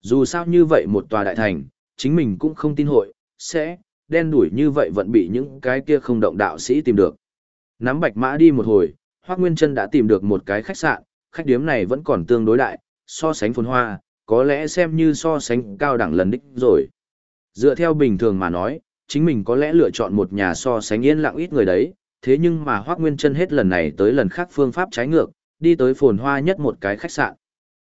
Dù sao như vậy một tòa đại thành, chính mình cũng không tin hội, sẽ, đen đuổi như vậy vẫn bị những cái kia không động đạo sĩ tìm được. Nắm bạch mã đi một hồi, Hoác Nguyên Trân đã tìm được một cái khách sạn, khách điếm này vẫn còn tương đối đại, so sánh phồn hoa, có lẽ xem như so sánh cao đẳng lần đích rồi. Dựa theo bình thường mà nói, chính mình có lẽ lựa chọn một nhà so sánh yên lặng ít người đấy, thế nhưng mà Hoác Nguyên Trân hết lần này tới lần khác phương pháp trái ngược, đi tới phồn hoa nhất một cái khách sạn.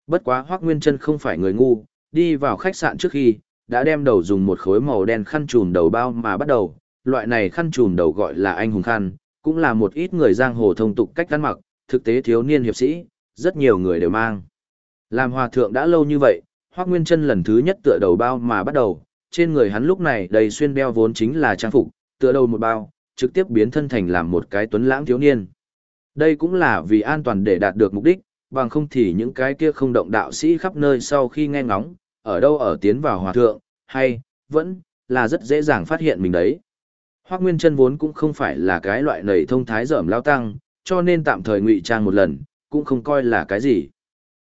Bất quá Hoác Nguyên Trân không phải người ngu, đi vào khách sạn trước khi, đã đem đầu dùng một khối màu đen khăn trùm đầu bao mà bắt đầu, loại này khăn trùm đầu gọi là anh hùng khăn, cũng là một ít người giang hồ thông tục cách ăn mặc, thực tế thiếu niên hiệp sĩ, rất nhiều người đều mang. Làm hòa thượng đã lâu như vậy, Hoác Nguyên Trân lần thứ nhất tựa đầu bao mà bắt đầu, trên người hắn lúc này đầy xuyên đeo vốn chính là trang phục, tựa đầu một bao, trực tiếp biến thân thành làm một cái tuấn lãng thiếu niên. Đây cũng là vì an toàn để đạt được mục đích, bằng không thì những cái kia không động đạo sĩ khắp nơi sau khi nghe ngóng, ở đâu ở tiến vào hòa thượng, hay, vẫn, là rất dễ dàng phát hiện mình đấy. Hoác Nguyên chân vốn cũng không phải là cái loại nầy thông thái dởm lao tăng, cho nên tạm thời ngụy trang một lần, cũng không coi là cái gì.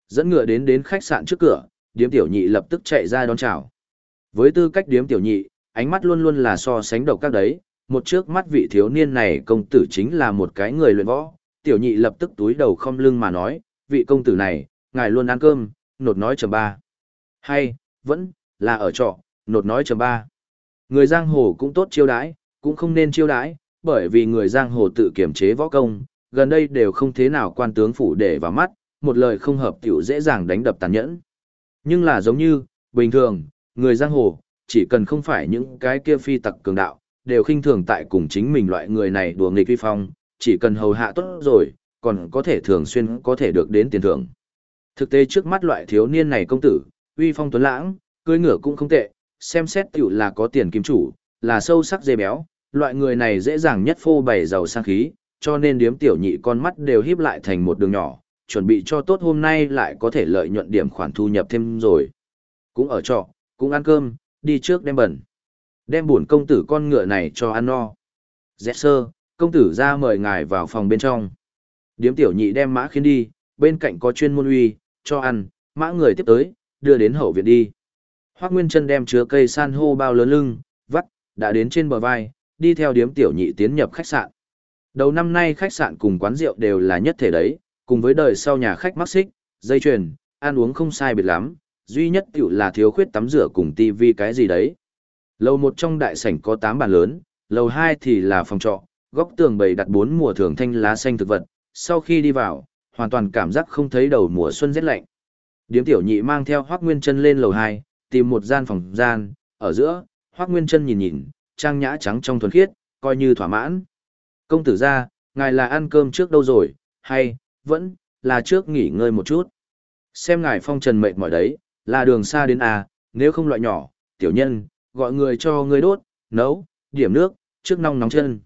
Dẫn ngựa đến đến khách sạn trước cửa, điếm tiểu nhị lập tức chạy ra đón chào. Với tư cách điếm tiểu nhị, ánh mắt luôn luôn là so sánh độc các đấy, một trước mắt vị thiếu niên này công tử chính là một cái người luyện võ, tiểu nhị lập tức túi đầu không lưng mà nói, vị công tử này, ngài luôn ăn cơm, nột nói chầm ba. Hay, vẫn, là ở trọ, nột nói chầm ba. Người giang hồ cũng tốt chiêu đãi, cũng không nên chiêu đãi, bởi vì người giang hồ tự kiểm chế võ công, gần đây đều không thế nào quan tướng phủ để vào mắt, một lời không hợp tiểu dễ dàng đánh đập tàn nhẫn. Nhưng là giống như, bình thường, người giang hồ, chỉ cần không phải những cái kia phi tặc cường đạo, đều khinh thường tại cùng chính mình loại người này đùa nghịch vi phong, chỉ cần hầu hạ tốt rồi, còn có thể thường xuyên có thể được đến tiền thưởng. Thực tế trước mắt loại thiếu niên này công tử, uy phong tuấn lãng, cưới ngựa cũng không tệ, xem xét tiểu là có tiền kim chủ, là sâu sắc dê béo, loại người này dễ dàng nhất phô bày giàu sang khí, cho nên điếm tiểu nhị con mắt đều híp lại thành một đường nhỏ, chuẩn bị cho tốt hôm nay lại có thể lợi nhuận điểm khoản thu nhập thêm rồi. Cũng ở trọ, cũng ăn cơm, đi trước đem bẩn. Đem buồn công tử con ngựa này cho ăn no. Dẹ sơ, công tử ra mời ngài vào phòng bên trong. Điếm tiểu nhị đem mã khiến đi, bên cạnh có chuyên môn uy, cho ăn, mã người tiếp tới, đưa đến hậu viện đi. Hoác Nguyên Trân đem chứa cây san hô bao lớn lưng, vắt, đã đến trên bờ vai, đi theo điếm tiểu nhị tiến nhập khách sạn. Đầu năm nay khách sạn cùng quán rượu đều là nhất thể đấy, cùng với đời sau nhà khách mắc xích, dây chuyền, ăn uống không sai biệt lắm, duy nhất tiểu là thiếu khuyết tắm rửa cùng tivi cái gì đấy. Lầu một trong đại sảnh có 8 bàn lớn, lầu 2 thì là phòng trọ, góc tường bày đặt bốn mùa thường thanh lá xanh thực vật, sau khi đi vào, hoàn toàn cảm giác không thấy đầu mùa xuân rét lạnh. Điếm tiểu nhị mang theo Hoắc Nguyên Chân lên lầu 2, tìm một gian phòng gian, ở giữa, Hoắc Nguyên Chân nhìn nhìn, trang nhã trắng trong thuần khiết, coi như thỏa mãn. Công tử gia, ngài là ăn cơm trước đâu rồi, hay, vẫn, là trước nghỉ ngơi một chút. Xem ngài phong trần mệt mỏi đấy, là đường xa đến à, nếu không loại nhỏ, tiểu nhân, gọi người cho người đốt, nấu, điểm nước, trước nong nóng chân.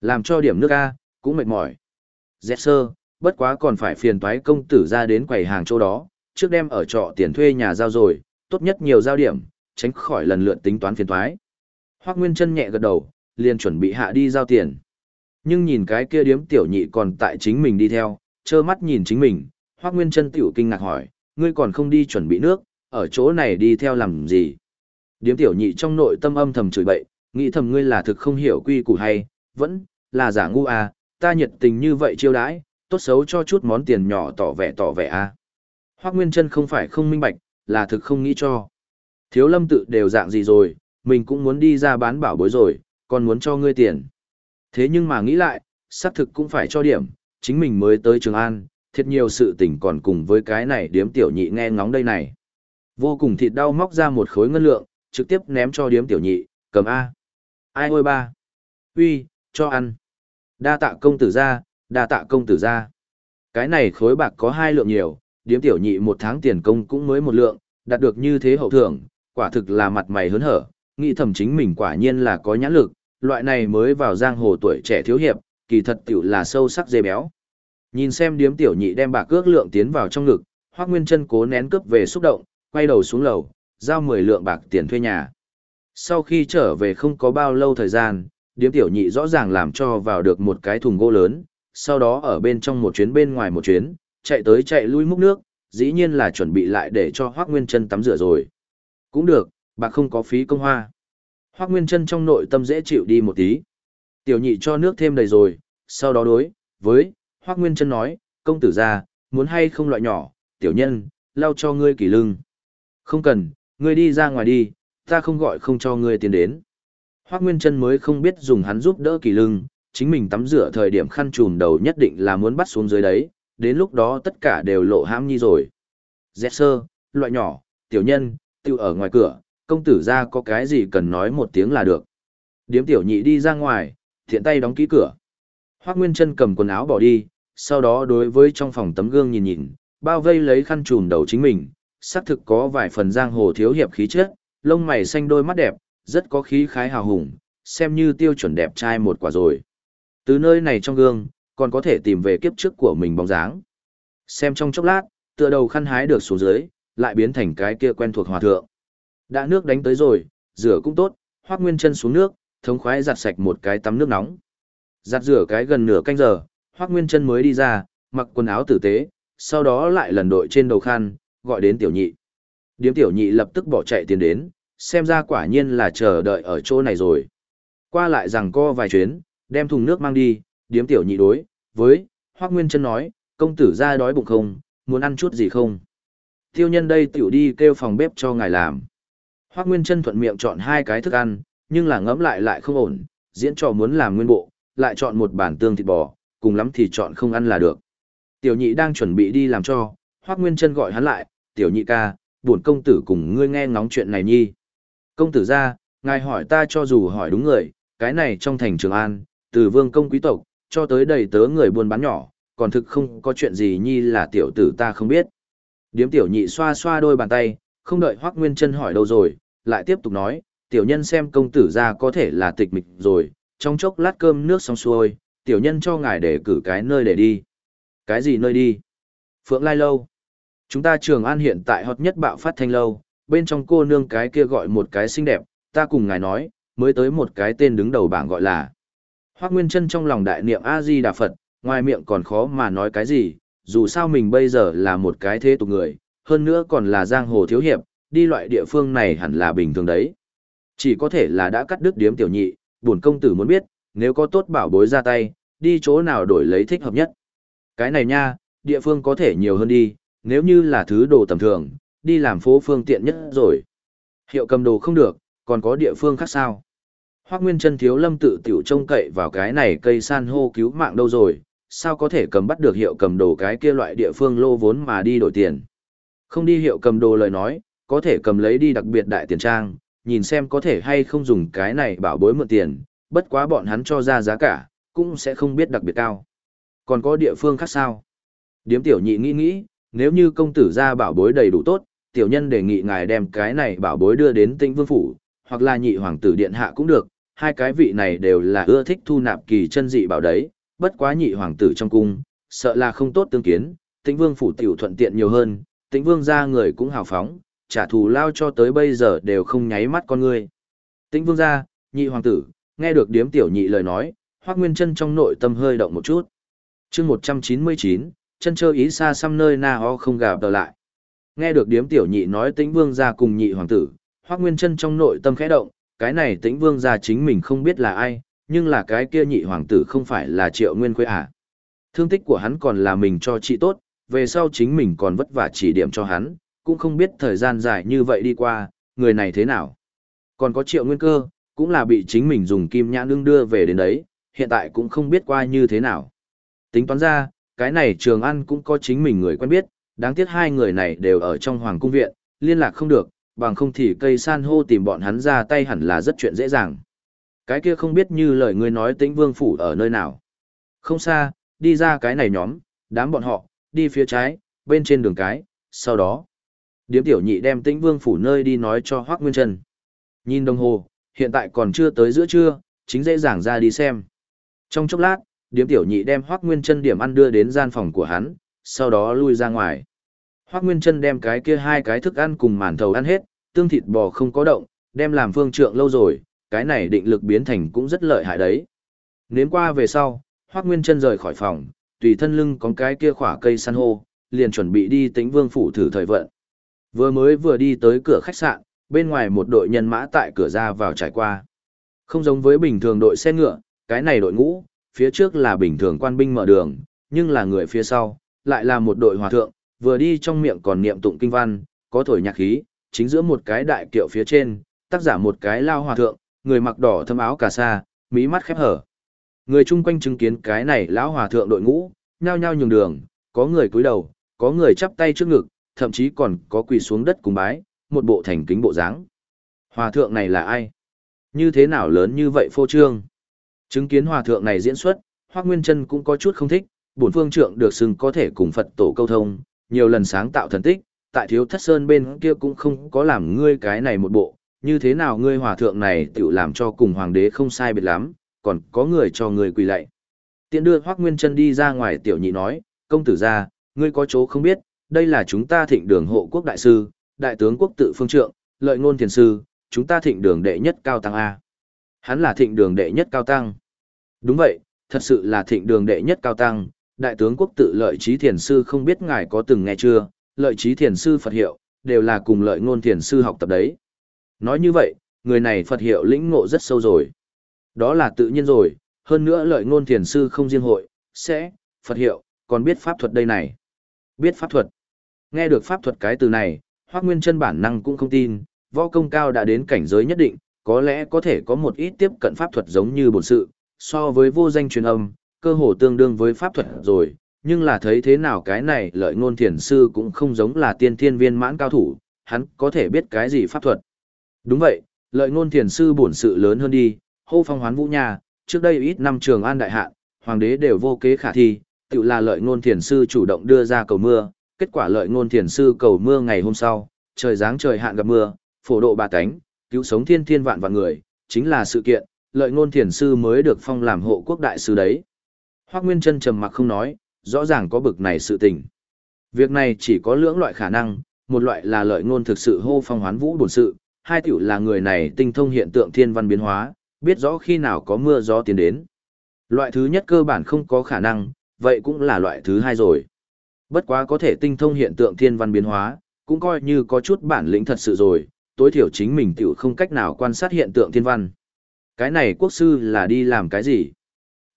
Làm cho điểm nước A, cũng mệt mỏi. Dẹt sơ, bất quá còn phải phiền toái công tử ra đến quầy hàng chỗ đó, trước đem ở trọ tiền thuê nhà giao rồi, tốt nhất nhiều giao điểm, tránh khỏi lần lượt tính toán phiền toái. Hoắc Nguyên chân nhẹ gật đầu, liền chuẩn bị hạ đi giao tiền. Nhưng nhìn cái kia điếm tiểu nhị còn tại chính mình đi theo, trơ mắt nhìn chính mình, Hoắc Nguyên chân tiểu kinh ngạc hỏi, ngươi còn không đi chuẩn bị nước, ở chỗ này đi theo làm gì? Điếm tiểu nhị trong nội tâm âm thầm chửi bậy, nghĩ thầm ngươi là thực không hiểu quy củ hay, vẫn là giả ngu à, ta nhiệt tình như vậy chiêu đãi, tốt xấu cho chút món tiền nhỏ tỏ vẻ tỏ vẻ à. Hoắc Nguyên Trân không phải không minh bạch, là thực không nghĩ cho. Thiếu lâm tự đều dạng gì rồi, mình cũng muốn đi ra bán bảo bối rồi, còn muốn cho ngươi tiền. Thế nhưng mà nghĩ lại, xác thực cũng phải cho điểm, chính mình mới tới Trường An, thiệt nhiều sự tình còn cùng với cái này điếm tiểu nhị nghe ngóng đây này. Vô cùng thịt đau móc ra một khối ngân lượng, trực tiếp ném cho điếm tiểu nhị, cầm A. Ai ôi ba. Uy, cho ăn. Đa tạ công tử ra, đa tạ công tử ra. Cái này khối bạc có hai lượng nhiều, điếm tiểu nhị một tháng tiền công cũng mới một lượng, đạt được như thế hậu thưởng, quả thực là mặt mày hớn hở, nghĩ thầm chính mình quả nhiên là có nhãn lực, loại này mới vào giang hồ tuổi trẻ thiếu hiệp, kỳ thật tiểu là sâu sắc dê béo. Nhìn xem điếm tiểu nhị đem bạc cước lượng tiến vào trong ngực, Hoắc Nguyên Chân cố nén cướp về xúc động, quay đầu xuống lầu, giao 10 lượng bạc tiền thuê nhà. Sau khi trở về không có bao lâu thời gian, điếm tiểu nhị rõ ràng làm cho vào được một cái thùng gỗ lớn, sau đó ở bên trong một chuyến bên ngoài một chuyến, chạy tới chạy lui múc nước, dĩ nhiên là chuẩn bị lại để cho Hoác Nguyên Trân tắm rửa rồi. Cũng được, bạc không có phí công hoa. Hoác Nguyên Trân trong nội tâm dễ chịu đi một tí. Tiểu nhị cho nước thêm đầy rồi, sau đó đối, với, Hoác Nguyên Trân nói, công tử ra, muốn hay không loại nhỏ, tiểu nhân, lau cho ngươi kỳ lưng. Không cần, ngươi đi ra ngoài đi, ta không gọi không cho ngươi tiền đến. Hoác Nguyên Trân mới không biết dùng hắn giúp đỡ kỳ lưng, chính mình tắm rửa thời điểm khăn trùm đầu nhất định là muốn bắt xuống dưới đấy, đến lúc đó tất cả đều lộ hãm nhi rồi. Dẹt sơ, loại nhỏ, tiểu nhân, tiêu ở ngoài cửa, công tử ra có cái gì cần nói một tiếng là được. Điếm tiểu nhị đi ra ngoài, thiện tay đóng ký cửa. Hoác Nguyên Trân cầm quần áo bỏ đi, sau đó đối với trong phòng tấm gương nhìn nhìn, bao vây lấy khăn trùm đầu chính mình, xác thực có vài phần giang hồ thiếu hiệp khí chất, lông mày xanh đôi mắt đẹp, rất có khí khái hào hùng, xem như tiêu chuẩn đẹp trai một quả rồi. Từ nơi này trong gương, còn có thể tìm về kiếp trước của mình bóng dáng. Xem trong chốc lát, tựa đầu khăn hái được xuống dưới, lại biến thành cái kia quen thuộc hòa thượng. Đã nước đánh tới rồi, rửa cũng tốt, hoác nguyên chân xuống nước, thống khoái giặt sạch một cái tắm nước nóng. Giặt rửa cái gần nửa canh giờ, hoác nguyên chân mới đi ra, mặc quần áo tử tế, sau đó lại lần đội trên đầu khăn, gọi đến tiểu nhị. Điếm tiểu nhị lập tức bỏ chạy tiền đến, xem ra quả nhiên là chờ đợi ở chỗ này rồi. Qua lại rằng co vài chuyến, đem thùng nước mang đi, điếm tiểu nhị đối, với, Hoác Nguyên chân nói, công tử ra đói bụng không, muốn ăn chút gì không? Tiêu nhân đây tiểu đi kêu phòng bếp cho ngài làm. Hoác Nguyên chân thuận miệng chọn hai cái thức ăn, nhưng là ngẫm lại lại không ổn, diễn trò muốn làm nguyên bộ, lại chọn một bản tương thịt bò, cùng lắm thì chọn không ăn là được. Tiểu nhị đang chuẩn bị đi làm cho, Hoác Nguyên chân gọi hắn lại, tiểu nhị ca, buồn công tử cùng ngươi nghe ngóng chuyện này nhi. Công tử ra, ngài hỏi ta cho dù hỏi đúng người, cái này trong thành Trường An, từ vương công quý tộc, cho tới đầy tớ người buôn bán nhỏ, còn thực không có chuyện gì nhi là tiểu tử ta không biết. Điếm tiểu nhị xoa xoa đôi bàn tay, không đợi Hoác Nguyên chân hỏi đâu rồi, lại tiếp tục nói, tiểu nhân xem công tử ra có thể là tịch mịch rồi, trong chốc lát cơm nước xong xuôi, tiểu nhân cho ngài để cử cái nơi để đi. Cái gì nơi đi? Phượng Lai Lâu. Chúng ta Trường An hiện tại hot nhất bạo phát thanh lâu, bên trong cô nương cái kia gọi một cái xinh đẹp, ta cùng ngài nói, mới tới một cái tên đứng đầu bảng gọi là. Hoác Nguyên Trân trong lòng đại niệm A-di Đà Phật, ngoài miệng còn khó mà nói cái gì, dù sao mình bây giờ là một cái thế tục người, hơn nữa còn là giang hồ thiếu hiệp, đi loại địa phương này hẳn là bình thường đấy. Chỉ có thể là đã cắt đứt điếm tiểu nhị, buồn công tử muốn biết, nếu có tốt bảo bối ra tay, đi chỗ nào đổi lấy thích hợp nhất. Cái này nha, địa phương có thể nhiều hơn đi, nếu như là thứ đồ tầm thường, đi làm phố phương tiện nhất rồi. Hiệu cầm đồ không được, còn có địa phương khác sao? Hoác Nguyên Trân thiếu lâm tự tiểu trông cậy vào cái này cây san hô cứu mạng đâu rồi, sao có thể cầm bắt được hiệu cầm đồ cái kia loại địa phương lô vốn mà đi đổi tiền. Không đi hiệu cầm đồ lời nói, có thể cầm lấy đi đặc biệt đại tiền trang, nhìn xem có thể hay không dùng cái này bảo bối mượn tiền, bất quá bọn hắn cho ra giá cả, cũng sẽ không biết đặc biệt cao. Còn có địa phương khác sao? Điếm tiểu nhị nghĩ nghĩ, nếu như công tử ra bảo bối đầy đủ tốt, tiểu nhân đề nghị ngài đem cái này bảo bối đưa đến tĩnh vương phủ, hoặc là nhị hoàng tử điện hạ cũng được, hai cái vị này đều là ưa thích thu nạp kỳ chân dị bảo đấy, bất quá nhị hoàng tử trong cung, sợ là không tốt tương kiến, tĩnh vương phủ tiểu thuận tiện nhiều hơn, tĩnh vương gia người cũng hào phóng, trả thù lao cho tới bây giờ đều không nháy mắt con người. Tĩnh vương gia, nhị hoàng tử, nghe được điếm tiểu nhị lời nói, hoác nguyên chân trong nội tâm hơi động một chút. chương 199, chân chơi ý xa xăm nơi na ho không gặp đờ lại. Nghe được điếm tiểu nhị nói tĩnh vương gia cùng nhị hoàng tử, hoác nguyên chân trong nội tâm khẽ động, cái này tĩnh vương gia chính mình không biết là ai, nhưng là cái kia nhị hoàng tử không phải là triệu nguyên khuê à. Thương tích của hắn còn là mình cho chị tốt, về sau chính mình còn vất vả chỉ điểm cho hắn, cũng không biết thời gian dài như vậy đi qua, người này thế nào. Còn có triệu nguyên cơ, cũng là bị chính mình dùng kim nhãn đương đưa về đến đấy, hiện tại cũng không biết qua như thế nào. Tính toán ra, cái này trường ăn cũng có chính mình người quen biết, đáng tiếc hai người này đều ở trong hoàng cung viện, liên lạc không được, bằng không thì cây san hô tìm bọn hắn ra tay hẳn là rất chuyện dễ dàng. Cái kia không biết như lời ngươi nói tĩnh vương phủ ở nơi nào. Không xa, đi ra cái này nhóm, đám bọn họ, đi phía trái, bên trên đường cái, sau đó. Điếm tiểu nhị đem tĩnh vương phủ nơi đi nói cho Hoác Nguyên Trân. Nhìn đồng hồ, hiện tại còn chưa tới giữa trưa, chính dễ dàng ra đi xem. Trong chốc lát, điếm tiểu nhị đem Hoác Nguyên Trân điểm ăn đưa đến gian phòng của hắn, sau đó lui ra ngoài. Hoác Nguyên Trân đem cái kia hai cái thức ăn cùng màn thầu ăn hết, tương thịt bò không có động, đem làm phương trượng lâu rồi, cái này định lực biến thành cũng rất lợi hại đấy. Nếm qua về sau, Hoác Nguyên Trân rời khỏi phòng, tùy thân lưng có cái kia khỏa cây san hô, liền chuẩn bị đi tính vương phủ thử thời vận. Vừa mới vừa đi tới cửa khách sạn, bên ngoài một đội nhân mã tại cửa ra vào trải qua. Không giống với bình thường đội xe ngựa, cái này đội ngũ, phía trước là bình thường quan binh mở đường, nhưng là người phía sau, lại là một đội hòa thượng, vừa đi trong miệng còn niệm tụng kinh văn, có thổi nhạc khí, chính giữa một cái đại kiệu phía trên, tác giả một cái lao hòa thượng, người mặc đỏ thâm áo cà sa, mí mắt khép hở. Người chung quanh chứng kiến cái này lão hòa thượng đội ngũ, nhao nhao nhường đường, có người cúi đầu, có người chắp tay trước ngực, thậm chí còn có quỳ xuống đất cùng bái, một bộ thành kính bộ dáng. Hòa thượng này là ai? Như thế nào lớn như vậy phô trương? Chứng kiến hòa thượng này diễn xuất, Hoắc Nguyên Chân cũng có chút không thích, bổn phương trượng được xưng có thể cùng Phật tổ câu thông, nhiều lần sáng tạo thần tích, tại Thiếu Thất Sơn bên kia cũng không có làm ngươi cái này một bộ, như thế nào ngươi hòa thượng này tự làm cho cùng hoàng đế không sai biệt lắm, còn có người cho ngươi quỳ lạy. Tiện đưa Hoắc Nguyên Chân đi ra ngoài tiểu nhị nói, công tử gia, ngươi có chỗ không biết, đây là chúng ta thịnh đường hộ quốc đại sư, đại tướng quốc tự phương trượng, lợi ngôn thiền sư, chúng ta thịnh đường đệ nhất cao tăng A. Hắn là thịnh đường đệ nhất cao tăng. Đúng vậy, thật sự là thịnh đường đệ nhất cao tăng, đại tướng quốc tự lợi trí thiền sư không biết ngài có từng nghe chưa, lợi trí thiền sư Phật hiệu, đều là cùng lợi ngôn thiền sư học tập đấy. Nói như vậy, người này Phật hiệu lĩnh ngộ rất sâu rồi. Đó là tự nhiên rồi, hơn nữa lợi ngôn thiền sư không riêng hội, sẽ, Phật hiệu, còn biết pháp thuật đây này. Biết pháp thuật. Nghe được pháp thuật cái từ này, Hoác Nguyên chân bản năng cũng không tin, võ công cao đã đến cảnh giới nhất định, có lẽ có thể có một ít tiếp cận pháp thuật giống như bổn sự, so với vô danh truyền âm, cơ hồ tương đương với pháp thuật rồi, nhưng là thấy thế nào cái này lợi ngôn thiền sư cũng không giống là tiên thiên viên mãn cao thủ, hắn có thể biết cái gì pháp thuật. Đúng vậy, lợi ngôn thiền sư bổn sự lớn hơn đi, hô phong hoán vũ nhà, trước đây ít năm trường an đại hạn, hoàng đế đều vô kế khả thi, tự là lợi ngôn thiền sư chủ động đưa ra cầu mưa, kết quả lợi ngôn thiền sư cầu mưa ngày hôm sau, trời giáng trời hạn gặp mưa, phổ độ bà tánh, cứu sống thiên thiên vạn vạn người, chính là sự kiện, lợi ngôn thiền sư mới được phong làm hộ quốc đại sư đấy. Hoác Nguyên Trân trầm mặc không nói, rõ ràng có bực này sự tình. Việc này chỉ có lưỡng loại khả năng, một loại là lợi ngôn thực sự hô phong hoán vũ bổn sự, hai tiểu là người này tinh thông hiện tượng thiên văn biến hóa, biết rõ khi nào có mưa gió tiến đến. Loại thứ nhất cơ bản không có khả năng, vậy cũng là loại thứ hai rồi. Bất quá có thể tinh thông hiện tượng thiên văn biến hóa, cũng coi như có chút bản lĩnh thật sự rồi, tối thiểu chính mình tiểu không cách nào quan sát hiện tượng thiên văn. Cái này quốc sư là đi làm cái gì?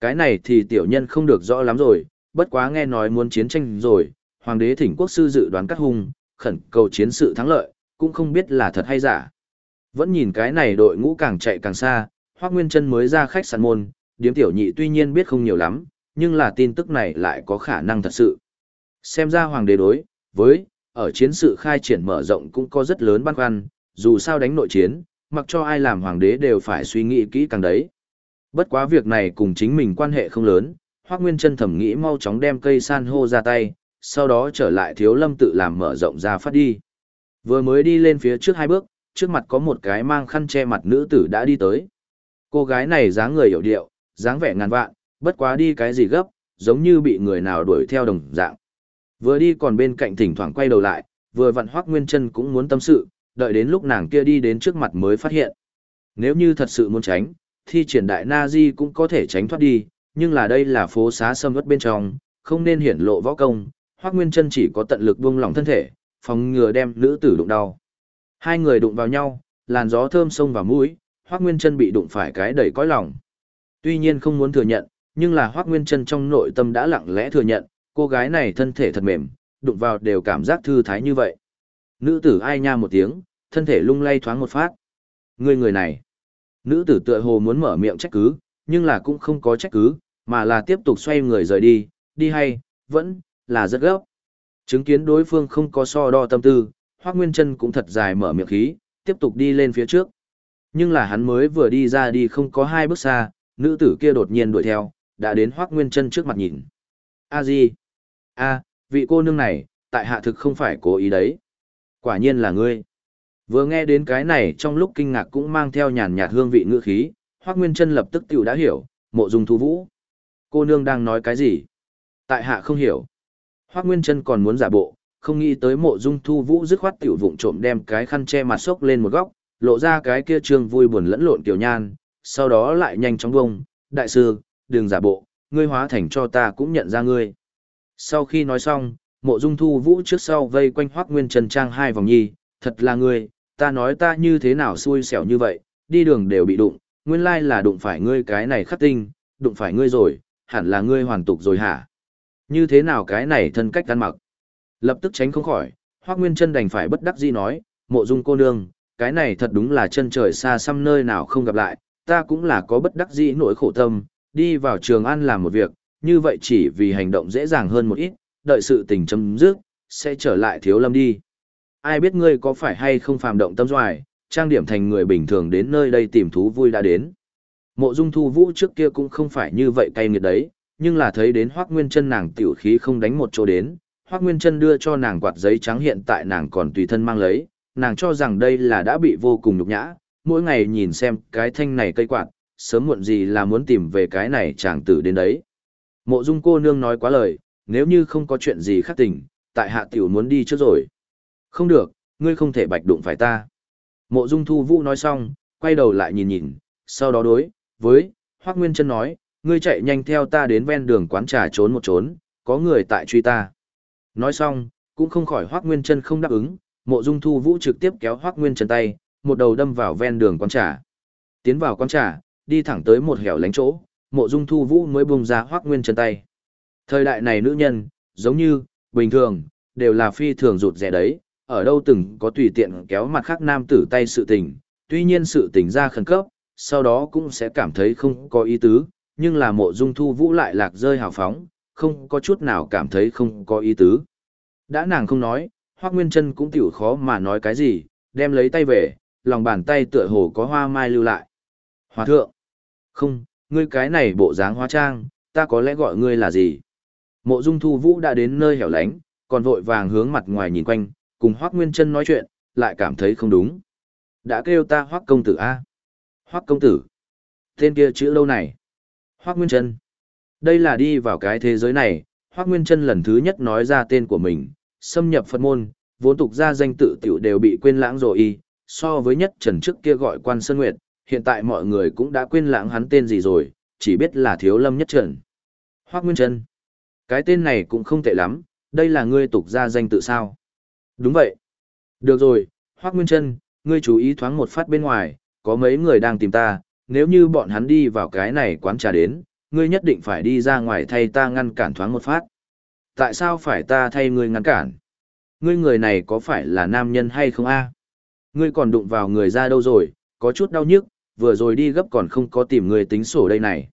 Cái này thì tiểu nhân không được rõ lắm rồi, bất quá nghe nói muốn chiến tranh rồi, hoàng đế thỉnh quốc sư dự đoán cắt hung, khẩn cầu chiến sự thắng lợi, cũng không biết là thật hay giả. Vẫn nhìn cái này đội ngũ càng chạy càng xa, Hoắc Nguyên Chân mới ra khách sạn môn, điếm tiểu nhị tuy nhiên biết không nhiều lắm, nhưng là tin tức này lại có khả năng thật sự. Xem ra hoàng đế đối với ở chiến sự khai triển mở rộng cũng có rất lớn băn khoăn, dù sao đánh nội chiến, mặc cho ai làm hoàng đế đều phải suy nghĩ kỹ càng đấy. Bất quá việc này cùng chính mình quan hệ không lớn, Hoắc Nguyên Chân thầm nghĩ mau chóng đem cây san hô ra tay, sau đó trở lại Thiếu Lâm tự làm mở rộng ra phát đi. Vừa mới đi lên phía trước hai bước, trước mặt có một cái mang khăn che mặt nữ tử đã đi tới. Cô gái này dáng người hiểu điệu, dáng vẻ ngàn vạn, bất quá đi cái gì gấp, giống như bị người nào đuổi theo đồng dạng. Vừa đi còn bên cạnh thỉnh thoảng quay đầu lại, vừa vặn Hoắc Nguyên Chân cũng muốn tâm sự, đợi đến lúc nàng kia đi đến trước mặt mới phát hiện. Nếu như thật sự muốn tránh, thi triển đại na di cũng có thể tránh thoát đi, nhưng là đây là phố xá sâm ướt bên trong, không nên hiển lộ võ công, Hoắc Nguyên Chân chỉ có tận lực buông lỏng thân thể, phòng ngừa đem nữ tử đụng đau. Hai người đụng vào nhau, làn gió thơm sông vào mũi, Hoắc Nguyên Chân bị đụng phải cái đầy cõi lòng. Tuy nhiên không muốn thừa nhận, nhưng là Hoắc Nguyên Chân trong nội tâm đã lặng lẽ thừa nhận, cô gái này thân thể thật mềm, đụng vào đều cảm giác thư thái như vậy. Nữ tử ai nha một tiếng, thân thể lung lay thoáng một phát. Người người này. Nữ tử tựa hồ muốn mở miệng trách cứ, nhưng là cũng không có trách cứ, mà là tiếp tục xoay người rời đi, đi hay, vẫn, là rất gấp. Chứng kiến đối phương không có so đo tâm tư, Hoác Nguyên Trân cũng thật dài mở miệng khí, tiếp tục đi lên phía trước. Nhưng là hắn mới vừa đi ra đi không có hai bước xa, nữ tử kia đột nhiên đuổi theo, đã đến Hoác Nguyên Trân trước mặt nhìn. A gì? A, vị cô nương này, tại hạ thực không phải cố ý đấy. Quả nhiên là ngươi. Vừa nghe đến cái này trong lúc kinh ngạc cũng mang theo nhàn nhạt hương vị ngữ khí, Hoác Nguyên Trân lập tức tiểu đã hiểu, mộ dung thu vũ. Cô nương đang nói cái gì? Tại hạ không hiểu. Hoác Nguyên Trân còn muốn giả bộ, không nghĩ tới mộ dung thu vũ dứt khoát tiểu vụng trộm đem cái khăn che mặt sốc lên một góc, lộ ra cái kia trương vui buồn lẫn lộn tiểu nhan, sau đó lại nhanh chóng bông, đại sư, đừng giả bộ, ngươi hóa thành cho ta cũng nhận ra ngươi. Sau khi nói xong, mộ dung thu vũ trước sau vây quanh hoác nguyên trần trang hai vòng nhi, thật là ngươi, ta nói ta như thế nào xui xẻo như vậy, đi đường đều bị đụng, nguyên lai là đụng phải ngươi cái này khắc tinh, đụng phải ngươi rồi, hẳn là ngươi hoàn tục rồi hả? Như thế nào cái này thân cách ăn mặc? Lập tức tránh không khỏi, hoác nguyên chân đành phải bất đắc dĩ nói, mộ dung cô nương, cái này thật đúng là chân trời xa xăm nơi nào không gặp lại, ta cũng là có bất đắc dĩ nỗi khổ tâm, đi vào trường ăn làm một việc, như vậy chỉ vì hành động dễ dàng hơn một ít, đợi sự tình chấm dứt, sẽ trở lại thiếu lâm đi. Ai biết ngươi có phải hay không phàm động tâm doài, trang điểm thành người bình thường đến nơi đây tìm thú vui đã đến. Mộ dung thu vũ trước kia cũng không phải như vậy cay nghiệt đấy, nhưng là thấy đến hoác nguyên chân nàng tiểu khí không đánh một chỗ đến, hoác nguyên chân đưa cho nàng quạt giấy trắng hiện tại nàng còn tùy thân mang lấy, nàng cho rằng đây là đã bị vô cùng nhục nhã, mỗi ngày nhìn xem cái thanh này cây quạt, sớm muộn gì là muốn tìm về cái này chàng tử đến đấy. Mộ dung cô nương nói quá lời, nếu như không có chuyện gì khác tình, tại hạ tiểu muốn đi trước rồi. Không được, ngươi không thể bạch đụng phải ta. Mộ dung thu vũ nói xong, quay đầu lại nhìn nhìn, sau đó đối, với, Hoác Nguyên chân nói, ngươi chạy nhanh theo ta đến ven đường quán trà trốn một trốn, có người tại truy ta. Nói xong, cũng không khỏi Hoác Nguyên chân không đáp ứng, mộ dung thu vũ trực tiếp kéo Hoác Nguyên chân tay, một đầu đâm vào ven đường quán trà. Tiến vào quán trà, đi thẳng tới một hẻo lánh chỗ, mộ dung thu vũ mới bung ra Hoác Nguyên chân tay. Thời đại này nữ nhân, giống như, bình thường, đều là phi thường rụt rẻ đấy, ở đâu từng có tùy tiện kéo mặt khác nam tử tay sự tình, tuy nhiên sự tình ra khẩn cấp, sau đó cũng sẽ cảm thấy không có ý tứ, nhưng là mộ dung thu vũ lại lạc rơi hào phóng, không có chút nào cảm thấy không có ý tứ. Đã nàng không nói, Hoác Nguyên Trân cũng tiểu khó mà nói cái gì, đem lấy tay về, lòng bàn tay tựa hồ có hoa mai lưu lại. Hòa thượng! Không, ngươi cái này bộ dáng hóa trang, ta có lẽ gọi ngươi là gì? Mộ dung thu vũ đã đến nơi hẻo lánh, còn vội vàng hướng mặt ngoài nhìn quanh, cùng Hoắc Nguyên Trân nói chuyện, lại cảm thấy không đúng. Đã kêu ta Hoắc công tử A. Hoắc công tử. Tên kia chữ lâu này. Hoắc Nguyên Trân. Đây là đi vào cái thế giới này, Hoắc Nguyên Trân lần thứ nhất nói ra tên của mình, xâm nhập Phật môn, vốn tục ra danh tự tiểu đều bị quên lãng rồi y, so với nhất trần trước kia gọi quan Sơn Nguyệt, hiện tại mọi người cũng đã quên lãng hắn tên gì rồi, chỉ biết là thiếu lâm nhất trần. Hoắc Nguyên Trân. Cái tên này cũng không tệ lắm, đây là ngươi tục ra danh tự sao? Đúng vậy. Được rồi, Hoác Nguyên Trân, ngươi chú ý thoáng một phát bên ngoài, có mấy người đang tìm ta, nếu như bọn hắn đi vào cái này quán trà đến, ngươi nhất định phải đi ra ngoài thay ta ngăn cản thoáng một phát. Tại sao phải ta thay ngươi ngăn cản? Ngươi người này có phải là nam nhân hay không a? Ngươi còn đụng vào người ra đâu rồi, có chút đau nhức, vừa rồi đi gấp còn không có tìm người tính sổ đây này.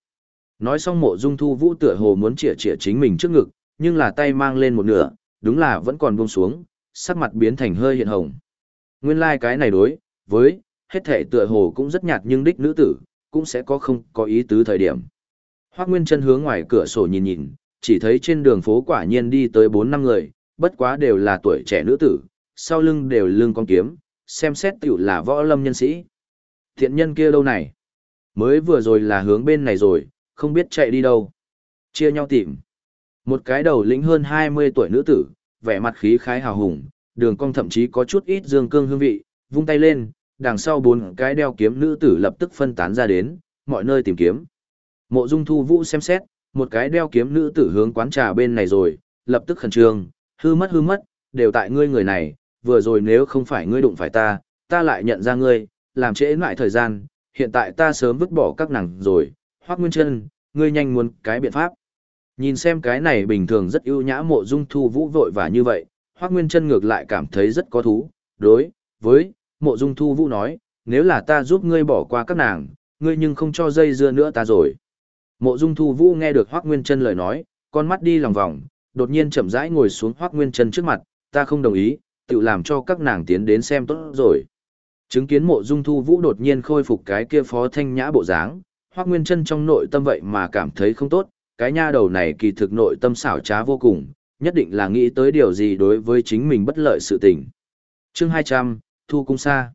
Nói xong mộ dung thu vũ tựa hồ muốn chĩa chĩa chính mình trước ngực, nhưng là tay mang lên một nửa, đúng là vẫn còn buông xuống, sắc mặt biến thành hơi hiện hồng. Nguyên lai like cái này đối, với, hết thể tựa hồ cũng rất nhạt nhưng đích nữ tử, cũng sẽ có không có ý tứ thời điểm. Hoác Nguyên chân hướng ngoài cửa sổ nhìn nhìn, chỉ thấy trên đường phố quả nhiên đi tới 4 năm người, bất quá đều là tuổi trẻ nữ tử, sau lưng đều lưng con kiếm, xem xét tiểu là võ lâm nhân sĩ. Thiện nhân kia đâu này? Mới vừa rồi là hướng bên này rồi, không biết chạy đi đâu. Chia nhau tìm. Một cái đầu lĩnh hơn 20 tuổi nữ tử, vẻ mặt khí khái hào hùng, đường cong thậm chí có chút ít dương cương hương vị, vung tay lên, đằng sau bốn cái đeo kiếm nữ tử lập tức phân tán ra đến, mọi nơi tìm kiếm. Mộ Dung Thu Vũ xem xét, một cái đeo kiếm nữ tử hướng quán trà bên này rồi, lập tức khẩn trương, hư mất hư mất, đều tại ngươi người này, vừa rồi nếu không phải ngươi đụng phải ta, ta lại nhận ra ngươi, làm trễ lại thời gian, hiện tại ta sớm vứt bỏ các nàng rồi, Hoắc Nguyên Chân, ngươi nhanh muốn cái biện pháp. Nhìn xem cái này bình thường rất ưu nhã mộ dung thu vũ vội và như vậy, Hoác Nguyên chân ngược lại cảm thấy rất có thú, đối, với, mộ dung thu vũ nói, nếu là ta giúp ngươi bỏ qua các nàng, ngươi nhưng không cho dây dưa nữa ta rồi. Mộ dung thu vũ nghe được Hoác Nguyên chân lời nói, con mắt đi lòng vòng, đột nhiên chậm rãi ngồi xuống Hoác Nguyên chân trước mặt, ta không đồng ý, tự làm cho các nàng tiến đến xem tốt rồi. Chứng kiến mộ dung thu vũ đột nhiên khôi phục cái kia phó thanh nhã bộ dáng, Hoác Nguyên chân trong nội tâm vậy mà cảm thấy không tốt, cái nha đầu này kỳ thực nội tâm xảo trá vô cùng, nhất định là nghĩ tới điều gì đối với chính mình bất lợi sự tình. chương 200, Thu Cung Sa.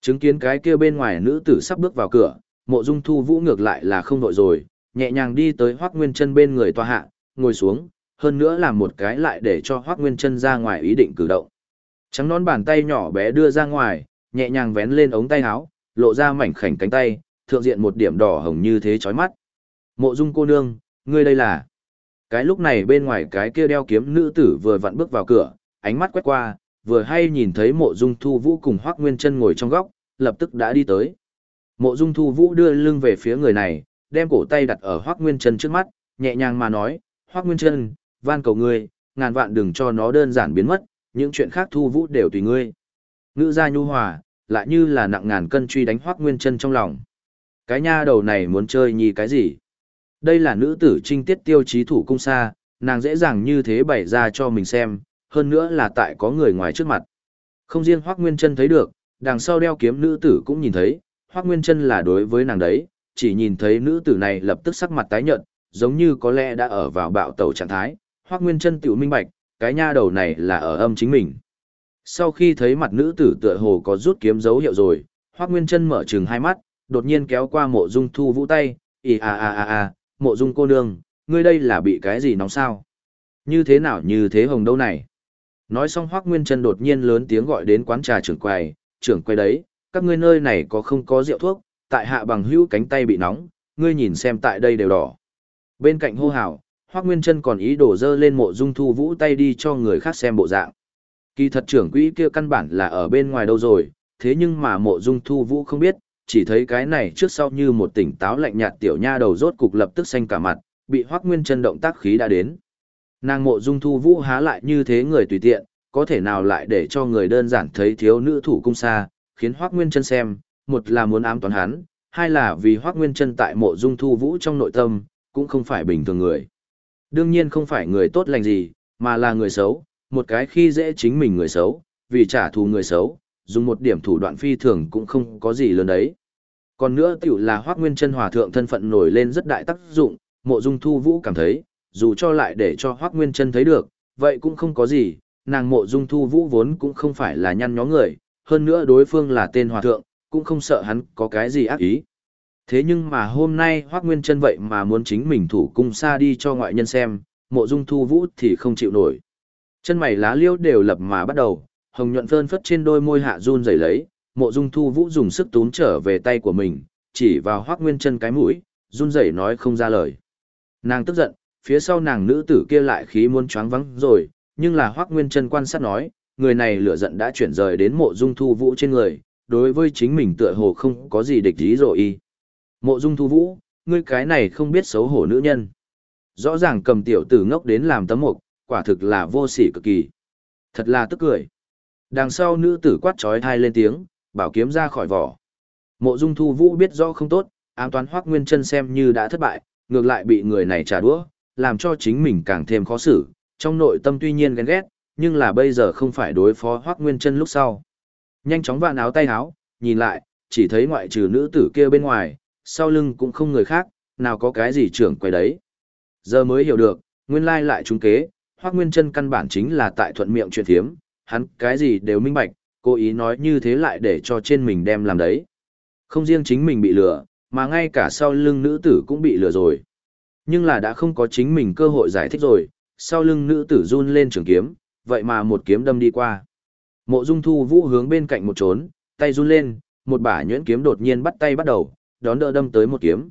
Chứng kiến cái kia bên ngoài nữ tử sắp bước vào cửa, mộ dung thu vũ ngược lại là không đội rồi, nhẹ nhàng đi tới Hoác Nguyên chân bên người tòa hạ, ngồi xuống, hơn nữa là một cái lại để cho Hoác Nguyên chân ra ngoài ý định cử động. Trắng nón bàn tay nhỏ bé đưa ra ngoài, nhẹ nhàng vén lên ống tay áo, lộ ra mảnh khảnh cánh tay, thượng diện một điểm đỏ hồng như thế chói mắt. Mộ dung cô nương, Ngươi đây là... Cái lúc này bên ngoài cái kia đeo kiếm nữ tử vừa vặn bước vào cửa, ánh mắt quét qua, vừa hay nhìn thấy mộ dung thu vũ cùng Hoác Nguyên chân ngồi trong góc, lập tức đã đi tới. Mộ dung thu vũ đưa lưng về phía người này, đem cổ tay đặt ở Hoác Nguyên chân trước mắt, nhẹ nhàng mà nói, Hoác Nguyên chân, van cầu ngươi, ngàn vạn đừng cho nó đơn giản biến mất, những chuyện khác thu vũ đều tùy ngươi. Ngữ gia nhu hòa, lại như là nặng ngàn cân truy đánh Hoác Nguyên chân trong lòng. Cái nha đầu này muốn chơi nhì cái gì? Đây là nữ tử trinh tiết tiêu chí thủ cung xa, nàng dễ dàng như thế bày ra cho mình xem, hơn nữa là tại có người ngoài trước mặt. Không riêng Hoác Nguyên Trân thấy được, đằng sau đeo kiếm nữ tử cũng nhìn thấy, Hoác Nguyên Trân là đối với nàng đấy, chỉ nhìn thấy nữ tử này lập tức sắc mặt tái nhợt, giống như có lẽ đã ở vào bạo tẩu trạng thái, Hoác Nguyên Trân tiểu minh bạch, cái nha đầu này là ở âm chính mình. Sau khi thấy mặt nữ tử tựa hồ có rút kiếm dấu hiệu rồi, Hoác Nguyên Trân mở trừng hai mắt, đột nhiên kéo qua mộ dung thu vũ tay, ì à à à à, mộ dung cô nương, ngươi đây là bị cái gì nóng sao? Như thế nào như thế hồng đâu này? Nói xong Hoác Nguyên Trân đột nhiên lớn tiếng gọi đến quán trà trưởng quầy, trưởng quầy đấy, các ngươi nơi này có không có rượu thuốc, tại hạ bằng hữu cánh tay bị nóng, ngươi nhìn xem tại đây đều đỏ. Bên cạnh hô hào, Hoác Nguyên Trân còn ý đổ dơ lên mộ dung thu vũ tay đi cho người khác xem bộ dạng. Kỳ thật trưởng quỹ kia căn bản là ở bên ngoài đâu rồi, thế nhưng mà mộ dung thu vũ không biết, chỉ thấy cái này trước sau như một tỉnh táo lạnh nhạt tiểu nha đầu rốt cục lập tức xanh cả mặt, bị Hoắc Nguyên Chân động tác khí đã đến. Nàng mộ dung thu vũ há lại như thế người tùy tiện, có thể nào lại để cho người đơn giản thấy thiếu nữ thủ cung xa, khiến Hoắc Nguyên Chân xem, một là muốn ám toán hắn, hai là vì Hoắc Nguyên Chân tại mộ dung thu vũ trong nội tâm, cũng không phải bình thường người. Đương nhiên không phải người tốt lành gì, mà là người xấu, một cái khi dễ chính mình người xấu, vì trả thù người xấu, dùng một điểm thủ đoạn phi thường cũng không có gì lớn đấy. Còn nữa tiểu là Hoác Nguyên chân Hòa Thượng thân phận nổi lên rất đại tác dụng, mộ dung thu vũ cảm thấy, dù cho lại để cho Hoác Nguyên chân thấy được, vậy cũng không có gì, nàng mộ dung thu vũ vốn cũng không phải là nhăn nhó người, hơn nữa đối phương là tên Hòa Thượng, cũng không sợ hắn có cái gì ác ý. Thế nhưng mà hôm nay Hoác Nguyên chân vậy mà muốn chính mình thủ cung xa đi cho ngoại nhân xem, mộ dung thu vũ thì không chịu nổi. Chân mày lá liêu đều lập mà bắt đầu, hồng nhuận phơn phất trên đôi môi hạ run rẩy lấy, mộ dung thu vũ dùng sức tún trở về tay của mình, chỉ vào hoác nguyên chân cái mũi, run rẩy nói không ra lời. Nàng tức giận, phía sau nàng nữ tử kia lại khí muốn choáng vắng rồi, nhưng là hoác nguyên chân quan sát nói, người này lửa giận đã chuyển rời đến mộ dung thu vũ trên người, đối với chính mình tựa hồ không có gì địch ý rồi y. Mộ dung thu vũ, ngươi cái này không biết xấu hổ nữ nhân. Rõ ràng cầm tiểu tử ngốc đến làm tấm mộc quả thực là vô sỉ cực kỳ. Thật là tức cười. Đằng sau nữ tử quát trói thai lên tiếng, bảo kiếm ra khỏi vỏ. Mộ Dung Thu Vũ biết rõ không tốt, ám toán Hoắc Nguyên Chân xem như đã thất bại, ngược lại bị người này trả đũa, làm cho chính mình càng thêm khó xử, trong nội tâm tuy nhiên ghen ghét, nhưng là bây giờ không phải đối phó Hoắc Nguyên Chân lúc sau. Nhanh chóng vạn áo tay áo, nhìn lại, chỉ thấy ngoại trừ nữ tử kia bên ngoài, sau lưng cũng không người khác, nào có cái gì trưởng quay đấy. Giờ mới hiểu được, nguyên lai lại trúng kế, Hoắc Nguyên Chân căn bản chính là tại thuận miệng chuyện thiếm, hắn cái gì đều minh bạch, cố ý nói như thế lại để cho trên mình đem làm đấy. Không riêng chính mình bị lừa, mà ngay cả sau lưng nữ tử cũng bị lừa rồi. Nhưng là đã không có chính mình cơ hội giải thích rồi, sau lưng nữ tử run lên trường kiếm, vậy mà một kiếm đâm đi qua. Mộ Dung Thu Vũ hướng bên cạnh một trốn, tay run lên, một bả nhuyễn kiếm đột nhiên bắt tay bắt đầu, đón đỡ đâm tới một kiếm.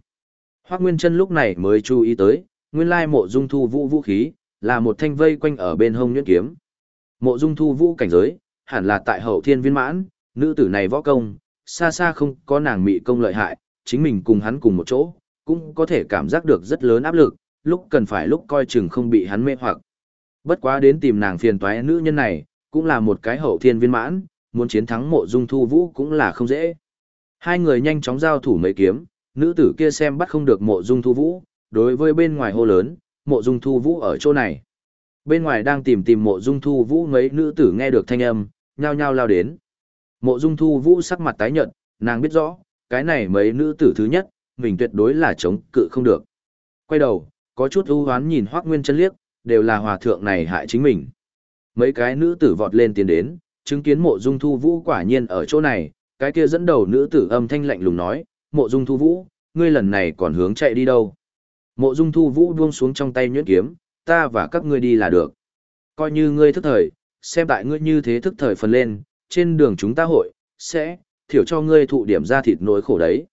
Hoắc Nguyên Chân lúc này mới chú ý tới, nguyên lai Mộ Dung Thu Vũ vũ khí là một thanh vây quanh ở bên hông nhuyễn kiếm. Mộ Dung Thu Vũ cảnh giới, hẳn là tại hậu thiên viên mãn, nữ tử này võ công, xa xa không có nàng mị công lợi hại, chính mình cùng hắn cùng một chỗ, cũng có thể cảm giác được rất lớn áp lực, lúc cần phải lúc coi chừng không bị hắn mê hoặc. Bất quá đến tìm nàng phiền toái nữ nhân này, cũng là một cái hậu thiên viên mãn, muốn chiến thắng mộ dung thu vũ cũng là không dễ. Hai người nhanh chóng giao thủ mấy kiếm, nữ tử kia xem bắt không được mộ dung thu vũ, đối với bên ngoài hô lớn, mộ dung thu vũ ở chỗ này. Bên ngoài đang tìm tìm mộ dung thu vũ mấy nữ tử nghe được thanh âm, nhao nhao lao đến. Mộ dung thu vũ sắc mặt tái nhợt, nàng biết rõ, cái này mấy nữ tử thứ nhất, mình tuyệt đối là chống cự không được. Quay đầu, có chút ưu hoán nhìn Hoác Nguyên chân liếc, đều là hòa thượng này hại chính mình. Mấy cái nữ tử vọt lên tiến đến, chứng kiến mộ dung thu vũ quả nhiên ở chỗ này, cái kia dẫn đầu nữ tử âm thanh lạnh lùng nói, mộ dung thu vũ, ngươi lần này còn hướng chạy đi đâu. Mộ dung thu vũ buông xuống trong tay nhuyễn kiếm, ta và các ngươi đi là được. Coi như ngươi thức thời, xem tại ngươi như thế thức thời phần lên, trên đường chúng ta hội, sẽ, thiểu cho ngươi thụ điểm ra thịt nỗi khổ đấy.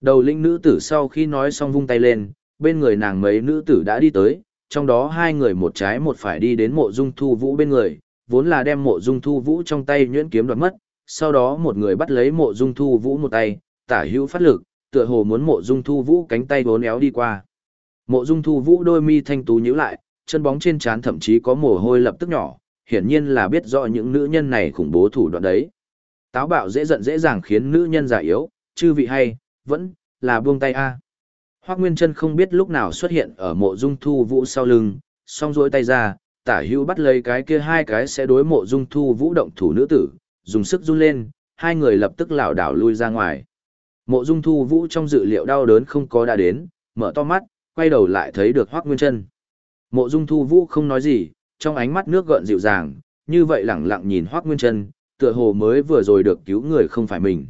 Đầu linh nữ tử sau khi nói xong vung tay lên, bên người nàng mấy nữ tử đã đi tới, trong đó hai người một trái một phải đi đến mộ dung thu vũ bên người, vốn là đem mộ dung thu vũ trong tay nhuyễn kiếm đoạt mất, sau đó một người bắt lấy mộ dung thu vũ một tay, tả hữu phát lực, tựa hồ muốn mộ dung thu vũ cánh tay bốn éo đi qua. Mộ dung thu vũ đôi mi thanh tú nhíu lại, chân bóng trên trán thậm chí có mồ hôi lập tức nhỏ, hiển nhiên là biết rõ những nữ nhân này khủng bố thủ đoạn đấy. Táo bạo dễ giận dễ dàng khiến nữ nhân già yếu, chư vị hay, vẫn là buông tay a. Hoắc Nguyên Chân không biết lúc nào xuất hiện ở mộ dung thu vũ sau lưng, song duỗi tay ra, tả hữu bắt lấy cái kia hai cái sẽ đối mộ dung thu vũ động thủ nữ tử, dùng sức run lên, hai người lập tức lảo đảo lui ra ngoài. Mộ dung thu vũ trong dự liệu đau đớn không có đã đến, mở to mắt, quay đầu lại thấy được Hoắc Nguyên Chân. Mộ dung thu vũ không nói gì, trong ánh mắt nước gợn dịu dàng, như vậy lẳng lặng nhìn Hoắc Nguyên Chân, tựa hồ mới vừa rồi được cứu người không phải mình.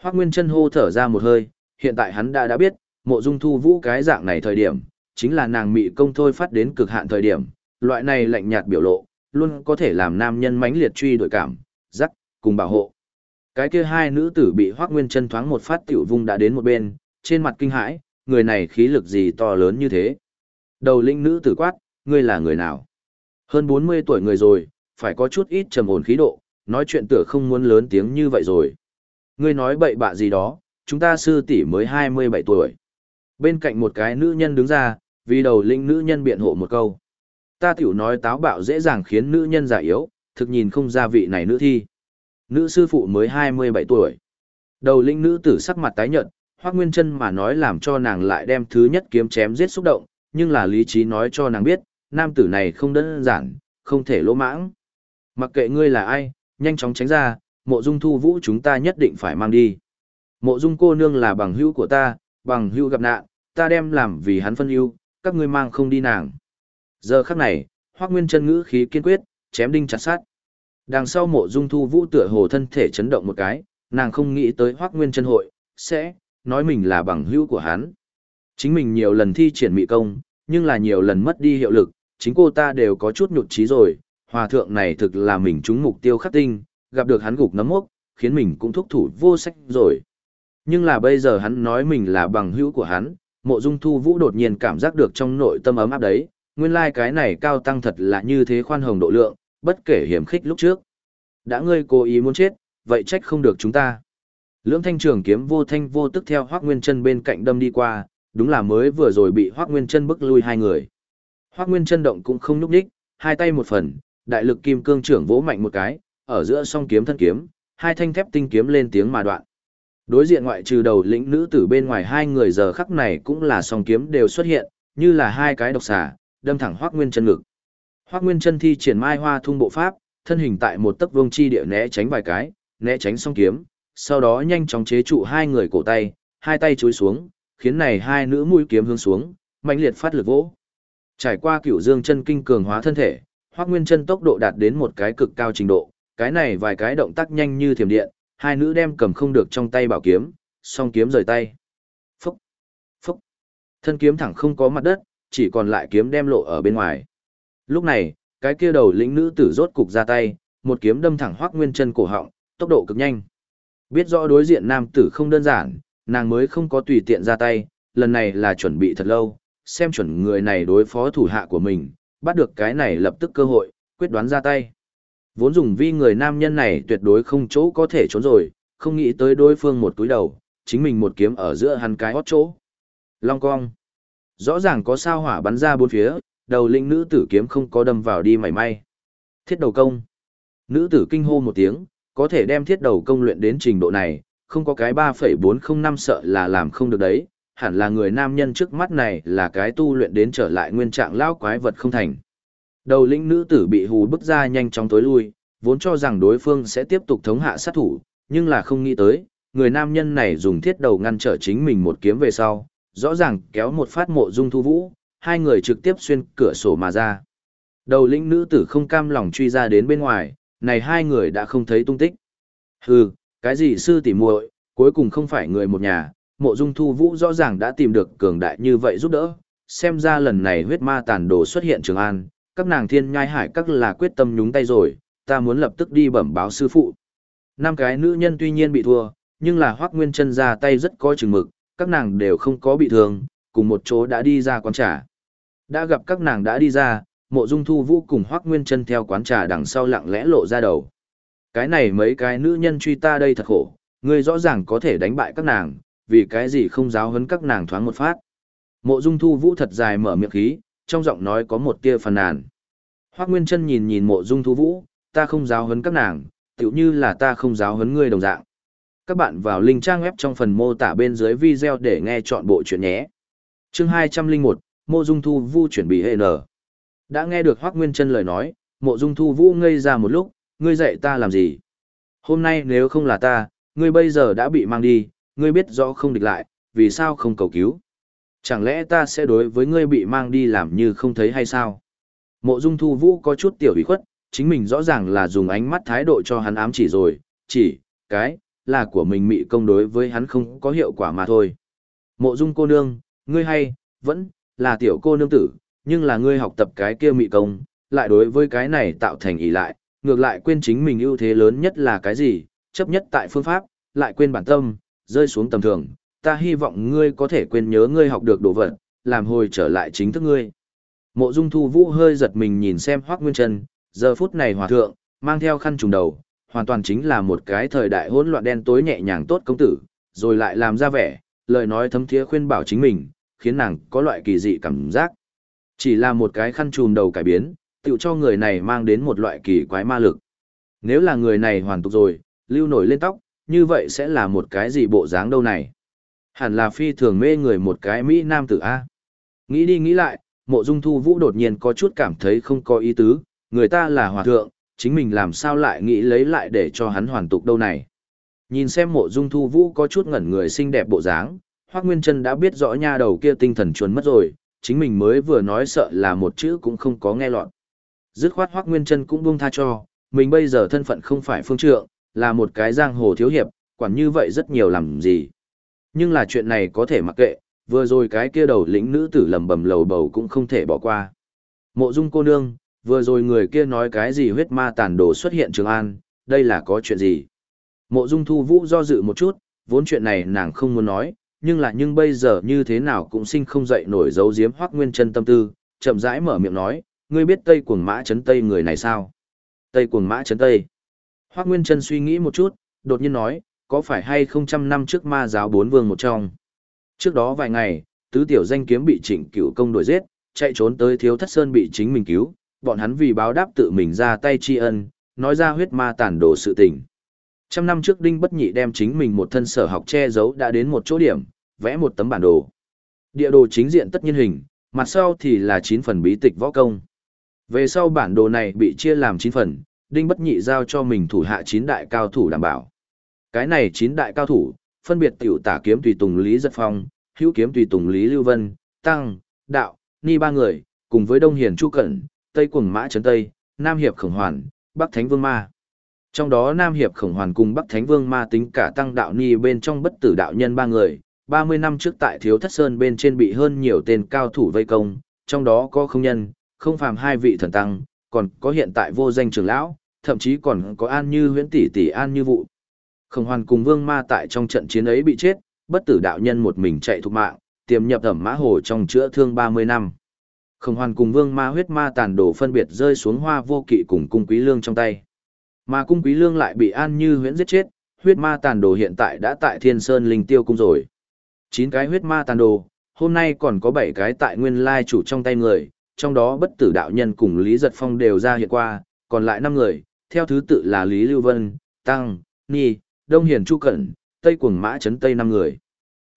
Hoắc Nguyên Chân hô thở ra một hơi, hiện tại hắn đã đã biết, mộ dung thu vũ cái dạng này thời điểm, chính là nàng mị công thôi phát đến cực hạn thời điểm, loại này lạnh nhạt biểu lộ, luôn có thể làm nam nhân mãnh liệt truy đuổi cảm, dắt, cùng bảo hộ. Cái kia hai nữ tử bị Hoắc Nguyên Chân thoáng một phát tiểu vung đã đến một bên, trên mặt kinh hãi, người này khí lực gì to lớn như thế. Đầu linh nữ tử quát, ngươi là người nào? Hơn 40 tuổi người rồi, phải có chút ít trầm ổn khí độ, nói chuyện tựa không muốn lớn tiếng như vậy rồi. Ngươi nói bậy bạ gì đó, chúng ta sư tỷ mới 27 tuổi. Bên cạnh một cái nữ nhân đứng ra, vì đầu linh nữ nhân biện hộ một câu. Ta tiểu nói táo bạo dễ dàng khiến nữ nhân giả yếu, thực nhìn không ra vị này nữ thi. Nữ sư phụ mới 27 tuổi. Đầu linh nữ tử sắc mặt tái nhợt, Hoắc Nguyên Trân mà nói làm cho nàng lại đem thứ nhất kiếm chém giết xúc động, nhưng là lý trí nói cho nàng biết, nam tử này không đơn giản, không thể lỗ mãng. Mặc kệ ngươi là ai, nhanh chóng tránh ra, mộ dung thu vũ chúng ta nhất định phải mang đi. Mộ dung cô nương là bằng hữu của ta, bằng hữu gặp nạn, ta đem làm vì hắn phân ưu, các ngươi mang không đi nàng. Giờ khắc này, Hoắc Nguyên Trân ngữ khí kiên quyết, chém đinh chặt sát. Đằng sau mộ dung thu vũ tựa hồ thân thể chấn động một cái, nàng không nghĩ tới Hoắc Nguyên Trân hội, sẽ, nói mình là bằng hữu của hắn. Chính mình nhiều lần thi triển mị công, nhưng là nhiều lần mất đi hiệu lực, chính cô ta đều có chút nhụt chí rồi, hòa thượng này thực là mình trúng mục tiêu khắc tinh, gặp được hắn gục nấm mốc, khiến mình cũng thúc thủ vô sách rồi. Nhưng là bây giờ hắn nói mình là bằng hữu của hắn, mộ dung thu vũ đột nhiên cảm giác được trong nội tâm ấm áp đấy, nguyên lai like cái này cao tăng thật là như thế khoan hồng độ lượng, bất kể hiểm khích lúc trước. Đã ngươi cố ý muốn chết, vậy trách không được chúng ta. Lưỡng thanh trường kiếm vô thanh vô tức theo Hoắc Nguyên Chân bên cạnh đâm đi qua, đúng là mới vừa rồi bị Hoắc Nguyên Chân bức lui hai người. Hoắc Nguyên Chân động cũng không nhúc nhích, hai tay một phần, đại lực kim cương trưởng vỗ mạnh một cái, ở giữa song kiếm thân kiếm, hai thanh thép tinh kiếm lên tiếng mà đoạn. Đối diện ngoại trừ đầu lĩnh nữ tử bên ngoài hai người giờ khắc này cũng là song kiếm đều xuất hiện, như là hai cái độc xà, đâm thẳng Hoắc Nguyên Chân ngực. Hoắc Nguyên Chân thi triển Mai Hoa Thung bộ pháp, thân hình tại một tấc vương chi địa né tránh vài cái, né tránh song kiếm, sau đó nhanh chóng chế trụ hai người cổ tay, hai tay chối xuống, khiến này hai nữ mũi kiếm hướng xuống, mạnh liệt phát lực vỗ. Trải qua cửu dương chân kinh cường hóa thân thể, Hoắc Nguyên Chân tốc độ đạt đến một cái cực cao trình độ, cái này vài cái động tác nhanh như thiểm điện, hai nữ đem cầm không được trong tay bảo kiếm, song kiếm rời tay. Phúc, phúc. Thân kiếm thẳng không có mặt đất, chỉ còn lại kiếm đem lộ ở bên ngoài. Lúc này, cái kia đầu lĩnh nữ tử rốt cục ra tay, một kiếm đâm thẳng Hoắc Nguyên Chân cổ họng, tốc độ cực nhanh. Biết rõ đối diện nam tử không đơn giản, nàng mới không có tùy tiện ra tay, lần này là chuẩn bị thật lâu, xem chuẩn người này đối phó thủ hạ của mình, bắt được cái này lập tức cơ hội, quyết đoán ra tay. Vốn dùng vi người nam nhân này tuyệt đối không chỗ có thể trốn rồi, không nghĩ tới đối phương một túi đầu, chính mình một kiếm ở giữa hắn cái hót chỗ. Long cong. Rõ ràng có sao hỏa bắn ra bốn phía, đầu linh nữ tử kiếm không có đâm vào đi mảy may. Thiết đầu công. Nữ tử kinh hô một tiếng, có thể đem thiết đầu công luyện đến trình độ này, không có cái 3.405 sợ là làm không được đấy, hẳn là người nam nhân trước mắt này là cái tu luyện đến trở lại nguyên trạng lao quái vật không thành. Đầu lĩnh nữ tử bị hù bức ra nhanh chóng tối lui, vốn cho rằng đối phương sẽ tiếp tục thống hạ sát thủ, nhưng là không nghĩ tới, người nam nhân này dùng thiết đầu ngăn trở chính mình một kiếm về sau, rõ ràng kéo một phát mộ dung thu vũ, hai người trực tiếp xuyên cửa sổ mà ra. Đầu lĩnh nữ tử không cam lòng truy ra đến bên ngoài, này hai người đã không thấy tung tích. Hừ, cái gì sư tỉ muội, cuối cùng không phải người một nhà, mộ dung thu vũ rõ ràng đã tìm được cường đại như vậy giúp đỡ, xem ra lần này huyết ma tàn đồ xuất hiện Trường An, các nàng thiên nhai hải các là quyết tâm nhúng tay rồi, ta muốn lập tức đi bẩm báo sư phụ. Năm cái nữ nhân tuy nhiên bị thua, nhưng là hoác nguyên chân ra tay rất có chừng mực, các nàng đều không có bị thương, cùng một chỗ đã đi ra quán trả. Đã gặp các nàng đã đi ra, mộ dung thu vũ cùng Hoác Nguyên chân theo quán trà đằng sau lặng lẽ lộ ra đầu. Cái này mấy cái nữ nhân truy ta đây thật khổ, ngươi rõ ràng có thể đánh bại các nàng, vì cái gì không giáo hấn các nàng thoáng một phát. Mộ dung thu vũ thật dài mở miệng khí, trong giọng nói có một tia phàn nàn. Hoác Nguyên chân nhìn nhìn mộ dung thu vũ, ta không giáo hấn các nàng, tựu như là ta không giáo hấn ngươi đồng dạng. Các bạn vào link trang web trong phần mô tả bên dưới video để nghe chọn bộ chuyện nhé. Chương 201, Mộ Dung Thu Vũ chuẩn bị hệ nở. Đã nghe được Hoắc Nguyên Chân lời nói, Mộ Dung Thu Vũ ngây ra một lúc, ngươi dạy ta làm gì? Hôm nay nếu không là ta, ngươi bây giờ đã bị mang đi, ngươi biết rõ không địch lại, vì sao không cầu cứu? Chẳng lẽ ta sẽ đối với ngươi bị mang đi làm như không thấy hay sao? Mộ Dung Thu Vũ có chút tiểu ý khuất, chính mình rõ ràng là dùng ánh mắt thái độ cho hắn ám chỉ rồi, chỉ, cái, là của mình mị công đối với hắn không có hiệu quả mà thôi. Mộ Dung cô nương, ngươi hay, vẫn, là tiểu cô nương tử, nhưng là ngươi học tập cái kia mị công, lại đối với cái này tạo thành ý lại, ngược lại quên chính mình ưu thế lớn nhất là cái gì, chấp nhất tại phương pháp, lại quên bản tâm, rơi xuống tầm thường, ta hy vọng ngươi có thể quên nhớ ngươi học được đồ vật, làm hồi trở lại chính thức ngươi. Mộ Dung Thu Vũ hơi giật mình nhìn xem Hoắc Nguyên Trân, giờ phút này hòa thượng, mang theo khăn trùng đầu, hoàn toàn chính là một cái thời đại hỗn loạn đen tối nhẹ nhàng tốt công tử, rồi lại làm ra vẻ, lời nói thấm thiế khuyên bảo chính mình, khiến nàng có loại kỳ dị cảm giác. Chỉ là một cái khăn trùm đầu cải biến, tự cho người này mang đến một loại kỳ quái ma lực. Nếu là người này hoàn tục rồi, lưu nổi lên tóc, như vậy sẽ là một cái gì bộ dáng đâu này? Hẳn là phi thường mê người một cái Mỹ nam tử A. Nghĩ đi nghĩ lại, mộ dung thu vũ đột nhiên có chút cảm thấy không có ý tứ, người ta là hòa thượng, chính mình làm sao lại nghĩ lấy lại để cho hắn hoàn tục đâu này. Nhìn xem mộ dung thu vũ có chút ngẩn người xinh đẹp bộ dáng, Hoác Nguyên Trân đã biết rõ nha đầu kia tinh thần chuồn mất rồi, chính mình mới vừa nói sợ là một chữ cũng không có nghe lọt. Dứt khoát hoắc Nguyên chân cũng buông tha cho, mình bây giờ thân phận không phải phương trượng, là một cái giang hồ thiếu hiệp, quản như vậy rất nhiều làm gì. Nhưng là chuyện này có thể mặc kệ, vừa rồi cái kia đầu lĩnh nữ tử lầm bầm lầu bầu cũng không thể bỏ qua. Mộ dung cô nương, vừa rồi người kia nói cái gì huyết ma tàn đồ xuất hiện Trường An, đây là có chuyện gì? Mộ dung thu vũ do dự một chút, vốn chuyện này nàng không muốn nói, nhưng là nhưng bây giờ như thế nào cũng sinh không dậy nổi dấu diếm hoác nguyên chân tâm tư, chậm rãi mở miệng nói, ngươi biết Tây Cuồng Mã Trấn Tây người này sao? Tây Cuồng Mã Trấn Tây. Hoác Nguyên Chân suy nghĩ một chút, đột nhiên nói, có phải hay không trăm năm trước ma giáo bốn vương một trong? Trước đó vài ngày, tứ tiểu danh kiếm bị trịnh cửu công đuổi giết, chạy trốn tới thiếu thất sơn bị chính mình cứu, bọn hắn vì báo đáp tự mình ra tay tri ân, nói ra huyết ma tàn đổ sự tình. Trăm năm trước Đinh Bất Nhị đem chính mình một thân sở học che giấu đã đến một chỗ điểm, vẽ một tấm bản đồ. Địa đồ chính diện tất nhiên hình, mặt sau thì là 9 phần bí tịch võ công. Về sau bản đồ này bị chia làm 9 phần, Đinh Bất Nhị giao cho mình thủ hạ 9 đại cao thủ đảm bảo. Cái này 9 đại cao thủ, phân biệt tiểu tả kiếm tùy tùng Lý Giật Phong, hữu kiếm tùy tùng Lý Lưu Vân, Tăng, Đạo, Ni ba người, cùng với Đông Hiền Chu Cẩn, Tây Quần Mã Trấn Tây, Nam Hiệp Khổng Hoàn, Bắc Thánh Vương Ma. Trong đó Nam Hiệp Khổng Hoàn cùng Bắc Thánh Vương Ma tính cả Tăng Đạo Ni bên trong bất tử đạo nhân ba người, 30 năm trước tại Thiếu Thất Sơn bên trên bị hơn nhiều tên cao thủ vây công, trong đó có không nhân, không phàm hai vị thần tăng, còn có hiện tại vô danh trưởng lão, thậm chí còn có An Như huyễn tỷ tỷ An Như vụ. Khổng hoàn cùng vương ma tại trong trận chiến ấy bị chết, bất tử đạo nhân một mình chạy thục mạng, tiềm nhập ẩm mã hồ trong chữa thương 30 năm. Khổng hoàn cùng vương ma huyết ma tàn đổ phân biệt rơi xuống hoa vô kỵ cùng cung quý lương trong tay. Mà cung quý lương lại bị An Như huyễn giết chết, huyết ma tàn đồ hiện tại đã tại thiên sơn linh tiêu cung rồi. 9 cái huyết ma tàn đồ, hôm nay còn có 7 cái tại nguyên lai chủ trong tay người, trong đó bất tử đạo nhân cùng Lý Giật Phong đều ra hiện qua, còn lại 5 người, theo thứ tự là Lý Lưu Vân, Tăng, nhi, Đông Hiền Chu Cẩn, Tây Quần Mã Trấn Tây 5 người.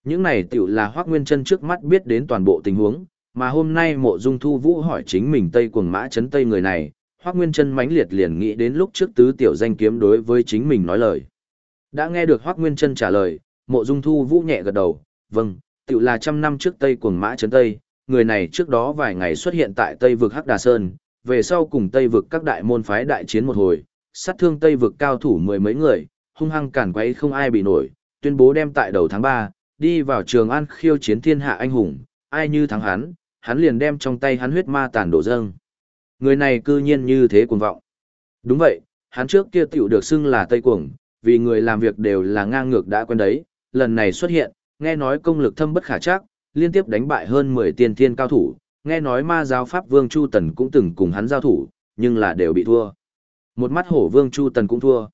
Những này tiểu là Hoác Nguyên chân trước mắt biết đến toàn bộ tình huống, mà hôm nay mộ dung thu vũ hỏi chính mình Tây Quần Mã Trấn Tây người này, Hoác Nguyên chân mãnh liệt liền nghĩ đến lúc trước tứ tiểu danh kiếm đối với chính mình nói lời. Đã nghe được Hoác Nguyên chân trả lời, mộ dung thu vũ nhẹ gật đầu, vâng, tự là trăm năm trước Tây Cuồng Mã Trấn Tây, người này trước đó vài ngày xuất hiện tại Tây vực Hắc Đà Sơn, về sau cùng Tây vực các đại môn phái đại chiến một hồi, sát thương Tây vực cao thủ mười mấy người, hung hăng cản quấy không ai bị nổi, tuyên bố đem tại đầu tháng 3, đi vào trường an khiêu chiến thiên hạ anh hùng, ai như thắng hắn, hắn liền đem trong tay hắn huyết ma tàn đổ dâng. Người này cư nhiên như thế cuồng vọng. Đúng vậy, hắn trước kia tiểu được xưng là Tây Cuồng, vì người làm việc đều là ngang ngược đã quen đấy, lần này xuất hiện, nghe nói công lực thâm bất khả chắc, liên tiếp đánh bại hơn 10 tiên thiên cao thủ, Nghe nói ma giáo Pháp Vương Chu Tần cũng từng cùng hắn giao thủ, nhưng là đều bị thua. Một mắt hổ Vương Chu Tần cũng thua.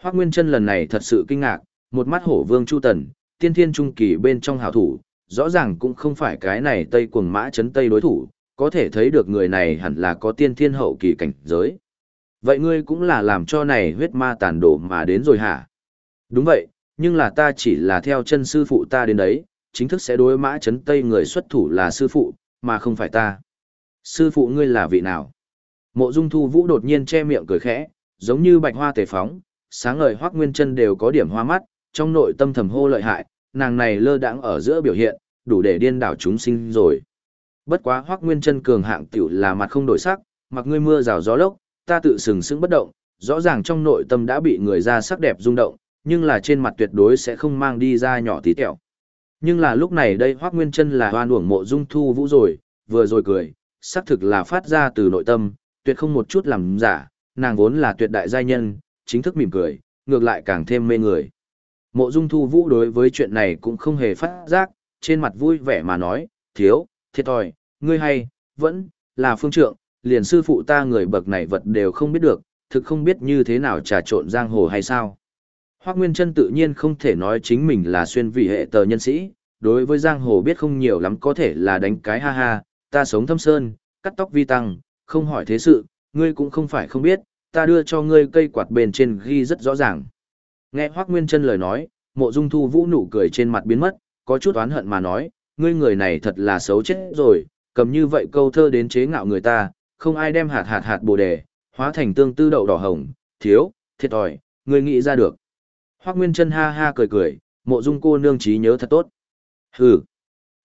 Hoác Nguyên Trân lần này thật sự kinh ngạc, một mắt hổ Vương Chu Tần, tiên thiên trung kỳ bên trong hảo thủ, rõ ràng cũng không phải cái này Tây cuồng mã chấn Tây đối thủ, có thể thấy được người này hẳn là có tiên thiên hậu kỳ cảnh giới. Vậy ngươi cũng là làm cho này huyết ma tàn đổ mà đến rồi hả? Đúng vậy, nhưng là ta chỉ là theo chân sư phụ ta đến đấy, chính thức sẽ đối mã chấn Tây người xuất thủ là sư phụ, mà không phải ta. Sư phụ ngươi là vị nào? Mộ Dung Thu Vũ đột nhiên che miệng cười khẽ, giống như bạch hoa tề phóng, sáng ngời Hoắc Nguyên Chân đều có điểm hoa mắt, trong nội tâm thầm hô lợi hại, nàng này lơ đãng ở giữa biểu hiện, đủ để điên đảo chúng sinh rồi. Bất quá Hoắc Nguyên Chân cường hạng tiểu là mặt không đổi sắc, mặc ngươi mưa rào gió lốc, ta tự sừng sững bất động, rõ ràng trong nội tâm đã bị người ra sắc đẹp rung động, nhưng là trên mặt tuyệt đối sẽ không mang đi ra nhỏ tí tẹo. Nhưng là lúc này đây Hoác Nguyên Trân là hoan uổng mộ dung thu vũ rồi, vừa rồi cười, xác thực là phát ra từ nội tâm, tuyệt không một chút làm giả, nàng vốn là tuyệt đại giai nhân, chính thức mỉm cười, ngược lại càng thêm mê người. Mộ dung thu vũ đối với chuyện này cũng không hề phát giác, trên mặt vui vẻ mà nói, thiếu, thiệt thòi, ngươi hay, vẫn, là phương trượng, liền sư phụ ta người bậc này vật đều không biết được, thực không biết như thế nào trà trộn giang hồ hay sao. Hoác Nguyên Trân tự nhiên không thể nói chính mình là xuyên vị hệ tờ nhân sĩ, đối với giang hồ biết không nhiều lắm có thể là đánh cái ha ha, ta sống thâm sơn, cắt tóc vi tăng, không hỏi thế sự, ngươi cũng không phải không biết, ta đưa cho ngươi cây quạt bền trên ghi rất rõ ràng. Nghe Hoác Nguyên Trân lời nói, mộ dung thu vũ nụ cười trên mặt biến mất, có chút oán hận mà nói, ngươi người này thật là xấu chết rồi, cầm như vậy câu thơ đến chế ngạo người ta, không ai đem hạt hạt hạt bồ đề, hóa thành tương tư đậu đỏ hồng, thiếu, thiệt thòi, ngươi nghĩ ra được. Hoác Nguyên Trân ha ha cười cười, mộ dung cô nương trí nhớ thật tốt. Hừ,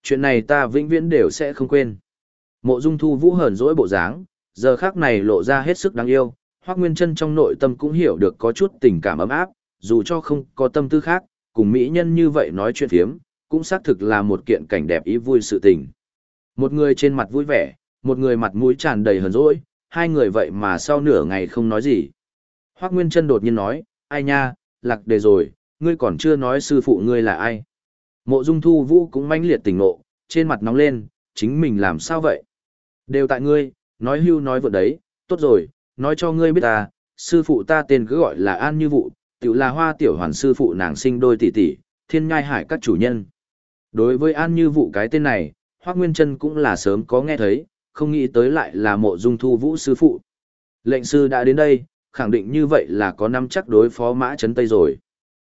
chuyện này ta vĩnh viễn đều sẽ không quên. Mộ dung thu vũ hờn dỗi bộ dáng, giờ khác này lộ ra hết sức đáng yêu, Hoác Nguyên Trân trong nội tâm cũng hiểu được có chút tình cảm ấm áp, dù cho không có tâm tư khác, cùng mỹ nhân như vậy nói chuyện phiếm, cũng xác thực là một kiện cảnh đẹp ý vui sự tình. Một người trên mặt vui vẻ, một người mặt mũi tràn đầy hờn dỗi, hai người vậy mà sau nửa ngày không nói gì. Hoác Nguyên Trân đột nhiên nói, ai nha, lạc đề rồi, ngươi còn chưa nói sư phụ ngươi là ai. Mộ Dung Thu Vũ cũng mãnh liệt tỉnh nộ, trên mặt nóng lên, chính mình làm sao vậy? Đều tại ngươi, nói hưu nói vượt đấy, tốt rồi, nói cho ngươi biết ta, sư phụ ta tên cứ gọi là An Như Vụ, tiểu là hoa tiểu hoàn sư phụ nàng sinh đôi tỷ tỷ, thiên nhai hải các chủ nhân. Đối với An Như Vụ cái tên này, Hoác Nguyên Trân cũng là sớm có nghe thấy, không nghĩ tới lại là mộ dung thu vũ sư phụ. Lệnh sư đã đến đây, khẳng định như vậy là có năm chắc đối phó mã chấn Tây rồi.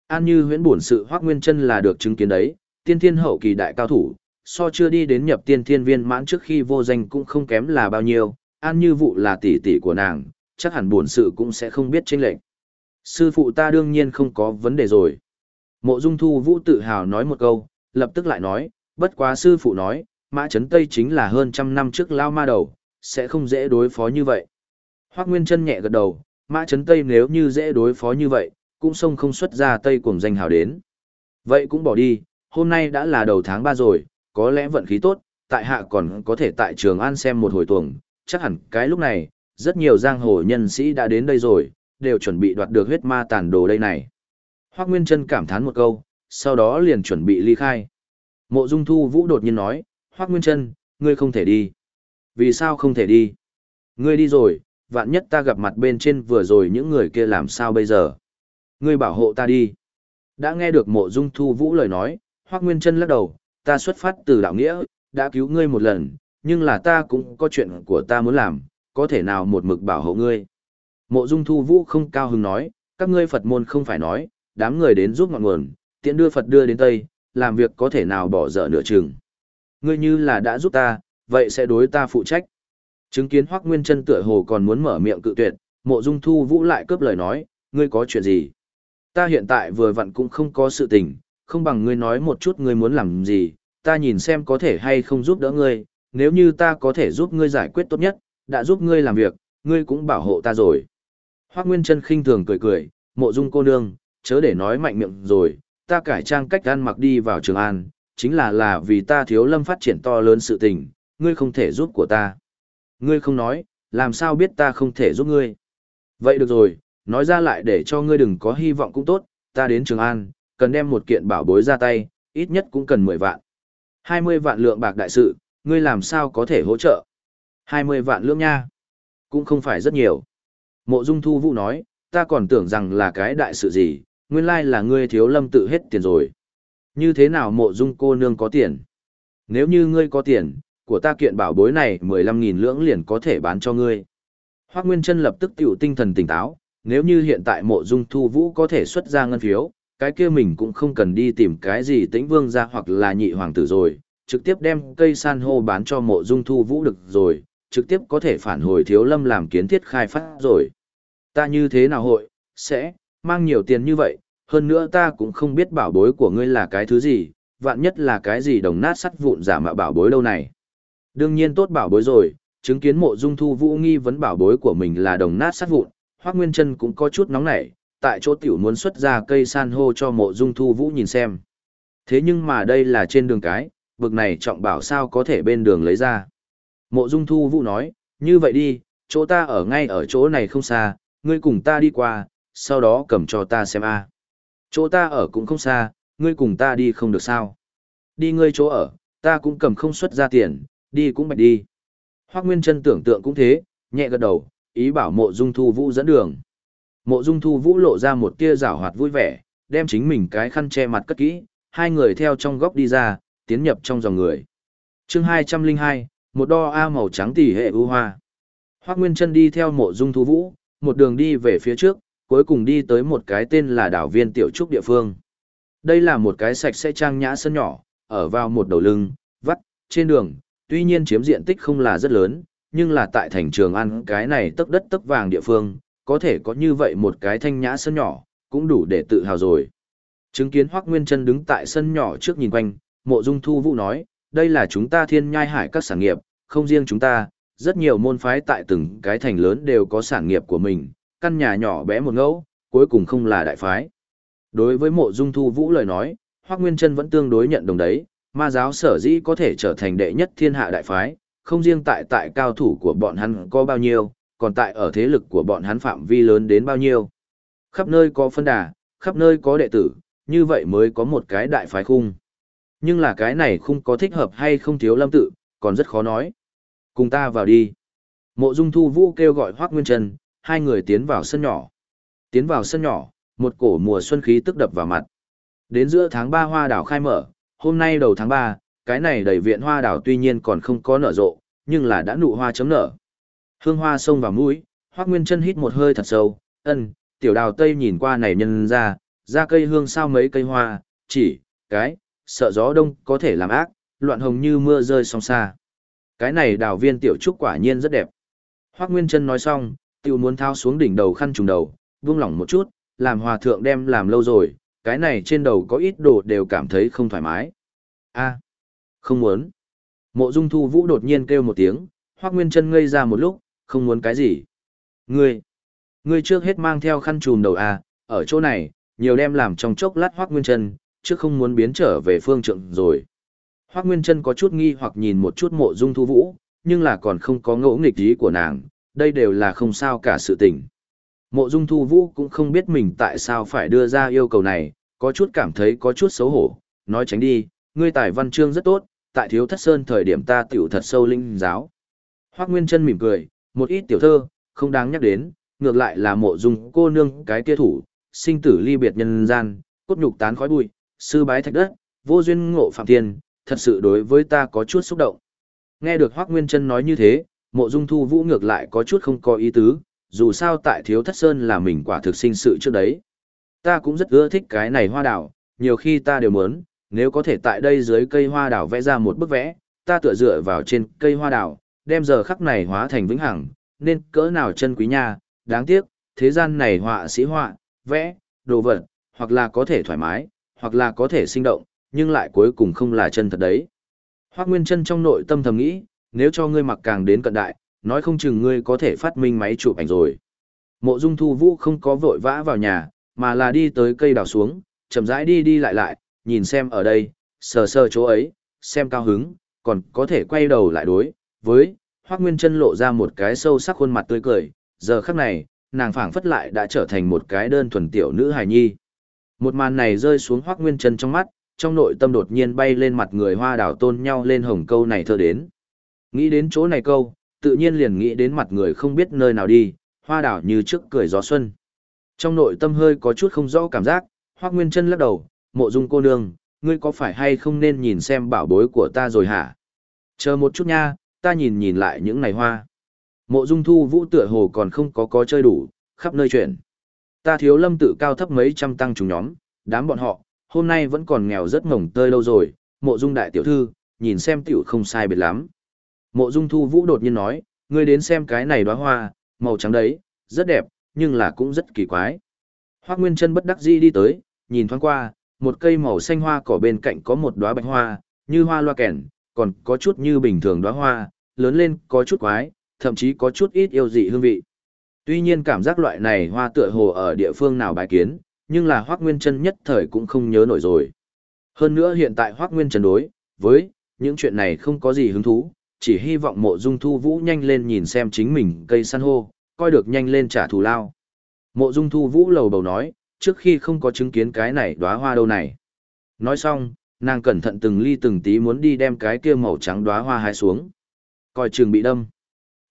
An như huyễn bổn sự Hoác Nguyên chân là được chứng kiến đấy, tiên thiên hậu kỳ đại cao thủ, so chưa đi đến nhập tiên thiên viên mãn trước khi vô danh cũng không kém là bao nhiêu, An như vụ là tỷ tỷ của nàng, chắc hẳn bổn sự cũng sẽ không biết chênh lệnh. Sư phụ ta đương nhiên không có vấn đề rồi. Mộ Dung Thu Vũ tự hào nói một câu, lập tức lại nói, bất quá sư phụ nói, Mã chấn Tây chính là hơn trăm năm trước lao ma đầu, sẽ không dễ đối phó như vậy. Hoác Nguyên chân nhẹ gật đầu, Mã Trấn Tây nếu như dễ đối phó như vậy, cũng sông không xuất ra Tây cùng danh hào đến. Vậy cũng bỏ đi, hôm nay đã là đầu tháng 3 rồi, có lẽ vận khí tốt, tại hạ còn có thể tại trường an xem một hồi tuồng, chắc hẳn cái lúc này, rất nhiều giang hồ nhân sĩ đã đến đây rồi, đều chuẩn bị đoạt được huyết ma tàn đồ đây này. Hoác Nguyên Trân cảm thán một câu, sau đó liền chuẩn bị ly khai. Mộ Dung Thu Vũ đột nhiên nói, Hoác Nguyên Trân, ngươi không thể đi. Vì sao không thể đi? Ngươi đi rồi, vạn nhất ta gặp mặt bên trên vừa rồi những người kia làm sao bây giờ? Ngươi bảo hộ ta đi. Đã nghe được mộ dung thu vũ lời nói, Hoác Nguyên Trân lắc đầu, ta xuất phát từ đạo nghĩa, đã cứu ngươi một lần, nhưng là ta cũng có chuyện của ta muốn làm, có thể nào một mực bảo hộ ngươi. Mộ dung thu vũ không cao hứng nói, các ngươi Phật môn không phải nói, đám người đến giúp ngọn nguồn, tiện đưa Phật đưa đến Tây, làm việc có thể nào bỏ dở nửa chừng ngươi như là đã giúp ta, vậy sẽ đối ta phụ trách. Chứng kiến Hoắc Nguyên Chân tựa hồ còn muốn mở miệng cự tuyệt, Mộ Dung Thu Vũ lại cướp lời nói, ngươi có chuyện gì? Ta hiện tại vừa vặn cũng không có sự tình, không bằng ngươi nói một chút ngươi muốn làm gì, ta nhìn xem có thể hay không giúp đỡ ngươi, nếu như ta có thể giúp ngươi giải quyết tốt nhất, đã giúp ngươi làm việc, ngươi cũng bảo hộ ta rồi. Hoắc Nguyên Chân khinh thường cười cười, Mộ Dung cô nương, chớ để nói mạnh miệng rồi, ta cải trang cách ăn mặc đi vào Trường An, chính là là vì ta thiếu lâm phát triển to lớn sự tình, ngươi không thể giúp của ta. Ngươi không nói, làm sao biết ta không thể giúp ngươi. Vậy được rồi, nói ra lại để cho ngươi đừng có hy vọng cũng tốt, ta đến Trường An, cần đem một kiện bảo bối ra tay, ít nhất cũng cần 10 vạn. 20 vạn lượng bạc đại sự, ngươi làm sao có thể hỗ trợ? 20 vạn lượng nha. Cũng không phải rất nhiều. Mộ Dung Thu Vũ nói, ta còn tưởng rằng là cái đại sự gì, nguyên lai là ngươi thiếu lâm tự hết tiền rồi. Như thế nào mộ Dung cô nương có tiền? Nếu như ngươi có tiền, của ta kiện bảo bối này 15.000 lưỡng liền có thể bán cho ngươi. Hoác Nguyên Trân lập tức tiểu tinh thần tỉnh táo, nếu như hiện tại mộ dung thu vũ có thể xuất ra ngân phiếu, cái kia mình cũng không cần đi tìm cái gì tĩnh vương ra hoặc là nhị hoàng tử rồi, trực tiếp đem cây san hô bán cho mộ dung thu vũ được rồi, trực tiếp có thể phản hồi thiếu lâm làm kiến thiết khai phát rồi. Ta như thế nào hội, sẽ, mang nhiều tiền như vậy, hơn nữa ta cũng không biết bảo bối của ngươi là cái thứ gì, vạn nhất là cái gì đồng nát sắt vụn giả mạo bảo bối đâu này. Đương nhiên tốt bảo bối rồi, chứng kiến mộ dung thu vũ nghi vấn bảo bối của mình là đồng nát sát vụn, hoắc Nguyên Trân cũng có chút nóng nảy, tại chỗ tiểu muốn xuất ra cây san hô cho mộ dung thu vũ nhìn xem. Thế nhưng mà đây là trên đường cái, bực này trọng bảo sao có thể bên đường lấy ra. Mộ dung thu vũ nói, như vậy đi, chỗ ta ở ngay ở chỗ này không xa, ngươi cùng ta đi qua, sau đó cầm cho ta xem a. Chỗ ta ở cũng không xa, ngươi cùng ta đi không được sao. Đi ngươi chỗ ở, ta cũng cầm không xuất ra tiền, đi cũng bạch đi. Hoác Nguyên Trân tưởng tượng cũng thế, nhẹ gật đầu, ý bảo mộ dung thu vũ dẫn đường. Mộ dung thu vũ lộ ra một tia rảo hoạt vui vẻ, đem chính mình cái khăn che mặt cất kỹ, hai người theo trong góc đi ra, tiến nhập trong dòng người. chương 202, một đo A màu trắng tỷ hệ ưu hoa. Hoác Nguyên Trân đi theo mộ dung thu vũ, một đường đi về phía trước, cuối cùng đi tới một cái tên là đảo viên tiểu trúc địa phương. Đây là một cái sạch sẽ trang nhã sân nhỏ, ở vào một đầu lưng, vắt, trên đường, tuy nhiên chiếm diện tích không là rất lớn, nhưng là tại thành trường ăn cái này tấc đất tấc vàng địa phương, có thể có như vậy một cái thanh nhã sân nhỏ, cũng đủ để tự hào rồi. Chứng kiến Hoắc Nguyên Chân đứng tại sân nhỏ trước nhìn quanh, Mộ Dung Thu Vũ nói, đây là chúng ta thiên nhai hải các sản nghiệp, không riêng chúng ta, rất nhiều môn phái tại từng cái thành lớn đều có sản nghiệp của mình, căn nhà nhỏ bé một ngẫu, cuối cùng không là đại phái. Đối với Mộ Dung Thu Vũ lời nói, Hoắc Nguyên Chân vẫn tương đối nhận đồng đấy, ma giáo sở dĩ có thể trở thành đệ nhất thiên hạ đại phái, không riêng tại tại cao thủ của bọn hắn có bao nhiêu, còn tại ở thế lực của bọn hắn phạm vi lớn đến bao nhiêu. Khắp nơi có phân đà, khắp nơi có đệ tử, như vậy mới có một cái đại phái khung. Nhưng là cái này không có thích hợp hay không thiếu lâm tự, còn rất khó nói. Cùng ta vào đi. Mộ Dung Thu Vũ kêu gọi Hoác Nguyên Trần, hai người tiến vào sân nhỏ. Tiến vào sân nhỏ, một cổ mùa xuân khí tức đập vào mặt. Đến giữa tháng 3 hoa đảo khai mở, hôm nay đầu tháng 3, cái này đầy viện hoa đảo tuy nhiên còn không có nở rộ, nhưng là đã nụ hoa chấm nở. Hương hoa xông vào mũi, Hoắc Nguyên Chân hít một hơi thật sâu, "Ân, tiểu đào tây nhìn qua này nhân ra, ra cây hương sao mấy cây hoa, chỉ, cái, sợ gió đông có thể làm ác, loạn hồng như mưa rơi song xa." Cái này đào viên tiểu trúc quả nhiên rất đẹp. Hoắc Nguyên Chân nói xong, tiểu muốn thao xuống đỉnh đầu khăn trùng đầu, buông lỏng một chút, làm hòa thượng đem làm lâu rồi, cái này trên đầu có ít đồ đều cảm thấy không thoải mái. A. À, không muốn. Mộ Dung Thu Vũ đột nhiên kêu một tiếng, Hoắc Nguyên Chân ngây ra một lúc, không muốn cái gì. Ngươi, ngươi trước hết mang theo khăn trùm đầu à, ở chỗ này, nhiều đem làm trong chốc lát Hoắc Nguyên Chân, trước không muốn biến trở về phương trượng rồi. Hoắc Nguyên Chân có chút nghi hoặc nhìn một chút Mộ Dung Thu Vũ, nhưng là còn không có ngỗ nghịch ý của nàng, đây đều là không sao cả sự tình. Mộ Dung Thu Vũ cũng không biết mình tại sao phải đưa ra yêu cầu này, có chút cảm thấy có chút xấu hổ, nói tránh đi, ngươi tài văn chương rất tốt, tại thiếu thất sơn thời điểm ta tiểu thật sâu linh giáo. Hoác Nguyên Trân mỉm cười, một ít tiểu thơ, không đáng nhắc đến, ngược lại là mộ dung cô nương cái kia thủ, sinh tử ly biệt nhân gian, cốt nhục tán khói bụi, sư bái thạch đất, vô duyên ngộ phạm thiên, thật sự đối với ta có chút xúc động. Nghe được Hoác Nguyên Trân nói như thế, mộ dung thu vũ ngược lại có chút không có ý tứ, dù sao tại thiếu thất sơn là mình quả thực sinh sự trước đấy. Ta cũng rất ưa thích cái này hoa đảo, nhiều khi ta đều muốn, nếu có thể tại đây dưới cây hoa đảo vẽ ra một bức vẽ, ta tựa dựa vào trên cây hoa đảo, đem giờ khắc này hóa thành vĩnh hằng, nên cỡ nào chân quý nha, đáng tiếc, thế gian này họa sĩ họa, vẽ, đồ vật, hoặc là có thể thoải mái, hoặc là có thể sinh động, nhưng lại cuối cùng không là chân thật đấy. Hoác Nguyên chân trong nội tâm thầm nghĩ, nếu cho ngươi mặc càng đến cận đại, nói không chừng ngươi có thể phát minh máy chụp ảnh rồi. Mộ Dung Thu Vũ không có vội vã vào nhà, mà là đi tới cây đào xuống, chậm rãi đi đi lại lại, nhìn xem ở đây, sờ sờ chỗ ấy, xem cao hứng, còn có thể quay đầu lại đối, với, Hoác Nguyên chân lộ ra một cái sâu sắc khuôn mặt tươi cười, giờ khắc này, nàng phảng phất lại đã trở thành một cái đơn thuần tiểu nữ hài nhi. Một màn này rơi xuống Hoác Nguyên chân trong mắt, trong nội tâm đột nhiên bay lên mặt người hoa đảo tôn nhau lên hồng câu này thơ đến. Nghĩ đến chỗ này câu, tự nhiên liền nghĩ đến mặt người không biết nơi nào đi, hoa đảo như trước cười gió xuân. Trong nội tâm hơi có chút không rõ cảm giác, Hoắc Nguyên Chân lắc đầu, "Mộ Dung cô nương, ngươi có phải hay không nên nhìn xem bảo bối của ta rồi hả?" "Chờ một chút nha, ta nhìn nhìn lại những này hoa." Mộ Dung Thu Vũ tựa hồ còn không có có chơi đủ, khắp nơi chuyển. Ta thiếu lâm tự cao thấp mấy trăm tăng chúng nhóm, đám bọn họ, hôm nay vẫn còn nghèo rất mồng tơi lâu rồi, Mộ Dung đại tiểu thư, nhìn xem tiểu không sai biệt lắm. Mộ Dung Thu Vũ đột nhiên nói, ngươi đến xem cái này đóa hoa, màu trắng đấy, rất đẹp, nhưng là cũng rất kỳ quái. Hoắc Nguyên Chân bất đắc dĩ đi tới, nhìn thoáng qua, một cây màu xanh hoa cỏ bên cạnh có một đóa bạch hoa, như hoa loa kèn, còn có chút như bình thường đóa hoa, lớn lên có chút quái, thậm chí có chút ít yêu dị hương vị. Tuy nhiên cảm giác loại này hoa tựa hồ ở địa phương nào bài kiến, nhưng là Hoắc Nguyên Chân nhất thời cũng không nhớ nổi rồi. Hơn nữa hiện tại Hoắc Nguyên Chân đối với những chuyện này không có gì hứng thú, chỉ hy vọng Mộ Dung Thu Vũ nhanh lên nhìn xem chính mình cây san hô, coi được nhanh lên trả thù lao. Mộ Dung Thu Vũ lầu bầu nói, trước khi không có chứng kiến cái này đóa hoa đâu này. Nói xong, nàng cẩn thận từng ly từng tí muốn đi đem cái kia màu trắng đóa hoa hái xuống. Coi trường bị đâm.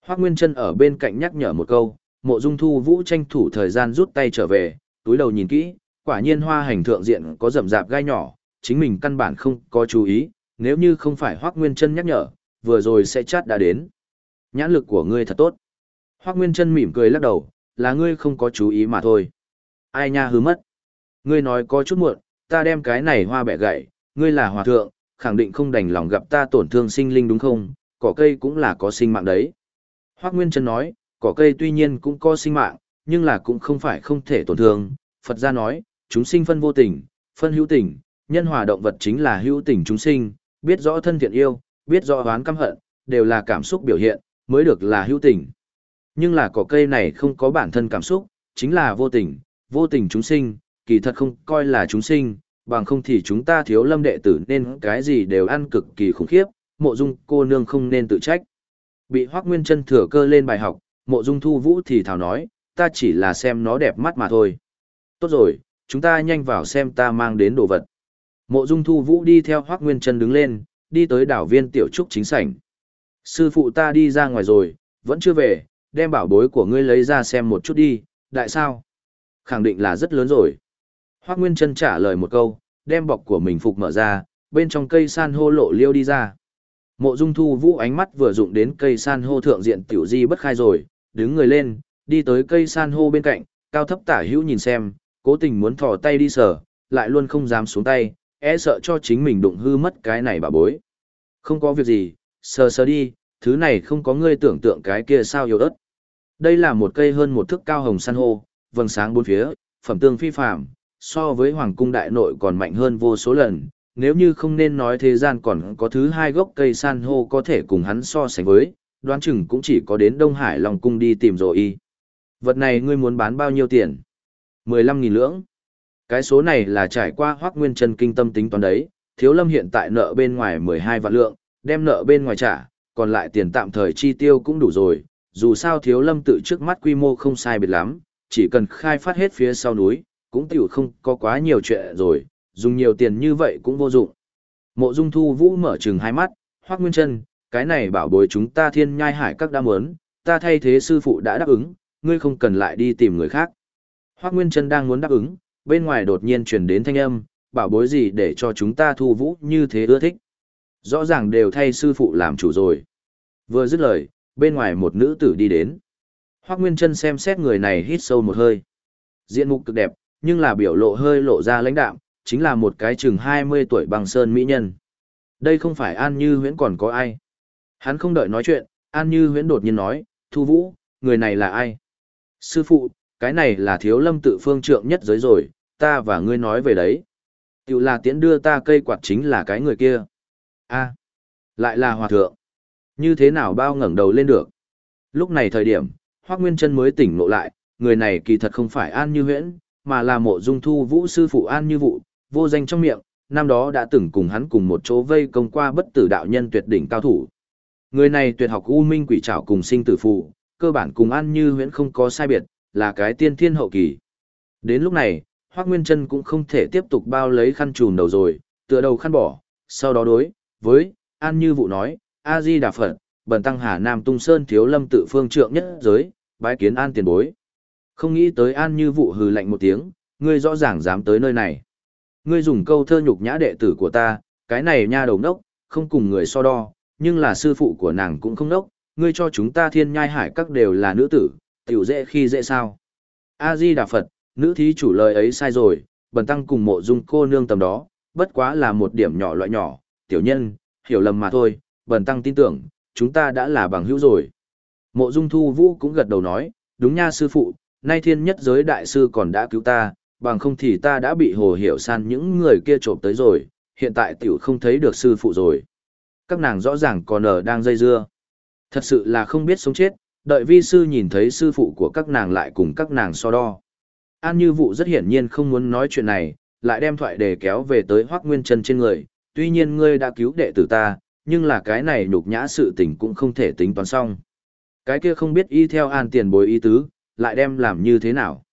Hoắc Nguyên Chân ở bên cạnh nhắc nhở một câu, Mộ Dung Thu Vũ tranh thủ thời gian rút tay trở về, túi đầu nhìn kỹ, quả nhiên hoa hành thượng diện có rậm rạp gai nhỏ, chính mình căn bản không có chú ý, nếu như không phải Hoắc Nguyên Chân nhắc nhở, vừa rồi sẽ chát đã đến. Nhãn lực của ngươi thật tốt. Hoác Nguyên Chân mỉm cười lắc đầu, là ngươi không có chú ý mà thôi. Ai nha hứ mất. Ngươi nói có chút muộn, ta đem cái này hoa bẻ gậy ngươi là hòa thượng, khẳng định không đành lòng gặp ta tổn thương sinh linh đúng không? Cỏ cây cũng là có sinh mạng đấy. Hoác Nguyên Chân nói, cỏ cây tuy nhiên cũng có sinh mạng, nhưng là cũng không phải không thể tổn thương. Phật gia nói, chúng sinh phân vô tình, phân hữu tình, nhân hòa động vật chính là hữu tình chúng sinh, biết rõ thân thiện yêu, biết rõ oán căm hận, đều là cảm xúc biểu hiện, mới được là hữu tình. Nhưng là cỏ cây này không có bản thân cảm xúc, chính là vô tình, vô tình chúng sinh, kỳ thật không coi là chúng sinh, bằng không thì chúng ta thiếu lâm đệ tử nên cái gì đều ăn cực kỳ khủng khiếp, mộ dung cô nương không nên tự trách. Bị hoác nguyên chân thừa cơ lên bài học, mộ dung thu vũ thì thảo nói, ta chỉ là xem nó đẹp mắt mà thôi. Tốt rồi, chúng ta nhanh vào xem ta mang đến đồ vật. Mộ dung thu vũ đi theo hoác nguyên chân đứng lên, đi tới đảo viên tiểu trúc chính sảnh. Sư phụ ta đi ra ngoài rồi, vẫn chưa về, đem bảo bối của ngươi lấy ra xem một chút đi, đại sao? Khẳng định là rất lớn rồi. Hoác Nguyên Trân trả lời một câu, đem bọc của mình phục mở ra, bên trong cây san hô lộ liêu đi ra. Mộ Dung Thu Vũ ánh mắt vừa dụng đến cây san hô thượng diện tiểu di bất khai rồi, đứng người lên, đi tới cây san hô bên cạnh, cao thấp tả hữu nhìn xem, cố tình muốn thò tay đi sờ, lại luôn không dám xuống tay, e sợ cho chính mình đụng hư mất cái này bà bối. Không có việc gì, sờ sờ đi, thứ này không có ngươi tưởng tượng cái kia sao yếu ớt. Đây là một cây hơn một thước cao hồng san hô, vầng sáng bốn phía, phẩm tương phi phàm, so với hoàng cung đại nội còn mạnh hơn vô số lần. Nếu như không nên nói thế gian còn có thứ hai gốc cây san hô có thể cùng hắn so sánh với, đoán chừng cũng chỉ có đến Đông Hải Long Cung đi tìm rồi y. Vật này ngươi muốn bán bao nhiêu tiền? 15.000 lưỡng. Cái số này là trải qua hoác nguyên chân kinh tâm tính toán đấy, thiếu lâm hiện tại nợ bên ngoài 12 vạn lượng, đem nợ bên ngoài trả, còn lại tiền tạm thời chi tiêu cũng đủ rồi, dù sao thiếu lâm tự trước mắt quy mô không sai biệt lắm, chỉ cần khai phát hết phía sau núi, cũng tiểu không có quá nhiều chuyện rồi, dùng nhiều tiền như vậy cũng vô dụng. Mộ Dung Thu Vũ mở trừng hai mắt, Hoắc Nguyên Chân, cái này bảo bối chúng ta Thiên Nhai Hải các đã muốn, ta thay thế sư phụ đã đáp ứng, ngươi không cần lại đi tìm người khác. Hoắc Nguyên Chân đang muốn đáp ứng, bên ngoài đột nhiên truyền đến thanh âm, bảo bối gì để cho chúng ta Thu Vũ như thế ưa thích. Rõ ràng đều thay sư phụ làm chủ rồi. Vừa dứt lời, bên ngoài một nữ tử đi đến. Hoác Nguyên Trân xem xét người này hít sâu một hơi. Diện mục cực đẹp, nhưng là biểu lộ hơi lộ ra lãnh đạm, chính là một cái chừng 20 tuổi bằng sơn mỹ nhân. Đây không phải An Như Huyễn còn có ai. Hắn không đợi nói chuyện, An Như Huyễn đột nhiên nói, Thu Vũ, người này là ai? Sư phụ, cái này là thiếu lâm tự phương trượng nhất giới rồi, ta và ngươi nói về đấy. Tiểu là tiễn đưa ta cây quạt chính là cái người kia. a lại là hòa thượng. Như thế nào bao ngẩng đầu lên được? Lúc này thời điểm, Hoác Nguyên chân mới tỉnh ngộ lại, người này kỳ thật không phải An Như Huyễn, mà là mộ dung thu vũ sư phụ An Như Vụ, vô danh trong miệng, năm đó đã từng cùng hắn cùng một chỗ vây công qua bất tử đạo nhân tuyệt đỉnh cao thủ. Người này tuyệt học U Minh Quỷ Trảo cùng sinh tử phụ, cơ bản cùng An Như Huyễn không có sai biệt, là cái tiên thiên hậu kỳ. Đến lúc này, Hoác Nguyên Trân cũng không thể tiếp tục bao lấy khăn trùn đầu rồi, tựa đầu khăn bỏ, sau đó đối với An Như Vụ nói, A Di Đà Phật, bần tăng Hà Nam Tung Sơn thiếu lâm tự phương trượng nhất giới, bái kiến an tiền bối. Không nghĩ tới an như vụ hừ lạnh một tiếng, ngươi rõ ràng dám tới nơi này. Ngươi dùng câu thơ nhục nhã đệ tử của ta, cái này nha đầu nốc, không cùng người so đo, nhưng là sư phụ của nàng cũng không nốc, ngươi cho chúng ta thiên nhai hải các đều là nữ tử, tiểu dễ khi dễ sao. A-di Đà Phật, nữ thí chủ lời ấy sai rồi, bần tăng cùng mộ dung cô nương tầm đó, bất quá là một điểm nhỏ loại nhỏ, tiểu nhân, hiểu lầm mà thôi, bần tăng tin tưởng, chúng ta đã là bằng hữu rồi. Mộ dung thu vũ cũng gật đầu nói, đúng nha sư phụ, nay thiên nhất giới đại sư còn đã cứu ta, bằng không thì ta đã bị hồ hiểu san những người kia trộm tới rồi, hiện tại tiểu không thấy được sư phụ rồi. Các nàng rõ ràng còn ở đang dây dưa. Thật sự là không biết sống chết, đợi vi sư nhìn thấy sư phụ của các nàng lại cùng các nàng so đo. An Như Vụ rất hiển nhiên không muốn nói chuyện này, lại đem thoại đề kéo về tới Hoắc Nguyên Trân trên người, tuy nhiên ngươi đã cứu đệ tử ta, nhưng là cái này nhục nhã sự tình cũng không thể tính toán xong. Cái kia không biết y theo an tiền bối ý tứ, lại đem làm như thế nào.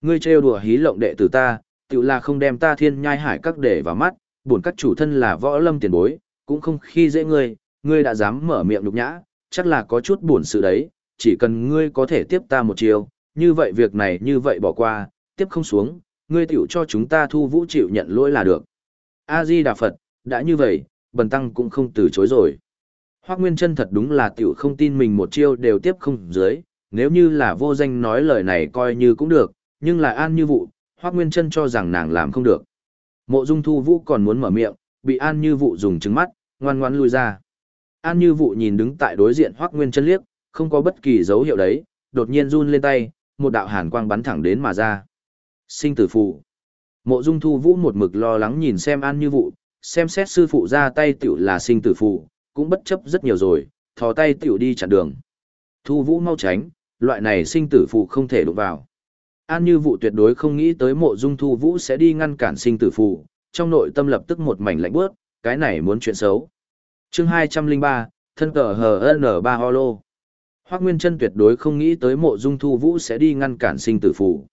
Ngươi trêu đùa hí lộng đệ tử ta, tự là không đem ta thiên nhai hải các để vào mắt, buồn các chủ thân là võ lâm tiền bối, cũng không khi dễ ngươi, ngươi đã dám mở miệng nhục nhã, chắc là có chút buồn sự đấy, chỉ cần ngươi có thể tiếp ta một chiều, như vậy việc này như vậy bỏ qua, tiếp không xuống, ngươi tiểu cho chúng ta thu vũ chịu nhận lỗi là được. A-di Đà Phật, đã như vậy, bần tăng cũng không từ chối rồi. Hoác Nguyên chân thật đúng là tiểu không tin mình một chiêu đều tiếp không dưới, nếu như là vô danh nói lời này coi như cũng được, nhưng là an như vụ, Hoác Nguyên chân cho rằng nàng làm không được. Mộ Dung Thu Vũ còn muốn mở miệng, bị an như vụ dùng trứng mắt, ngoan ngoan lui ra. An như vụ nhìn đứng tại đối diện Hoác Nguyên chân liếc, không có bất kỳ dấu hiệu đấy, đột nhiên run lên tay, một đạo hàn quang bắn thẳng đến mà ra. Sinh tử phụ. Mộ Dung Thu Vũ một mực lo lắng nhìn xem An Như Vụ, xem xét sư phụ ra tay tiểu là sinh tử phụ, cũng bất chấp rất nhiều rồi, thò tay tiểu đi chặn đường. Thu Vũ mau tránh, loại này sinh tử phụ không thể đụng vào. An Như Vụ tuyệt đối không nghĩ tới Mộ Dung Thu Vũ sẽ đi ngăn cản sinh tử phụ, trong nội tâm lập tức một mảnh lạnh bước, cái này muốn chuyện xấu. Chương 203, thân cờ HN3 Holo. Hoác Nguyên Trân tuyệt đối không nghĩ tới mộ dung thu vũ sẽ đi ngăn cản sinh tử phù.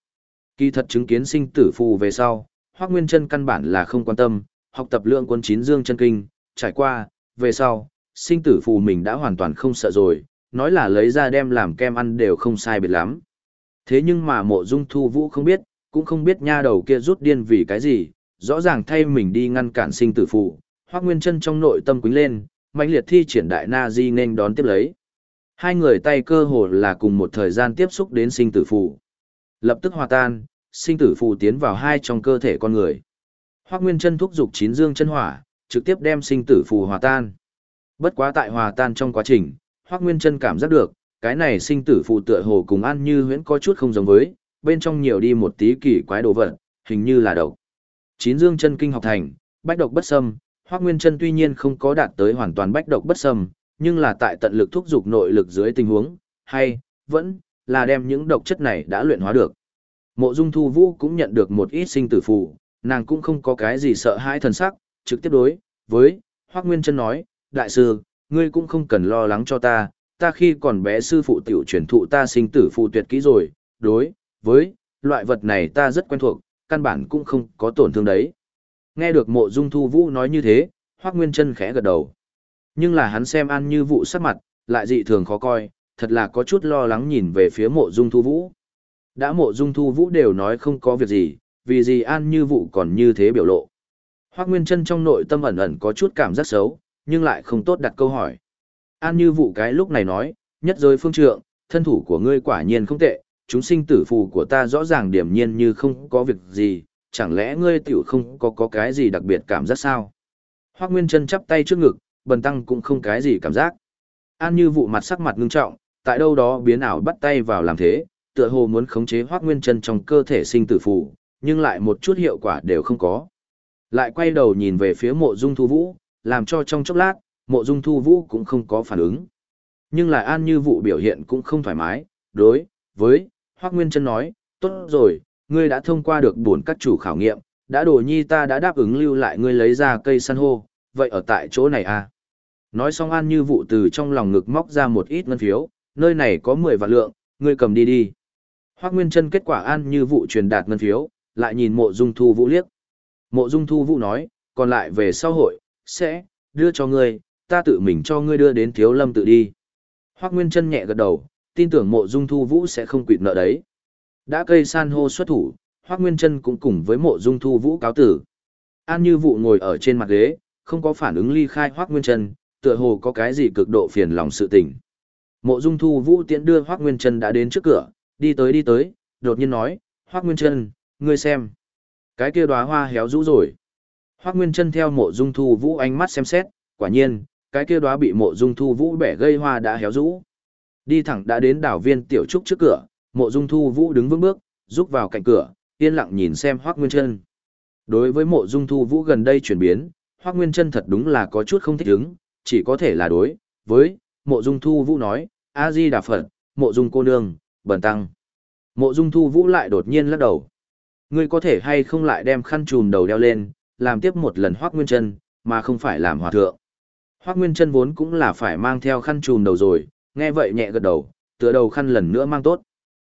Kỳ thật chứng kiến sinh tử phù về sau, Hoác Nguyên Trân căn bản là không quan tâm, học tập lượng quân chín dương chân kinh, trải qua, về sau, sinh tử phù mình đã hoàn toàn không sợ rồi, nói là lấy ra đem làm kem ăn đều không sai biệt lắm. Thế nhưng mà mộ dung thu vũ không biết, cũng không biết nha đầu kia rút điên vì cái gì, rõ ràng thay mình đi ngăn cản sinh tử phù, Hoắc Nguyên Trân trong nội tâm quính lên, mãnh liệt thi triển đại na di nên đón tiếp lấy. Hai người tay cơ hồ là cùng một thời gian tiếp xúc đến sinh tử phù. Lập tức hòa tan, sinh tử phù tiến vào hai trong cơ thể con người. Hoắc Nguyên chân thúc dục chín dương chân hỏa, trực tiếp đem sinh tử phù hòa tan. Bất quá tại hòa tan trong quá trình, Hoắc Nguyên chân cảm giác được, cái này sinh tử phù tựa hồ cùng ăn như huyễn có chút không giống với, bên trong nhiều đi một tí kỳ quái đồ vật, hình như là độc. Chín dương chân kinh học thành, bách độc bất xâm, Hoắc Nguyên chân tuy nhiên không có đạt tới hoàn toàn bách độc bất xâm, nhưng là tại tận lực thúc giục nội lực dưới tình huống, hay, vẫn, là đem những độc chất này đã luyện hóa được. Mộ Dung Thu Vũ cũng nhận được một ít sinh tử phù, nàng cũng không có cái gì sợ hãi thần sắc, trực tiếp đối với Hoắc Nguyên Chân nói, đại sư, ngươi cũng không cần lo lắng cho ta, ta khi còn bé sư phụ tiểu truyền thụ ta sinh tử phù tuyệt kỹ rồi, đối với loại vật này ta rất quen thuộc, căn bản cũng không có tổn thương đấy. Nghe được Mộ Dung Thu Vũ nói như thế, Hoắc Nguyên Chân khẽ gật đầu. Nhưng là hắn xem An Như Vũ sắc mặt, lại dị thường khó coi, thật là có chút lo lắng nhìn về phía mộ dung thu vũ. Đã mộ dung thu vũ đều nói không có việc gì, vì gì An Như Vũ còn như thế biểu lộ. Hoác Nguyên Trân trong nội tâm ẩn ẩn có chút cảm giác xấu, nhưng lại không tốt đặt câu hỏi. An Như Vũ cái lúc này nói, nhất giới phương trượng, thân thủ của ngươi quả nhiên không tệ, chúng sinh tử phù của ta rõ ràng điểm nhiên như không có việc gì, chẳng lẽ ngươi tiểu không có có cái gì đặc biệt cảm giác sao? Hoác Nguyên Trân chắp tay trước ngực, bần tăng cũng không cái gì cảm giác. An như vụ mặt sắc mặt ngưng trọng, tại đâu đó biến ảo bắt tay vào làm thế, tựa hồ muốn khống chế hoác nguyên chân trong cơ thể sinh tử phù, nhưng lại một chút hiệu quả đều không có. Lại quay đầu nhìn về phía mộ dung thu vũ, làm cho trong chốc lát, mộ dung thu vũ cũng không có phản ứng. Nhưng lại an như vụ biểu hiện cũng không thoải mái, đối, với, hoác nguyên chân nói, tốt rồi, ngươi đã thông qua được bốn các chủ khảo nghiệm, đã đồ nhi ta đã đáp ứng lưu lại ngươi lấy ra cây san hô, vậy ở tại chỗ này à? Nói xong An Như Vụ từ trong lòng ngực móc ra một ít ngân phiếu, nơi này có 10 vạn lượng, ngươi cầm đi đi. Hoắc Nguyên Chân kết quả An Như Vụ truyền đạt ngân phiếu, lại nhìn Mộ Dung Thu Vũ liếc. Mộ Dung Thu Vũ nói, còn lại về sau hội, sẽ, đưa cho ngươi, ta tự mình cho ngươi đưa đến Thiếu Lâm tự đi. hoắc Nguyên chân nhẹ gật đầu, tin tưởng mộ dung thu vũ sẽ không quỵt nợ đấy. Đã cây san hô xuất thủ, hoắc Nguyên chân cũng cùng với mộ dung thu vũ cáo tử. An như vụ ngồi ở trên mặt ghế, không có phản ứng ly khai hoắc Nguyên chân tựa hồ có cái gì cực độ phiền lòng sự tình. Mộ dung thu vũ tiễn đưa Hoắc Nguyên Trân đã đến trước cửa, đi tới đi tới, đột nhiên nói, Hoắc Nguyên Trân, ngươi xem. Cái kia đóa hoa héo rũ rồi. Hoắc Nguyên Trân theo mộ dung thu vũ ánh mắt xem xét, quả nhiên, cái kia đóa bị mộ dung thu vũ bẻ gây hoa đã héo rũ. Đi thẳng đã đến đảo viên tiểu trúc trước cửa, mộ dung thu vũ đứng vững bước, rúc vào cạnh cửa, yên lặng nhìn xem Hoắc Nguyên Trân. Đối với mộ dung thu vũ gần đây chuyển biến, Hoắc Nguyên Trân thật đúng là có chút không thích ứng, chỉ có thể là đối, với, mộ dung thu vũ nói, A-di Đà Phật, mộ dung cô nương, bần tăng. Mộ dung thu vũ lại đột nhiên lắc đầu. Ngươi có thể hay không lại đem khăn trùm đầu đeo lên, làm tiếp một lần Hoác Nguyên chân mà không phải làm hòa thượng. Hoác Nguyên chân vốn cũng là phải mang theo khăn trùm đầu rồi, nghe vậy nhẹ gật đầu, tựa đầu khăn lần nữa mang tốt.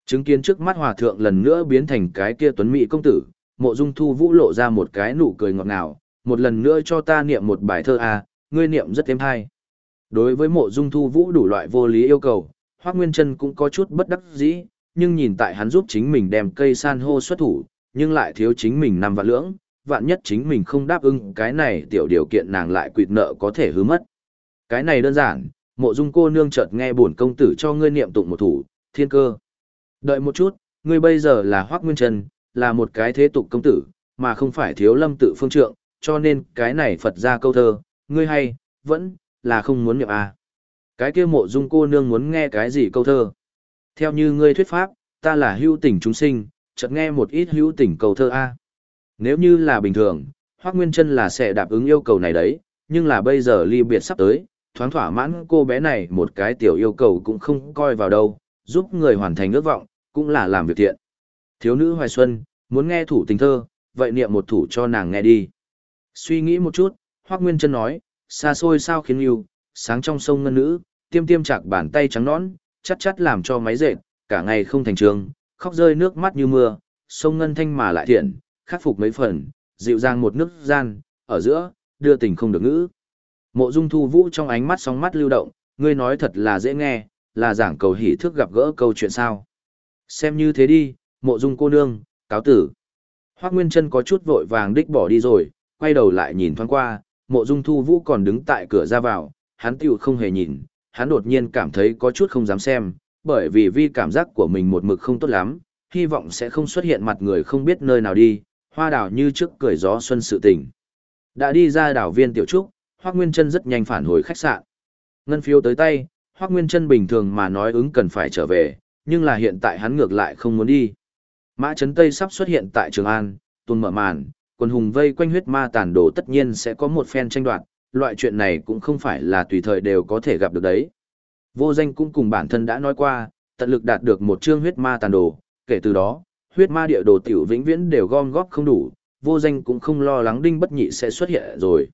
Chứng kiến trước mắt hòa thượng lần nữa biến thành cái kia tuấn mỹ công tử, mộ dung thu vũ lộ ra một cái nụ cười ngọt ngào, một lần nữa cho ta niệm một bài thơ à, ngươi niệm rất thêm hay. Đối với mộ dung thu vũ đủ loại vô lý yêu cầu, Hoác Nguyên Trân cũng có chút bất đắc dĩ, nhưng nhìn tại hắn giúp chính mình đem cây san hô xuất thủ, nhưng lại thiếu chính mình năm vạn lưỡng, vạn nhất chính mình không đáp ứng cái này tiểu điều kiện nàng lại quỵt nợ có thể hứa mất. Cái này đơn giản, mộ dung cô nương chợt nghe bổn công tử cho ngươi niệm tụng một thủ, thiên cơ. Đợi một chút, ngươi bây giờ là Hoác Nguyên Trân, là một cái thế tục công tử, mà không phải thiếu lâm tự phương trượng, cho nên cái này Phật ra câu thơ, ngươi hay, vẫn, là không muốn niệm à. Cái kia mộ dung cô nương muốn nghe cái gì câu thơ. Theo như ngươi thuyết pháp, ta là hữu tình chúng sinh, chợt nghe một ít hữu tình câu thơ a. Nếu như là bình thường, Hoắc Nguyên Chân là sẽ đáp ứng yêu cầu này đấy, nhưng là bây giờ ly biệt sắp tới, thoáng thỏa mãn cô bé này một cái tiểu yêu cầu cũng không coi vào đâu, giúp người hoàn thành ước vọng, cũng là làm việc thiện. Thiếu nữ Hoài Xuân, muốn nghe thủ tình thơ, vậy niệm một thủ cho nàng nghe đi. Suy nghĩ một chút, Hoắc Nguyên Trân nói, xa xôi sao khiến yêu, sáng trong sông ngân nữ, tiêm tiêm chạc bàn tay trắng nõn, chắt chắt làm cho máy dệt, cả ngày không thành trường, khóc rơi nước mắt như mưa, sông ngân thanh mà lại thiện, khắc phục mấy phần, dịu dàng một nước gian, ở giữa, đưa tình không được ngữ. Mộ Dung Thu Vũ trong ánh mắt sóng mắt lưu động, ngươi nói thật là dễ nghe, là giảng cầu hỷ thức gặp gỡ câu chuyện sao. Xem như thế đi, Mộ Dung cô nương, cáo tử. Hoác Nguyên Trân có chút vội vàng đích bỏ đi rồi, quay đầu lại nhìn thoáng qua, Mộ Dung Thu Vũ còn đứng tại cửa ra vào, hắn tiểu không hề nhìn, hắn đột nhiên cảm thấy có chút không dám xem, bởi vì vi cảm giác của mình một mực không tốt lắm, hy vọng sẽ không xuất hiện mặt người không biết nơi nào đi, hoa đào như trước cười gió xuân sự tình. Đã đi ra đảo viên tiểu trúc, Hoác Nguyên Trân rất nhanh phản hồi khách sạn. Ngân phiếu tới tay, Hoác Nguyên Trân bình thường mà nói ứng cần phải trở về, nhưng là hiện tại hắn ngược lại không muốn đi. Mã Trấn Tây sắp xuất hiện tại Trường An, tuần mở màn, quần hùng vây quanh huyết ma tàn đồ tất nhiên sẽ có một phen tranh đoạt, loại chuyện này cũng không phải là tùy thời đều có thể gặp được đấy. Vô danh cũng cùng bản thân đã nói qua, tận lực đạt được một chương huyết ma tàn đồ, kể từ đó, huyết ma địa đồ tiểu vĩnh viễn đều gom góp không đủ, vô danh cũng không lo lắng đinh bất nhị sẽ xuất hiện rồi.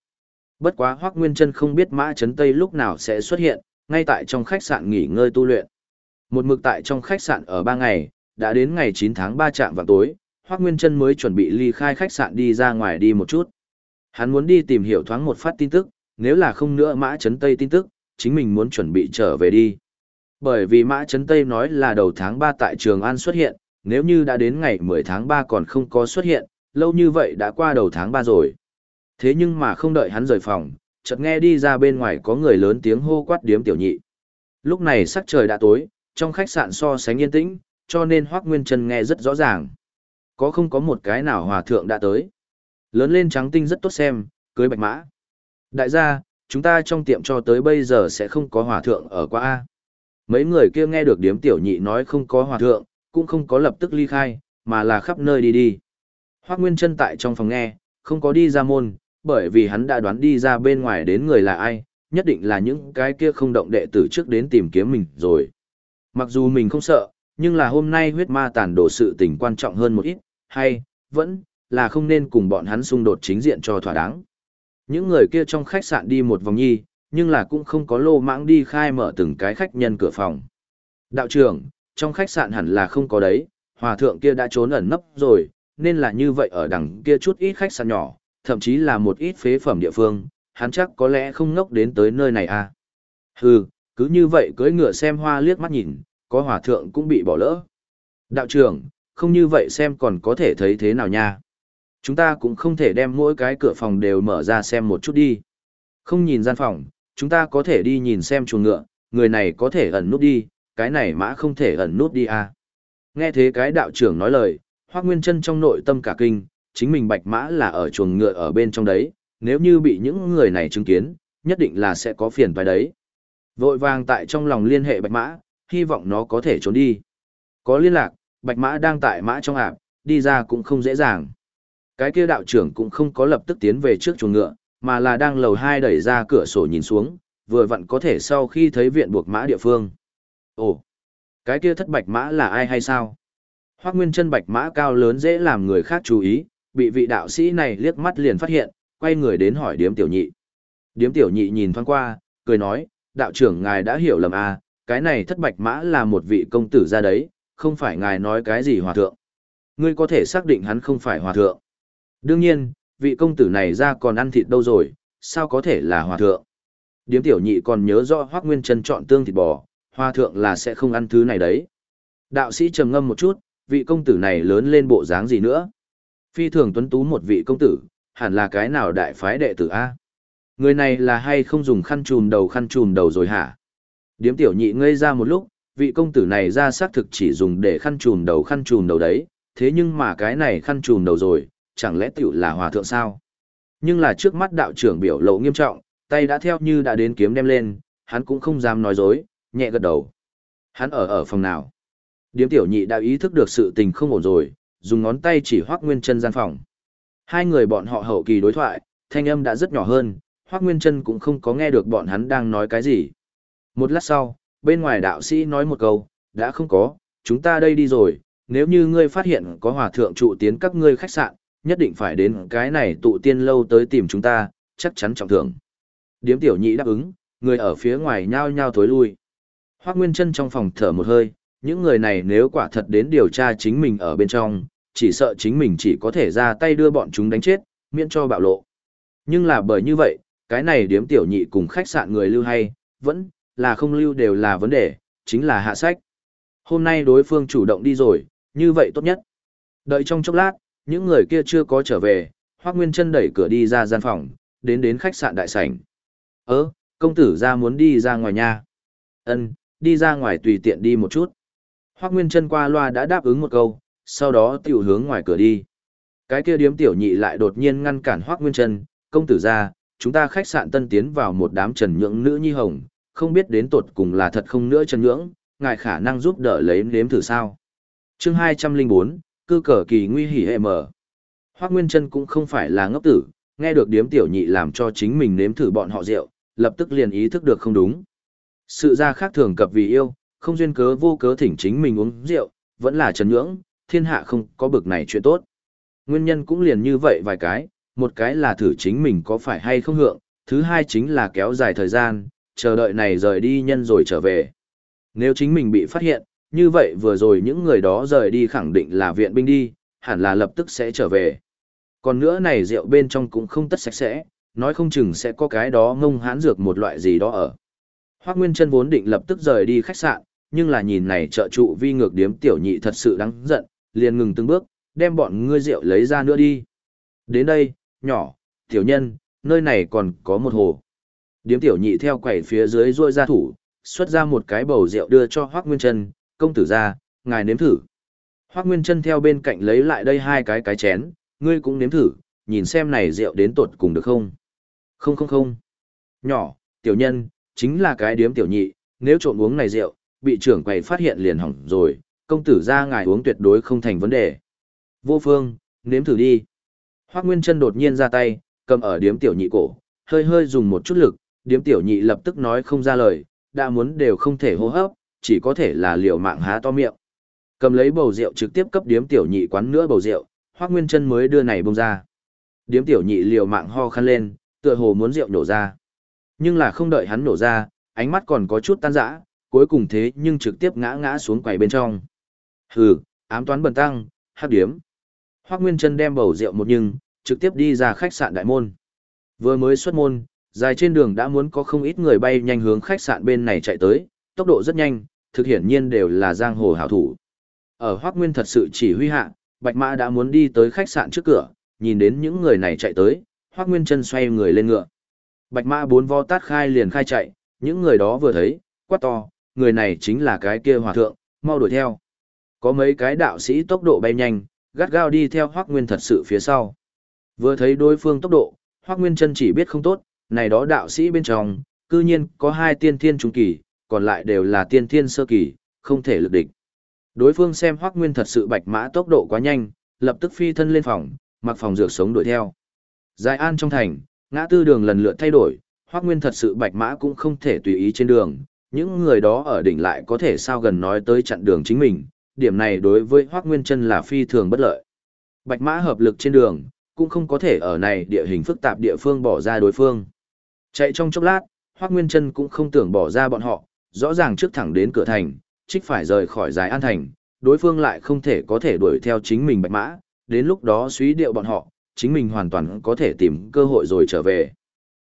Bất quá Hoắc Nguyên Chân không biết Mã Chấn Tây lúc nào sẽ xuất hiện, ngay tại trong khách sạn nghỉ ngơi tu luyện. Một mực tại trong khách sạn ở 3 ngày, đã đến ngày 9 tháng 3 trạm vào tối, Hoắc Nguyên Trân mới chuẩn bị ly khai khách sạn đi ra ngoài đi một chút. Hắn muốn đi tìm hiểu thoáng một phát tin tức, nếu là không nữa Mã Chấn Tây tin tức, chính mình muốn chuẩn bị trở về đi. Bởi vì Mã Trấn Tây nói là đầu tháng 3 tại Trường An xuất hiện, nếu như đã đến ngày 10 tháng 3 còn không có xuất hiện, lâu như vậy đã qua đầu tháng 3 rồi. Thế nhưng mà không đợi hắn rời phòng, chợt nghe đi ra bên ngoài có người lớn tiếng hô quát điếm tiểu nhị. Lúc này sắc trời đã tối, trong khách sạn so sánh yên tĩnh, cho nên Hoắc Nguyên Trân nghe rất rõ ràng. Có không có một cái nào hòa thượng đã tới. Lớn lên trắng tinh rất tốt xem, cưới bạch mã. Đại gia, chúng ta trong tiệm cho tới bây giờ sẽ không có hòa thượng ở qua A. Mấy người kia nghe được điếm tiểu nhị nói không có hòa thượng, cũng không có lập tức ly khai, mà là khắp nơi đi đi. Hoác Nguyên chân tại trong phòng nghe, không có đi ra môn, bởi vì hắn đã đoán đi ra bên ngoài đến người là ai, nhất định là những cái kia không động đệ tử trước đến tìm kiếm mình rồi. Mặc dù mình không sợ, nhưng là hôm nay huyết ma tàn đổ sự tình quan trọng hơn một ít, hay, vẫn, là không nên cùng bọn hắn xung đột chính diện cho thỏa đáng. Những người kia trong khách sạn đi một vòng nhi, nhưng là cũng không có lô mãng đi khai mở từng cái khách nhân cửa phòng. Đạo trưởng, trong khách sạn hẳn là không có đấy, hòa thượng kia đã trốn ẩn nấp rồi, nên là như vậy ở đằng kia chút ít khách sạn nhỏ, thậm chí là một ít phế phẩm địa phương, hắn chắc có lẽ không ngốc đến tới nơi này à. Hừ, Cứ như vậy cưỡi ngựa xem hoa liếc mắt nhìn, có hòa thượng cũng bị bỏ lỡ. Đạo trưởng, không như vậy xem còn có thể thấy thế nào nha. Chúng ta cũng không thể đem mỗi cái cửa phòng đều mở ra xem một chút đi. Không nhìn gian phòng, chúng ta có thể đi nhìn xem chuồng ngựa, người này có thể ẩn nút đi, cái này mã không thể ẩn nút đi à. Nghe thế cái đạo trưởng nói lời, Hoác Nguyên chân trong nội tâm cả kinh, chính mình bạch mã là ở chuồng ngựa ở bên trong đấy, nếu như bị những người này chứng kiến, nhất định là sẽ có phiền phải đấy. Vội vàng tại trong lòng liên hệ bạch mã, hy vọng nó có thể trốn đi. Có liên lạc, bạch mã đang tại mã trong ạp, đi ra cũng không dễ dàng. Cái kia đạo trưởng cũng không có lập tức tiến về trước chuồng ngựa, mà là đang lầu hai đẩy ra cửa sổ nhìn xuống, vừa vặn có thể sau khi thấy viện buộc mã địa phương. Ồ, cái kia thất bạch mã là ai hay sao? Hoác Nguyên chân bạch mã cao lớn dễ làm người khác chú ý, bị vị đạo sĩ này liếc mắt liền phát hiện, quay người đến hỏi điếm tiểu nhị. Điếm tiểu nhị nhìn thoáng qua, cười nói, đạo trưởng ngài đã hiểu lầm à, cái này thất bạch mã là một vị công tử ra đấy, không phải ngài nói cái gì hòa thượng. Ngươi có thể xác định hắn không phải hòa thượng. Đương nhiên, vị công tử này ra còn ăn thịt đâu rồi, sao có thể là hòa thượng. Điếm tiểu nhị còn nhớ rõ Hoác Nguyên Trân chọn tương thịt bò, hòa thượng là sẽ không ăn thứ này đấy. Đạo sĩ trầm ngâm một chút, vị công tử này lớn lên bộ dáng gì nữa. Phi thường tuấn tú một vị công tử, hẳn là cái nào đại phái đệ tử A. Người này là hay không dùng khăn trùm đầu khăn trùm đầu rồi hả? Điếm tiểu nhị ngây ra một lúc, vị công tử này ra xác thực chỉ dùng để khăn trùm đầu khăn trùm đầu đấy, thế nhưng mà cái này khăn trùm đầu rồi, chẳng lẽ tiểu là hòa thượng sao? Nhưng là trước mắt đạo trưởng biểu lộ nghiêm trọng, tay đã theo như đã đến kiếm đem lên, hắn cũng không dám nói dối, nhẹ gật đầu. Hắn ở ở phòng nào? Điếm tiểu nhị đã ý thức được sự tình không ổn rồi, dùng ngón tay chỉ hoác nguyên chân gian phòng. Hai người bọn họ hậu kỳ đối thoại, thanh âm đã rất nhỏ hơn, hoác nguyên chân cũng không có nghe được bọn hắn đang nói cái gì. Một lát sau, bên ngoài đạo sĩ nói một câu, đã không có, chúng ta đây đi rồi, nếu như ngươi phát hiện có hòa thượng trụ tiến các ngươi khách sạn, nhất định phải đến cái này tụ tiên lâu tới tìm chúng ta, chắc chắn trọng thưởng. Điếm tiểu nhị đáp ứng, người ở phía ngoài nhao nhao thối lui. Hoác Nguyên chân trong phòng thở một hơi, những người này nếu quả thật đến điều tra chính mình ở bên trong, chỉ sợ chính mình chỉ có thể ra tay đưa bọn chúng đánh chết, miễn cho bạo lộ. Nhưng là bởi như vậy, cái này điếm tiểu nhị cùng khách sạn người lưu hay, vẫn là không lưu đều là vấn đề, chính là hạ sách. Hôm nay đối phương chủ động đi rồi, như vậy tốt nhất. Đợi trong chốc lát, những người kia chưa có trở về, Hoác Nguyên chân đẩy cửa đi ra gian phòng, đến đến khách sạn đại sảnh. Ơ, công tử ra muốn đi ra ngoài nha. Ân, đi ra ngoài tùy tiện đi một chút. Hoác Nguyên chân qua loa đã đáp ứng một câu, sau đó tiểu hướng ngoài cửa đi. Cái kia điếm tiểu nhị lại đột nhiên ngăn cản Hoác Nguyên chân, công tử ra, chúng ta khách sạn tân tiến vào một đám trần nhượng nữ nhi hồng, không biết đến tột cùng là thật không nữa chân ngưỡng, ngài khả năng giúp đỡ lấy nếm thử sao. chương 204, cư cờ kỳ nguy hỉ hệ mở. Hoác Nguyên chân cũng không phải là ngốc tử, nghe được điếm tiểu nhị làm cho chính mình nếm thử bọn họ rượu, lập tức liền ý thức được không đúng. Sự ra khác thường cập vì yêu, không duyên cớ vô cớ thỉnh chính mình uống rượu, vẫn là trần nhưỡng, thiên hạ không có bực này chuyện tốt. Nguyên nhân cũng liền như vậy vài cái, một cái là thử chính mình có phải hay không hượng, thứ hai chính là kéo dài thời gian, chờ đợi này rời đi nhân rồi trở về. Nếu chính mình bị phát hiện, như vậy vừa rồi những người đó rời đi khẳng định là viện binh đi, hẳn là lập tức sẽ trở về. Còn nữa này rượu bên trong cũng không tất sạch sẽ, nói không chừng sẽ có cái đó ngông hán dược một loại gì đó ở. Hoác Nguyên chân vốn định lập tức rời đi khách sạn, nhưng là nhìn này trợ trụ vi ngược điếm tiểu nhị thật sự đáng giận, liền ngừng từng bước, đem bọn ngươi rượu lấy ra nữa đi. Đến đây, nhỏ, tiểu nhân, nơi này còn có một hồ. Điếm tiểu nhị theo quẩy phía dưới rôi ra thủ, xuất ra một cái bầu rượu đưa cho Hoác Nguyên Trân, công tử ra, ngài nếm thử. Hoác Nguyên Trân theo bên cạnh lấy lại đây hai cái cái chén, ngươi cũng nếm thử, nhìn xem này rượu đến tột cùng được không. Không không không. Nhỏ, tiểu nhân, chính là cái điếm tiểu nhị, nếu trộn uống này rượu, bị trưởng quầy phát hiện liền hỏng rồi, công tử ra ngài uống tuyệt đối không thành vấn đề. Vô phương, nếm thử đi. Hoác Nguyên Trân đột nhiên ra tay, cầm ở điếm tiểu nhị cổ, hơi hơi dùng một chút lực, điếm tiểu nhị lập tức nói không ra lời, đã muốn đều không thể hô hấp, chỉ có thể là liều mạng há to miệng. Cầm lấy bầu rượu trực tiếp cấp điếm tiểu nhị quán nữa bầu rượu, Hoắc Nguyên Chân mới đưa này bông ra. Điếm tiểu nhị liều mạng ho khăn lên, tựa hồ muốn rượu nổ ra. Nhưng là không đợi hắn nổ ra, ánh mắt còn có chút tan rã, cuối cùng thế nhưng trực tiếp ngã ngã xuống quầy bên trong. Hừ, ám toán bần tăng, hắc điếm. Hoắc Nguyên Chân đem bầu rượu một nhưng, trực tiếp đi ra khách sạn đại môn. Vừa mới xuất môn, Dài trên đường đã muốn có không ít người bay nhanh hướng khách sạn bên này chạy tới, tốc độ rất nhanh, thực hiện nhiên đều là giang hồ hảo thủ. Ở Hoắc Nguyên thật sự chỉ huy hạ, Bạch Mã đã muốn đi tới khách sạn trước cửa, nhìn đến những người này chạy tới, Hoắc Nguyên chân xoay người lên ngựa. Bạch Mã bốn vo tát khai liền khai chạy, những người đó vừa thấy, quát to, người này chính là cái kia hòa thượng, mau đuổi theo. Có mấy cái đạo sĩ tốc độ bay nhanh, gắt gao đi theo Hoắc Nguyên thật sự phía sau. Vừa thấy đối phương tốc độ, Hoắc Nguyên chân chỉ biết không tốt, này đó đạo sĩ bên trong, cư nhiên có hai tiên thiên trung kỳ, còn lại đều là tiên thiên sơ kỳ, không thể lực địch. Đối phương xem Hoắc Nguyên thật sự bạch mã tốc độ quá nhanh, lập tức phi thân lên phòng, mặc phòng dược sống đuổi theo. Giải an trong thành, ngã tư đường lần lượt thay đổi, Hoắc Nguyên thật sự bạch mã cũng không thể tùy ý trên đường, những người đó ở đỉnh lại có thể sao gần nói tới chặn đường chính mình, điểm này đối với Hoắc Nguyên Chân là phi thường bất lợi. Bạch mã hợp lực trên đường, cũng không có thể ở này địa hình phức tạp địa phương bỏ ra đối phương. Chạy trong chốc lát, Hoắc Nguyên Chân cũng không tưởng bỏ ra bọn họ, rõ ràng trước thẳng đến cửa thành, trích phải rời khỏi giải an thành, đối phương lại không thể có thể đuổi theo chính mình bạch mã, đến lúc đó suy điệu bọn họ, chính mình hoàn toàn có thể tìm cơ hội rồi trở về.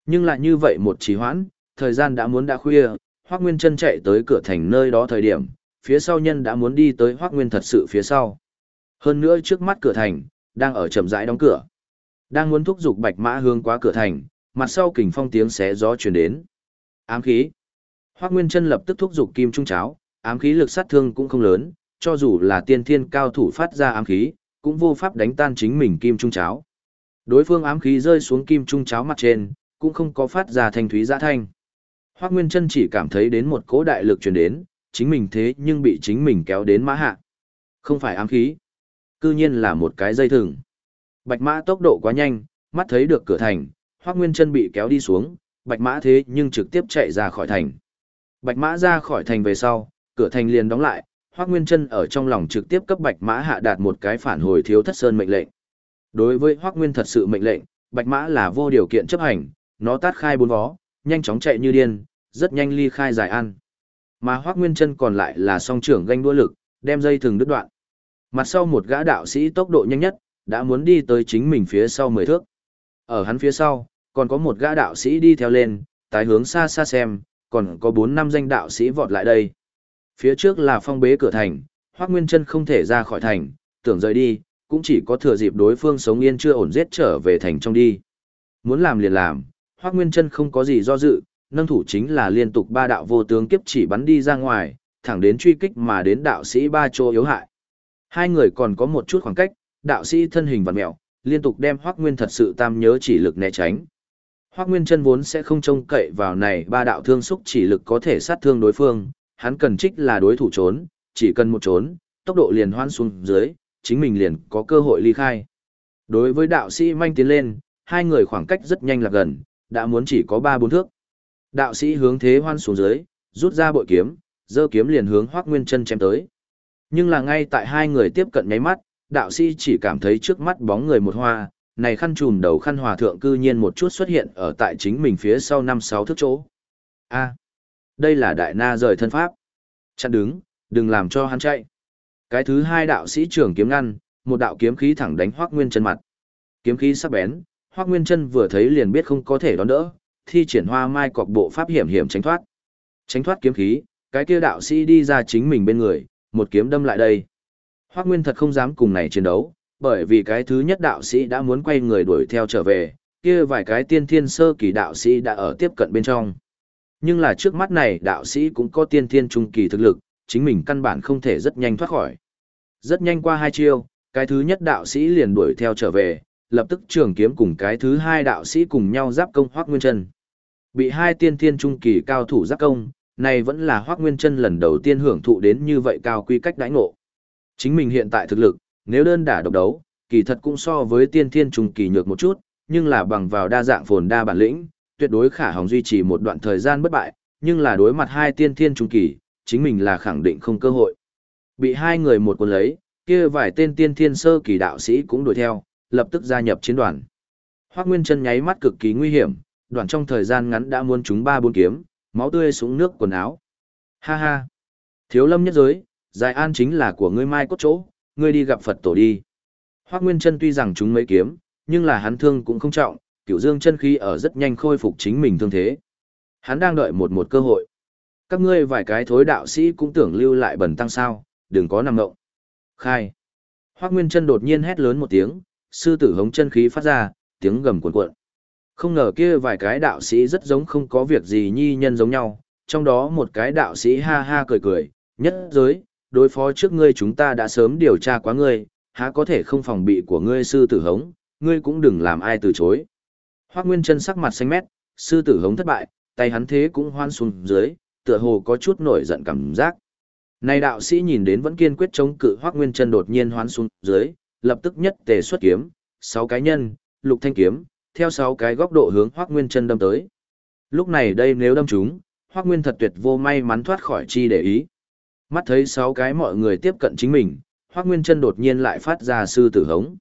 Nhưng lại như vậy một trì hoãn, thời gian đã muốn đã khuya, Hoắc Nguyên Chân chạy tới cửa thành nơi đó thời điểm, phía sau nhân đã muốn đi tới Hoắc Nguyên thật sự phía sau. Hơn nữa trước mắt cửa thành, đang ở chậm rãi đóng cửa. Đang muốn thúc giục bạch mã hướng qua cửa thành, mặt sau kình phong tiếng xé gió truyền đến. Ám khí. Hoắc Nguyên Chân lập tức thúc giục kim trung cháo, ám khí lực sát thương cũng không lớn, cho dù là tiên thiên cao thủ phát ra ám khí, cũng vô pháp đánh tan chính mình kim trung cháo. Đối phương ám khí rơi xuống kim trung cháo mặt trên, cũng không có phát ra thanh thúy giã thanh. Hoắc Nguyên Chân chỉ cảm thấy đến một cỗ đại lực truyền đến, chính mình thế nhưng bị chính mình kéo đến mã hạ. Không phải ám khí, cư nhiên là một cái dây thừng. Bạch mã tốc độ quá nhanh, mắt thấy được cửa thành, Hoắc Nguyên Chân bị kéo đi xuống, bạch mã thế nhưng trực tiếp chạy ra khỏi thành. Bạch mã ra khỏi thành về sau, cửa thành liền đóng lại, Hoắc Nguyên Chân ở trong lòng trực tiếp cấp bạch mã hạ đạt một cái phản hồi thiếu thất sơn mệnh lệnh. Đối với Hoắc Nguyên thật sự mệnh lệnh, bạch mã là vô điều kiện chấp hành, nó tát khai bốn vó, nhanh chóng chạy như điên, rất nhanh ly khai giải ăn. Mà Hoắc Nguyên Chân còn lại là song trưởng ganh đua lực, đem dây thừng đứt đoạn. Mặt sau một gã đạo sĩ tốc độ nhanh nhất, đã muốn đi tới chính mình phía sau mười thước. Ở hắn phía sau, còn có một gã đạo sĩ đi theo lên, tái hướng xa xa xem, còn có bốn năm danh đạo sĩ vọt lại đây. Phía trước là phong bế cửa thành, Hoắc Nguyên Chân không thể ra khỏi thành, tưởng rời đi, cũng chỉ có thừa dịp đối phương sống yên chưa ổn giết trở về thành trong đi. Muốn làm liền làm, Hoắc Nguyên Chân không có gì do dự, nâng thủ chính là liên tục ba đạo vô tướng kiếp chỉ bắn đi ra ngoài, thẳng đến truy kích mà đến đạo sĩ ba chỗ yếu hại. Hai người còn có một chút khoảng cách, đạo sĩ thân hình vặn mèo, liên tục đem Hoắc Nguyên thật sự tam nhớ chỉ lực né tránh. Hoắc Nguyên chân vốn sẽ không trông cậy vào này ba đạo thương xúc chỉ lực có thể sát thương đối phương, hắn cần trích là đối thủ trốn, chỉ cần một trốn, tốc độ liền hoan xuống dưới, chính mình liền có cơ hội ly khai. Đối với đạo sĩ manh tiến lên, hai người khoảng cách rất nhanh là gần, đã muốn chỉ có ba bốn thước. Đạo sĩ hướng thế hoan xuống dưới, rút ra bội kiếm, giơ kiếm liền hướng Hoắc Nguyên Chân chém tới. Nhưng là ngay tại hai người tiếp cận nháy mắt, đạo sĩ chỉ cảm thấy trước mắt bóng người một hoa, này khăn trùm đầu khăn hòa thượng cư nhiên một chút xuất hiện ở tại chính mình phía sau năm sáu thước chỗ. A, đây là đại na rời thân pháp. Chặn đứng, đừng làm cho hắn chạy. Cái thứ hai đạo sĩ trưởng kiếm ngăn, một đạo kiếm khí thẳng đánh Hoắc Nguyên Chân mặt. Kiếm khí sắc bén, Hoắc Nguyên Chân vừa thấy liền biết không có thể đón đỡ, thi triển hoa mai cọc bộ pháp hiểm hiểm tránh thoát. Tránh thoát kiếm khí, cái kia đạo sĩ đi ra chính mình bên người, một kiếm đâm lại đây. Hoắc Nguyên thật không dám cùng này chiến đấu, bởi vì cái thứ nhất đạo sĩ đã muốn quay người đuổi theo trở về, kia vài cái tiên thiên sơ kỳ đạo sĩ đã ở tiếp cận bên trong. Nhưng là trước mắt này đạo sĩ cũng có tiên thiên trung kỳ thực lực, chính mình căn bản không thể rất nhanh thoát khỏi. Rất nhanh qua hai chiêu, cái thứ nhất đạo sĩ liền đuổi theo trở về, lập tức trường kiếm cùng cái thứ hai đạo sĩ cùng nhau giáp công Hoắc Nguyên Chân. Bị hai tiên thiên trung kỳ cao thủ giáp công, này vẫn là Hoắc Nguyên Chân lần đầu tiên hưởng thụ đến như vậy cao quy cách đãi ngộ. Chính mình hiện tại thực lực, nếu đơn đả độc đấu, kỳ thật cũng so với tiên thiên trùng kỳ nhược một chút, nhưng là bằng vào đa dạng phồn đa bản lĩnh, tuyệt đối khả hỏng duy trì một đoạn thời gian bất bại, nhưng là đối mặt hai tiên thiên trùng kỳ, chính mình là khẳng định không cơ hội. Bị hai người một cuốn lấy, kia vài tên tiên thiên sơ kỳ đạo sĩ cũng đuổi theo, lập tức gia nhập chiến đoàn. Hoắc Nguyên Chân nháy mắt cực kỳ nguy hiểm, đoạn trong thời gian ngắn đã muốn chúng ba bốn kiếm, máu tươi xuống nước quần áo. Ha ha. Thiếu Lâm nhất giới, Giải An chính là của ngươi mai cốt chỗ, ngươi đi gặp Phật tổ đi. Hoắc Nguyên Chân tuy rằng chúng mấy kiếm, nhưng là hắn thương cũng không trọng, cửu dương chân khí ở rất nhanh khôi phục chính mình thương thế. Hắn đang đợi một một cơ hội. Các ngươi vài cái thối đạo sĩ cũng tưởng lưu lại bẩn tăng sao, đừng có nằm ngộng. Khai. Hoác Nguyên chân đột nhiên hét lớn một tiếng, sư tử hống chân khí phát ra, tiếng gầm cuộn cuộn. Không ngờ kia vài cái đạo sĩ rất giống không có việc gì nhi nhân giống nhau, trong đó một cái đạo sĩ ha ha cười cười, nhất giới, đối phó trước ngươi chúng ta đã sớm điều tra quá ngươi, há có thể không phòng bị của ngươi sư tử hống, ngươi cũng đừng làm ai từ chối. Hoác Nguyên chân sắc mặt xanh mét, sư tử hống thất bại, tay hắn thế cũng hoan xuống dưới, tựa hồ có chút nổi giận cảm giác. Này đạo sĩ nhìn đến vẫn kiên quyết chống cự Hoắc Nguyên Chân đột nhiên hoán xuống dưới, lập tức nhất tề xuất kiếm, sáu cái nhân, lục thanh kiếm, theo sáu cái góc độ hướng Hoắc Nguyên Chân đâm tới. Lúc này đây nếu đâm chúng, Hoắc Nguyên thật tuyệt vô may mắn thoát khỏi chi để ý. Mắt thấy sáu cái mọi người tiếp cận chính mình, Hoắc Nguyên Chân đột nhiên lại phát ra sư tử hống.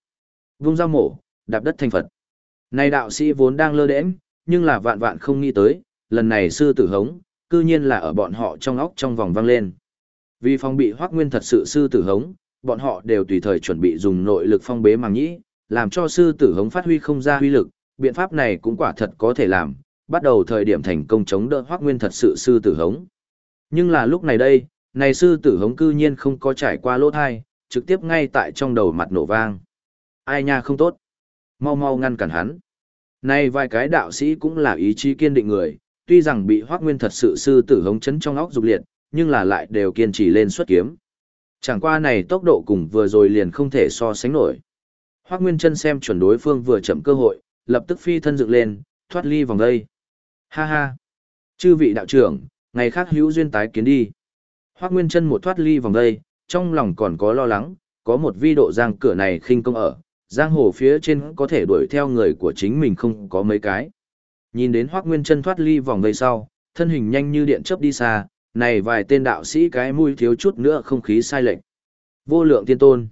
Vung dao mổ, đạp đất thành Phật. Này đạo sĩ vốn đang lơ đễnh, nhưng là vạn vạn không nghĩ tới, lần này sư tử hống, cư nhiên là ở bọn họ trong óc trong vòng vang lên. Vì phòng bị Hoắc Nguyên thật sự sư tử hống, bọn họ đều tùy thời chuẩn bị dùng nội lực phong bế màng nhĩ, làm cho sư tử hống phát huy không ra huy lực, biện pháp này cũng quả thật có thể làm, bắt đầu thời điểm thành công chống đỡ Hoắc Nguyên thật sự sư tử hống. Nhưng là lúc này đây, này sư tử hống cư nhiên không có trải qua lỗ thai, trực tiếp ngay tại trong đầu mặt nổ vang. Ai nha không tốt. Mau mau ngăn cản hắn. Này vài cái đạo sĩ cũng là ý chí kiên định người, tuy rằng bị Hoắc Nguyên thật sự sư tử hống chấn trong óc dục liệt, nhưng là lại đều kiên trì lên xuất kiếm. Chẳng qua này tốc độ cùng vừa rồi liền không thể so sánh nổi. Hoắc Nguyên Chân xem chuẩn đối phương vừa chậm cơ hội, lập tức phi thân dựng lên, thoát ly vòng đây. Ha ha. Chư vị đạo trưởng, ngày khác hữu duyên tái kiến đi. Hoắc Nguyên Chân một thoát ly vòng đây, trong lòng còn có lo lắng, có một vi độ giang cửa này khinh công ở, giang hồ phía trên có thể đuổi theo người của chính mình không có mấy cái. Nhìn đến Hoắc Nguyên Chân thoát ly vòng đây sau, thân hình nhanh như điện chớp đi xa, này vài tên đạo sĩ cái mũi thiếu chút nữa không khí sai lệch. Vô lượng tiên tôn.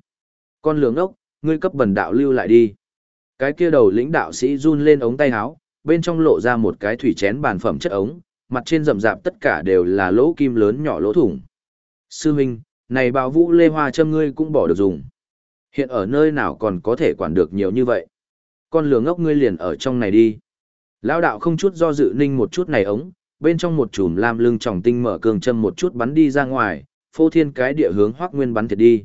Con lường ốc, ngươi cấp bần đạo lưu lại đi. Cái kia đầu lĩnh đạo sĩ run lên ống tay áo, bên trong lộ ra một cái thủy chén bàn phẩm chất ống, mặt trên rậm rạp tất cả đều là lỗ kim lớn nhỏ lỗ thủng. Sư huynh, này bào vũ lê hoa châm ngươi cũng bỏ được dùng. Hiện ở nơi nào còn có thể quản được nhiều như vậy. Con lừa ngốc ngươi liền ở trong này đi. Lão đạo không chút do dự ninh một chút này ống, bên trong một chùm lam lưng tròng tinh mở cường châm một chút bắn đi ra ngoài, phô thiên cái địa hướng Hoắc Nguyên bắn thiệt đi.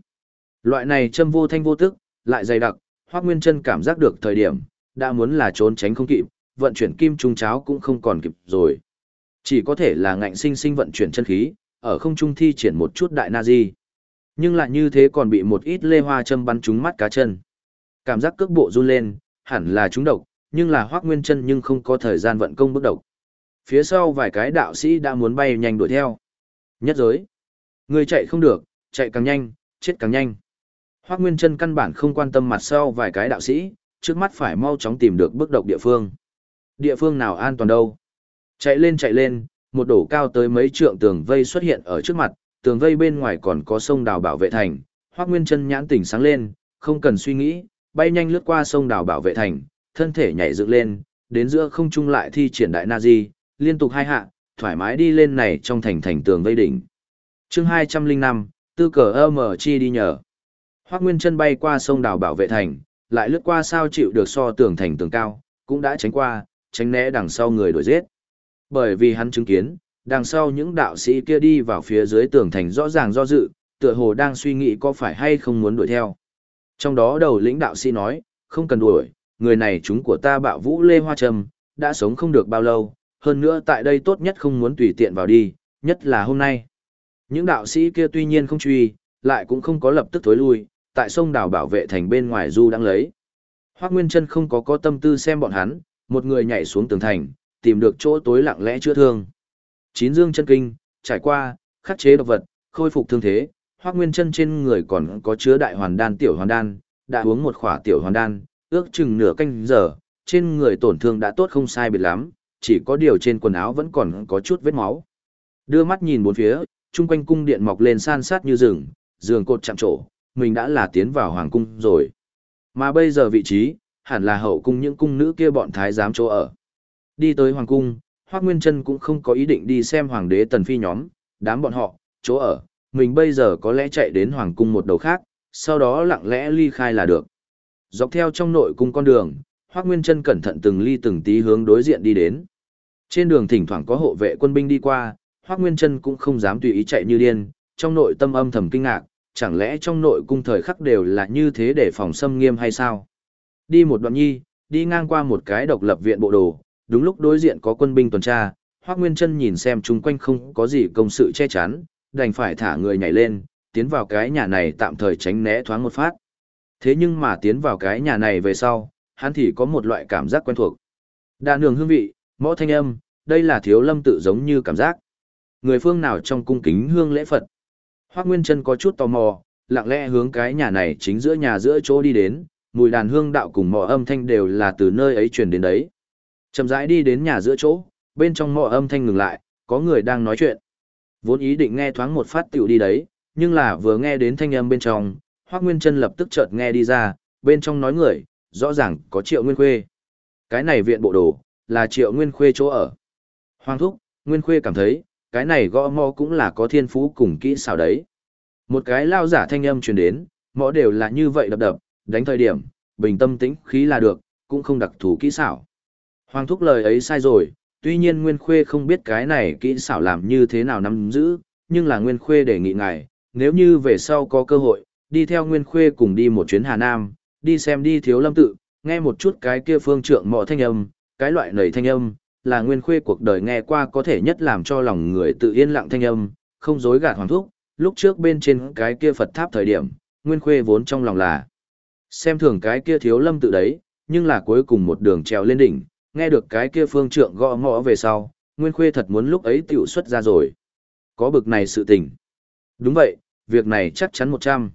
Loại này châm vô thanh vô tức, lại dày đặc, Hoắc Nguyên chân cảm giác được thời điểm, đã muốn là trốn tránh không kịp, vận chuyển kim trung cháo cũng không còn kịp rồi. Chỉ có thể là ngạnh sinh sinh vận chuyển chân khí, ở không trung thi triển một chút đại na di. Nhưng lại như thế còn bị một ít lê hoa châm bắn trúng mắt cá chân. Cảm giác cước bộ run lên, hẳn là trúng độc, nhưng là Hoắc Nguyên chân nhưng không có thời gian vận công bước độc phía sau vài cái đạo sĩ đã muốn bay nhanh đuổi theo. Nhất giới. Người chạy không được, chạy càng nhanh, chết càng nhanh. Hoác Nguyên Trân căn bản không quan tâm mặt sau vài cái đạo sĩ, trước mắt phải mau chóng tìm được bước độc địa phương. Địa phương nào an toàn đâu? Chạy lên chạy lên, một đổ cao tới mấy trượng tường vây xuất hiện ở trước mặt, tường vây bên ngoài còn có sông đào bảo vệ thành. Hoắc Nguyên Trân nhãn tỉnh sáng lên, không cần suy nghĩ, bay nhanh lướt qua sông đào bảo vệ thành, thân thể nhảy dựng lên, đến giữa không trung lại thi triển đại na di, liên tục hai hạ, thoải mái đi lên này trong thành thành tường vây đỉnh. chương 205, tư cờ âm chi đi nhờ. Hoắc Nguyên chân bay qua sông đào bảo vệ thành, lại lướt qua sao chịu được so tường thành tường cao, cũng đã tránh qua, tránh né đằng sau người đuổi giết. Bởi vì hắn chứng kiến, đằng sau những đạo sĩ kia đi vào phía dưới tường thành rõ ràng do dự, tựa hồ đang suy nghĩ có phải hay không muốn đuổi theo. Trong đó đầu lĩnh đạo sĩ nói, không cần đuổi, người này chúng của ta bạo vũ lê hoa trầm, đã sống không được bao lâu, hơn nữa tại đây tốt nhất không muốn tùy tiện vào đi, nhất là hôm nay. Những đạo sĩ kia tuy nhiên không truy, lại cũng không có lập tức thối lui, tại sông đảo bảo vệ thành bên ngoài du đang lấy. Hoác Nguyên Trân không có có tâm tư xem bọn hắn, một người nhảy xuống tường thành, tìm được chỗ tối lặng lẽ chữa thương. Chín dương chân kinh, trải qua, khắc chế độc vật, khôi phục thương thế, Hoác Nguyên chân trên người còn có chứa đại hoàn đan tiểu hoàn đan, đã uống một khỏa tiểu hoàn đan, ước chừng nửa canh giờ, trên người tổn thương đã tốt không sai biệt lắm, chỉ có điều trên quần áo vẫn còn có chút vết máu. Đưa mắt nhìn bốn phía, chung quanh cung điện mọc lên san sát như rừng, giường cột chạm trổ, mình đã là tiến vào hoàng cung rồi. Mà bây giờ vị trí, hẳn là hậu cung những cung nữ kia bọn thái giám chỗ ở. Đi tới hoàng cung, Hoác Nguyên Trân cũng không có ý định đi xem hoàng đế tần phi nhóm, đám bọn họ, chỗ ở, mình bây giờ có lẽ chạy đến hoàng cung một đầu khác, sau đó lặng lẽ ly khai là được. Dọc theo trong nội cung con đường, Hoắc Nguyên Trân cẩn thận từng ly từng tí hướng đối diện đi đến. Trên đường thỉnh thoảng có hộ vệ quân binh đi qua, Hoắc Nguyên Trân cũng không dám tùy ý chạy như điên, trong nội tâm âm thầm kinh ngạc, chẳng lẽ trong nội cung thời khắc đều là như thế để phòng xâm nghiêm hay sao? Đi một đoạn nhi, đi ngang qua một cái độc lập viện bộ đồ, đúng lúc đối diện có quân binh tuần tra, Hoắc Nguyên Trân nhìn xem chung quanh không có gì công sự che chắn, đành phải thả người nhảy lên, tiến vào cái nhà này tạm thời tránh né thoáng một phát. Thế nhưng mà tiến vào cái nhà này về sau, hắn thì có một loại cảm giác quen thuộc. Đà nường hương vị, mõ thanh âm, đây là thiếu lâm tự giống như cảm giác. Người phương nào trong cung kính hương lễ Phật. Hoác Nguyên Trân có chút tò mò, lặng lẽ hướng cái nhà này chính giữa nhà giữa chỗ đi đến, mùi đàn hương đạo cùng mỏ âm thanh đều là từ nơi ấy truyền đến đấy. Chậm rãi đi đến nhà giữa chỗ, bên trong mỏ âm thanh ngừng lại, có người đang nói chuyện. Vốn ý định nghe thoáng một phát tiểu đi đấy, nhưng là vừa nghe đến thanh âm bên trong, Hoắc Nguyên Chân lập tức chợt nghe đi ra, bên trong nói người, rõ ràng có Triệu Nguyên Khuê. Cái này viện bộ đồ, là Triệu Nguyên Khuê chỗ ở. Hoàng thúc, Nguyên Khuê cảm thấy, cái này gõ mõ cũng là có thiên phú cùng kỹ xảo đấy. Một cái lao giả thanh âm truyền đến, mõ đều là như vậy đập đập, đánh thời điểm, bình tâm tĩnh khí là được, cũng không đặc thù kỹ xảo. Hoàng thúc lời ấy sai rồi, tuy nhiên Nguyên Khuê không biết cái này kỹ xảo làm như thế nào nắm giữ, nhưng là Nguyên Khuê đề nghị ngài, nếu như về sau có cơ hội, đi theo Nguyên Khuê cùng đi một chuyến Hà Nam, đi xem đi thiếu lâm tự, nghe một chút cái kia phương trượng mọ thanh âm, cái loại nầy thanh âm, là Nguyên Khuê cuộc đời nghe qua có thể nhất làm cho lòng người tự yên lặng thanh âm, không dối gạt hoàng thúc, lúc trước bên trên cái kia Phật tháp thời điểm, Nguyên Khuê vốn trong lòng là xem thường cái kia thiếu lâm tự đấy, nhưng là cuối cùng một đường trèo lên đỉnh, nghe được cái kia phương trượng gõ ngõ về sau, Nguyên Khuê thật muốn lúc ấy tiểu xuất ra rồi. Có bực này sự tình. Đúng vậy, việc này chắc chắn một trăm.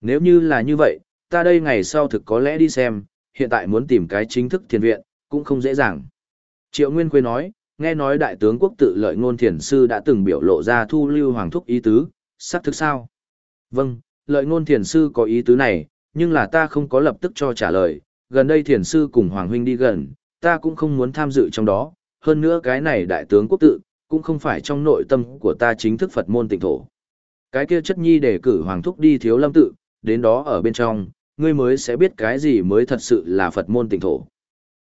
Nếu như là như vậy, ta đây ngày sau thực có lẽ đi xem, hiện tại muốn tìm cái chính thức thiền viện, cũng không dễ dàng. Triệu Nguyên Khuê nói, nghe nói đại tướng quốc tự lợi ngôn thiền sư đã từng biểu lộ ra thu lưu hoàng thúc ý tứ, xác thực sao? Vâng, lợi ngôn thiền sư có ý tứ này, nhưng là ta không có lập tức cho trả lời, gần đây thiền sư cùng hoàng huynh đi gần, ta cũng không muốn tham dự trong đó, hơn nữa cái này đại tướng quốc tự, cũng không phải trong nội tâm của ta chính thức Phật môn tịnh thổ. Cái kia chất nhi để cử hoàng thúc đi thiếu lâm tự, đến đó ở bên trong, ngươi mới sẽ biết cái gì mới thật sự là Phật môn tịnh thổ.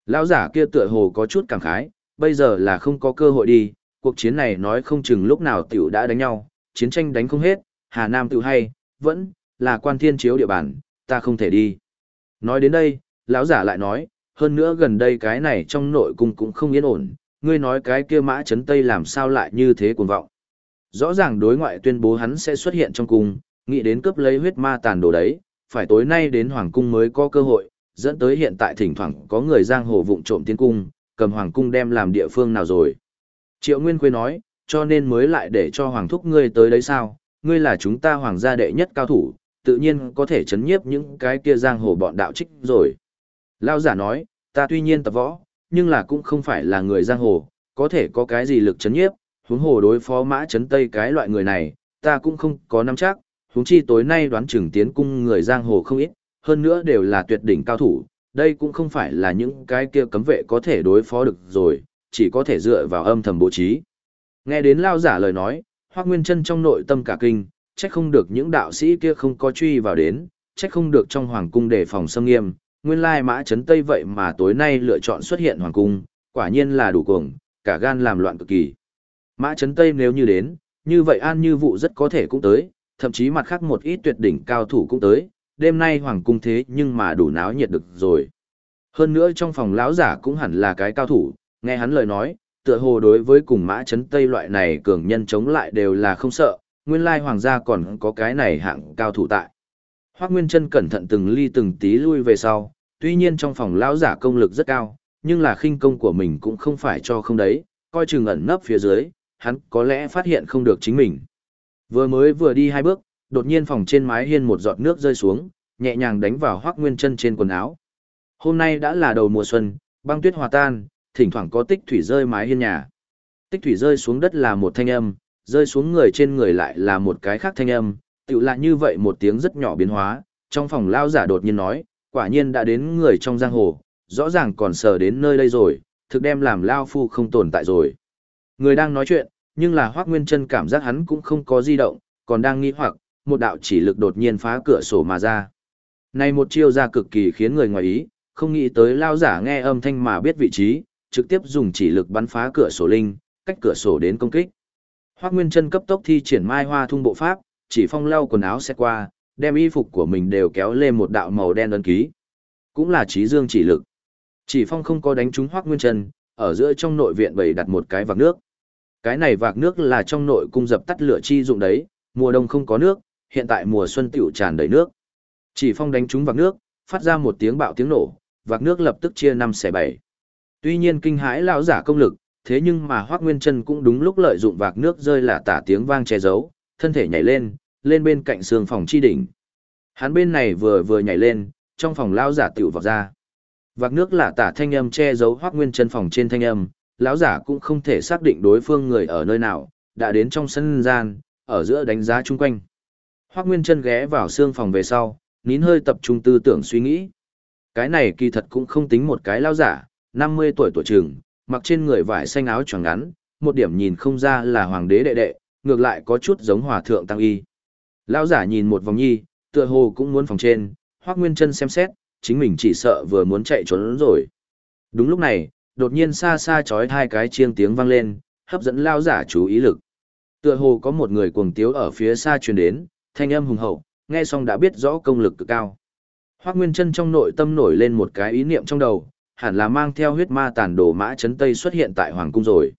Lão giả kia tựa hồ có chút cảm khái, bây giờ là không có cơ hội đi, cuộc chiến này nói không chừng lúc nào tiểu đã đánh nhau, chiến tranh đánh không hết, Hà Nam tự hay, vẫn là quan thiên chiếu địa bàn, ta không thể đi. Nói đến đây, lão giả lại nói, hơn nữa gần đây cái này trong nội cung cũng không yên ổn, ngươi nói cái kia mã chấn tây làm sao lại như thế cuồng vọng. Rõ ràng đối ngoại tuyên bố hắn sẽ xuất hiện trong cung, nghĩ đến cướp lấy huyết ma tàn đồ đấy, phải tối nay đến hoàng cung mới có cơ hội, dẫn tới hiện tại thỉnh thoảng có người giang hồ vụng trộm tiến cung, cầm hoàng cung đem làm địa phương nào rồi. Triệu Nguyên Quế nói, cho nên mới lại để cho hoàng thúc ngươi tới đấy sao, ngươi là chúng ta hoàng gia đệ nhất cao thủ, tự nhiên có thể chấn nhiếp những cái kia giang hồ bọn đạo trích rồi. Lao giả nói, ta tuy nhiên tập võ, nhưng là cũng không phải là người giang hồ, có thể có cái gì lực chấn nhiếp, huống hồ đối phó mã chấn tây cái loại người này, ta cũng không có nắm chắc, huống chi tối nay đoán chừng tiến cung người giang hồ không ít, hơn nữa đều là tuyệt đỉnh cao thủ, đây cũng không phải là những cái kia cấm vệ có thể đối phó được rồi, chỉ có thể dựa vào âm thầm bố trí. Nghe đến lao giả lời nói, Hoắc Nguyên Chân trong nội tâm cả kinh, trách không được những đạo sĩ kia không có truy vào đến, trách không được trong hoàng cung đề phòng xâm nghiêm, nguyên lai mã chấn tây vậy mà tối nay lựa chọn xuất hiện hoàng cung, quả nhiên là đủ cuồng, cả gan làm loạn cực kỳ. Mã chấn tây nếu như đến, như vậy an như vụ rất có thể cũng tới, thậm chí mặt khác một ít tuyệt đỉnh cao thủ cũng tới, đêm nay hoàng cung thế nhưng mà đủ náo nhiệt được rồi. Hơn nữa trong phòng lão giả cũng hẳn là cái cao thủ, nghe hắn lời nói, tựa hồ đối với cùng mã chấn tây loại này cường nhân chống lại đều là không sợ, nguyên lai hoàng gia còn có cái này hạng cao thủ tại. Hoác Nguyên chân cẩn thận từng ly từng tí lui về sau, tuy nhiên trong phòng lão giả công lực rất cao, nhưng là khinh công của mình cũng không phải cho không đấy, coi chừng ẩn nấp phía dưới, hắn có lẽ phát hiện không được chính mình. Vừa mới vừa đi hai bước, đột nhiên phòng trên mái hiên một giọt nước rơi xuống, nhẹ nhàng đánh vào Hoắc Nguyên Chân trên quần áo. Hôm nay đã là đầu mùa xuân, băng tuyết hòa tan, thỉnh thoảng có tích thủy rơi mái hiên nhà. Tích thủy rơi xuống đất là một thanh âm, rơi xuống người trên người lại là một cái khác thanh âm, tựu lại như vậy một tiếng rất nhỏ biến hóa, trong phòng lao giả đột nhiên nói, quả nhiên đã đến người trong giang hồ, rõ ràng còn sờ đến nơi đây rồi, thực đem làm lao phu không tồn tại rồi. Người đang nói chuyện, nhưng là Hoác Nguyên Trân cảm giác hắn cũng không có di động, còn đang nghĩ hoặc, một đạo chỉ lực đột nhiên phá cửa sổ mà ra. Này một chiêu ra cực kỳ khiến người ngoài ý, không nghĩ tới lao giả nghe âm thanh mà biết vị trí, trực tiếp dùng chỉ lực bắn phá cửa sổ linh, cách cửa sổ đến công kích. Hoắc Nguyên Trân cấp tốc thi triển Mai Hoa Thung bộ pháp, chỉ phong lau quần áo xe qua, đem y phục của mình đều kéo lên một đạo màu đen ấn ký. Cũng là trí dương chỉ lực. Chỉ phong không có đánh trúng Hoắc Nguyên Chân, ở giữa trong nội viện bày đặt một cái vạc nước. Cái này vạc nước là trong nội cung dập tắt lửa chi dụng đấy, mùa đông không có nước, hiện tại mùa xuân tiểu tràn đầy nước. Chỉ phong đánh trúng vạc nước, phát ra một tiếng bạo tiếng nổ, vạc nước lập tức chia năm xẻ bảy. Tuy nhiên kinh hãi lão giả công lực, thế nhưng mà Hoắc Nguyên Chân cũng đúng lúc lợi dụng vạc nước rơi là tả tiếng vang che giấu, thân thể nhảy lên, lên bên cạnh sương phòng chi đỉnh. Hắn bên này vừa vừa nhảy lên, trong phòng lão giả tiểu vào ra. Vạc nước là tả thanh âm che giấu Hoắc Nguyên Chân phòng trên thanh âm, lão giả cũng không thể xác định đối phương người ở nơi nào, đã đến trong sân gian, ở giữa đánh giá chung quanh. Hoắc Nguyên Chân ghé vào xương phòng về sau, nín hơi tập trung tư tưởng suy nghĩ. Cái này kỳ thật cũng không tính một cái lão giả, 50 tuổi tuổi trường, mặc trên người vải xanh áo choàng ngắn, một điểm nhìn không ra là hoàng đế đệ đệ, ngược lại có chút giống hòa thượng tăng y. Lão giả nhìn một vòng nhi, tựa hồ cũng muốn phòng trên, Hoắc Nguyên Chân xem xét, chính mình chỉ sợ vừa muốn chạy trốn rồi. Đúng lúc này, đột nhiên xa xa chói hai cái chiêng tiếng vang lên, hấp dẫn lão giả chú ý lực. Tựa hồ có một người cuồng tiếu ở phía xa truyền đến, thanh âm hùng hậu, nghe xong đã biết rõ công lực cực cao. Hoắc Nguyên Chân trong nội tâm nổi lên một cái ý niệm trong đầu, hẳn là mang theo huyết ma tàn đồ mã chấn tây xuất hiện tại hoàng cung rồi.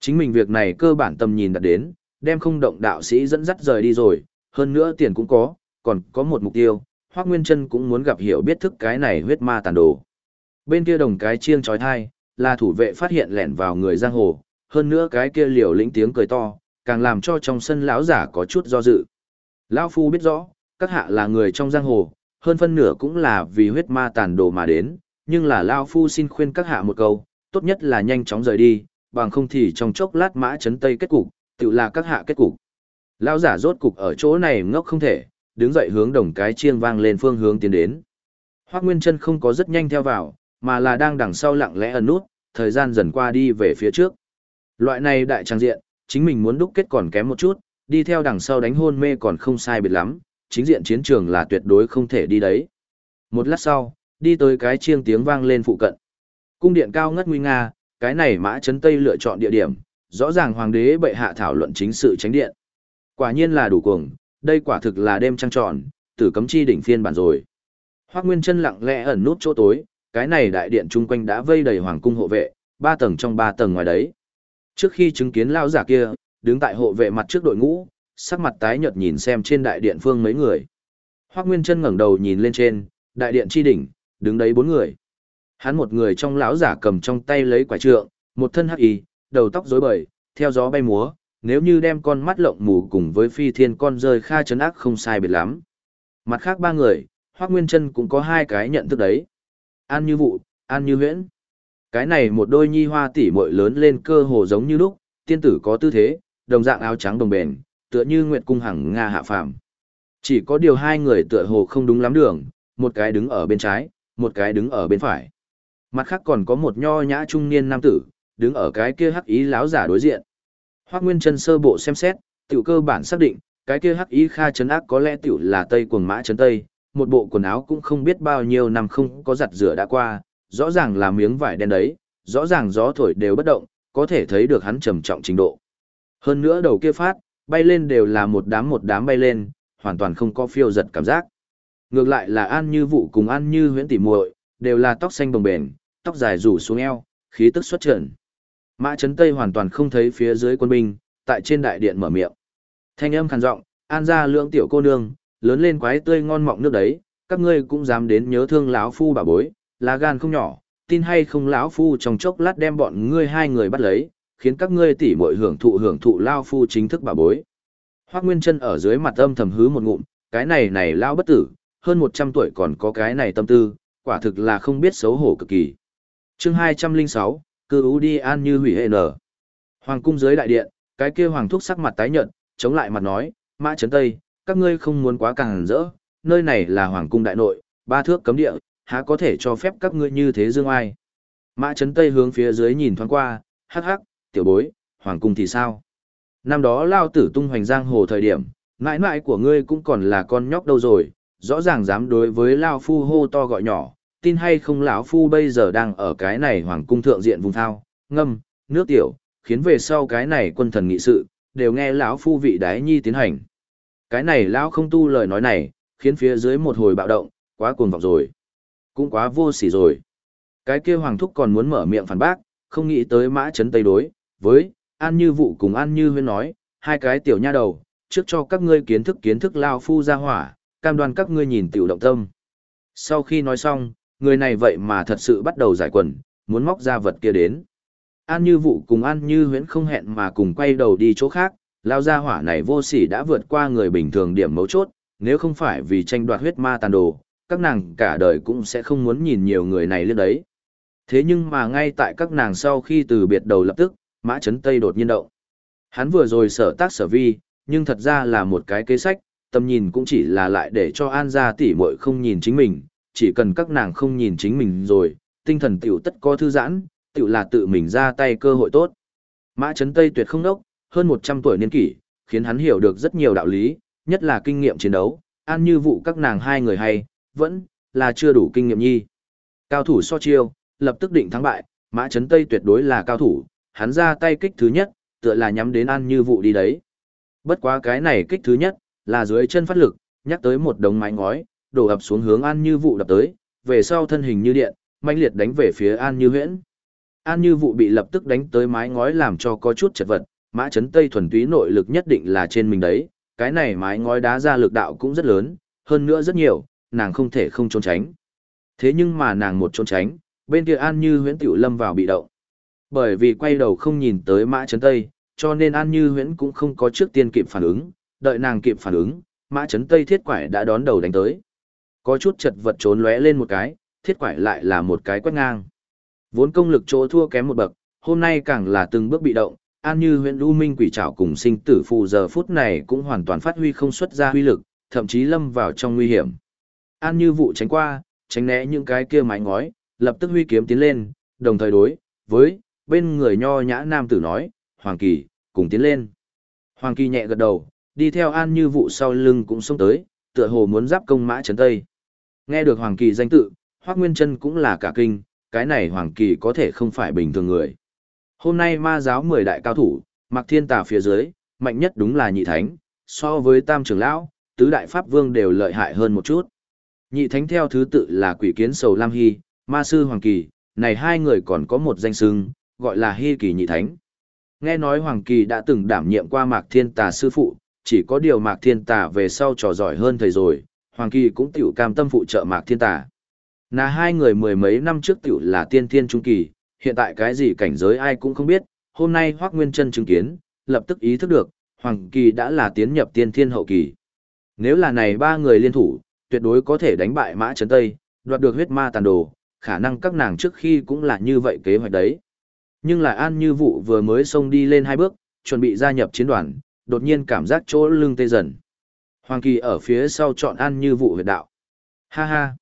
Chính mình việc này cơ bản tầm nhìn đặt đến, đem không động đạo sĩ dẫn dắt rời đi rồi, hơn nữa tiền cũng có, còn có một mục tiêu, Hoắc Nguyên Chân cũng muốn gặp hiểu biết thức cái này huyết ma tàn đồ. Bên kia đồng cái chiêng chói thai, là thủ vệ phát hiện lẻn vào người giang hồ, hơn nữa cái kia liều lĩnh tiếng cười to, càng làm cho trong sân lão giả có chút do dự. Lão phu biết rõ, các hạ là người trong giang hồ, hơn phân nửa cũng là vì huyết ma tàn đồ mà đến, nhưng là lão phu xin khuyên các hạ một câu, tốt nhất là nhanh chóng rời đi, bằng không thì trong chốc lát mã chấn tây kết cục, tự là các hạ kết cục. Lão giả rốt cục ở chỗ này ngốc không thể, đứng dậy hướng đồng cái chiêng vang lên phương hướng tiến đến. Hoắc Nguyên Chân không có rất nhanh theo vào, mà là đang đằng sau lặng lẽ ẩn nút, thời gian dần qua đi về phía trước. Loại này đại trang diện, chính mình muốn đúc kết còn kém một chút, đi theo đằng sau đánh hôn mê còn không sai biệt lắm, chính diện chiến trường là tuyệt đối không thể đi đấy. Một lát sau, đi tới cái chiêng tiếng vang lên phụ cận. Cung điện cao ngất nguy nga, cái này mã chấn tây lựa chọn địa điểm, rõ ràng hoàng đế bệ hạ thảo luận chính sự tránh điện. Quả nhiên là đủ cuồng, đây quả thực là đêm trăng tròn, tử cấm chi đỉnh phiên bản rồi. Hoắc Nguyên Chân lặng lẽ ẩn nút chỗ tối, cái này đại điện chung quanh đã vây đầy hoàng cung hộ vệ, ba tầng trong ba tầng ngoài đấy. Trước khi chứng kiến lao giả kia, đứng tại hộ vệ mặt trước đội ngũ, sắc mặt tái nhợt nhìn xem trên đại điện phương mấy người. Hoắc Nguyên Chân ngẩng đầu nhìn lên trên, đại điện chi đỉnh, đứng đấy bốn người. Hắn một người trong lão giả cầm trong tay lấy quả trượng, một thân hắc y, đầu tóc rối bời, theo gió bay múa, nếu như đem con mắt lộng mù cùng với phi thiên con rơi kha chấn ác không sai biệt lắm. Mặt khác ba người, Hoắc Nguyên Chân cũng có hai cái nhận thức đấy. An Như Vụ, An Như Huyễn. Cái này một đôi nhi hoa tỷ muội lớn lên cơ hồ giống như lúc, tiên tử có tư thế, đồng dạng áo trắng đồng bền, tựa như nguyệt cung hằng nga hạ phàm. Chỉ có điều hai người tựa hồ không đúng lắm đường, một cái đứng ở bên trái, một cái đứng ở bên phải. Mặt khác còn có một nho nhã trung niên nam tử, đứng ở cái kia hắc ý láo giả đối diện. Hoắc Nguyên Chân sơ bộ xem xét, tiểu cơ bản xác định, cái kia hắc ý kha chấn ác có lẽ tiểu là Tây Cuồng Mã chấn Tây, một bộ quần áo cũng không biết bao nhiêu năm không có giặt rửa đã qua, rõ ràng là miếng vải đen đấy, rõ ràng gió thổi đều bất động, có thể thấy được hắn trầm trọng trình độ. Hơn nữa đầu kia phát, bay lên đều là một đám một đám bay lên, hoàn toàn không có phiêu giật cảm giác. Ngược lại là An Như Vũ cùng An Như Huyễn tỉ muội, đều là tóc xanh bồng bềnh, tóc dài rủ xuống eo, khí tức xuất trần. Mã Trấn Tây hoàn toàn không thấy phía dưới quân binh, tại trên đại điện mở miệng. Thanh âm khàn giọng, "An gia lượng tiểu cô nương, lớn lên quái tươi ngon mọng nước đấy, các ngươi cũng dám đến nhớ thương lão phu bà bối, lá gan không nhỏ, tin hay không lão phu trong chốc lát đem bọn ngươi hai người bắt lấy, khiến các ngươi tỉ muội hưởng thụ hưởng thụ lao phu chính thức bà bối. Hoắc Nguyên Chân ở dưới mặt âm thầm hứ một ngụm, cái này này lao bất tử, hơn 100 tuổi còn có cái này tâm tư, quả thực là không biết xấu hổ cực kỳ. Chương 206, cư ú đi an như hủy hệ nở. Hoàng cung dưới đại điện, cái kia hoàng thúc sắc mặt tái nhợt, chống lại mặt nói, "Mã Trấn Tây, các ngươi không muốn quá càng rỡ, nơi này là hoàng cung đại nội, ba thước cấm địa, há có thể cho phép các ngươi như thế dương ai?" Mã Trấn Tây hướng phía dưới nhìn thoáng qua, hắc hắc, tiểu bối, hoàng cung thì sao? Năm đó lao tử tung hoành giang hồ thời điểm, mãi mãi của ngươi cũng còn là con nhóc đâu rồi, rõ ràng dám đối với lao phu hô to gọi nhỏ, tin hay không lão phu bây giờ đang ở cái này hoàng cung thượng diện vùng thao, ngâm, nước tiểu, khiến về sau cái này quân thần nghị sự, đều nghe lão phu vị đái nhi tiến hành. Cái này lão không tu lời nói này, khiến phía dưới một hồi bạo động, quá cuồng vọng rồi. Cũng quá vô sỉ rồi. Cái kia hoàng thúc còn muốn mở miệng phản bác, không nghĩ tới mã chấn tây đối, với, an như vụ cùng an như huyên nói, hai cái tiểu nha đầu, trước cho các ngươi kiến thức kiến thức lao phu ra hỏa, cam đoan các ngươi nhìn tiểu động tâm. Sau khi nói xong, người này vậy mà thật sự bắt đầu giải quần, muốn móc ra vật kia đến. An như vụ cùng an như huyễn không hẹn mà cùng quay đầu đi chỗ khác, lao ra hỏa này vô sỉ đã vượt qua người bình thường điểm mấu chốt, nếu không phải vì tranh đoạt huyết ma tàn đồ, các nàng cả đời cũng sẽ không muốn nhìn nhiều người này lên đấy. Thế nhưng mà ngay tại các nàng sau khi từ biệt đầu lập tức, Mã Trấn Tây đột nhiên động. Hắn vừa rồi sở tác sở vi, nhưng thật ra là một cái kế sách, tầm nhìn cũng chỉ là lại để cho An gia tỷ muội không nhìn chính mình, chỉ cần các nàng không nhìn chính mình rồi, tinh thần tiểu tất có thư giãn, tiểu là tự mình ra tay cơ hội tốt. Mã Trấn Tây tuyệt không đốc, hơn 100 tuổi niên kỷ, khiến hắn hiểu được rất nhiều đạo lý, nhất là kinh nghiệm chiến đấu, an như vụ các nàng hai người hay, vẫn là chưa đủ kinh nghiệm nhi. Cao thủ so chiêu, lập tức định thắng bại, Mã Trấn Tây tuyệt đối là cao thủ, hắn ra tay kích thứ nhất, tựa là nhắm đến an như vụ đi đấy. Bất quá cái này kích thứ nhất, là dưới chân phát lực, nhắc tới một đống mái ngói, đổ ập xuống hướng an như vụ đập tới, về sau thân hình như điện, mãnh liệt đánh về phía an như huyễn. An như vụ bị lập tức đánh tới mái ngói làm cho có chút chật vật, mã chấn tây thuần túy nội lực nhất định là trên mình đấy, cái này mái ngói đá ra lực đạo cũng rất lớn, hơn nữa rất nhiều, nàng không thể không trốn tránh. Thế nhưng mà nàng một trốn tránh, bên kia An Như huyễn tiểu lâm vào bị động. Bởi vì quay đầu không nhìn tới mã chấn tây, cho nên An Như huyễn cũng không có trước tiên kịp phản ứng, đợi nàng kịp phản ứng, mã chấn tây thiết quải đã đón đầu đánh tới. Có chút chật vật trốn lóe lên một cái, thiết quải lại là một cái quét ngang. Vốn công lực chỗ thua kém một bậc, hôm nay càng là từng bước bị động, An Như huyện U Minh quỷ trảo cùng sinh tử phù giờ phút này cũng hoàn toàn phát huy không xuất ra huy lực, thậm chí lâm vào trong nguy hiểm. An Như vụ tránh qua, tránh né những cái kia mái ngói, lập tức huy kiếm tiến lên, đồng thời đối với bên người nho nhã nam tử nói, Hoàng Kỳ, cùng tiến lên. Hoàng Kỳ nhẹ gật đầu, đi theo An Như vụ sau lưng cũng xông tới, tựa hồ muốn giáp công mã chấn tây. Nghe được Hoàng Kỳ danh tự, Hoắc Nguyên Chân cũng là cả kinh, cái này Hoàng Kỳ có thể không phải bình thường người. Hôm nay ma giáo 10 đại cao thủ, mặc thiên tà phía dưới, mạnh nhất đúng là nhị thánh, so với tam trưởng lão, tứ đại pháp vương đều lợi hại hơn một chút. Nhị thánh theo thứ tự là quỷ kiến sầu Lam Hy, ma sư Hoàng Kỳ, này hai người còn có một danh xưng, gọi là Hy Kỳ nhị thánh. Nghe nói Hoàng Kỳ đã từng đảm nhiệm qua Mạc Thiên Tà sư phụ, chỉ có điều Mạc Thiên Tà về sau trò giỏi hơn thầy rồi, Hoàng Kỳ cũng tiểu cam tâm phụ trợ Mạc Thiên Tà. Nà hai người mười mấy năm trước tiểu là tiên thiên trung kỳ, hiện tại cái gì cảnh giới ai cũng không biết, hôm nay Hoác Nguyên Trân chứng kiến, lập tức ý thức được, Hoàng Kỳ đã là tiến nhập tiên thiên hậu kỳ. Nếu là này ba người liên thủ, tuyệt đối có thể đánh bại Mã Trấn Tây, đoạt được huyết ma tàn đồ, khả năng các nàng trước khi cũng là như vậy kế hoạch đấy. Nhưng lại An Như Vụ vừa mới xông đi lên hai bước, chuẩn bị gia nhập chiến đoàn, đột nhiên cảm giác chỗ lưng tê dần. Hoàng Kỳ ở phía sau chọn An Như Vụ huyệt đạo. Ha ha!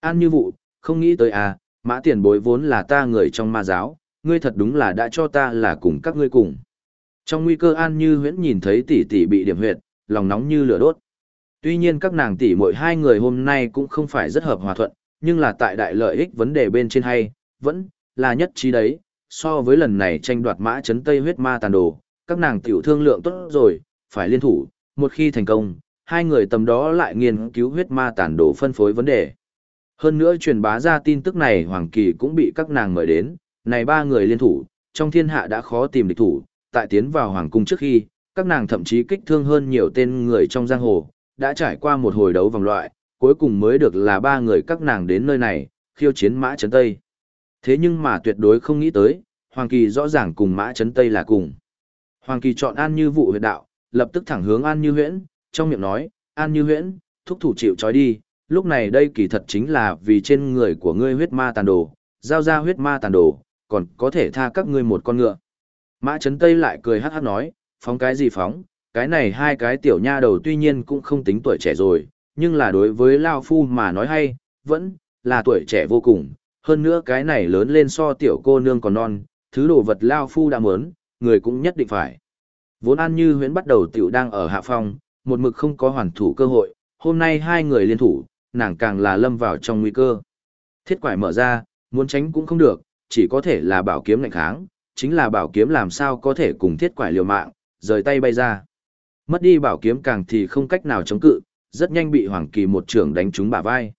An Như Vụ, không nghĩ tới à, mã tiền bối vốn là ta người trong ma giáo, ngươi thật đúng là đã cho ta là cùng các ngươi cùng. Trong nguy cơ An Như huyễn nhìn thấy tỷ tỷ bị điểm huyệt, lòng nóng như lửa đốt. Tuy nhiên các nàng tỷ mỗi hai người hôm nay cũng không phải rất hợp hòa thuận, nhưng là tại đại lợi ích vấn đề bên trên hay, vẫn là nhất trí đấy. So với lần này tranh đoạt mã chấn tây huyết ma tàn đồ, các nàng tiểu thương lượng tốt rồi, phải liên thủ, một khi thành công, hai người tầm đó lại nghiên cứu huyết ma tản đồ phân phối vấn đề. Hơn nữa truyền bá ra tin tức này Hoàng Kỳ cũng bị các nàng mời đến, này ba người liên thủ, trong thiên hạ đã khó tìm địch thủ, tại tiến vào Hoàng Cung trước khi, các nàng thậm chí kích thương hơn nhiều tên người trong giang hồ, đã trải qua một hồi đấu vòng loại, cuối cùng mới được là ba người các nàng đến nơi này, khiêu chiến Mã Trấn Tây. Thế nhưng mà tuyệt đối không nghĩ tới, Hoàng Kỳ rõ ràng cùng Mã Trấn Tây là cùng. Hoàng Kỳ chọn An Như vụ huyệt đạo, lập tức thẳng hướng An Như huyễn, trong miệng nói, An Như huyễn, thúc thủ chịu trói đi, lúc này đây kỳ thật chính là vì trên người của ngươi huyết ma tàn đồ, giao ra huyết ma tàn đồ, còn có thể tha các ngươi một con ngựa. Mã Trấn Tây lại cười hát hát nói, phóng cái gì phóng, cái này hai cái tiểu nha đầu tuy nhiên cũng không tính tuổi trẻ rồi, nhưng là đối với Lao Phu mà nói hay, vẫn là tuổi trẻ vô cùng, hơn nữa cái này lớn lên so tiểu cô nương còn non, thứ đồ vật Lao Phu đã muốn, người cũng nhất định phải. Vốn An Như huyễn bắt đầu tiểu đang ở hạ phong, một mực không có hoàn thủ cơ hội, hôm nay hai người liên thủ, nàng càng là lâm vào trong nguy cơ. Thiết quải mở ra, muốn tránh cũng không được, chỉ có thể là bảo kiếm ngạnh kháng, chính là bảo kiếm làm sao có thể cùng thiết quải liều mạng, rời tay bay ra. Mất đi bảo kiếm càng thì không cách nào chống cự, rất nhanh bị Hoàng Kỳ một trưởng đánh trúng bả vai.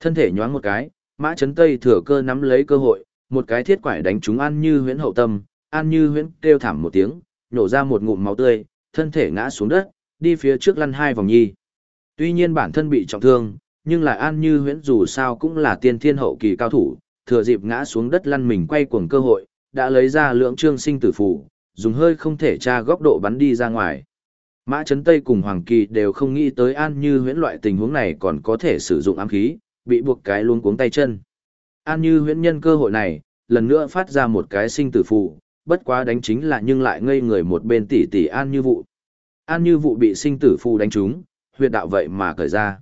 Thân thể nhoáng một cái, Mã Chấn Tây thừa cơ nắm lấy cơ hội, một cái thiết quải đánh trúng An Như Huyễn hậu tâm, An Như Huyễn kêu thảm một tiếng, nhổ ra một ngụm máu tươi, thân thể ngã xuống đất, đi phía trước lăn hai vòng nhi. Tuy nhiên bản thân bị trọng thương, nhưng lại An Như Huyễn dù sao cũng là tiên thiên hậu kỳ cao thủ, thừa dịp ngã xuống đất lăn mình quay cuồng cơ hội, đã lấy ra lượng trương sinh tử phủ, dùng hơi không thể tra góc độ bắn đi ra ngoài. Mã Trấn Tây cùng Hoàng Kỳ đều không nghĩ tới An Như huyễn loại tình huống này còn có thể sử dụng ám khí, bị buộc cái luôn cuống tay chân. An Như huyễn nhân cơ hội này, lần nữa phát ra một cái sinh tử phù, bất quá đánh chính là nhưng lại ngây người một bên tỷ tỷ An Như vụ. An Như vụ bị sinh tử phù đánh trúng, huyệt đạo vậy mà cởi ra.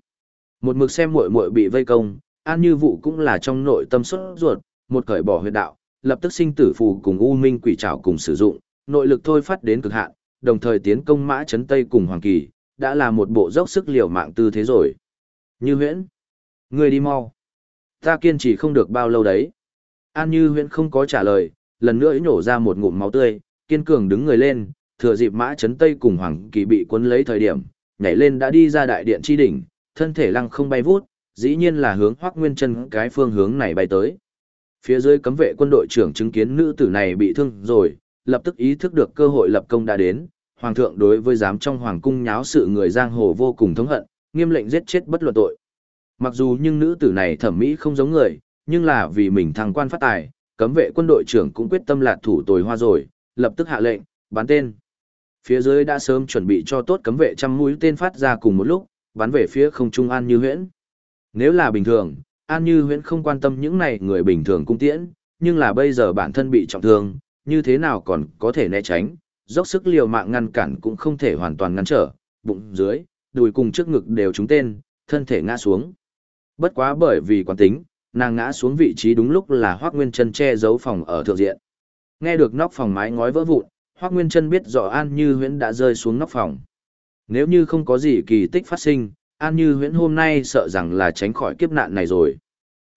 Một mực xem muội muội bị vây công, An Như vụ cũng là trong nội tâm xuất ruột, một cởi bỏ huyệt đạo, lập tức sinh tử phù cùng U Minh quỷ trảo cùng sử dụng, nội lực thôi phát đến cực hạn, đồng thời tiến công mã chấn Tây cùng Hoàng Kỳ, đã là một bộ dốc sức liều mạng tư thế rồi. Như huyễn, người đi mau. Ta kiên trì không được bao lâu đấy. An Như huyễn không có trả lời, lần nữa nhổ ra một ngụm máu tươi, kiên cường đứng người lên, thừa dịp mã chấn Tây cùng Hoàng Kỳ bị cuốn lấy thời điểm, nhảy lên đã đi ra đại điện tri đỉnh, thân thể lăng không bay vút, dĩ nhiên là hướng Hoắc Nguyên Chân cái phương hướng này bay tới. Phía dưới cấm vệ quân đội trưởng chứng kiến nữ tử này bị thương rồi, lập tức ý thức được cơ hội lập công đã đến, hoàng thượng đối với dám trong hoàng cung nháo sự người giang hồ vô cùng thống hận, nghiêm lệnh giết chết bất luận tội. Mặc dù nhưng nữ tử này thẩm mỹ không giống người, nhưng là vì mình thăng quan phát tài, cấm vệ quân đội trưởng cũng quyết tâm lạt thủ tồi hoa rồi, lập tức hạ lệnh, bắn tên. Phía dưới đã sớm chuẩn bị cho tốt cấm vệ trăm mũi tên phát ra cùng một lúc, bắn về phía không trung An Như Huyễn. Nếu là bình thường, An Như Huyễn không quan tâm những này người bình thường cung tiễn, nhưng là bây giờ bản thân bị trọng thương, như thế nào còn có thể né tránh, dốc sức liều mạng ngăn cản cũng không thể hoàn toàn ngăn trở, bụng dưới, đùi cùng trước ngực đều trúng tên, thân thể ngã xuống. Bất quá bởi vì quán tính, nàng ngã xuống vị trí đúng lúc là Hoắc Nguyên Chân che giấu phòng ở thượng diện. Nghe được nóc phòng mái ngói vỡ vụn, Hoắc Nguyên Trân biết rõ An Như Huyễn đã rơi xuống nóc phòng. Nếu như không có gì kỳ tích phát sinh, An Như Huyễn hôm nay sợ rằng là tránh khỏi kiếp nạn này rồi.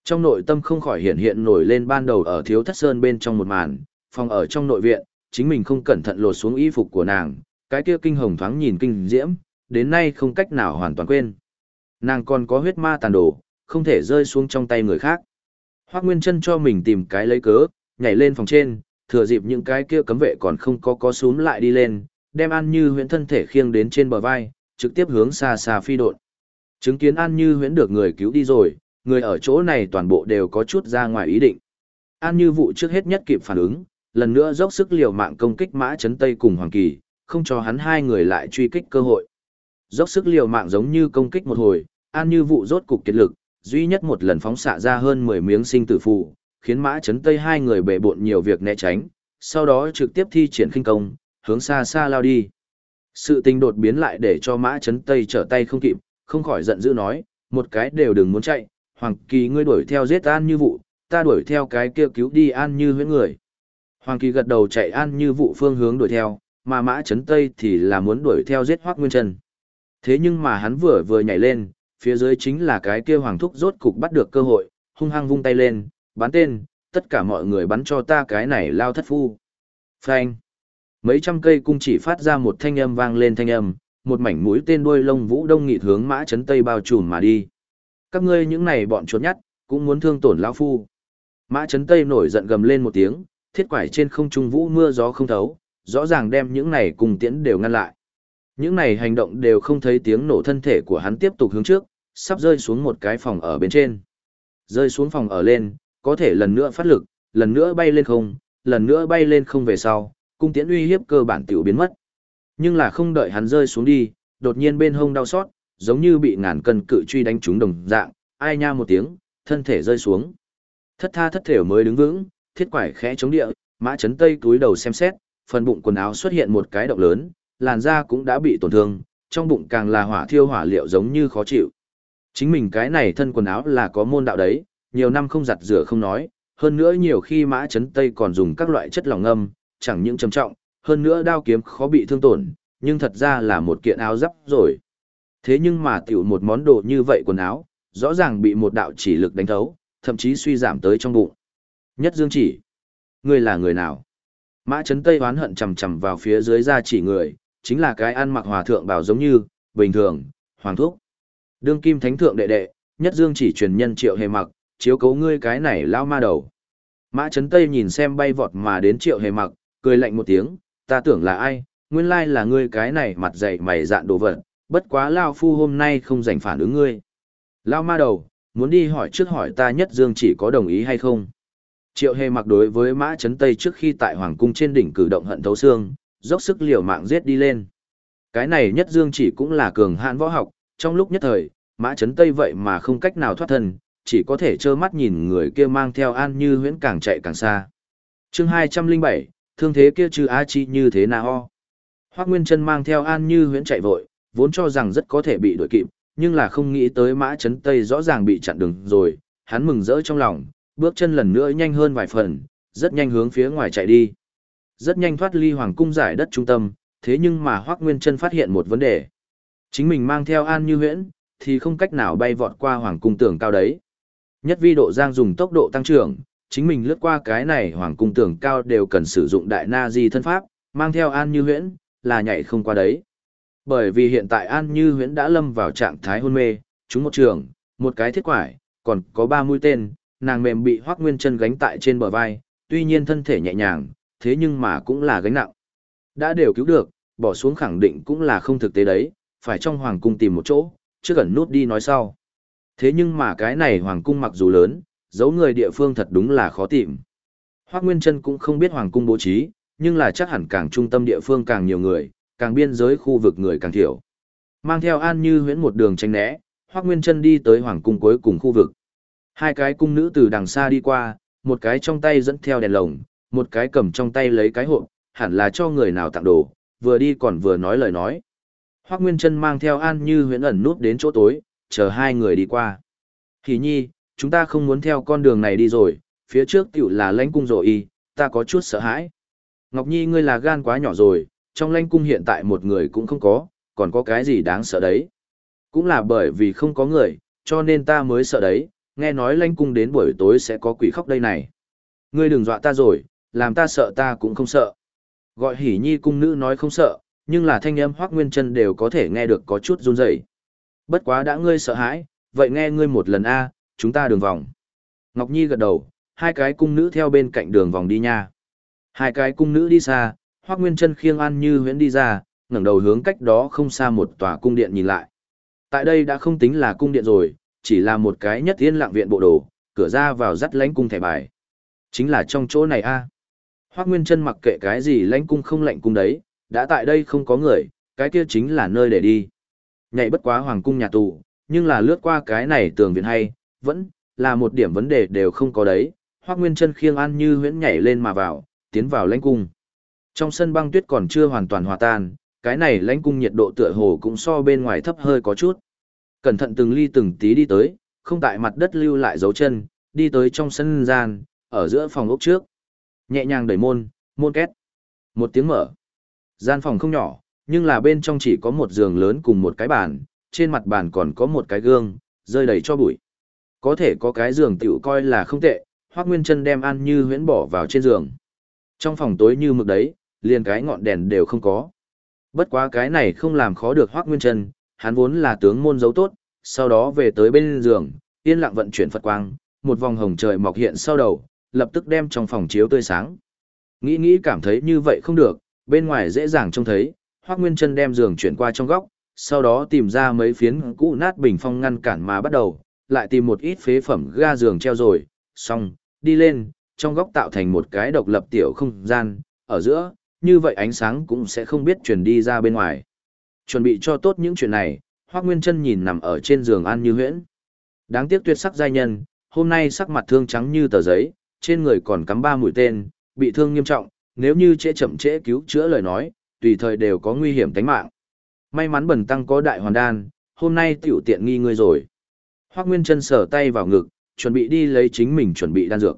Trong nội tâm không khỏi hiện hiện nổi lên ban đầu ở Thiếu Thất Sơn bên trong một màn, phòng ở trong nội viện, chính mình không cẩn thận lột xuống y phục của nàng, cái kia kinh hồng thoáng nhìn kinh diễm, đến nay không cách nào hoàn toàn quên. Nàng còn có huyết ma tàn đồ, không thể rơi xuống trong tay người khác. Hoác Nguyên Trân cho mình tìm cái lấy cớ, nhảy lên phòng trên, thừa dịp những cái kia cấm vệ còn không có có xuống lại đi lên, đem An Như huyễn thân thể khiêng đến trên bờ vai, trực tiếp hướng xa xa phi độn. Chứng kiến An Như huyễn được người cứu đi rồi, người ở chỗ này toàn bộ đều có chút ra ngoài ý định. An Như vụ trước hết nhất kịp phản ứng, lần nữa dốc sức liều mạng công kích mã chấn tây cùng hoàng kỳ không cho hắn hai người lại truy kích cơ hội dốc sức liều mạng giống như công kích một hồi an như vụ rốt cục kiệt lực duy nhất một lần phóng xạ ra hơn mười miếng sinh tử phù khiến mã chấn tây hai người bệ bộn nhiều việc né tránh sau đó trực tiếp thi triển khinh công hướng xa xa lao đi sự tình đột biến lại để cho mã chấn tây trở tay không kịp không khỏi giận dữ nói một cái đều đừng muốn chạy hoàng kỳ ngươi đuổi theo giết an như vụ ta đuổi theo cái kia cứu đi an như huyễn người Hoàng Kỳ gật đầu chạy an như vụ phương hướng đuổi theo, mà Mã chấn Tây thì là muốn đuổi theo giết Hoác Nguyên trần. Thế nhưng mà hắn vừa vừa nhảy lên, phía dưới chính là cái kia Hoàng Thúc rốt cục bắt được cơ hội, hung hăng vung tay lên, bắn tên, tất cả mọi người bắn cho ta cái này lao thất phu. Phanh. Mấy trăm cây cung chỉ phát ra một thanh âm vang lên thanh âm, một mảnh mũi tên đuôi lông vũ đông nghị hướng Mã chấn Tây bao trùm mà đi. Các ngươi những này bọn chuột nhắt, cũng muốn thương tổn lão phu. Mã chấn Tây nổi giận gầm lên một tiếng, thiết quải trên không trung vũ mưa gió không thấu, rõ ràng đem những này cùng tiễn đều ngăn lại. Những này hành động đều không thấy tiếng nổ thân thể của hắn tiếp tục hướng trước, sắp rơi xuống một cái phòng ở bên trên. Rơi xuống phòng ở lên, có thể lần nữa phát lực, lần nữa bay lên không, lần nữa bay lên không về sau, cung tiễn uy hiếp cơ bản tiểu biến mất. Nhưng là không đợi hắn rơi xuống đi, đột nhiên bên hông đau xót, giống như bị ngàn cân cự truy đánh trúng đồng dạng, ai nha một tiếng, thân thể rơi xuống. Thất tha thất thểu mới đứng vững, thiết quải khẽ chống địa, mã chấn tây túi đầu xem xét, phần bụng quần áo xuất hiện một cái động lớn, làn da cũng đã bị tổn thương, trong bụng càng là hỏa thiêu hỏa liệu giống như khó chịu. Chính mình cái này thân quần áo là có môn đạo đấy, nhiều năm không giặt rửa không nói, hơn nữa nhiều khi mã chấn tây còn dùng các loại chất lỏng ngâm, chẳng những trầm trọng, hơn nữa đao kiếm khó bị thương tổn, nhưng thật ra là một kiện áo giáp rồi. Thế nhưng mà tiểu một món đồ như vậy quần áo, rõ ràng bị một đạo chỉ lực đánh thấu, thậm chí suy giảm tới trong bụng. Nhất Dương chỉ, ngươi là người nào? Mã Trấn Tây oán hận chầm chầm vào phía dưới ra chỉ người, chính là cái ăn mặc hòa thượng bảo giống như, bình thường, hoàng thúc. Đương kim thánh thượng đệ đệ, Nhất Dương chỉ truyền nhân triệu hề mặc, chiếu cấu ngươi cái này lao ma đầu. Mã Trấn Tây nhìn xem bay vọt mà đến triệu hề mặc, cười lạnh một tiếng, ta tưởng là ai, nguyên lai là ngươi cái này mặt dày mày dạn đồ vật, bất quá Lao Phu hôm nay không dành phản ứng ngươi. Lao ma đầu, muốn đi hỏi trước hỏi ta nhất dương chỉ có đồng ý hay không. Triệu hề mặc đối với Mã Trấn Tây trước khi tại Hoàng Cung trên đỉnh cử động hận thấu xương, dốc sức liều mạng giết đi lên. Cái này nhất dương chỉ cũng là cường hạn võ học, trong lúc nhất thời, Mã Trấn Tây vậy mà không cách nào thoát thân, chỉ có thể trơ mắt nhìn người kia mang theo an như huyễn càng chạy càng xa. chương 207, thương thế kia trừ A Chi như thế nào ho. Hoác Nguyên chân mang theo an như huyễn chạy vội, vốn cho rằng rất có thể bị đuổi kịp, nhưng là không nghĩ tới mã chấn Tây rõ ràng bị chặn đường rồi, hắn mừng rỡ trong lòng, bước chân lần nữa nhanh hơn vài phần, rất nhanh hướng phía ngoài chạy đi. Rất nhanh thoát ly hoàng cung giải đất trung tâm, thế nhưng mà Hoác Nguyên chân phát hiện một vấn đề. Chính mình mang theo an như huyễn, thì không cách nào bay vọt qua hoàng cung tường cao đấy. Nhất vi độ giang dùng tốc độ tăng trưởng, chính mình lướt qua cái này hoàng cung tường cao đều cần sử dụng đại na di thân pháp, mang theo an như huyễn, là nhảy không qua đấy. Bởi vì hiện tại an như huyễn đã lâm vào trạng thái hôn mê, chúng một trường, một cái thiết quải, còn có ba mũi tên, nàng mềm bị hoác nguyên chân gánh tại trên bờ vai, tuy nhiên thân thể nhẹ nhàng, thế nhưng mà cũng là gánh nặng. Đã đều cứu được, bỏ xuống khẳng định cũng là không thực tế đấy, phải trong hoàng cung tìm một chỗ, chưa cần nút đi nói sau. Thế nhưng mà cái này hoàng cung mặc dù lớn, giấu người địa phương thật đúng là khó tìm. Hoác Nguyên Trân cũng không biết hoàng cung bố trí, nhưng là chắc hẳn càng trung tâm địa phương càng nhiều người, càng biên giới khu vực người càng thiểu. Mang theo An Như huyễn một đường tranh né, Hoác Nguyên Trân đi tới hoàng cung cuối cùng khu vực. Hai cái cung nữ từ đằng xa đi qua, một cái trong tay dẫn theo đèn lồng, một cái cầm trong tay lấy cái hộp, hẳn là cho người nào tặng đồ, vừa đi còn vừa nói lời nói. Hoác Nguyên Trân mang theo An Như huyễn ẩn nút đến chỗ tối, chờ hai người đi qua. Hỷ nhi, chúng ta không muốn theo con đường này đi rồi, phía trước tiểu là lãnh cung rồi y, ta có chút sợ hãi. Ngọc Nhi ngươi là gan quá nhỏ rồi, trong lãnh cung hiện tại một người cũng không có, còn có cái gì đáng sợ đấy. Cũng là bởi vì không có người, cho nên ta mới sợ đấy, nghe nói lãnh cung đến buổi tối sẽ có quỷ khóc đây này. Ngươi đừng dọa ta rồi, làm ta sợ ta cũng không sợ. Gọi hỉ nhi cung nữ nói không sợ, nhưng là thanh âm hoác nguyên chân đều có thể nghe được có chút run rẩy. Bất quá đã ngươi sợ hãi, vậy nghe ngươi một lần a, chúng ta đường vòng. Ngọc Nhi gật đầu, hai cái cung nữ theo bên cạnh đường vòng đi nha. Hai cái cung nữ đi xa, Hoắc Nguyên Chân khiêng An Như Huyễn đi ra, ngẩng đầu hướng cách đó không xa một tòa cung điện nhìn lại. Tại đây đã không tính là cung điện rồi, chỉ là một cái nhất thiên lạng viện bộ đồ, cửa ra vào dắt lãnh cung thẻ bài. Chính là trong chỗ này a. Hoắc Nguyên Chân mặc kệ cái gì lãnh cung không lạnh cung đấy, đã tại đây không có người, cái kia chính là nơi để đi. Nhảy bất quá hoàng cung nhà tù, nhưng là lướt qua cái này tường viện hay, vẫn là một điểm vấn đề đều không có đấy. Hoắc Nguyên Chân khiêng An Như Huyễn nhảy lên mà vào, tiến vào lãnh cung. Trong sân băng tuyết còn chưa hoàn toàn hòa tan, cái này lãnh cung nhiệt độ tựa hồ cũng so bên ngoài thấp hơi có chút. Cẩn thận từng ly từng tí đi tới, không tại mặt đất lưu lại dấu chân, đi tới trong sân gian, ở giữa phòng ốc trước. Nhẹ nhàng đẩy môn, môn két. Một tiếng mở. Gian phòng không nhỏ, nhưng là bên trong chỉ có một giường lớn cùng một cái bàn, trên mặt bàn còn có một cái gương, rơi đầy cho bụi. Có thể có cái giường tiểu coi là không tệ, Hoắc Nguyên Chân đem An Như Huyễn bỏ vào trên giường. Trong phòng tối như mực đấy, liền cái ngọn đèn đều không có. Bất quá cái này không làm khó được Hoắc Nguyên Chân, hắn vốn là tướng môn dấu tốt, sau đó về tới bên giường, yên lặng vận chuyển Phật quang, một vòng hồng trời mọc hiện sau đầu, lập tức đem trong phòng chiếu tươi sáng. Nghĩ nghĩ cảm thấy như vậy không được, bên ngoài dễ dàng trông thấy, Hoắc Nguyên Chân đem giường chuyển qua trong góc, sau đó tìm ra mấy phiến cũ nát bình phong ngăn cản mà bắt đầu, lại tìm một ít phế phẩm ga giường treo rồi, xong, đi lên, trong góc tạo thành một cái độc lập tiểu không gian, ở giữa, như vậy ánh sáng cũng sẽ không biết truyền đi ra bên ngoài. Chuẩn bị cho tốt những chuyện này, Hoắc Nguyên Chân nhìn nằm ở trên giường An Như Huyễn. Đáng tiếc tuyệt sắc giai nhân, hôm nay sắc mặt thương trắng như tờ giấy, trên người còn cắm ba mũi tên, bị thương nghiêm trọng, nếu như trễ chậm trễ cứu chữa lời nói, tùy thời đều có nguy hiểm tính mạng. May mắn bần tăng có đại hoàn đan, hôm nay tiểu tiện nghi ngươi rồi. Hoắc Nguyên Chân sờ tay vào ngực, chuẩn bị đi lấy chính mình chuẩn bị đan dược.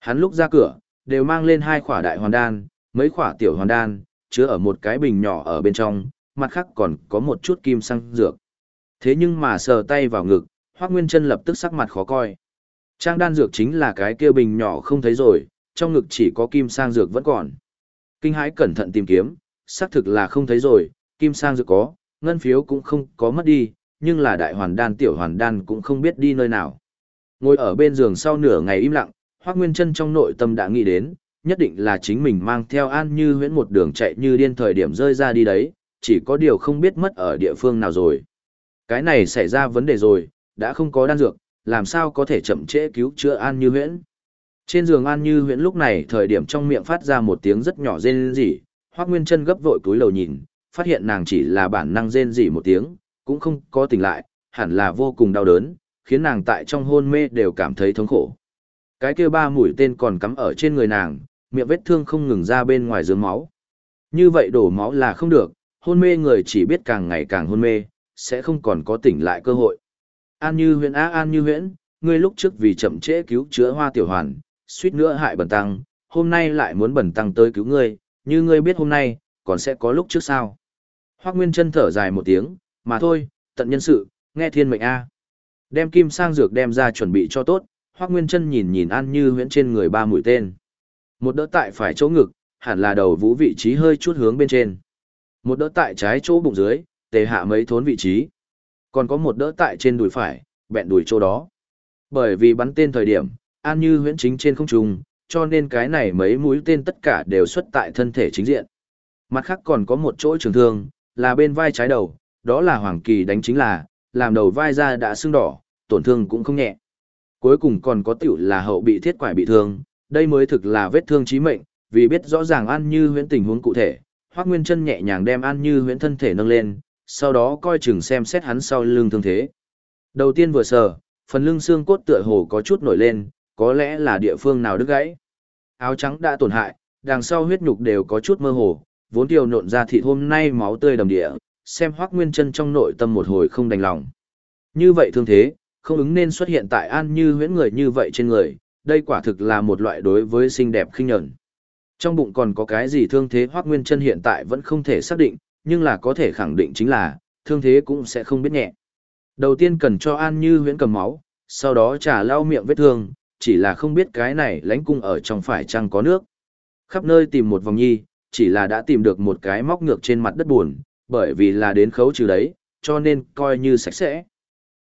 Hắn lúc ra cửa, đều mang lên hai khỏa đại hoàn đan, mấy khỏa tiểu hoàn đan, chứa ở một cái bình nhỏ ở bên trong, mặt khác còn có một chút kim xăng dược. Thế nhưng mà sờ tay vào ngực, Hoắc Nguyên Chân lập tức sắc mặt khó coi. Trang đan dược chính là cái kia bình nhỏ không thấy rồi, trong ngực chỉ có kim sang dược vẫn còn. Kinh hãi cẩn thận tìm kiếm, xác thực là không thấy rồi, kim sang dược có, ngân phiếu cũng không có mất đi, nhưng là đại hoàn đan tiểu hoàn đan cũng không biết đi nơi nào. Ngồi ở bên giường sau nửa ngày im lặng, Hoắc Nguyên Trân trong nội tâm đã nghĩ đến, nhất định là chính mình mang theo An Như Huyễn một đường chạy như điên thời điểm rơi ra đi đấy, chỉ có điều không biết mất ở địa phương nào rồi. Cái này xảy ra vấn đề rồi, đã không có đan dược, làm sao có thể chậm trễ cứu chữa An Như Huyễn. Trên giường An Như Huyễn lúc này thời điểm trong miệng phát ra một tiếng rất nhỏ rên rỉ, Hoắc Nguyên Chân gấp vội cúi đầu nhìn, phát hiện nàng chỉ là bản năng rên rỉ một tiếng, cũng không có tỉnh lại, hẳn là vô cùng đau đớn, khiến nàng tại trong hôn mê đều cảm thấy thống khổ. Cái kia ba mũi tên còn cắm ở trên người nàng, miệng vết thương không ngừng ra bên ngoài dướng máu. Như vậy đổ máu là không được, hôn mê người chỉ biết càng ngày càng hôn mê, sẽ không còn có tỉnh lại cơ hội. An Như Huyễn á An Như Huyễn, ngươi lúc trước vì chậm trễ cứu chữa Hoa Tiểu Hoàn, suýt nữa hại Bần Tăng, hôm nay lại muốn Bần Tăng tới cứu ngươi, như ngươi biết hôm nay, còn sẽ có lúc trước sao? Hoắc Nguyên Chân thở dài một tiếng, mà thôi, tận nhân sự, nghe thiên mệnh a. Đem kim sang dược đem ra chuẩn bị cho tốt, Hoắc Nguyên Chân nhìn nhìn An Như Huyễn trên người ba mũi tên. Một đỡ tại phải chỗ ngực, hẳn là đầu vũ vị trí hơi chút hướng bên trên. Một đỡ tại trái chỗ bụng dưới, tề hạ mấy thốn vị trí. Còn có một đỡ tại trên đùi phải, bẹn đùi chỗ đó. Bởi vì bắn tên thời điểm, An Như Huyễn chính trên không trung, cho nên cái này mấy mũi tên tất cả đều xuất tại thân thể chính diện. Mặt khác còn có một chỗ trường thương, là bên vai trái đầu, đó là Hoàng Kỳ đánh chính là, làm đầu vai ra đã sưng đỏ, tổn thương cũng không nhẹ. Cuối cùng còn có tiểu là hậu bị thiết quải bị thương, đây mới thực là vết thương chí mệnh, vì biết rõ ràng An Như huyễn tình huống cụ thể, Hoắc Nguyên Chân nhẹ nhàng đem An Như huyễn thân thể nâng lên, sau đó coi chừng xem xét hắn sau lưng thương thế. Đầu tiên vừa sờ, phần lưng xương cốt tựa hồ có chút nổi lên, có lẽ là địa phương nào đứt gãy. Áo trắng đã tổn hại, đằng sau huyết nhục đều có chút mơ hồ, vốn tiêu nộn ra thịt hôm nay máu tươi đầm địa, xem Hoắc Nguyên Chân trong nội tâm một hồi không đành lòng. Như vậy thương thế, không ứng nên xuất hiện tại An Như huyễn người như vậy trên người, đây quả thực là một loại đối với xinh đẹp khinh nhẫn. Trong bụng còn có cái gì thương thế Hoắc Nguyên Chân hiện tại vẫn không thể xác định, nhưng là có thể khẳng định chính là, thương thế cũng sẽ không biết nhẹ. Đầu tiên cần cho An Như huyễn cầm máu, sau đó trả lau miệng vết thương, chỉ là không biết cái này lãnh cung ở trong phải chăng có nước. Khắp nơi tìm một vòng nhi, chỉ là đã tìm được một cái móc ngược trên mặt đất buồn, bởi vì là đến khấu trừ đấy, cho nên coi như sạch sẽ.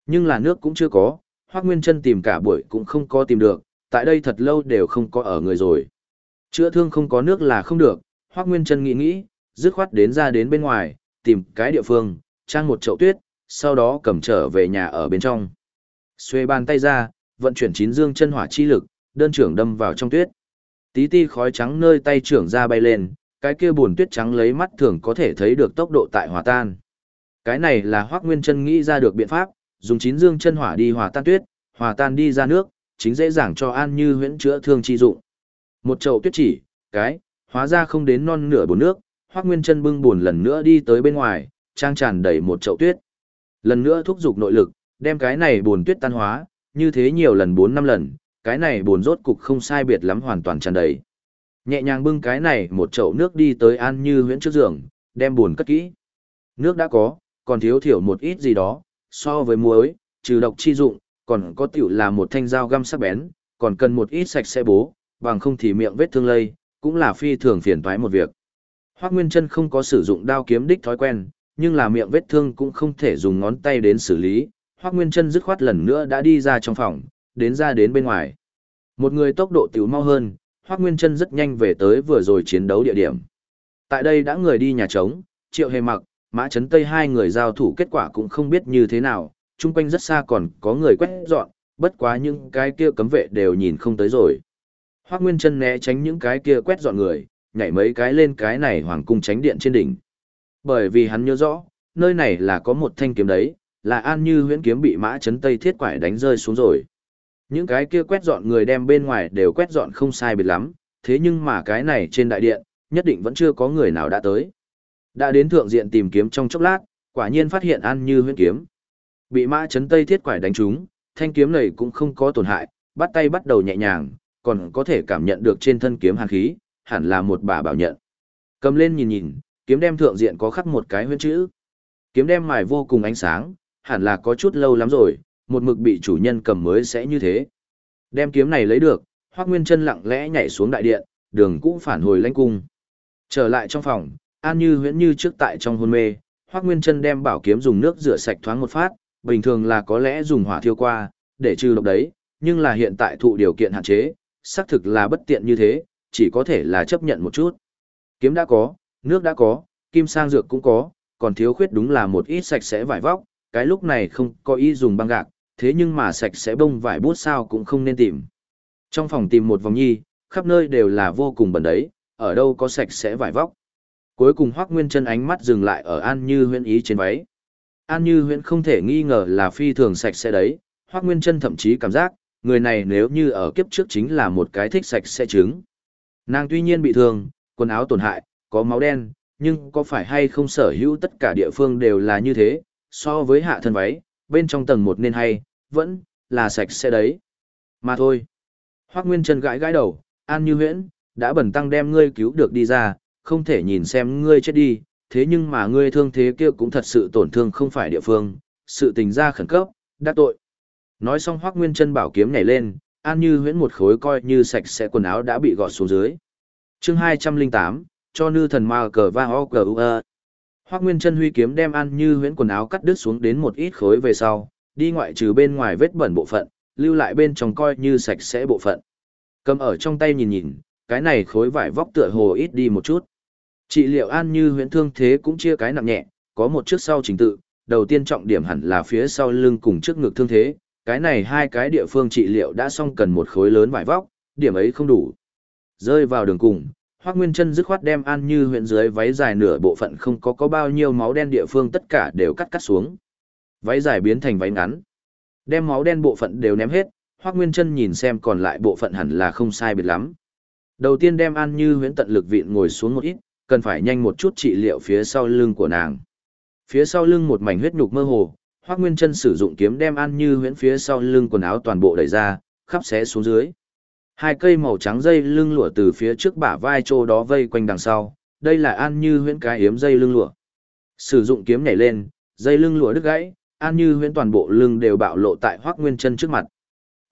Nhưng là nước cũng chưa có, Hoác Nguyên Trân tìm cả buổi cũng không có tìm được, tại đây thật lâu đều không có ở người rồi. Chữa thương không có nước là không được, Hoác Nguyên Trân nghĩ nghĩ, dứt khoát đến ra đến bên ngoài, tìm cái địa phương, trang một chậu tuyết, sau đó cầm trở về nhà ở bên trong. Xuê bàn tay ra, vận chuyển chín dương chân hỏa chi lực, đơn trưởng đâm vào trong tuyết. Tí ti khói trắng nơi tay trưởng ra bay lên, cái kia buồn tuyết trắng lấy mắt thường có thể thấy được tốc độ tại hòa tan. Cái này là Hoắc Nguyên Chân nghĩ ra được biện pháp, dùng chín dương chân hỏa đi hòa tan tuyết, hòa tan đi ra nước, chính dễ dàng cho An Như huyễn chữa thương chi dụng. Một chậu tuyết chỉ, cái, hóa ra không đến non nửa bồn nước, Hoắc Nguyên Chân bưng buồn lần nữa đi tới bên ngoài, trang tràn đầy một chậu tuyết. Lần nữa thúc giục nội lực, đem cái này buồn tuyết tan hóa, như thế nhiều lần 4 năm lần, cái này buồn rốt cục không sai biệt lắm hoàn toàn tràn đầy. Nhẹ nhàng bưng cái này một chậu nước đi tới An Như huyễn trước giường, đem buồn cất kỹ. Nước đã có, còn thiếu thiểu một ít gì đó, so với muối, trừ độc chi dụng, còn có tiểu là một thanh dao găm sắc bén, còn cần một ít sạch sẽ bố, bằng không thì miệng vết thương lây, cũng là phi thường phiền toái một việc. Hoắc Nguyên Chân không có sử dụng đao kiếm đích thói quen, nhưng là miệng vết thương cũng không thể dùng ngón tay đến xử lý, Hoắc Nguyên Chân dứt khoát lần nữa đã đi ra trong phòng, đến ra đến bên ngoài. Một người tốc độ tiểu mau hơn, Hoắc Nguyên Chân rất nhanh về tới vừa rồi chiến đấu địa điểm. Tại đây đã người đi nhà trống, Triệu Hề Mặc, Mã Chấn Tây hai người giao thủ kết quả cũng không biết như thế nào, chung quanh rất xa còn có người quét dọn, bất quá những cái kia cấm vệ đều nhìn không tới rồi. Hoắc Nguyên Chân né tránh những cái kia quét dọn người, nhảy mấy cái lên cái này hoàng cung tránh điện trên đỉnh. Bởi vì hắn nhớ rõ, nơi này là có một thanh kiếm đấy, là An Như Huyễn kiếm bị Mã Chấn Tây thiết quải đánh rơi xuống rồi. Những cái kia quét dọn người đem bên ngoài đều quét dọn không sai biệt lắm, thế nhưng mà cái này trên đại điện, nhất định vẫn chưa có người nào đã tới. Đã đến thượng diện tìm kiếm trong chốc lát, quả nhiên phát hiện An Như huyễn kiếm. Bị mã chấn tây thiết quải đánh trúng, thanh kiếm này cũng không có tổn hại, bắt tay bắt đầu nhẹ nhàng, còn có thể cảm nhận được trên thân kiếm hàn khí, hẳn là một bà bảo nhận. Cầm lên nhìn nhìn, kiếm đem thượng diện có khắc một cái huyễn chữ. Kiếm đem mài vô cùng ánh sáng, hẳn là có chút lâu lắm rồi, một mực bị chủ nhân cầm mới sẽ như thế. Đem kiếm này lấy được, Hoắc Nguyên Chân lặng lẽ nhảy xuống đại điện, đường cũ phản hồi lãnh cung. Trở lại trong phòng, An Như huyễn như trước tại trong hôn mê, Hoắc Nguyên Chân đem bảo kiếm dùng nước rửa sạch thoáng một phát, bình thường là có lẽ dùng hỏa thiêu qua, để trừ độc đấy, nhưng là hiện tại thụ điều kiện hạn chế, xác thực là bất tiện như thế, chỉ có thể là chấp nhận một chút. Kiếm đã có, nước đã có, kim sang dược cũng có, còn thiếu khuyết đúng là một ít sạch sẽ vải vóc, cái lúc này không có ý dùng băng gạc, thế nhưng mà sạch sẽ bông vải bút sao cũng không nên tìm. Trong phòng tìm một vòng nhi, khắp nơi đều là vô cùng bẩn đấy, ở đâu có sạch sẽ vải vóc. Cuối cùng Hoắc Nguyên Chân ánh mắt dừng lại ở An Như Huyễn ý trên váy. An Như Huyễn không thể nghi ngờ là phi thường sạch sẽ đấy, Hoắc Nguyên Chân thậm chí cảm giác, người này nếu như ở kiếp trước chính là một cái thích sạch sẽ trứng. Nàng tuy nhiên bị thương, quần áo tổn hại, có máu đen, nhưng có phải hay không sở hữu tất cả địa phương đều là như thế, so với hạ thân váy, bên trong tầng một nên hay, vẫn là sạch sẽ đấy. Mà thôi. Hoác Nguyên Trân gãi gãi đầu, An Như Huyễn, đã bẩn tăng đem ngươi cứu được đi ra, không thể nhìn xem ngươi chết đi, thế nhưng mà ngươi thương thế kia cũng thật sự tổn thương không phải địa phương, sự tình ra khẩn cấp, đã tội. Nói xong Hoác Nguyên Trân bảo kiếm nhảy lên, An Như Huyễn một khối coi như sạch sẽ quần áo đã bị gọt xuống dưới. chương 208, cho nư thần ma cờ va o cờ u Hoắc Nguyên Trân huy kiếm đem An Như Huyễn quần áo cắt đứt xuống đến một ít khối về sau, đi ngoại trừ bên ngoài vết bẩn bộ phận, lưu lại bên trong coi như sạch sẽ bộ phận. Cầm ở trong tay nhìn nhìn, cái này khối vải vóc tựa hồ ít đi một chút. Trị liệu An Như Huyễn thương thế cũng chia cái nặng nhẹ, có một trước sau trình tự, đầu tiên trọng điểm hẳn là phía sau lưng cùng trước ngực thương thế, cái này hai cái địa phương trị liệu đã xong cần một khối lớn vải vóc, điểm ấy không đủ. Rơi vào đường cùng, Hoắc Nguyên Chân dứt khoát đem An Như Huyện dưới váy dài nửa bộ phận không có có bao nhiêu máu đen địa phương tất cả đều cắt cắt xuống. Váy dài biến thành váy ngắn. Đem máu đen bộ phận đều ném hết, Hoắc Nguyên Chân nhìn xem còn lại bộ phận hẳn là không sai biệt lắm. Đầu tiên đem An Như Huyện tận lực vịn ngồi xuống một ít, cần phải nhanh một chút trị liệu phía sau lưng của nàng. Phía sau lưng một mảnh huyết nhục mơ hồ, Hoắc Nguyên Chân sử dụng kiếm đem An Như Huyễn phía sau lưng quần áo toàn bộ đẩy ra, khắp xé xuống dưới. Hai cây màu trắng dây lưng lụa từ phía trước bả vai trô đó vây quanh đằng sau, đây là An Như Huyễn cái hiếm dây lưng lụa. Sử dụng kiếm nhảy lên, dây lưng lụa đứt gãy, An Như Huyễn toàn bộ lưng đều bạo lộ tại Hoắc Nguyên Chân trước mặt.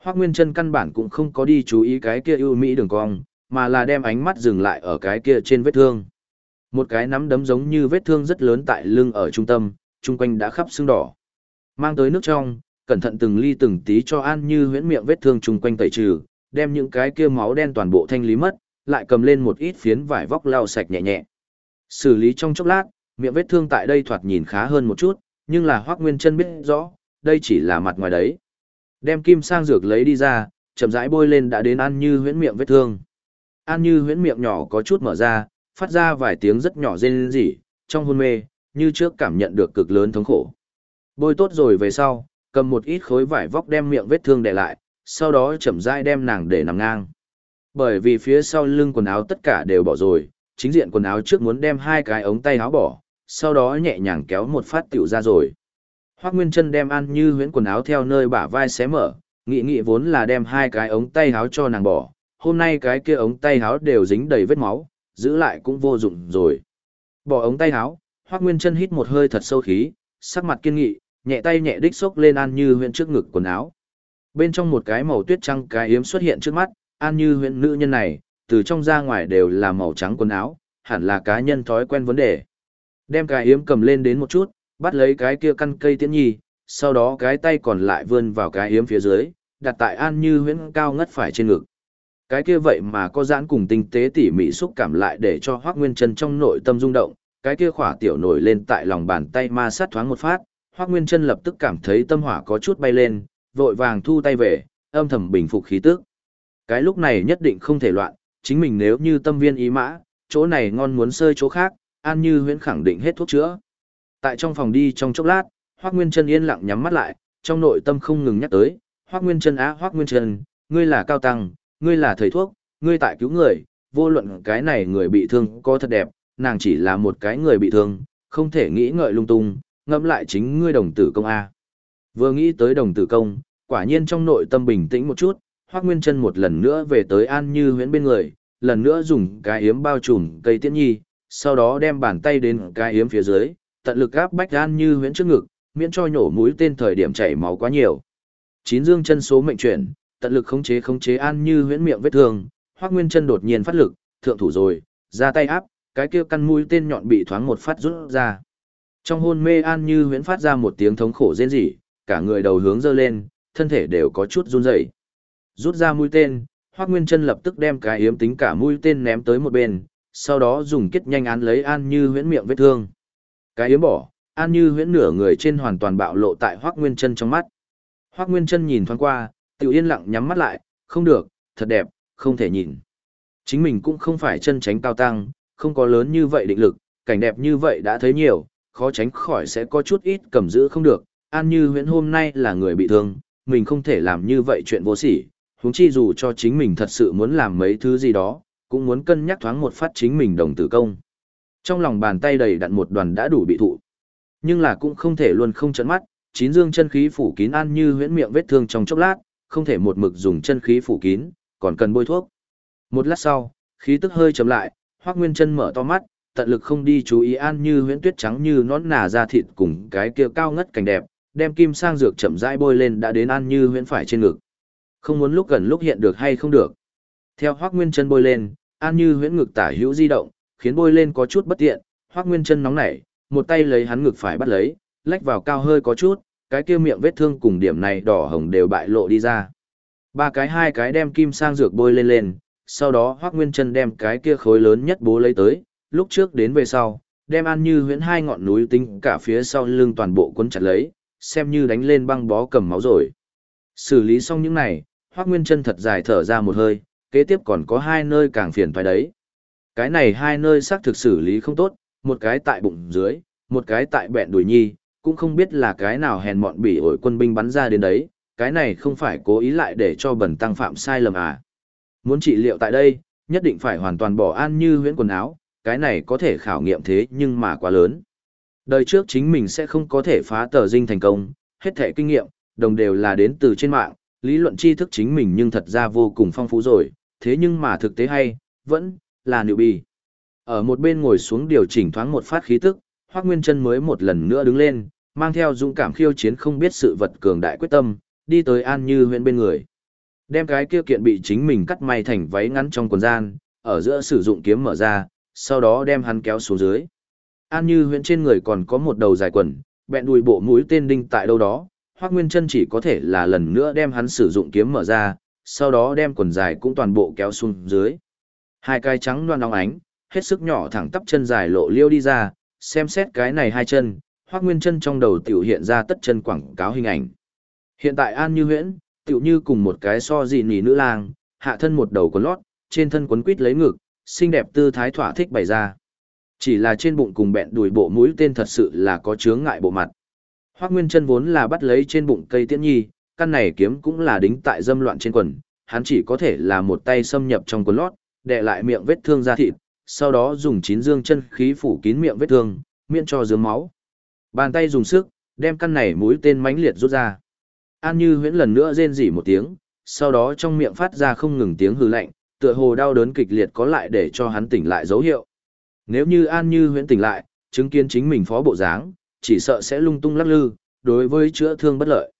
Hoắc Nguyên Chân căn bản cũng không có đi chú ý cái kia ưu mỹ đường cong, mà là đem ánh mắt dừng lại ở cái kia trên vết thương. Một cái nắm đấm giống như vết thương rất lớn tại lưng ở trung tâm, trung quanh đã khắp sưng đỏ. Mang tới nước trong, cẩn thận từng ly từng tí cho An Như Huyễn miệng vết thương trung quanh tẩy trừ, đem những cái kia máu đen toàn bộ thanh lý mất, lại cầm lên một ít phiến vải vóc lau sạch nhẹ nhẹ. Xử lý trong chốc lát, miệng vết thương tại đây thoạt nhìn khá hơn một chút, nhưng là Hoắc Nguyên Chân biết rõ, đây chỉ là mặt ngoài đấy. Đem kim sang dược lấy đi ra, chậm rãi bôi lên đã đến An Như Huyễn miệng vết thương. An Như Huyễn miệng nhỏ có chút mở ra, phát ra vài tiếng rất nhỏ rên rỉ, trong hôn mê, như trước cảm nhận được cực lớn thống khổ. Bôi tốt rồi về sau, cầm một ít khối vải vóc đem miệng vết thương để lại, sau đó chậm rãi đem nàng để nằm ngang. Bởi vì phía sau lưng quần áo tất cả đều bỏ rồi, chính diện quần áo trước muốn đem hai cái ống tay áo bỏ, sau đó nhẹ nhàng kéo một phát tiểu ra rồi. Hoắc Nguyên Chân đem An Như Huyễn quần áo theo nơi bả vai xé mở, nghị nghị vốn là đem hai cái ống tay áo cho nàng bỏ, hôm nay cái kia ống tay áo đều dính đầy vết máu, giữ lại cũng vô dụng rồi. Bỏ ống tay áo, Hoắc Nguyên Chân hít một hơi thật sâu khí, sắc mặt kiên nghị, nhẹ tay nhẹ đích xốc lên An Như Huyễn trước ngực quần áo. Bên trong một cái màu tuyết trắng cái yếm xuất hiện trước mắt, An Như Huyễn nữ nhân này, từ trong ra ngoài đều là màu trắng quần áo, hẳn là cá nhân thói quen vấn đề. Đem cái yếm cầm lên đến một chút, bắt lấy cái kia căn cây tiễn nhi, sau đó cái tay còn lại vươn vào cái yếm phía dưới, đặt tại An Như Huyễn cao ngất phải trên ngực. Cái kia vậy mà có giãn cùng tinh tế tỉ mỉ xúc cảm lại để cho Hoắc Nguyên Chân trong nội tâm rung động, cái kia khỏa tiểu nổi lên tại lòng bàn tay ma sát thoáng một phát, Hoắc Nguyên Chân lập tức cảm thấy tâm hỏa có chút bay lên, vội vàng thu tay về, âm thầm bình phục khí tức. Cái lúc này nhất định không thể loạn, chính mình nếu như tâm viên ý mã, chỗ này ngon muốn sơi chỗ khác, An Như Huyễn khẳng định hết thuốc chữa. Tại trong phòng đi trong chốc lát, Hoắc Nguyên Chân yên lặng nhắm mắt lại, trong nội tâm không ngừng nhắc tới, Hoắc Nguyên Chân á Hoắc Nguyên Chân, ngươi là cao tăng, ngươi là thầy thuốc, ngươi tại cứu người, vô luận cái này người bị thương có thật đẹp, nàng chỉ là một cái người bị thương, không thể nghĩ ngợi lung tung, ngẫm lại chính ngươi đồng tử công a. Vừa nghĩ tới đồng tử công, quả nhiên trong nội tâm bình tĩnh một chút, Hoắc Nguyên Chân một lần nữa về tới An Như Huyễn bên người, lần nữa dùng cái yếm bao trùm cây tiễn nhi, sau đó đem bàn tay đến cái yếm phía dưới, tận lực áp bách An Như Huyễn trước ngực, miễn cho nhổ mũi tên thời điểm chảy máu quá nhiều. Chín dương chân số mệnh chuyển, tận lực khống chế khống chế An Như Huyễn miệng vết thương, Hoắc Nguyên Chân đột nhiên phát lực, thượng thủ rồi, ra tay áp, cái kia căn mũi tên nhọn bị thoáng một phát rút ra. Trong hôn mê An Như Huyễn phát ra một tiếng thống khổ rên rỉ, cả người đầu hướng dơ lên, thân thể đều có chút run rẩy. Rút ra mũi tên, Hoắc Nguyên Chân lập tức đem cái yếm tính cả mũi tên ném tới một bên, sau đó dùng kết nhanh án lấy An Như Huyễn miệng vết thương. Cái yếm bỏ, An Như Huyễn nửa người trên hoàn toàn bạo lộ tại Hoắc Nguyên Chân trong mắt. Hoắc Nguyên Chân nhìn thoáng qua, tiểu yên lặng nhắm mắt lại, không được, thật đẹp, không thể nhìn. Chính mình cũng không phải chân tránh cao tăng, không có lớn như vậy định lực, cảnh đẹp như vậy đã thấy nhiều, khó tránh khỏi sẽ có chút ít cầm giữ không được. An Như Huyễn hôm nay là người bị thương, mình không thể làm như vậy chuyện vô sỉ, huống chi dù cho chính mình thật sự muốn làm mấy thứ gì đó, cũng muốn cân nhắc thoáng một phát chính mình đồng tử công. Trong lòng bàn tay đầy đặn một đoàn đã đủ bị thụ. Nhưng là cũng không thể luôn không chấn mắt, chín dương chân khí phủ kín An Như Huyễn miệng vết thương trong chốc lát, không thể một mực dùng chân khí phủ kín, còn cần bôi thuốc. Một lát sau, khí tức hơi chậm lại, Hoắc Nguyên Chân mở to mắt, tận lực không đi chú ý An Như huyễn tuyết trắng như nón nà da thịt cùng cái kia cao ngất cảnh đẹp, đem kim sang dược chậm rãi bôi lên đã đến An Như huyễn phải trên ngực. Không muốn lúc gần lúc hiện được hay không được. Theo Hoắc Nguyên Chân bôi lên, An Như huyễn ngực tả hữu di động, khiến bôi lên có chút bất tiện, Hoắc Nguyên Chân nóng nảy, một tay lấy hắn ngực phải bắt lấy, lách vào cao hơi có chút, cái kia miệng vết thương cùng điểm này đỏ hồng đều bại lộ đi ra. Ba cái hai cái đem kim sang dược bôi lên lên, sau đó Hoắc Nguyên Chân đem cái kia khối lớn nhất bố lấy tới, lúc trước đến về sau, đem An Như huyễn hai ngọn núi tính cả phía sau lưng toàn bộ cuốn chặt lấy, xem như đánh lên băng bó cầm máu rồi. Xử lý xong những này, Hoắc Nguyên Chân thật dài thở ra một hơi, kế tiếp còn có hai nơi càng phiền phải đấy. Cái này hai nơi xác thực xử lý không tốt, một cái tại bụng dưới, một cái tại bẹn đùi nhi, cũng không biết là cái nào hèn mọn bị ổi quân binh bắn ra đến đấy, cái này không phải cố ý lại để cho bẩn tăng phạm sai lầm à. Muốn trị liệu tại đây, nhất định phải hoàn toàn bỏ an như huyễn quần áo, cái này có thể khảo nghiệm thế nhưng mà quá lớn. Đời trước chính mình sẽ không có thể phá tờ dinh thành công, hết thể kinh nghiệm, đồng đều là đến từ trên mạng, lý luận tri thức chính mình nhưng thật ra vô cùng phong phú rồi, thế nhưng mà thực tế hay, vẫn là nịu bì. Ở một bên ngồi xuống điều chỉnh thoáng một phát khí tức, Hoác Nguyên chân mới một lần nữa đứng lên, mang theo dũng cảm khiêu chiến không biết sự vật cường đại quyết tâm, đi tới An Như huyện bên người. Đem cái kia kiện bị chính mình cắt may thành váy ngắn trong quần gian, ở giữa sử dụng kiếm mở ra, sau đó đem hắn kéo xuống dưới. An Như huyện trên người còn có một đầu dài quần, bẹn đùi bộ mũi tên đinh tại đâu đó, Hoắc Nguyên Chân chỉ có thể là lần nữa đem hắn sử dụng kiếm mở ra, sau đó đem quần dài cũng toàn bộ kéo xuống dưới. Hai cái trắng loan óng ánh, hết sức nhỏ thẳng tắp chân dài lộ liêu đi ra, xem xét cái này hai chân, Hoắc Nguyên Chân trong đầu tiểu hiện ra tất chân quảng cáo hình ảnh. Hiện tại An Như Huyễn, tiểu như cùng một cái so dị nỉ nữ lang, hạ thân một đầu quần lót, trên thân quấn quít lấy ngực, xinh đẹp tư thái thỏa thích bày ra. Chỉ là trên bụng cùng bẹn đùi bộ mũi tên thật sự là có chướng ngại bộ mặt. Hoắc Nguyên Chân vốn là bắt lấy trên bụng cây tiễn nhi, căn này kiếm cũng là đính tại dâm loạn trên quần, hắn chỉ có thể là một tay xâm nhập trong quần lót, đè lại miệng vết thương ra thịt, sau đó dùng chín dương chân khí phủ kín miệng vết thương, miễn cho dướng máu. Bàn tay dùng sức, đem căn này mũi tên mãnh liệt rút ra. An Như Huyễn lần nữa rên rỉ một tiếng, sau đó trong miệng phát ra không ngừng tiếng hừ lạnh, tựa hồ đau đớn kịch liệt có lại để cho hắn tỉnh lại dấu hiệu. Nếu như An Như Huyễn tỉnh lại, chứng kiến chính mình phó bộ dáng, chỉ sợ sẽ lung tung lắc lư, đối với chữa thương bất lợi.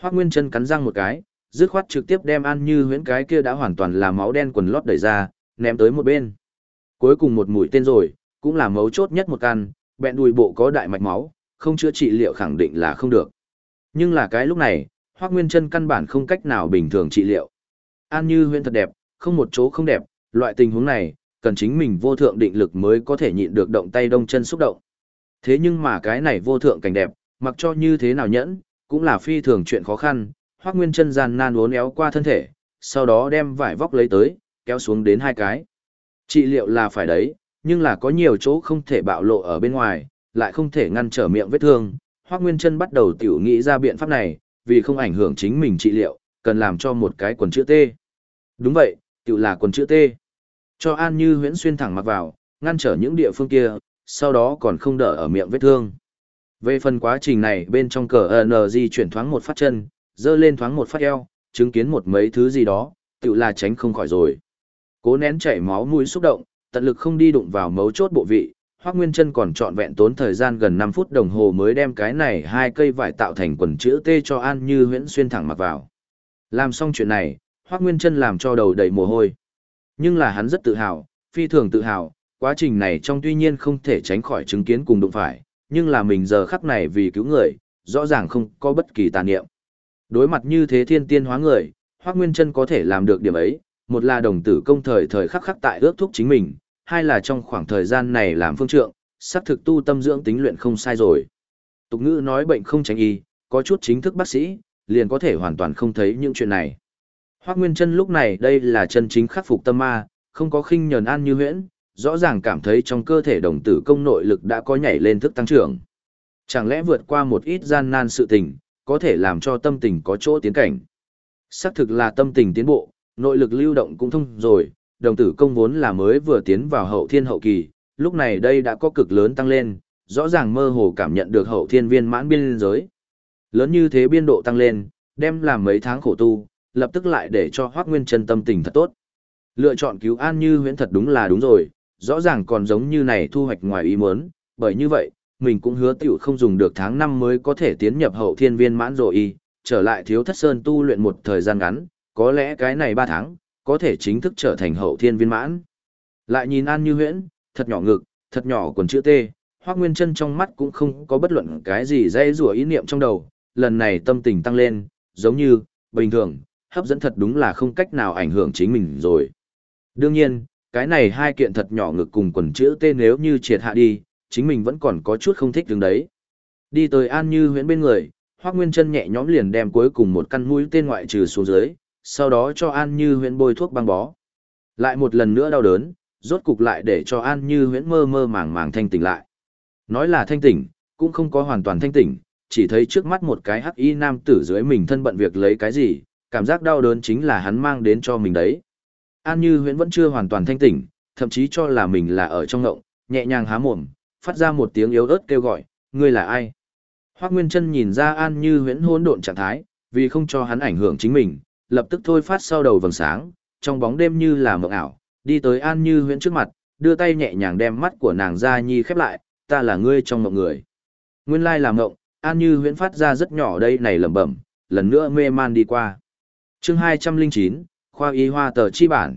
Hoắc Nguyên Chân cắn răng một cái, dứt khoát trực tiếp đem An Như Huyễn cái kia đã hoàn toàn là máu đen quần lót đẩy ra, ném tới một bên. Cuối cùng một mũi tên rồi, cũng là mấu chốt nhất một căn, bẹn đùi bộ có đại mạch máu, không chữa trị liệu khẳng định là không được. Nhưng là cái lúc này, Hoắc Nguyên Chân căn bản không cách nào bình thường trị liệu. An Như Huyễn thật đẹp, không một chỗ không đẹp, loại tình huống này, cần chính mình vô thượng định lực mới có thể nhịn được động tay đông chân xúc động. Thế nhưng mà cái này vô thượng cảnh đẹp, mặc cho như thế nào nhẫn, cũng là phi thường chuyện khó khăn, Hoắc Nguyên Chân gian nan uốn éo qua thân thể, sau đó đem vải vóc lấy tới, kéo xuống đến hai cái. Trị liệu là phải đấy, nhưng là có nhiều chỗ không thể bạo lộ ở bên ngoài, lại không thể ngăn trở miệng vết thương. Hoắc Nguyên Chân bắt đầu tiểu nghĩ ra biện pháp này, vì không ảnh hưởng chính mình trị liệu, cần làm cho một cái quần chữ T. Đúng vậy, tiểu là quần chữ T. Cho An Như huyễn xuyên thẳng mặc vào, ngăn trở những địa phương kia, sau đó còn không đỡ ở miệng vết thương. Về phần quá trình này bên trong cờ NG chuyển thoáng một phát chân, dơ lên thoáng một phát eo, chứng kiến một mấy thứ gì đó, tự là tránh không khỏi rồi. Cố nén chảy máu mũi xúc động, tận lực không đi đụng vào mấu chốt bộ vị, Hoắc Nguyên Chân còn trọn vẹn tốn thời gian gần 5 phút đồng hồ mới đem cái này hai cây vải tạo thành quần chữ T cho An Như Huyễn xuyên thẳng mặc vào. Làm xong chuyện này, Hoác Nguyên chân làm cho đầu đầy mồ hôi. Nhưng là hắn rất tự hào, phi thường tự hào, quá trình này trong tuy nhiên không thể tránh khỏi chứng kiến cùng đụng phải, nhưng là mình giờ khắc này vì cứu người, rõ ràng không có bất kỳ tàn niệm. Đối mặt như thế thiên tiên hóa người, Hoác Nguyên Trân có thể làm được điểm ấy, một là đồng tử công thời thời khắc khắc tại ước thúc chính mình, hai là trong khoảng thời gian này làm phương trượng, xác thực tu tâm dưỡng tính luyện không sai rồi. Tục ngữ nói bệnh không tránh y, có chút chính thức bác sĩ, liền có thể hoàn toàn không thấy những chuyện này. Hoác Nguyên Trân lúc này đây là chân chính khắc phục tâm ma, không có khinh nhờn an như huyễn, rõ ràng cảm thấy trong cơ thể đồng tử công nội lực đã có nhảy lên thức tăng trưởng. Chẳng lẽ vượt qua một ít gian nan sự tình, có thể làm cho tâm tình có chỗ tiến cảnh. Xác thực là tâm tình tiến bộ, nội lực lưu động cũng thông rồi, đồng tử công vốn là mới vừa tiến vào hậu thiên hậu kỳ, lúc này đây đã có cực lớn tăng lên, rõ ràng mơ hồ cảm nhận được hậu thiên viên mãn biên giới. Lớn như thế biên độ tăng lên, đem làm mấy tháng khổ tu, lập tức lại để cho Hoắc Nguyên Trân tâm tình thật tốt. Lựa chọn cứu An Như Huyễn thật đúng là đúng rồi, rõ ràng còn giống như này thu hoạch ngoài ý muốn, bởi như vậy, mình cũng hứa tiểu không dùng được tháng năm mới có thể tiến nhập hậu thiên viên mãn rồi y, trở lại thiếu thất sơn tu luyện một thời gian ngắn, có lẽ cái này ba tháng, có thể chính thức trở thành hậu thiên viên mãn. Lại nhìn An Như Huyễn, thật nhỏ ngực, thật nhỏ quần chữ T, Hoắc Nguyên Chân trong mắt cũng không có bất luận cái gì dây rủa ý niệm trong đầu, lần này tâm tình tăng lên, giống như, bình thường, hấp dẫn thật đúng là không cách nào ảnh hưởng chính mình rồi. Đương nhiên, cái này hai kiện thật nhỏ ngực cùng quần chữ T nếu như triệt hạ đi, chính mình vẫn còn có chút không thích đứng đấy. Đi tới An Như huyễn bên người, Hoác Nguyên chân nhẹ nhõm liền đem cuối cùng một căn mũi tên ngoại trừ xuống dưới, sau đó cho An Như huyễn bôi thuốc băng bó. Lại một lần nữa đau đớn, rốt cục lại để cho An Như huyễn mơ mơ màng màng thanh tỉnh lại. Nói là thanh tỉnh, cũng không có hoàn toàn thanh tỉnh, chỉ thấy trước mắt một cái hắc y nam tử dưới mình thân bận việc lấy cái gì, cảm giác đau đớn chính là hắn mang đến cho mình đấy. An Như Huyễn vẫn chưa hoàn toàn thanh tỉnh, thậm chí cho là mình là ở trong ngộng, nhẹ nhàng há mồm, phát ra một tiếng yếu ớt kêu gọi, ngươi là ai? Hoắc Nguyên Chân nhìn ra An Như Huyễn hỗn độn trạng thái, vì không cho hắn ảnh hưởng chính mình, lập tức thôi phát sau đầu vầng sáng, trong bóng đêm như là mộng ảo, đi tới An Như Huyễn trước mặt, đưa tay nhẹ nhàng đem mắt của nàng ra nhi khép lại, ta là ngươi trong mộng người. Nguyên lai là mộng, An Như Huyễn phát ra rất nhỏ đây này lẩm bẩm, lần nữa mê man đi qua. Chương 209, khoa y hoa tờ chi bản.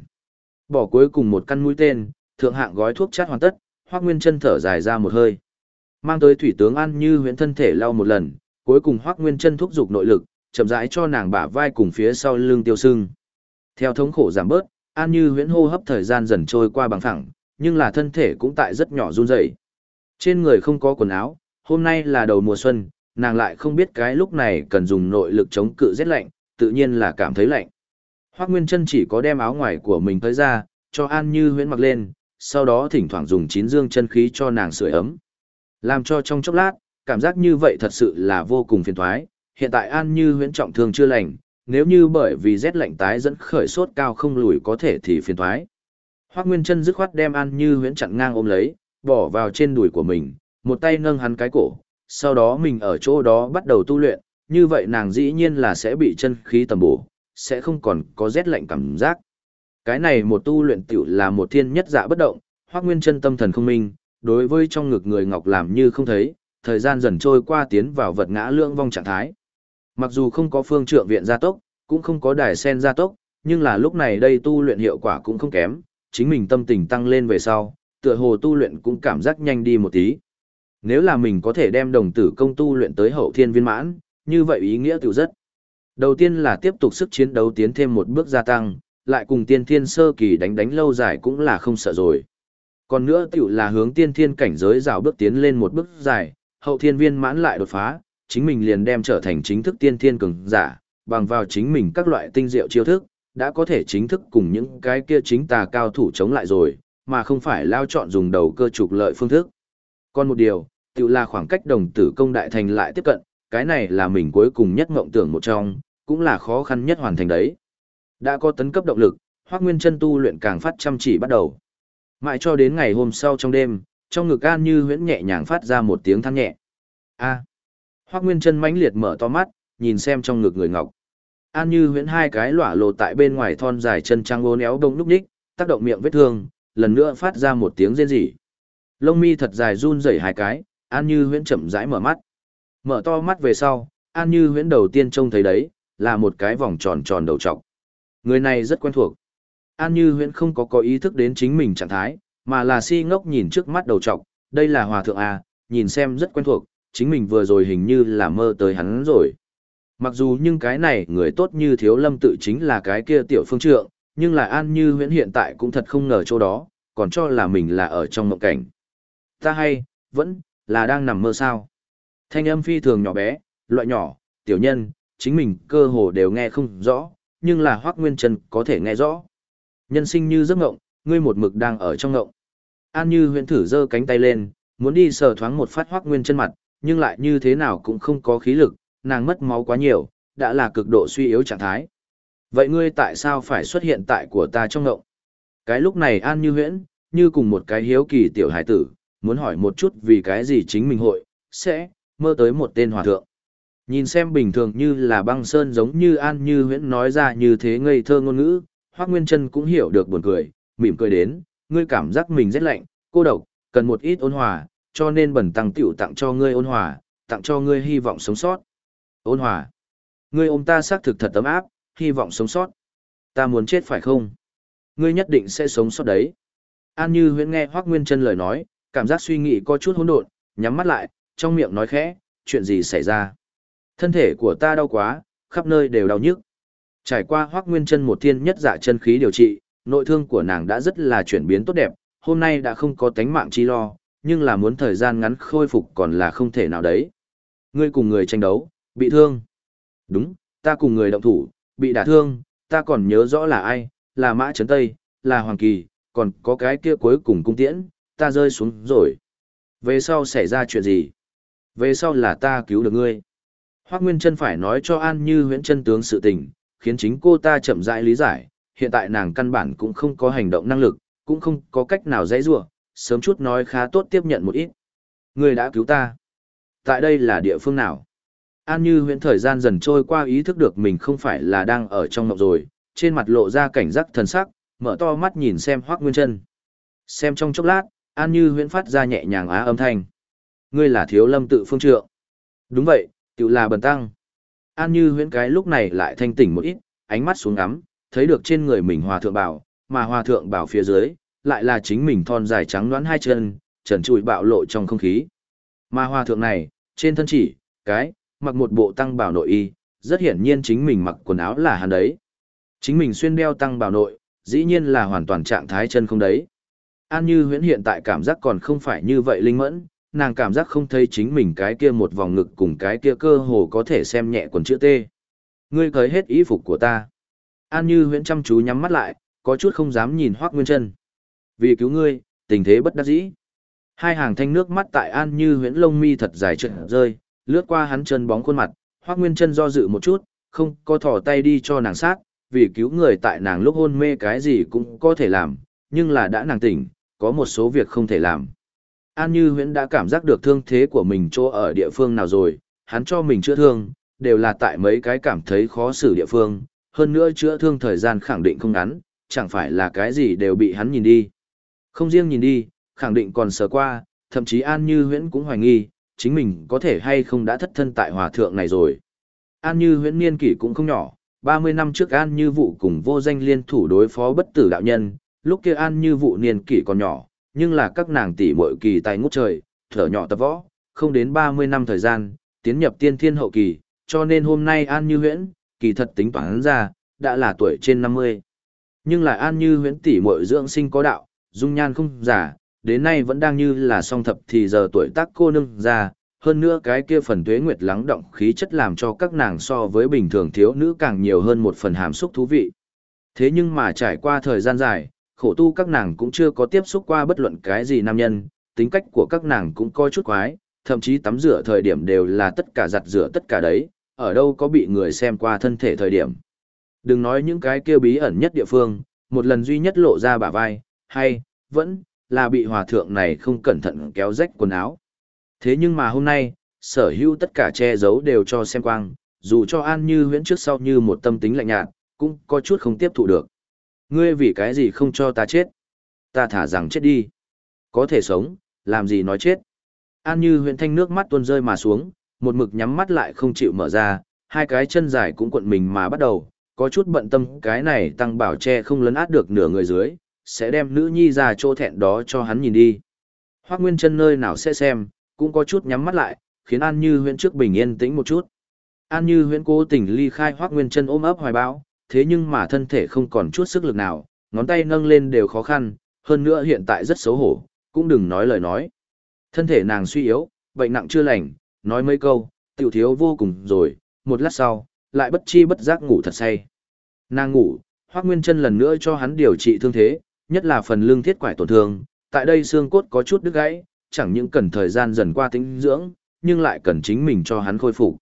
Bỏ cuối cùng một căn mũi tên, thượng hạng gói thuốc chát hoàn tất, Hoắc Nguyên Chân thở dài ra một hơi. Mang tới thủy tướng An Như Huyễn thân thể lau một lần, cuối cùng Hoắc Nguyên Chân thúc giục nội lực, chậm rãi cho nàng bả vai cùng phía sau lưng tiêu sưng. Theo thống khổ giảm bớt, An Như Huyễn hô hấp thời gian dần trôi qua bằng phẳng, nhưng là thân thể cũng tại rất nhỏ run rẩy. Trên người không có quần áo, hôm nay là đầu mùa xuân, nàng lại không biết cái lúc này cần dùng nội lực chống cự rét lạnh, tự nhiên là cảm thấy lạnh. Hoắc Nguyên Trân chỉ có đem áo ngoài của mình tới ra, cho An Như Huyễn mặc lên, sau đó thỉnh thoảng dùng chín dương chân khí cho nàng sưởi ấm. Làm cho trong chốc lát, cảm giác như vậy thật sự là vô cùng phiền toái. Hiện tại An Như Huyễn trọng thương chưa lành, nếu như bởi vì rét lạnh tái dẫn khởi sốt cao không lùi có thể thì phiền toái. Hoắc Nguyên Trân dứt khoát đem An Như Huyễn chặn ngang ôm lấy, bỏ vào trên đùi của mình, một tay nâng hắn cái cổ, sau đó mình ở chỗ đó bắt đầu tu luyện, như vậy nàng dĩ nhiên là sẽ bị chân khí tầm bổ, sẽ không còn có rét lạnh cảm giác. Cái này một tu luyện tiểu là một thiên nhất dạ bất động, hoác nguyên chân tâm thần không minh, đối với trong ngực người ngọc làm như không thấy, thời gian dần trôi qua tiến vào vật ngã lưỡng vong trạng thái. Mặc dù không có phương trượng viện gia tốc, cũng không có đài sen gia tốc, nhưng là lúc này đây tu luyện hiệu quả cũng không kém, chính mình tâm tình tăng lên về sau, tựa hồ tu luyện cũng cảm giác nhanh đi một tí. Nếu là mình có thể đem đồng tử công tu luyện tới hậu thiên viên mãn, như vậy ý nghĩa tiểu rất. Đầu tiên là tiếp tục sức chiến đấu tiến thêm một bước gia tăng, lại cùng tiên thiên sơ kỳ đánh đánh lâu dài cũng là không sợ rồi. Còn nữa tiểu là hướng tiên thiên cảnh giới rào bước tiến lên một bước dài, hậu thiên viên mãn lại đột phá, chính mình liền đem trở thành chính thức tiên thiên cường giả, bằng vào chính mình các loại tinh diệu chiêu thức, đã có thể chính thức cùng những cái kia chính tà cao thủ chống lại rồi, mà không phải lao chọn dùng đầu cơ trục lợi phương thức. Còn một điều, tự là khoảng cách đồng tử công đại thành lại tiếp cận, cái này là mình cuối cùng nhất mộng tưởng một trong, cũng là khó khăn nhất hoàn thành đấy. Đã có tấn cấp động lực, Hoắc Nguyên chân tu luyện càng phát chăm chỉ bắt đầu. Mãi cho đến ngày hôm sau trong đêm, trong ngực An Như Huyễn nhẹ nhàng phát ra một tiếng than nhẹ. A. Hoắc Nguyên chân mãnh liệt mở to mắt, nhìn xem trong ngực người ngọc. An Như Huyễn hai cái lỏa lộ tại bên ngoài thon dài chân trang ôn éo đông lúc ních, tác động miệng vết thương, lần nữa phát ra một tiếng rên rỉ. Lông mi thật dài run rẩy hai cái, An Như Huyễn chậm rãi mở mắt. Mở to mắt về sau, An Như Huyễn đầu tiên trông thấy đấy, là một cái vòng tròn tròn đầu trọc. Người này rất quen thuộc. An Như Huyễn không có có ý thức đến chính mình trạng thái, mà là si ngốc nhìn trước mắt đầu trọc, đây là hòa thượng à, nhìn xem rất quen thuộc, chính mình vừa rồi hình như là mơ tới hắn rồi. Mặc dù nhưng cái này người tốt như thiếu lâm tự chính là cái kia tiểu phương trượng, nhưng là An Như Huyễn hiện tại cũng thật không ngờ chỗ đó, còn cho là mình là ở trong mộng cảnh. Ta hay, vẫn, là đang nằm mơ sao. Thanh âm phi thường nhỏ bé, loại nhỏ, tiểu nhân, chính mình cơ hồ đều nghe không rõ, nhưng là Hoác Nguyên trần có thể nghe rõ. Nhân sinh như giấc ngộng, ngươi một mực đang ở trong ngộng. An Như Huyễn thử giơ cánh tay lên, muốn đi sờ thoáng một phát Hoác Nguyên Trân mặt, nhưng lại như thế nào cũng không có khí lực, nàng mất máu quá nhiều, đã là cực độ suy yếu trạng thái. Vậy ngươi tại sao phải xuất hiện tại của ta trong ngộng? Cái lúc này An Như Huyễn, như cùng một cái hiếu kỳ tiểu hải tử, muốn hỏi một chút vì cái gì chính mình hội, sẽ, mơ tới một tên hòa thượng. Nhìn xem bình thường như là băng sơn giống như An Như Huyễn nói ra như thế ngây thơ ngôn ngữ, Hoác Nguyên Trân cũng hiểu được buồn cười, mỉm cười đến, ngươi cảm giác mình rất lạnh, cô độc, cần một ít ôn hòa, cho nên bẩn tăng tiểu tặng cho ngươi ôn hòa, tặng cho ngươi hy vọng sống sót. Ôn hòa. Ngươi ôm ta xác thực thật tấm áp, hy vọng sống sót. Ta muốn chết phải không? Ngươi nhất định sẽ sống sót đấy. An Như Huyễn nghe Hoắc Nguyên Chân lời nói, cảm giác suy nghĩ có chút hỗn độn, nhắm mắt lại, trong miệng nói khẽ, chuyện gì xảy ra? Thân thể của ta đau quá, khắp nơi đều đau nhức. Trải qua Hoắc Nguyên Chân một thiên nhất dạ chân khí điều trị, nội thương của nàng đã rất là chuyển biến tốt đẹp, hôm nay đã không có tánh mạng chi lo, nhưng là muốn thời gian ngắn khôi phục còn là không thể nào đấy. Ngươi cùng người tranh đấu, bị thương. Đúng, ta cùng người động thủ, bị đả thương, ta còn nhớ rõ là ai, là Mã Trấn Tây, là Hoàng Kỳ, còn có cái kia cuối cùng cung tiễn, ta rơi xuống rồi. Về sau xảy ra chuyện gì? Về sau là ta cứu được ngươi. Hoác Nguyên Trân phải nói cho An Như huyễn chân tướng sự tình, khiến chính cô ta chậm rãi lý giải, hiện tại nàng căn bản cũng không có hành động năng lực, cũng không có cách nào dãy rủa, sớm chút nói khá tốt tiếp nhận một ít. Ngươi đã cứu ta. Tại đây là địa phương nào? An Như huyễn thời gian dần trôi qua ý thức được mình không phải là đang ở trong mộng rồi, trên mặt lộ ra cảnh giác thần sắc, mở to mắt nhìn xem Hoắc Nguyên Trân. Xem trong chốc lát, An Như huyễn phát ra nhẹ nhàng á âm thanh. Ngươi là thiếu lâm tự phương trượng. Đúng vậy, tự là bần tăng. An Như huyễn cái lúc này lại thanh tỉnh một ít, ánh mắt xuống ngắm, thấy được trên người mình hòa thượng bảo, mà hòa thượng bảo phía dưới, lại là chính mình thon dài trắng đoán hai chân, trần trụi bạo lộ trong không khí. Mà hòa thượng này, trên thân chỉ, cái, mặc một bộ tăng bảo nội y, rất hiển nhiên chính mình mặc quần áo là hắn đấy. Chính mình xuyên đeo tăng bảo nội, dĩ nhiên là hoàn toàn trạng thái chân không đấy. An Như huyễn hiện tại cảm giác còn không phải như vậy linh mẫn, nàng cảm giác không thấy chính mình cái kia một vòng ngực cùng cái kia cơ hồ có thể xem nhẹ quần chữ T. Ngươi cởi hết ý phục của ta. An Như huyễn chăm chú nhắm mắt lại, có chút không dám nhìn Hoác Nguyên chân. Vì cứu ngươi, tình thế bất đắc dĩ. Hai hàng thanh nước mắt tại An Như huyễn lông mi thật dài trượt rơi, lướt qua hắn chân bóng khuôn mặt, Hoác Nguyên chân do dự một chút, không có thỏ tay đi cho nàng sát, vì cứu người tại nàng lúc hôn mê cái gì cũng có thể làm, nhưng là đã nàng tỉnh, có một số việc không thể làm. An Như Huyễn đã cảm giác được thương thế của mình chỗ ở địa phương nào rồi, hắn cho mình chữa thương, đều là tại mấy cái cảm thấy khó xử địa phương, hơn nữa chữa thương thời gian khẳng định không ngắn, chẳng phải là cái gì đều bị hắn nhìn đi. Không riêng nhìn đi, khẳng định còn sờ qua, thậm chí An Như Huyễn cũng hoài nghi, chính mình có thể hay không đã thất thân tại hòa thượng này rồi. An Như Huyễn niên kỷ cũng không nhỏ, 30 năm trước An Như Vụ cùng vô danh liên thủ đối phó bất tử đạo nhân, lúc kia An Như Vụ niên kỷ còn nhỏ, nhưng là các nàng tỷ muội kỳ tài ngút trời, thở nhỏ tập võ, không đến 30 năm thời gian, tiến nhập tiên thiên hậu kỳ, cho nên hôm nay An Như Huyễn, kỳ thật tính toán ra, đã là tuổi trên 50. Nhưng lại An Như Huyễn tỷ muội dưỡng sinh có đạo, dung nhan không giả, đến nay vẫn đang như là song thập thì giờ tuổi tác cô nương già, hơn nữa cái kia phần tuế nguyệt lắng động khí chất làm cho các nàng so với bình thường thiếu nữ càng nhiều hơn một phần hàm xúc thú vị. Thế nhưng mà trải qua thời gian dài, khổ tu các nàng cũng chưa có tiếp xúc qua bất luận cái gì nam nhân, tính cách của các nàng cũng coi chút quái, thậm chí tắm rửa thời điểm đều là tất cả giặt rửa tất cả đấy, ở đâu có bị người xem qua thân thể thời điểm. Đừng nói những cái kia bí ẩn nhất địa phương, một lần duy nhất lộ ra bả vai, hay, vẫn, là bị hòa thượng này không cẩn thận kéo rách quần áo. Thế nhưng mà hôm nay, sở hữu tất cả che giấu đều cho xem quang, dù cho An Như huyễn trước sau như một tâm tính lạnh nhạt, cũng có chút không tiếp thụ được. Ngươi vì cái gì không cho ta chết? Ta thả rằng chết đi. Có thể sống, làm gì nói chết? An Như huyễn thanh nước mắt tuôn rơi mà xuống, một mực nhắm mắt lại không chịu mở ra, hai cái chân dài cũng cuộn mình mà bắt đầu, có chút bận tâm cái này tăng bảo che không lấn át được nửa người dưới, sẽ đem nữ nhi ra chỗ thẹn đó cho hắn nhìn đi. Hoác Nguyên chân nơi nào sẽ xem, cũng có chút nhắm mắt lại, khiến An Như huyễn trước bình yên tĩnh một chút. An Như huyễn cố tình ly khai Hoác Nguyên chân ôm ấp hoài bão, thế nhưng mà thân thể không còn chút sức lực nào, ngón tay nâng lên đều khó khăn, hơn nữa hiện tại rất xấu hổ, cũng đừng nói lời nói. Thân thể nàng suy yếu, bệnh nặng chưa lành, nói mấy câu, tiểu thiếu vô cùng rồi, một lát sau, lại bất chi bất giác ngủ thật say. Nàng ngủ, Hoác Nguyên chân lần nữa cho hắn điều trị thương thế, nhất là phần lưng thiết quải tổn thương, tại đây xương cốt có chút đứt gãy, chẳng những cần thời gian dần qua tĩnh dưỡng, nhưng lại cần chính mình cho hắn khôi phục.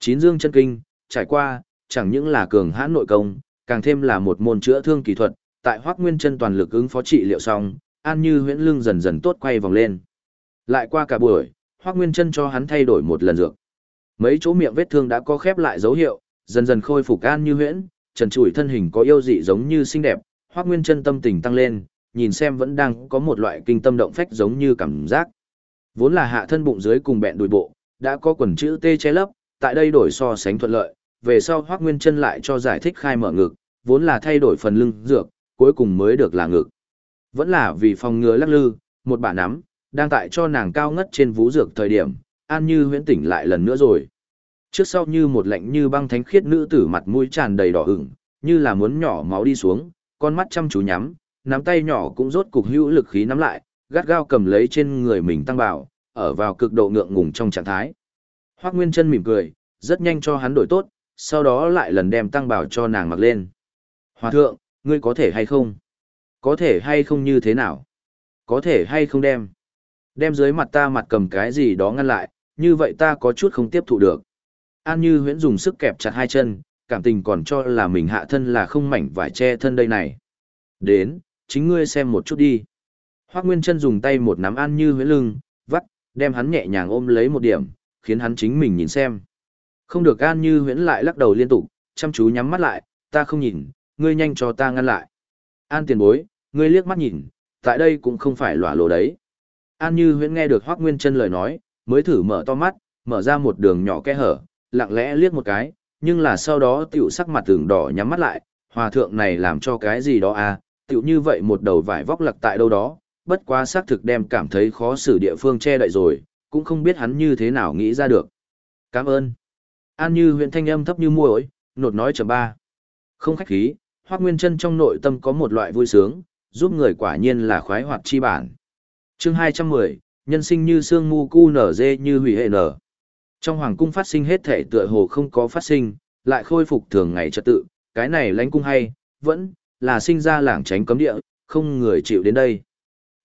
Chín dương chân kinh, trải qua, chẳng những là cường hãn nội công, càng thêm là một môn chữa thương kỹ thuật, tại Hoắc Nguyên Chân toàn lực ứng phó trị liệu xong, An Như Huyễn lưng dần dần tốt quay vòng lên. Lại qua cả buổi, Hoắc Nguyên Chân cho hắn thay đổi một lần dược. Mấy chỗ miệng vết thương đã có khép lại dấu hiệu, dần dần khôi phục An Như Huyễn, trần trụi thân hình có yêu dị giống như xinh đẹp, Hoắc Nguyên Chân tâm tình tăng lên, nhìn xem vẫn đang có một loại kinh tâm động phách giống như cảm giác. Vốn là hạ thân bụng dưới cùng bẹn đùi bộ, đã có quần chữ T che lấp, tại đây đổi so sánh thuận lợi, về sau Hoắc Nguyên Chân lại cho giải thích khai mở ngực, vốn là thay đổi phần lưng dược, cuối cùng mới được là ngực. Vẫn là vì phòng ngừa lắc lư, một bà nắm, đang tại cho nàng cao ngất trên vú dược thời điểm, An Như huyễn tỉnh lại lần nữa rồi. Trước sau như một lạnh như băng thánh khiết nữ tử mặt mũi tràn đầy đỏ ửng, như là muốn nhỏ máu đi xuống, con mắt chăm chú nhắm, nắm tay nhỏ cũng rốt cục hữu lực khí nắm lại, gắt gao cầm lấy trên người mình tăng bảo, ở vào cực độ ngượng ngùng trong trạng thái. Hoắc Nguyên Chân mỉm cười, rất nhanh cho hắn đổi tốt, sau đó lại lần đem tăng bảo cho nàng mặc lên. Hòa thượng, ngươi có thể hay không? Có thể hay không như thế nào? Có thể hay không đem? Đem dưới mặt ta mặt cầm cái gì đó ngăn lại, như vậy ta có chút không tiếp thụ được. An Như huyễn dùng sức kẹp chặt hai chân, cảm tình còn cho là mình hạ thân là không mảnh vải che thân đây này. Đến, chính ngươi xem một chút đi. Hoác Nguyên chân dùng tay một nắm An Như huyễn lưng, vắt, đem hắn nhẹ nhàng ôm lấy một điểm, khiến hắn chính mình nhìn xem. Không được An Như huyễn lại lắc đầu liên tục, chăm chú nhắm mắt lại, ta không nhìn, ngươi nhanh cho ta ngăn lại. An tiền bối, ngươi liếc mắt nhìn, tại đây cũng không phải lỏa lộ đấy. An Như huyễn nghe được Hoác Nguyên chân lời nói, mới thử mở to mắt, mở ra một đường nhỏ kẽ hở, lặng lẽ liếc một cái, nhưng là sau đó tiểu sắc mặt tường đỏ nhắm mắt lại, hòa thượng này làm cho cái gì đó à, tiểu như vậy một đầu vải vóc lặc tại đâu đó, bất quá xác thực đem cảm thấy khó xử địa phương che đậy rồi, cũng không biết hắn như thế nào nghĩ ra được. Cảm ơn. An như huyện thanh âm thấp như muối, nột nói chấm ba. Không khách khí, Hoác Nguyên chân trong nội tâm có một loại vui sướng, giúp người quả nhiên là khoái hoạt chi bản. chương 210, nhân sinh như xương mu cu nở dê như hủy hệ nở. Trong hoàng cung phát sinh hết thể tựa hồ không có phát sinh, lại khôi phục thường ngày trật tự, cái này lãnh cung hay, vẫn là sinh ra lảng tránh cấm địa, không người chịu đến đây.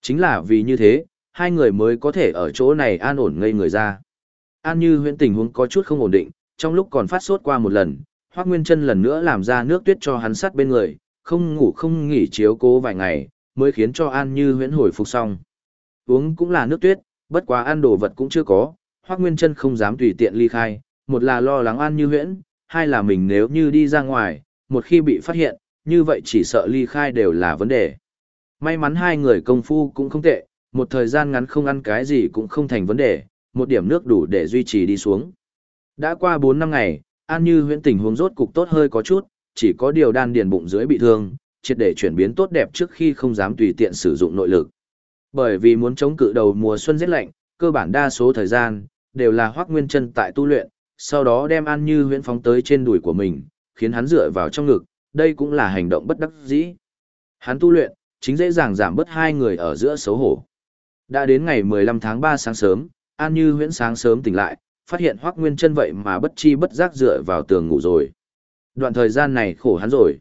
Chính là vì như thế, hai người mới có thể ở chỗ này an ổn ngây người ra. An như huyện tình huống có chút không ổn định, trong lúc còn phát sốt qua một lần, Hoắc Nguyên chân lần nữa làm ra nước tuyết cho hắn sát bên người, không ngủ không nghỉ chiếu cố vài ngày, mới khiến cho An như huyễn hồi phục xong. Uống cũng là nước tuyết, bất quá ăn đồ vật cũng chưa có, Hoắc Nguyên chân không dám tùy tiện ly khai, một là lo lắng An như huyễn, hai là mình nếu như đi ra ngoài, một khi bị phát hiện, như vậy chỉ sợ ly khai đều là vấn đề. May mắn hai người công phu cũng không tệ, một thời gian ngắn không ăn cái gì cũng không thành vấn đề, một điểm nước đủ để duy trì đi xuống. Đã qua 4 năm ngày, An Như huyễn tình huống rốt cục tốt hơi có chút, chỉ có điều đan điền bụng dưới bị thương, triệt để chuyển biến tốt đẹp trước khi không dám tùy tiện sử dụng nội lực. Bởi vì muốn chống cự đầu mùa xuân rét lạnh, cơ bản đa số thời gian đều là Hoắc Nguyên Chân tại tu luyện, sau đó đem An Như huyễn phóng tới trên đùi của mình, khiến hắn dựa vào trong ngực, đây cũng là hành động bất đắc dĩ. Hắn tu luyện, chính dễ dàng giảm bớt hai người ở giữa xấu hổ. Đã đến ngày 15 tháng 3 sáng sớm, An Như huyễn sáng sớm tỉnh lại, phát hiện Hoắc Nguyên Chân vậy mà bất chi bất giác dựa vào tường ngủ rồi. Đoạn thời gian này khổ hắn rồi.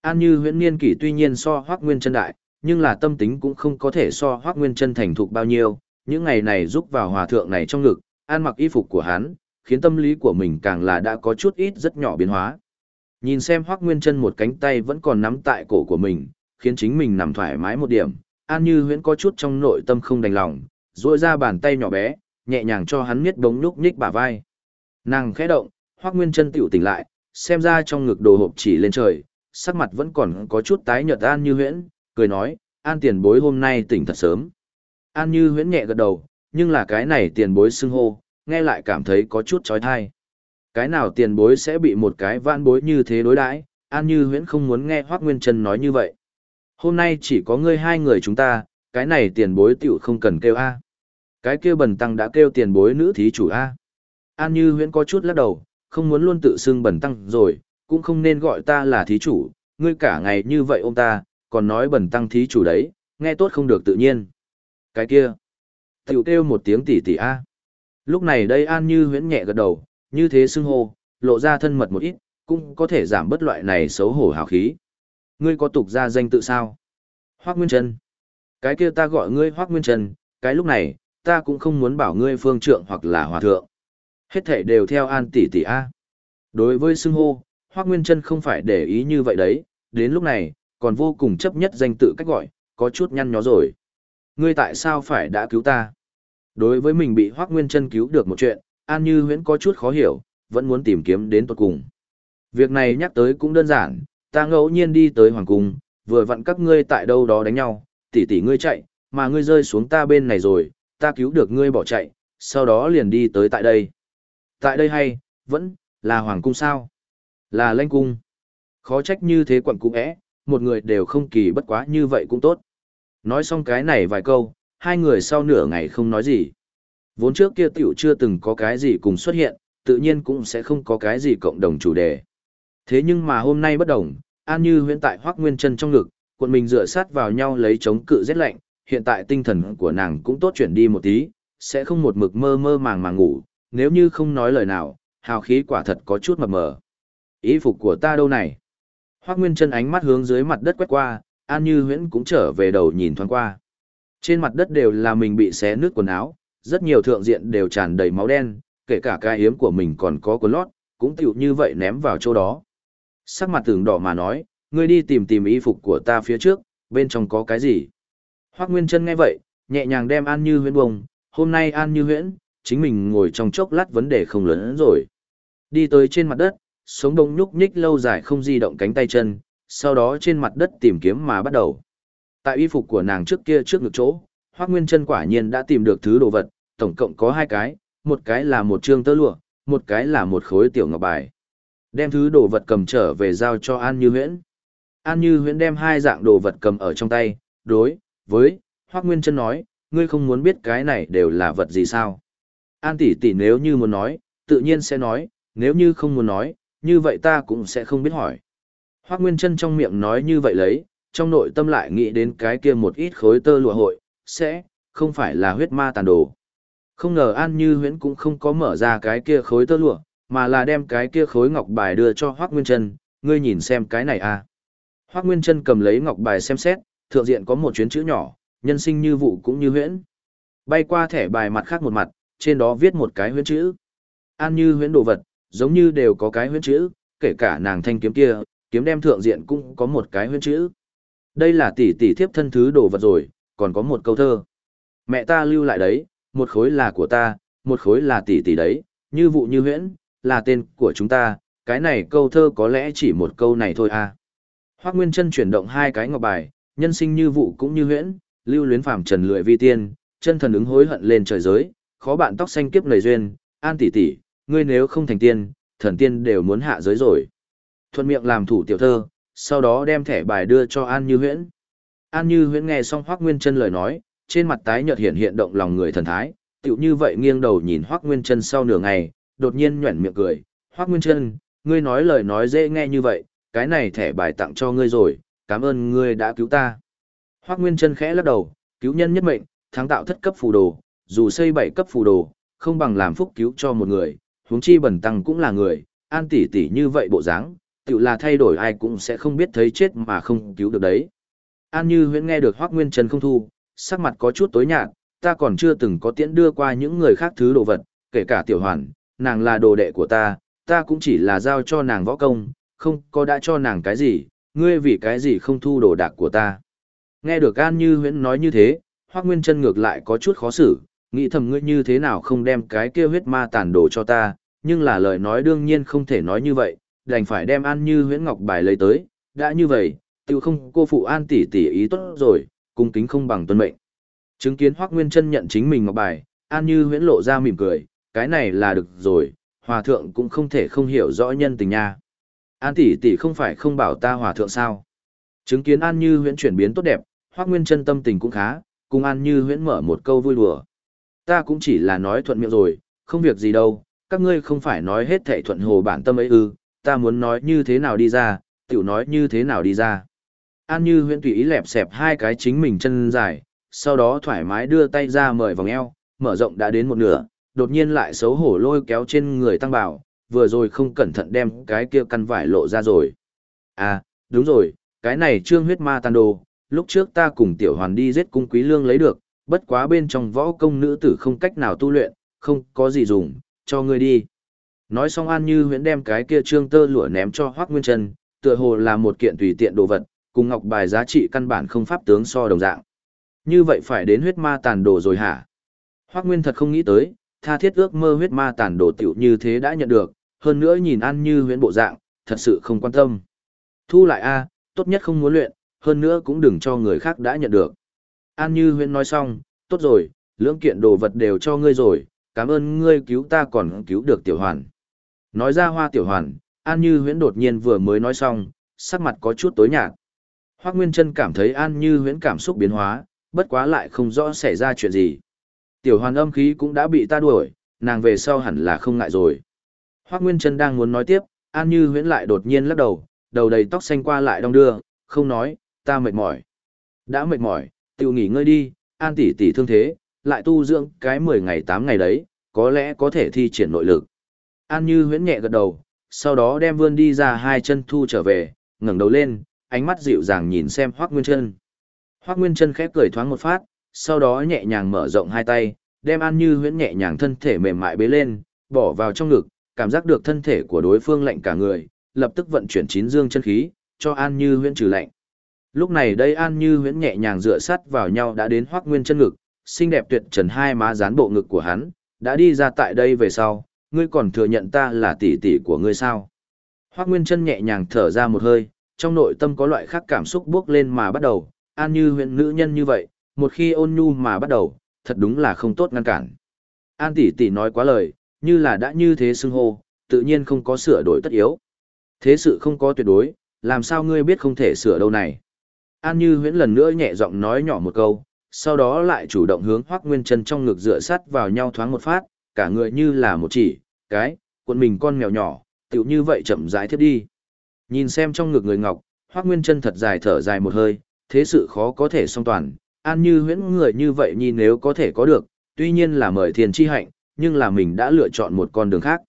An Như huyễn niên kỷ tuy nhiên so Hoắc Nguyên Chân đại, nhưng là tâm tính cũng không có thể so Hoắc Nguyên Chân thành thục bao nhiêu, những ngày này giúp vào hòa thượng này trong ngực, an mặc y phục của hắn, khiến tâm lý của mình càng là đã có chút ít rất nhỏ biến hóa. Nhìn xem Hoắc Nguyên Chân một cánh tay vẫn còn nắm tại cổ của mình, khiến chính mình nằm thoải mái một điểm, An Như Huyễn có chút trong nội tâm không đành lòng, duỗi ra bàn tay nhỏ bé, nhẹ nhàng cho hắn miết bóng nhúc nhích bả vai. Nàng khẽ động, Hoắc Nguyên Chân tiểu tỉnh lại, xem ra trong ngực đồ hộp chỉ lên trời, sắc mặt vẫn còn có chút tái nhợt An Như Huyễn, cười nói, "An tiền bối hôm nay tỉnh thật sớm." An Như Huyễn nhẹ gật đầu, nhưng là cái này tiền bối xưng hô, nghe lại cảm thấy có chút chói tai. Cái nào tiền bối sẽ bị một cái vãn bối như thế đối đãi? An Như Huyễn không muốn nghe Hoắc Nguyên Trân nói như vậy. Hôm nay chỉ có ngươi hai người chúng ta, cái này tiền bối tiểu không cần kêu a. Cái kia bần tăng đã kêu tiền bối nữ thí chủ a. An Như Huyễn có chút lắc đầu, không muốn luôn tự xưng bần tăng rồi, cũng không nên gọi ta là thí chủ, ngươi cả ngày như vậy ôm ta, còn nói bần tăng thí chủ đấy, nghe tốt không được tự nhiên. Cái kia, tiểu kêu một tiếng tỉ tỉ a. Lúc này đây An Như Huyễn nhẹ gật đầu, như thế xưng hô, lộ ra thân mật một ít, cũng có thể giảm bớt loại này xấu hổ hào khí. Ngươi có tục ra danh tự sao? Hoắc Nguyên Trân. Cái kia ta gọi ngươi Hoắc Nguyên Trân, cái lúc này, ta cũng không muốn bảo ngươi phương trượng hoặc là hòa thượng. Hết thể đều theo An tỷ tỷ a. Đối với xưng hô, Hoắc Nguyên Trân không phải để ý như vậy đấy, đến lúc này, còn vô cùng chấp nhất danh tự cách gọi, có chút nhăn nhó rồi. Ngươi tại sao phải đã cứu ta? Đối với mình bị Hoắc Nguyên Trân cứu được một chuyện, An Như Huyễn có chút khó hiểu, vẫn muốn tìm kiếm đến tuật cùng. Việc này nhắc tới cũng đơn giản, ta ngẫu nhiên đi tới Hoàng Cung, vừa vặn các ngươi tại đâu đó đánh nhau, tỷ tỷ ngươi chạy, mà ngươi rơi xuống ta bên này rồi, ta cứu được ngươi bỏ chạy, sau đó liền đi tới tại đây. Tại đây hay, vẫn, là Hoàng Cung sao? Là Lanh Cung. Khó trách như thế quận cũng ẽ, một người đều không kỳ bất quá như vậy cũng tốt. Nói xong cái này vài câu, hai người sau nửa ngày không nói gì. Vốn trước kia tiểu chưa từng có cái gì cùng xuất hiện, tự nhiên cũng sẽ không có cái gì cộng đồng chủ đề. Thế nhưng mà hôm nay bất đồng, An Như huyễn tại Hoắc Nguyên Chân trong ngực, cuộn mình dựa sát vào nhau lấy chống cự rét lạnh, hiện tại tinh thần của nàng cũng tốt chuyển đi một tí, sẽ không một mực mơ mơ màng màng ngủ, nếu như không nói lời nào, hào khí quả thật có chút mập mờ. Ý phục của ta đâu này? Hoắc Nguyên Chân ánh mắt hướng dưới mặt đất quét qua, An Như Huyễn cũng trở về đầu nhìn thoáng qua. Trên mặt đất đều là mình bị xé nước quần áo, rất nhiều thượng diện đều tràn đầy máu đen, kể cả cái hiếm của mình còn có quần lót, cũng tựu như vậy ném vào chỗ đó. Sắc mặt tưởng đỏ mà nói, ngươi đi tìm tìm y phục của ta phía trước, bên trong có cái gì? Hoác Nguyên Trân nghe vậy, nhẹ nhàng đem An Như Huyễn bồng, hôm nay An Như Huyễn, chính mình ngồi trong chốc lát vấn đề không lớn hơn rồi. Đi tới trên mặt đất, sống đông nhúc nhích lâu dài không di động cánh tay chân, sau đó trên mặt đất tìm kiếm mà bắt đầu. Tại y phục của nàng trước kia trước ngực chỗ, Hoác Nguyên Trân quả nhiên đã tìm được thứ đồ vật, tổng cộng có hai cái, một cái là một trương tơ lụa, một cái là một khối tiểu ngọc bài. Đem thứ đồ vật cầm trở về giao cho An Như Huyễn. An Như Huyễn đem hai dạng đồ vật cầm ở trong tay, đối với Hoắc Nguyên Chân nói, ngươi không muốn biết cái này đều là vật gì sao? An tỷ tỷ nếu như muốn nói, tự nhiên sẽ nói, nếu như không muốn nói, như vậy ta cũng sẽ không biết hỏi. Hoắc Nguyên Chân trong miệng nói như vậy lấy, trong nội tâm lại nghĩ đến cái kia một ít khối tơ lụa hội, sẽ không phải là huyết ma tàn đồ. Không ngờ An Như Huyễn cũng không có mở ra cái kia khối tơ lụa, mà là đem cái kia khối ngọc bài đưa cho Hoắc Nguyên Chân, ngươi nhìn xem cái này à. Hoắc Nguyên Chân cầm lấy ngọc bài xem xét, thượng diện có một chuyến chữ nhỏ, nhân sinh như vụ cũng như huyễn. Bay qua thẻ bài mặt khác một mặt, trên đó viết một cái huyễn chữ. An Như huyễn đồ vật, giống như đều có cái huyễn chữ, kể cả nàng thanh kiếm kia, kiếm đem thượng diện cũng có một cái huyễn chữ. Đây là tỷ tỷ thiếp thân thứ đồ vật rồi, còn có một câu thơ. Mẹ ta lưu lại đấy, một khối là của ta, một khối là tỷ tỷ đấy, như vụ như huyễn, là tên của chúng ta, cái này câu thơ có lẽ chỉ một câu này thôi à. Hoác Nguyên Trân chuyển động hai cái ngọc bài, nhân sinh như vụ cũng như huyễn, lưu luyến phàm trần lười vi tiên, chân thần ứng hối hận lên trời giới, khó bạn tóc xanh kiếp lời duyên, an tỷ tỷ, ngươi nếu không thành tiên, thần tiên đều muốn hạ giới rồi. Thuận miệng làm thủ tiểu thơ, sau đó đem thẻ bài đưa cho An Như Huyễn. An Như Huyễn nghe xong Hoắc Nguyên Chân lời nói, trên mặt tái nhợt hiện hiện động lòng người thần thái, tựu như vậy nghiêng đầu nhìn Hoắc Nguyên Chân sau nửa ngày, đột nhiên nhuyễn miệng cười, "Hoắc Nguyên Chân, ngươi nói lời nói dễ nghe như vậy, cái này thẻ bài tặng cho ngươi rồi, cảm ơn ngươi đã cứu ta." Hoắc Nguyên Trân khẽ lắc đầu, cứu nhân nhất mệnh, thắng tạo thất cấp phù đồ, dù xây bảy cấp phù đồ, không bằng làm phúc cứu cho một người, huống chi bẩn tăng cũng là người, an tỷ tỷ như vậy bộ dáng, tự là thay đổi ai cũng sẽ không biết thấy chết mà không cứu được đấy. An Như Huyễn nghe được Hoắc Nguyên Trần không thu, sắc mặt có chút tối nhạt, ta còn chưa từng có tiễn đưa qua những người khác thứ đồ vật, kể cả tiểu hoàn, nàng là đồ đệ của ta, ta cũng chỉ là giao cho nàng võ công, không có đã cho nàng cái gì, ngươi vì cái gì không thu đồ đạc của ta. Nghe được An Như Huyễn nói như thế, Hoắc Nguyên Trân ngược lại có chút khó xử, nghĩ thầm ngươi như thế nào không đem cái kia huyết ma tàn đồ cho ta, nhưng là lời nói đương nhiên không thể nói như vậy, đành phải đem An Như Huyễn Ngọc bài lấy tới, đã như vậy, tiêu không cô phụ An tỷ tỷ ý tốt rồi, cung kính không bằng tuân mệnh. Chứng kiến Hoắc Nguyên Chân nhận chính mình ngọc bài, An Như Huyễn lộ ra mỉm cười, cái này là được rồi, hòa thượng cũng không thể không hiểu rõ nhân tình nha. An tỷ tỷ không phải không bảo ta hòa thượng sao? Chứng kiến An Như huyễn chuyển biến tốt đẹp, Hoắc Nguyên Chân tâm tình cũng khá, cùng An Như huyễn mở một câu vui đùa. Ta cũng chỉ là nói thuận miệng rồi, không việc gì đâu, các ngươi không phải nói hết thảy thuận hồ bản tâm ấy ư, ta muốn nói như thế nào đi ra, tiểu nói như thế nào đi ra. An Như huyễn tùy ý lẹp xẹp hai cái chính mình chân dài, sau đó thoải mái đưa tay ra mời vòng eo, mở rộng đã đến một nửa, đột nhiên lại xấu hổ lôi kéo trên người tăng bảo, vừa rồi không cẩn thận đem cái kia căn vải lộ ra rồi. À, đúng rồi, cái này trương huyết ma tàn đồ, lúc trước ta cùng tiểu hoàn đi giết cung quý lương lấy được, bất quá bên trong võ công nữ tử không cách nào tu luyện, không có gì dùng, cho ngươi đi. Nói xong An Như huyễn đem cái kia trương tơ lụa ném cho Hoắc Nguyên Trân, tựa hồ là một kiện tùy tiện đồ vật, cùng ngọc bài giá trị căn bản không pháp tướng so đồng dạng. Như vậy phải đến huyết ma tàn đồ rồi hả? Hoắc Nguyên thật không nghĩ tới, tha thiết ước mơ huyết ma tàn đồ tiểu như thế đã nhận được, hơn nữa nhìn An Như huyễn bộ dạng, thật sự không quan tâm. Thu lại a, tốt nhất không muốn luyện, hơn nữa cũng đừng cho người khác đã nhận được. An Như huyễn nói xong, tốt rồi, lưỡng kiện đồ vật đều cho ngươi rồi, cảm ơn ngươi cứu ta còn cứu được tiểu hoàn. Nói ra hoa tiểu hoàn, An Như huyễn đột nhiên vừa mới nói xong, sắc mặt có chút tối nhạt. Hoác Nguyên Trân cảm thấy An Như huyễn cảm xúc biến hóa, bất quá lại không rõ xảy ra chuyện gì. Tiểu hoàn âm khí cũng đã bị ta đuổi, nàng về sau hẳn là không ngại rồi. Hoác Nguyên Trân đang muốn nói tiếp, An Như huyễn lại đột nhiên lắc đầu, đầu đầy tóc xanh qua lại đong đưa, không nói, ta mệt mỏi. Đã mệt mỏi, tiêu nghỉ ngơi đi, An tỷ tỷ thương thế, lại tu dưỡng cái 10 ngày 8 ngày đấy, có lẽ có thể thi triển nội lực. An Như huyễn nhẹ gật đầu, sau đó đem vươn đi ra hai chân thu trở về, ngẩng đầu lên, ánh mắt dịu dàng nhìn xem Hoắc Nguyên Chân. Hoắc Nguyên Chân khép cười thoáng một phát, sau đó nhẹ nhàng mở rộng hai tay, đem An Như huyễn nhẹ nhàng thân thể mềm mại bế lên, bỏ vào trong ngực, cảm giác được thân thể của đối phương lạnh cả người, lập tức vận chuyển chín dương chân khí, cho An Như huyễn trừ lạnh. Lúc này đây An Như huyễn nhẹ nhàng dựa sát vào nhau đã đến Hoắc Nguyên chân ngực, xinh đẹp tuyệt trần hai má dán bộ ngực của hắn, đã đi ra tại đây về sau, ngươi còn thừa nhận ta là tỷ tỷ của ngươi sao? Hoắc Nguyên chân nhẹ nhàng thở ra một hơi, trong nội tâm có loại khác cảm xúc bước lên mà bắt đầu, An Như huyễn nữ nhân như vậy, một khi ôn nhu mà bắt đầu, thật đúng là không tốt ngăn cản. An tỷ tỷ nói quá lời, như là đã như thế xưng hô, tự nhiên không có sửa đổi tất yếu. Thế sự không có tuyệt đối, làm sao ngươi biết không thể sửa đâu này? An Như huyễn lần nữa nhẹ giọng nói nhỏ một câu, sau đó lại chủ động hướng Hoắc Nguyên Chân trong ngực dựa sát vào nhau thoáng một phát, cả người như là một chỉ, cái, cuộn mình con mèo nhỏ, tựu như vậy chậm rãi tiếp đi. Nhìn xem trong ngực người ngọc, Hoắc Nguyên Chân thật dài thở dài một hơi, thế sự khó có thể song toàn, an như huyễn người như vậy nhìn nếu có thể có được, tuy nhiên là mời thiền chi hạnh, nhưng là mình đã lựa chọn một con đường khác.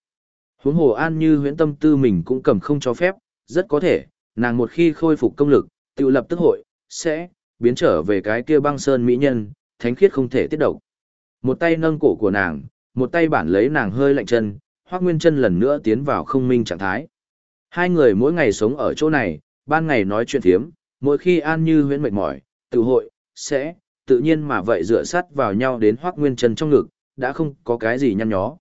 Huống hồ an như huyễn tâm tư mình cũng cầm không cho phép, rất có thể, nàng một khi khôi phục công lực, tự lập tức hội, sẽ, biến trở về cái kia băng sơn mỹ nhân, thánh khiết không thể tiết độc. Một tay nâng cổ của nàng, một tay bản lấy nàng hơi lạnh chân, Hoắc Nguyên Chân lần nữa tiến vào không minh trạng thái. Hai người mỗi ngày sống ở chỗ này, ban ngày nói chuyện thiếm, mỗi khi An Như huyễn mệt mỏi, tự hội, sẽ, tự nhiên mà vậy dựa sát vào nhau đến Hoắc Nguyên Chân trong ngực, đã không có cái gì nhăn nhó.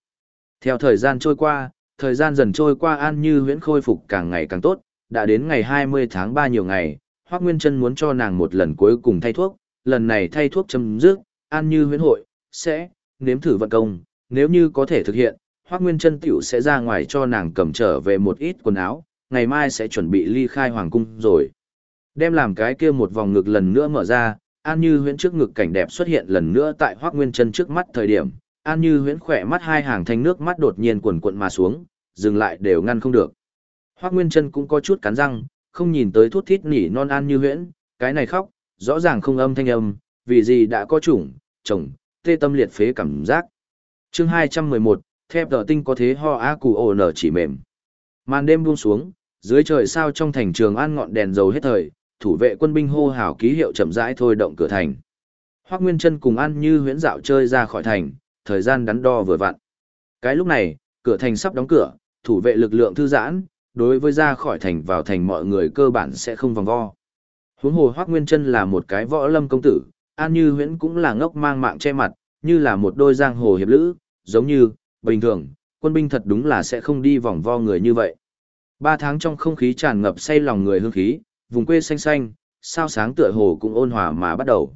Theo thời gian trôi qua, thời gian dần trôi qua An Như huyễn khôi phục càng ngày càng tốt, đã đến ngày 20 tháng 3 nhiều ngày, Hoắc Nguyên Trân muốn cho nàng một lần cuối cùng thay thuốc, lần này thay thuốc chấm dứt, An Như huyễn hội sẽ nếm thử vận công, nếu như có thể thực hiện, Hoắc Nguyên Trân tiểu sẽ ra ngoài cho nàng cầm trở về một ít quần áo, ngày mai sẽ chuẩn bị ly khai hoàng cung rồi. Đem làm cái kia một vòng ngực lần nữa mở ra, An Như huyễn trước ngực cảnh đẹp xuất hiện lần nữa tại Hoắc Nguyên Trân trước mắt thời điểm, An Như huyễn khỏe mắt hai hàng thanh nước mắt đột nhiên quần cuộn mà xuống, dừng lại đều ngăn không được. Hoắc Nguyên Chân cũng có chút cắn răng, không nhìn tới thuốc thít nỉ non An Như huyễn, cái này khóc, rõ ràng không âm thanh âm, vì gì đã có chủng, chồng, tê tâm liệt phế cảm giác. Chương 211, thép tờ tinh có thế ho a cù ồ nở chỉ mềm. Màn đêm buông xuống, dưới trời sao trong thành trường an ngọn đèn dầu hết thời, thủ vệ quân binh hô hào ký hiệu chậm rãi thôi động cửa thành. Hoắc Nguyên Chân cùng An Như huyễn dạo chơi ra khỏi thành, thời gian đắn đo vừa vặn. Cái lúc này, cửa thành sắp đóng cửa, thủ vệ lực lượng thư giãn, đối với ra khỏi thành vào thành mọi người cơ bản sẽ không vòng vo. Huống hồ Hoắc Nguyên Chân là một cái võ lâm công tử, An Như huyễn cũng là ngốc mang mạng che mặt, như là một đôi giang hồ hiệp lữ, giống như, bình thường, quân binh thật đúng là sẽ không đi vòng vo người như vậy. Ba tháng trong không khí tràn ngập say lòng người hương khí, vùng quê xanh xanh, sao sáng tựa hồ cũng ôn hòa mà bắt đầu.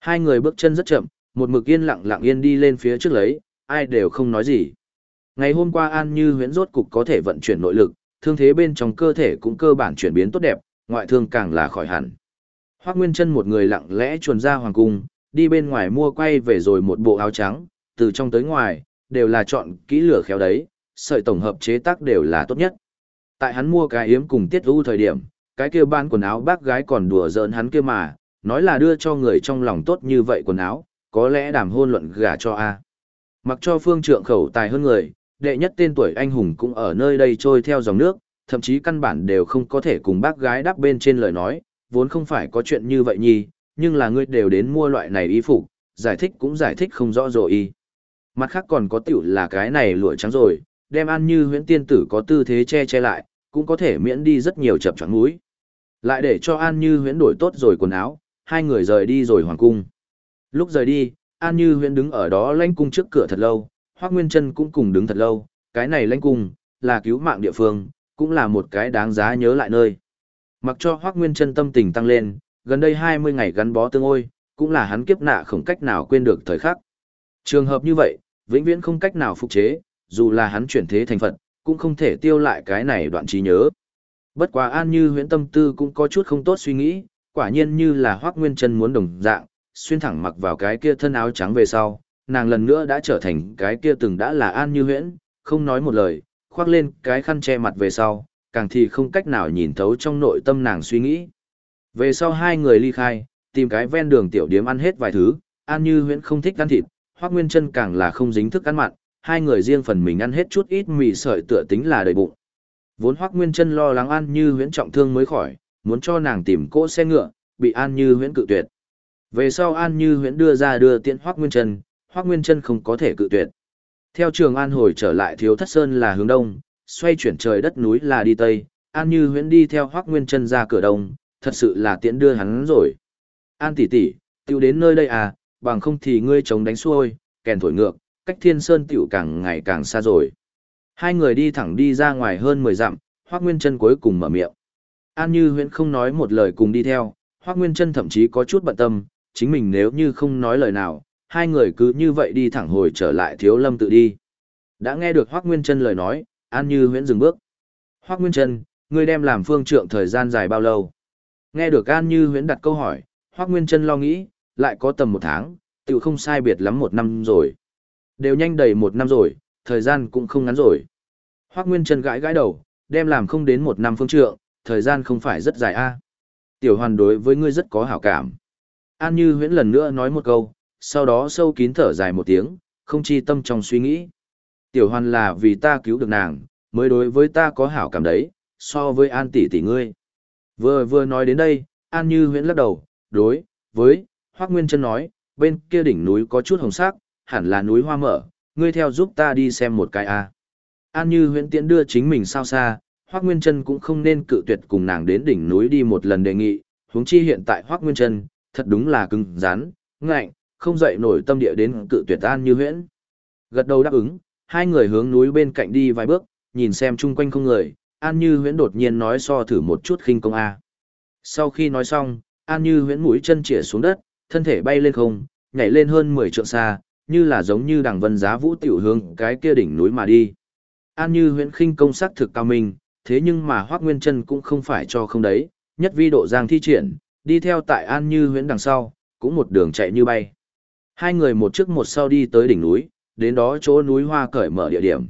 Hai người bước chân rất chậm, một mực yên lặng lặng yên đi lên phía trước lấy, ai đều không nói gì. Ngày hôm qua An Như huyễn rốt cục có thể vận chuyển nội lực, thương thế bên trong cơ thể cũng cơ bản chuyển biến tốt đẹp, ngoại thương càng là khỏi hẳn. Hoác Nguyên chân một người lặng lẽ chuồn ra hoàng cung, đi bên ngoài mua quay về rồi một bộ áo trắng, từ trong tới ngoài, đều là chọn kỹ lửa khéo đấy, sợi tổng hợp chế tác đều là tốt nhất. Tại hắn mua cái yếm cùng tiết ưu thời điểm, cái kia ban quần áo bác gái còn đùa giỡn hắn kia mà, nói là đưa cho người trong lòng tốt như vậy quần áo, có lẽ đàm hôn luận gả cho A. Mặc cho phương trượng khẩu tài hơn người, đệ nhất tên tuổi anh hùng cũng ở nơi đây trôi theo dòng nước, thậm chí căn bản đều không có thể cùng bác gái đáp bên trên lời nói, vốn không phải có chuyện như vậy nhi, nhưng là ngươi đều đến mua loại này y phục, giải thích cũng giải thích không rõ rồi y. Mặt khác còn có tiểu là cái này lụa trắng rồi, đem ăn như huyễn tiên tử có tư thế che che lại, cũng có thể miễn đi rất nhiều chập choạng mũi. Lại để cho An Như huyễn đổi tốt rồi quần áo, hai người rời đi rồi hoàng cung. Lúc rời đi, An Như huyễn đứng ở đó lãnh cung trước cửa thật lâu, Hoắc Nguyên chân cũng cùng đứng thật lâu, cái này lãnh cung, là cứu mạng địa phương, cũng là một cái đáng giá nhớ lại nơi. Mặc cho Hoắc Nguyên chân tâm tình tăng lên, gần đây 20 ngày gắn bó tương ôi, cũng là hắn kiếp nạ không cách nào quên được thời khắc. Trường hợp như vậy, vĩnh viễn không cách nào phục chế, dù là hắn chuyển thế thành Phật, cũng không thể tiêu lại cái này đoạn trí nhớ. Bất quá an như huyễn tâm tư cũng có chút không tốt suy nghĩ, quả nhiên như là Hoác Nguyên chân muốn đồng dạng, xuyên thẳng mặc vào cái kia thân áo trắng về sau, nàng lần nữa đã trở thành cái kia từng đã là an như huyễn, không nói một lời, khoác lên cái khăn che mặt về sau, càng thì không cách nào nhìn thấu trong nội tâm nàng suy nghĩ. Về sau hai người ly khai, tìm cái ven đường tiểu điếm ăn hết vài thứ, An Như Huyễn không thích ăn thịt, Hoắc Nguyên Chân càng là không dính thức ăn mặn, hai người riêng phần mình ăn hết chút ít mì sợi tựa tính là đầy bụng. Vốn Hoắc Nguyên Chân lo lắng An Như Huyễn trọng thương mới khỏi, muốn cho nàng tìm cỗ xe ngựa, bị An Như Huyễn cự tuyệt. Về sau An Như Huyễn đưa ra đưa tiện Hoắc Nguyên Trân, Hoắc Nguyên Trân không có thể cự tuyệt. Theo Trường An hồi trở lại Thiếu Thất Sơn là hướng đông, xoay chuyển trời đất núi là đi tây, An Như Huyễn đi theo Hoắc Nguyên Trân ra cửa đông, thật sự là tiễn đưa hắn rồi. An tỷ tỷ, tiêu đến nơi đây à, bằng không thì ngươi chống đánh xuôi, kèn thổi ngược, cách thiên sơn tiểu càng ngày càng xa rồi. Hai người đi thẳng đi ra ngoài hơn 10 dặm, Hoác Nguyên Trân cuối cùng mở miệng. An Như Huyễn không nói một lời cùng đi theo, Hoác Nguyên Trân thậm chí có chút bận tâm, chính mình nếu như không nói lời nào, hai người cứ như vậy đi thẳng hồi trở lại thiếu lâm tự đi. Đã nghe được Hoác Nguyên Trân lời nói, An Như Huyễn dừng bước. Hoác Nguyên Trân, ngươi đem làm phương trượng thời gian dài bao lâu? Nghe được An Như Huyễn đặt câu hỏi, Hoác Nguyên Trân lo nghĩ, lại có tầm một tháng, tự không sai biệt lắm một năm rồi. Đều nhanh đầy một năm rồi, thời gian cũng không ngắn rồi. Hoác Nguyên Trân gãi gãi đầu, đem làm không đến một năm phương trượng, thời gian không phải rất dài a. Tiểu hoàn đối với ngươi rất có hảo cảm. An Như Huyễn lần nữa nói một câu, sau đó sâu kín thở dài một tiếng, không chi tâm trong suy nghĩ. Tiểu hoàn là vì ta cứu được nàng, mới đối với ta có hảo cảm đấy, so với An tỷ tỷ ngươi. Vừa vừa nói đến đây, An Như Huyễn lắc đầu, đối, với, Hoác Nguyên Trân nói, bên kia đỉnh núi có chút hồng sắc, hẳn là núi hoa mở, ngươi theo giúp ta đi xem một cái a. An Như Huyễn Tiễn đưa chính mình sao xa, Hoắc Nguyên Chân cũng không nên cự tuyệt cùng nàng đến đỉnh núi đi một lần đề nghị, huống chi hiện tại Hoắc Nguyên Chân, thật đúng là cứng rắn, ngạnh, không dậy nổi tâm địa đến cự tuyệt An Như Huyễn. Gật đầu đáp ứng, hai người hướng núi bên cạnh đi vài bước, nhìn xem chung quanh không người, An Như Huyễn đột nhiên nói so thử một chút khinh công a. Sau khi nói xong, An Như Huyễn mũi chân chĩa xuống đất, thân thể bay lên không, nhảy lên hơn 10 trượng xa, như là giống như đằng vân giá vũ tiểu hướng cái kia đỉnh núi mà đi. An Như Huyễn khinh công sắc thực cao minh, thế nhưng mà Hoắc Nguyên Chân cũng không phải cho không đấy, nhất vi độ giang thi triển, đi theo tại An Như Huyễn đằng sau, cũng một đường chạy như bay. Hai người một trước một sau đi tới đỉnh núi, đến đó chỗ núi hoa cởi mở địa điểm.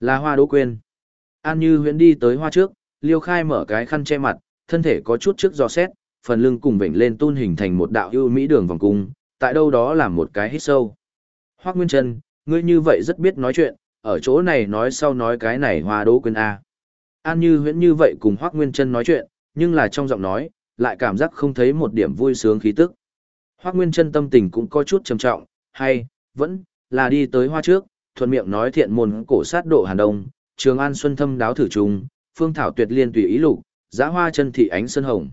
Là hoa đỗ quên. An Như Huyễn đi tới hoa trước, Liêu Khai mở cái khăn che mặt, thân thể có chút trước giò xét, phần lưng cùng vểnh lên tôn hình thành một đạo ưu mỹ đường vòng cung, tại đâu đó là một cái hít sâu. Hoác Nguyên Trân, ngươi như vậy rất biết nói chuyện, ở chỗ này nói sau nói cái này hoa đỗ quên A. An như huyễn như vậy cùng Hoác Nguyên Trân nói chuyện, nhưng là trong giọng nói, lại cảm giác không thấy một điểm vui sướng khí tức. Hoác Nguyên Trân tâm tình cũng có chút trầm trọng, hay, vẫn, là đi tới hoa trước, thuận miệng nói thiện môn cổ sát độ Hàn Đông, Trường An Xuân Thâm đáo thử trùng, Phương Thảo Tuyệt Liên tùy ý lục, Giá Hoa chân thị ánh sơn hồng.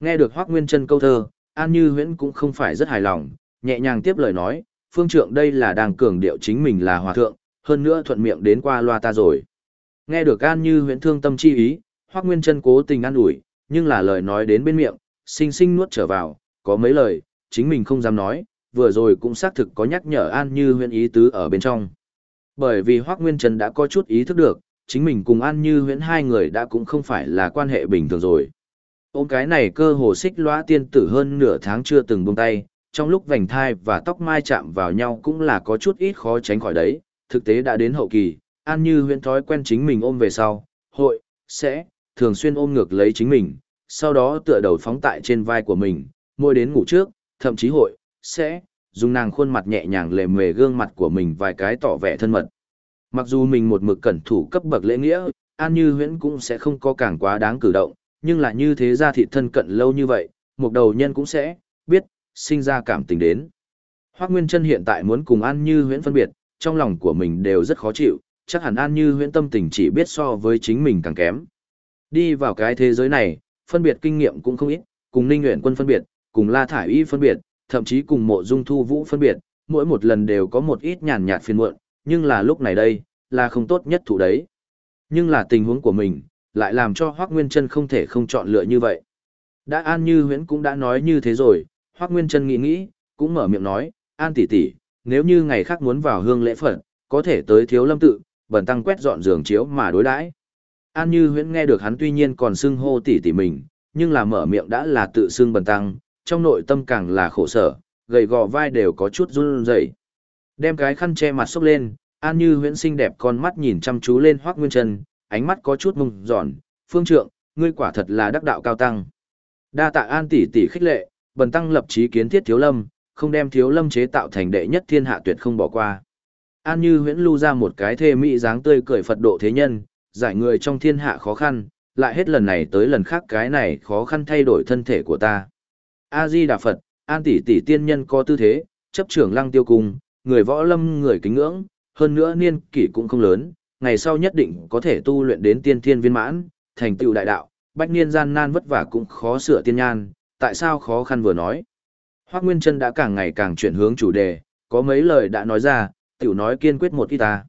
Nghe được Hoác Nguyên Trân câu thơ, An Như Huyễn cũng không phải rất hài lòng, nhẹ nhàng tiếp lời nói, phương trượng đây là đang cường điệu chính mình là hòa thượng, hơn nữa thuận miệng đến qua loa ta rồi. Nghe được An Như Huyễn thương tâm chi ý, Hoác Nguyên Trân cố tình an ủi, nhưng là lời nói đến bên miệng, sinh sinh nuốt trở vào, có mấy lời, chính mình không dám nói, vừa rồi cũng xác thực có nhắc nhở An Như Huyễn ý tứ ở bên trong. Bởi vì Hoác Nguyên Trần đã có chút ý thức được, chính mình cùng An Như huyễn hai người đã cũng không phải là quan hệ bình thường rồi. Ôm cái này cơ hồ xích lõa tiên tử hơn nửa tháng chưa từng buông tay, trong lúc vành thai và tóc mai chạm vào nhau cũng là có chút ít khó tránh khỏi đấy, thực tế đã đến hậu kỳ, An Như huyễn thói quen chính mình ôm về sau, hội, sẽ, thường xuyên ôm ngược lấy chính mình, sau đó tựa đầu phóng tại trên vai của mình, môi đến ngủ trước, thậm chí hội, sẽ, dùng nàng khuôn mặt nhẹ nhàng lề mề gương mặt của mình vài cái tỏ vẻ thân mật. Mặc dù mình một mực cẩn thủ cấp bậc lễ nghĩa, An Như Huyễn cũng sẽ không có càng quá đáng cử động, nhưng là như thế ra thị thân cận lâu như vậy, một đầu nhân cũng sẽ biết sinh ra cảm tình đến. Hoắc Nguyên Trân hiện tại muốn cùng An Như Huyễn phân biệt, trong lòng của mình đều rất khó chịu, chắc hẳn An Như Huyễn tâm tình chỉ biết so với chính mình càng kém. Đi vào cái thế giới này, phân biệt kinh nghiệm cũng không ít, cùng Ninh nguyện Quân phân biệt, cùng La Thải Y phân biệt, thậm chí cùng Mộ Dung Thu Vũ phân biệt, mỗi một lần đều có một ít nhàn nhạt phiền muộn, nhưng là lúc này đây, là không tốt nhất thủ đấy. Nhưng là tình huống của mình, lại làm cho Hoác Nguyên Trân không thể không chọn lựa như vậy. Đã An Như Huyễn cũng đã nói như thế rồi, Hoác Nguyên Trân nghĩ nghĩ, cũng mở miệng nói, An tỷ tỷ, nếu như ngày khác muốn vào hương lễ Phật, có thể tới thiếu lâm tự, bẩn tăng quét dọn giường chiếu mà đối đãi. An Như Huyễn nghe được hắn tuy nhiên còn xưng hô tỷ tỷ mình, nhưng là mở miệng đã là tự xưng bần tăng, trong nội tâm càng là khổ sở, gầy gò vai đều có chút run rẩy. Đem cái khăn che mặt xốc lên, An Như huyễn xinh đẹp con mắt nhìn chăm chú lên Hoắc Nguyên Trần, ánh mắt có chút mông giòn, "Phương trượng, ngươi quả thật là đắc đạo cao tăng." Đa tạ An tỷ tỷ khích lệ, bần tăng lập chí kiến thiết thiếu lâm, không đem thiếu lâm chế tạo thành đệ nhất thiên hạ tuyệt không bỏ qua. An Như huyễn lưu ra một cái thê mỹ dáng tươi cười Phật độ thế nhân, giải người trong thiên hạ khó khăn, lại hết lần này tới lần khác cái này khó khăn thay đổi thân thể của ta. A Di Đà Phật, An tỷ tỷ tiên nhân có tư thế, chấp trưởng lăng tiêu cung, người võ lâm người kính ngưỡng, hơn nữa niên kỷ cũng không lớn, ngày sau nhất định có thể tu luyện đến tiên thiên viên mãn, thành tựu đại đạo, bách niên gian nan vất vả cũng khó sửa tiên nhan, tại sao khó khăn vừa nói. Hoác Nguyên Trân đã càng ngày càng chuyển hướng chủ đề, có mấy lời đã nói ra, tiểu nói kiên quyết một ít ta.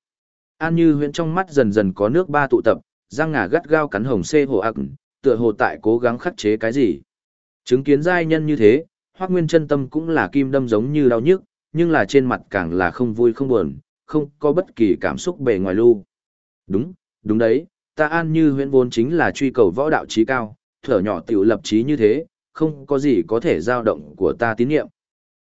An như Huyễn trong mắt dần dần có nước ba tụ tập, răng ngà gắt gao cắn hồng xê hồ ạc, tựa hồ tại cố gắng khắc chế cái gì. Chứng kiến giai nhân như thế, Hoắc Nguyên chân tâm cũng là kim đâm giống như đau nhức, nhưng là trên mặt càng là không vui không buồn, không có bất kỳ cảm xúc bề ngoài lưu. Đúng, đúng đấy, ta an như huyễn vốn chính là truy cầu võ đạo trí cao, thở nhỏ tiểu lập trí như thế, không có gì có thể dao động của ta tín nhiệm.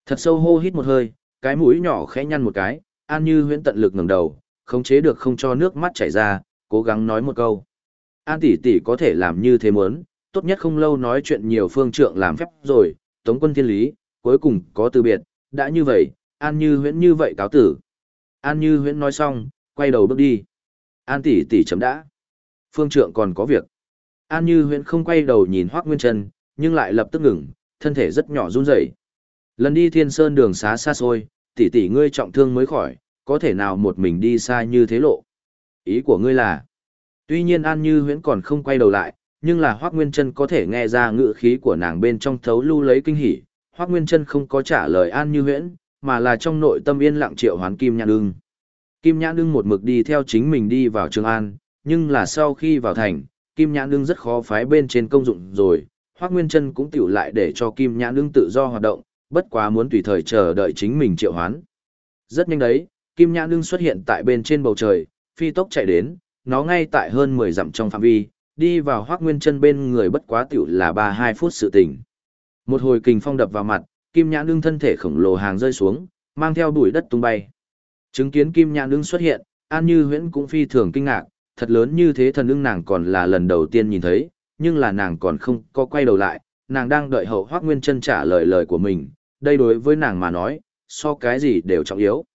Thật sâu hô hít một hơi, cái mũi nhỏ khẽ nhăn một cái, an như huyễn tận lực ngẩng đầu, khống chế được không cho nước mắt chảy ra, cố gắng nói một câu. An tỷ tỷ có thể làm như thế muốn, tốt nhất không lâu nói chuyện nhiều phương trượng làm phép rồi, tống quân thiên lý, cuối cùng có từ biệt, đã như vậy, an như huyễn như vậy cáo tử. An như huyễn nói xong, quay đầu bước đi. An tỷ tỷ chấm đã. Phương trượng còn có việc. An như huyễn không quay đầu nhìn Hoác Nguyên Trân, nhưng lại lập tức ngừng, thân thể rất nhỏ run rẩy. Lần đi thiên sơn đường xá xa xôi, tỷ tỷ ngươi trọng thương mới khỏi, có thể nào một mình đi xa như thế lộ. Ý của ngươi là, tuy nhiên An Như Huyễn còn không quay đầu lại, nhưng là Hoác Nguyên Trân có thể nghe ra ngữ khí của nàng bên trong thấu lưu lấy kinh hỉ. Hoác Nguyên Trân không có trả lời An Như Huyễn, mà là trong nội tâm yên lặng triệu hoán Kim Nhãn Ưng. Kim Nhãn Ưng một mực đi theo chính mình đi vào Trường An, nhưng là sau khi vào thành, Kim Nhãn Ưng rất khó phái bên trên công dụng rồi, Hoác Nguyên Trân cũng tiểu lại để cho Kim Nhãn Ưng tự do hoạt động, bất quá muốn tùy thời chờ đợi chính mình triệu hoán. Rất nhanh đấy, Kim Nhãn Ưng xuất hiện tại bên trên bầu trời, phi tốc chạy đến, nó ngay tại hơn 10 dặm trong phạm vi, đi vào Hoác Nguyên Trân bên người bất quá tiểu là 3-2 phút sự tình. Một hồi kình phong đập vào mặt, Kim Nhãn Nương thân thể khổng lồ hàng rơi xuống, mang theo bụi đất tung bay. Chứng kiến Kim Nhãn Nương xuất hiện, An Như Huyễn cũng phi thường kinh ngạc, thật lớn như thế thần ưng nàng còn là lần đầu tiên nhìn thấy, nhưng là nàng còn không có quay đầu lại, nàng đang đợi hậu Hoắc Nguyên Chân trả lời lời của mình, đây đối với nàng mà nói, so cái gì đều trọng yếu.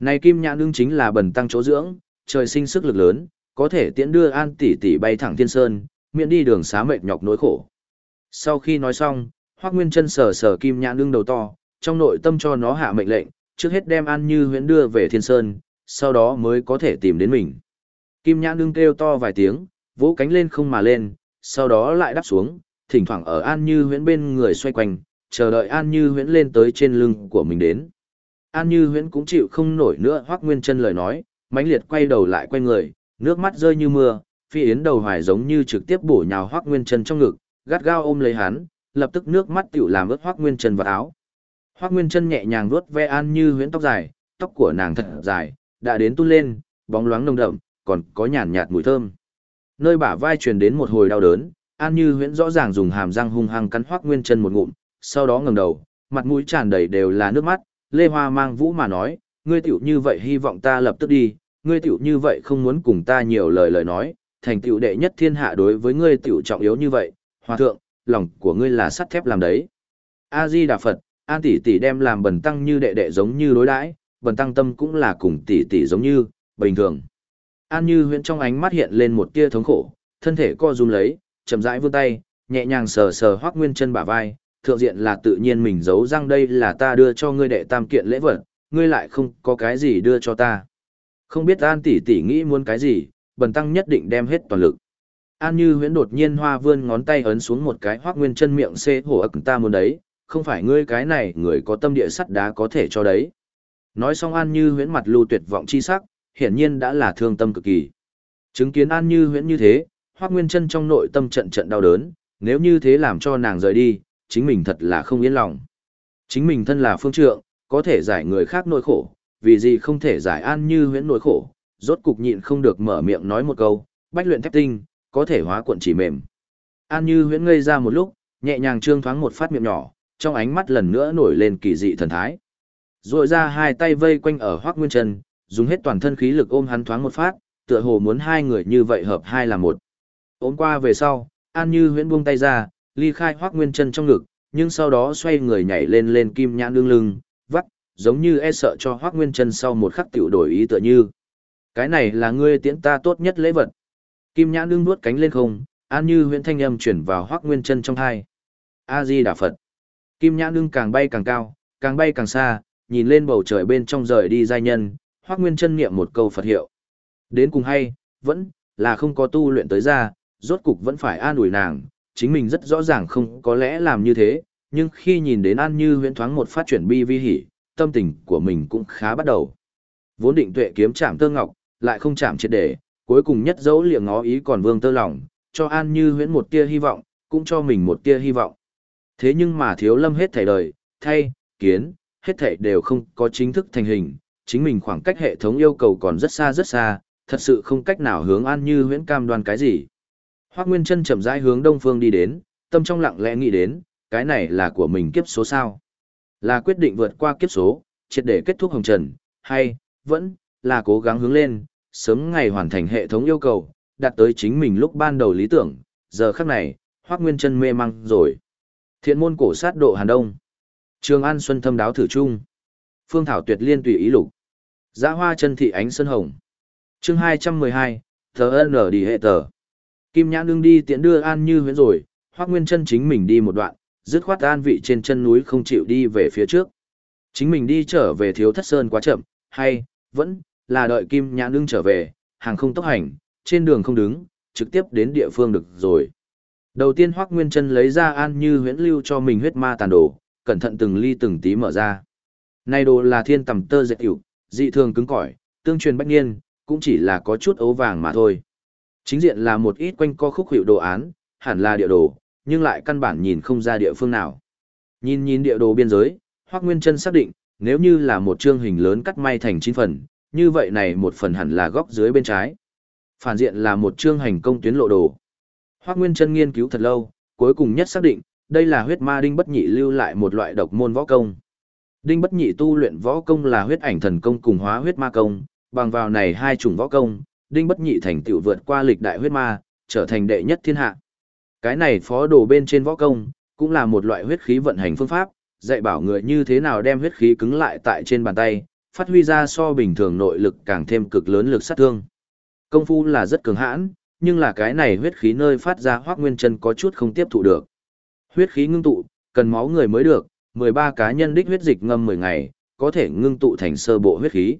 Này Kim Nhãn ưng chính là bần tăng chỗ dưỡng, trời sinh sức lực lớn, có thể tiễn đưa An tỷ tỷ bay thẳng thiên sơn, miễn đi đường xá mệt nhọc nỗi khổ. Sau khi nói xong, Hoắc Nguyên Chân sờ sờ kim nhãn ưng đầu to, trong nội tâm cho nó hạ mệnh lệnh, trước hết đem An Như Huyễn đưa về Thiên Sơn, sau đó mới có thể tìm đến mình. Kim nhãn ưng kêu to vài tiếng, vỗ cánh lên không mà lên, sau đó lại đáp xuống, thỉnh thoảng ở An Như Huyễn bên người xoay quanh, chờ đợi An Như Huyễn lên tới trên lưng của mình đến. An Như Huyễn cũng chịu không nổi nữa Hoắc Nguyên Chân lời nói, mãnh liệt quay đầu lại quay người, nước mắt rơi như mưa, phi yến đầu hoài giống như trực tiếp bổ nhào Hoắc Nguyên Chân trong ngực, gắt gao ôm lấy hắn, lập tức nước mắt tiểu làm ướt Hoắc Nguyên Chân vào áo. Hoắc Nguyên Chân nhẹ nhàng vuốt ve An Như Huyễn tóc dài, tóc của nàng thật dài, đã đến tu lên, bóng loáng nồng đậm, còn có nhàn nhạt mùi thơm. Nơi bả vai truyền đến một hồi đau đớn, An Như Huyễn rõ ràng dùng hàm răng hung hăng cắn Hoắc Nguyên Chân một ngụm, sau đó ngẩng đầu, mặt mũi tràn đầy đều là nước mắt, Lê Hoa mang vũ mà nói, ngươi tiểu như vậy hy vọng ta lập tức đi, ngươi tiểu như vậy không muốn cùng ta nhiều lời lời nói, thành tiểu đệ nhất thiên hạ đối với ngươi tiểu trọng yếu như vậy, hòa thượng, lòng của ngươi là sắt thép làm đấy. A Di Đà Phật, An tỷ tỷ đem làm bần tăng như đệ đệ giống như đối đãi, bần tăng tâm cũng là cùng tỷ tỷ giống như, bình thường. An Như Huyễn trong ánh mắt hiện lên một tia thống khổ, thân thể co rúm lấy, chậm rãi vươn tay, nhẹ nhàng sờ sờ Hoắc Nguyên Chân bả vai, thượng diện là tự nhiên mình giấu răng đây là ta đưa cho ngươi đệ tam kiện lễ vật, ngươi lại không có cái gì đưa cho ta. Không biết An tỷ tỷ nghĩ muốn cái gì, bần tăng nhất định đem hết toàn lực. An Như Huyễn đột nhiên hoa vươn ngón tay ấn xuống một cái Hoắc Nguyên Chân miệng xê hổ ực ta muốn đấy, không phải ngươi cái này người có tâm địa sắt đá có thể cho đấy. Nói xong An Như Huyễn mặt lưu tuyệt vọng chi sắc, hiển nhiên đã là thương tâm cực kỳ. Chứng kiến An Như Huyễn như thế, Hoắc Nguyên Chân trong nội tâm trận trận đau đớn, nếu như thế làm cho nàng rời đi, chính mình thật là không yên lòng. Chính mình thân là phương trượng, có thể giải người khác nỗi khổ, vì gì không thể giải An Như Huyễn nỗi khổ, rốt cục nhịn không được mở miệng nói một câu, bách luyện thép tinh, có thể hóa cuộn chỉ mềm. An Như Huyễn ngây ra một lúc, nhẹ nhàng trương thoáng một phát miệng nhỏ, trong ánh mắt lần nữa nổi lên kỳ dị thần thái. Rồi ra hai tay vây quanh ở Hoắc Nguyên chân, dùng hết toàn thân khí lực ôm hắn thoáng một phát, tựa hồ muốn hai người như vậy hợp hai là một. Ôm qua về sau, An Như huyễn buông tay ra, ly khai Hoắc Nguyên Chân trong ngực, nhưng sau đó xoay người nhảy lên lên kim nhãn đương lưng, vắt, giống như e sợ cho Hoắc Nguyên Chân sau một khắc tiểu đổi ý tựa như. Cái này là ngươi tiễn ta tốt nhất lễ vật. Kim nhãn đương nuốt cánh lên không, An Như huyễn thanh âm chuyển vào Hoắc Nguyên Chân trong hai A Di Đà Phật. Kim nhãn đương càng bay càng cao, càng bay càng xa, nhìn lên bầu trời bên trong rời đi giai nhân, Hoắc Nguyên Chân niệm một câu Phật hiệu. Đến cùng hay, vẫn là không có tu luyện tới ra, rốt cục vẫn phải an ủi nàng, chính mình rất rõ ràng không có lẽ làm như thế, nhưng khi nhìn đến An Như huyễn thoáng một phát chuyển bi vi hỉ, tâm tình của mình cũng khá bắt đầu. Vốn định tuệ kiếm chạm tơ ngọc, lại không chạm triệt để, cuối cùng nhất dấu liệng ngó ý còn vương tơ lòng, cho An Như huyễn một tia hy vọng, cũng cho mình một tia hy vọng. Thế nhưng mà thiếu lâm hết thảy đời, thay, kiến, hết thảy đều không có chính thức thành hình, chính mình khoảng cách hệ thống yêu cầu còn rất xa rất xa, thật sự không cách nào hướng An Như huyễn cam đoan cái gì. Hoác Nguyên Trân chậm rãi hướng đông phương đi đến, tâm trong lặng lẽ nghĩ đến, cái này là của mình kiếp số sao? Là quyết định vượt qua kiếp số, triệt để kết thúc hồng trần, hay, vẫn, là cố gắng hướng lên, sớm ngày hoàn thành hệ thống yêu cầu, đạt tới chính mình lúc ban đầu lý tưởng, giờ khắc này, Hoác Nguyên Trân mê măng rồi. Thiện môn cổ sát độ Hàn Đông. Trường An Xuân thâm đáo thử trung. Phương Thảo tuyệt liên tùy ý lục. Giã hoa chân thị ánh sơn hồng. chương 212, thờ ân đi hệ tờ. Kim nhã đương đi tiện đưa An Như huyễn rồi, Hoắc Nguyên Chân chính mình đi một đoạn, dứt khoát an vị trên chân núi không chịu đi về phía trước. Chính mình đi trở về Thiếu Thất Sơn quá chậm, hay vẫn là đợi Kim nhã đương trở về, hàng không tốc hành, trên đường không đứng, trực tiếp đến địa phương được rồi. Đầu tiên Hoắc Nguyên Chân lấy ra An Như huyễn lưu cho mình huyết ma tàn đồ, cẩn thận từng ly từng tí mở ra. Này đồ là thiên tầm tơ dệt hữu, dị thường cứng cỏi, tương truyền bách niên, cũng chỉ là có chút ấu vàng mà thôi. Chính diện là một ít quanh co khúc hiệu đồ án, hẳn là địa đồ, nhưng lại căn bản nhìn không ra địa phương nào. Nhìn nhìn địa đồ biên giới, Hoắc Nguyên Chân xác định, nếu như là một chương hình lớn cắt may thành 9 phần, như vậy này một phần hẳn là góc dưới bên trái. Phản diện là một chương hành công tuyến lộ đồ. Hoắc Nguyên Chân nghiên cứu thật lâu, cuối cùng nhất xác định, đây là huyết ma đinh bất nhị lưu lại một loại độc môn võ công. Đinh bất nhị tu luyện võ công là huyết ảnh thần công cùng hóa huyết ma công, bằng vào này hai chủng võ công, đinh bất nhị thành tựu vượt qua lịch đại huyết ma, trở thành đệ nhất thiên hạ. Cái này phó đồ bên trên võ công, cũng là một loại huyết khí vận hành phương pháp, dạy bảo người như thế nào đem huyết khí cứng lại tại trên bàn tay, phát huy ra so bình thường nội lực càng thêm cực lớn lực sát thương. Công phu là rất cường hãn, nhưng là cái này huyết khí nơi phát ra hoác nguyên chân có chút không tiếp thụ được. Huyết khí ngưng tụ, cần máu người mới được, 13 cá nhân đích huyết dịch ngâm 10 ngày, có thể ngưng tụ thành sơ bộ huyết khí.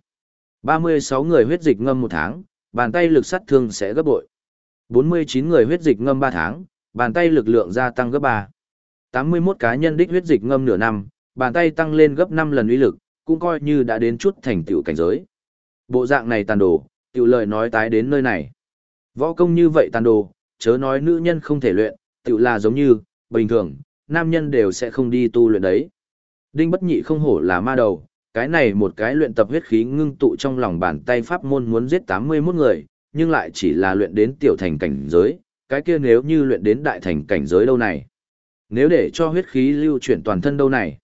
36 người huyết dịch ngâm một tháng, bàn tay lực sát thương sẽ gấp bội. 49 người huyết dịch ngâm 3 tháng, bàn tay lực lượng gia tăng gấp 3. 81 cá nhân đích huyết dịch ngâm nửa năm, bàn tay tăng lên gấp 5 lần uy lực, cũng coi như đã đến chút thành tựu cảnh giới. Bộ dạng này tàn đồ, tiểu lời nói tái đến nơi này. Võ công như vậy tàn đồ, chớ nói nữ nhân không thể luyện, tiểu là giống như, bình thường, nam nhân đều sẽ không đi tu luyện đấy. Đinh bất nhị không hổ là ma đầu, cái này một cái luyện tập huyết khí ngưng tụ trong lòng bàn tay pháp môn muốn giết 81 người, nhưng lại chỉ là luyện đến tiểu thành cảnh giới, cái kia nếu như luyện đến đại thành cảnh giới đâu này. Nếu để cho huyết khí lưu chuyển toàn thân đâu này.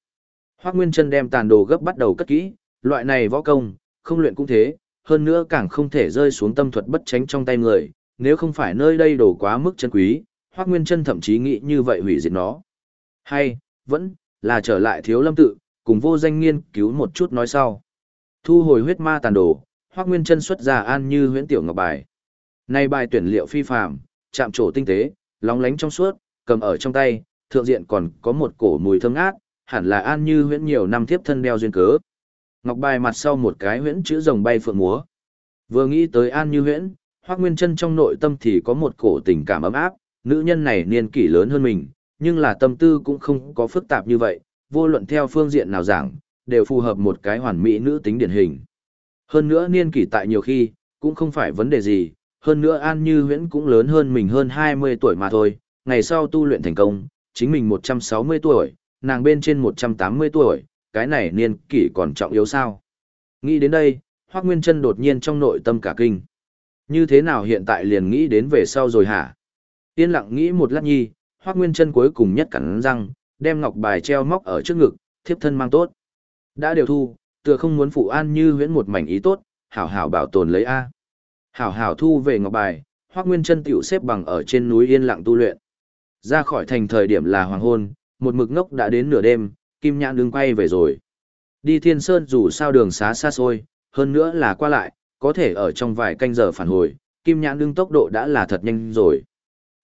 Hoác Nguyên chân đem tàn đồ gấp bắt đầu cất kỹ, loại này võ công, không luyện cũng thế, hơn nữa càng không thể rơi xuống tâm thuật bất tránh trong tay người, nếu không phải nơi đây đồ quá mức chân quý, Hoác Nguyên chân thậm chí nghĩ như vậy hủy diệt nó. Hay, vẫn, là trở lại thiếu lâm tự, cùng vô danh nghiên cứu một chút nói sau. Thu hồi huyết ma tàn đồ, hoắc Nguyên chân xuất ra an như huyễn tiểu ngọc bài. Nay bài tuyển liệu phi phàm, chạm trổ tinh tế, lóng lánh trong suốt, cầm ở trong tay, thượng diện còn có một cổ mùi thơm ngát, hẳn là an như huyễn nhiều năm tiếp thân đeo duyên cớ. Ngọc bài mặt sau một cái huyễn chữ rồng bay phượng múa. Vừa nghĩ tới an như huyễn, hoắc Nguyên chân trong nội tâm thì có một cổ tình cảm ấm áp, nữ nhân này niên kỷ lớn hơn mình, nhưng là tâm tư cũng không có phức tạp như vậy, vô luận theo phương diện nào giảng, đều phù hợp một cái hoàn mỹ nữ tính điển hình. Hơn nữa niên kỷ tại nhiều khi, cũng không phải vấn đề gì, hơn nữa An Như Huyễn cũng lớn hơn mình hơn 20 tuổi mà thôi, ngày sau tu luyện thành công, chính mình 160 tuổi, nàng bên trên 180 tuổi, cái này niên kỷ còn trọng yếu sao. Nghĩ đến đây, Hoác Nguyên Trân đột nhiên trong nội tâm cả kinh. Như thế nào hiện tại liền nghĩ đến về sau rồi hả? Yên lặng nghĩ một lát nhi, Hoác Nguyên Trân cuối cùng nhất cắn răng, đem ngọc bài treo móc ở trước ngực, thiếp thân mang tốt. Đã đều thu, tựa không muốn phụ an như huyễn một mảnh ý tốt, hảo hảo bảo tồn lấy A. Hảo hảo thu về ngọc bài, Hoác Nguyên chân tiểu xếp bằng ở trên núi yên lặng tu luyện. Ra khỏi thành thời điểm là hoàng hôn, một mực ngốc đã đến nửa đêm, Kim Nhãn đứng quay về rồi. Đi Thiên Sơn dù sao đường xá xa xôi, hơn nữa là qua lại, có thể ở trong vài canh giờ phản hồi, Kim Nhãn đứng tốc độ đã là thật nhanh rồi.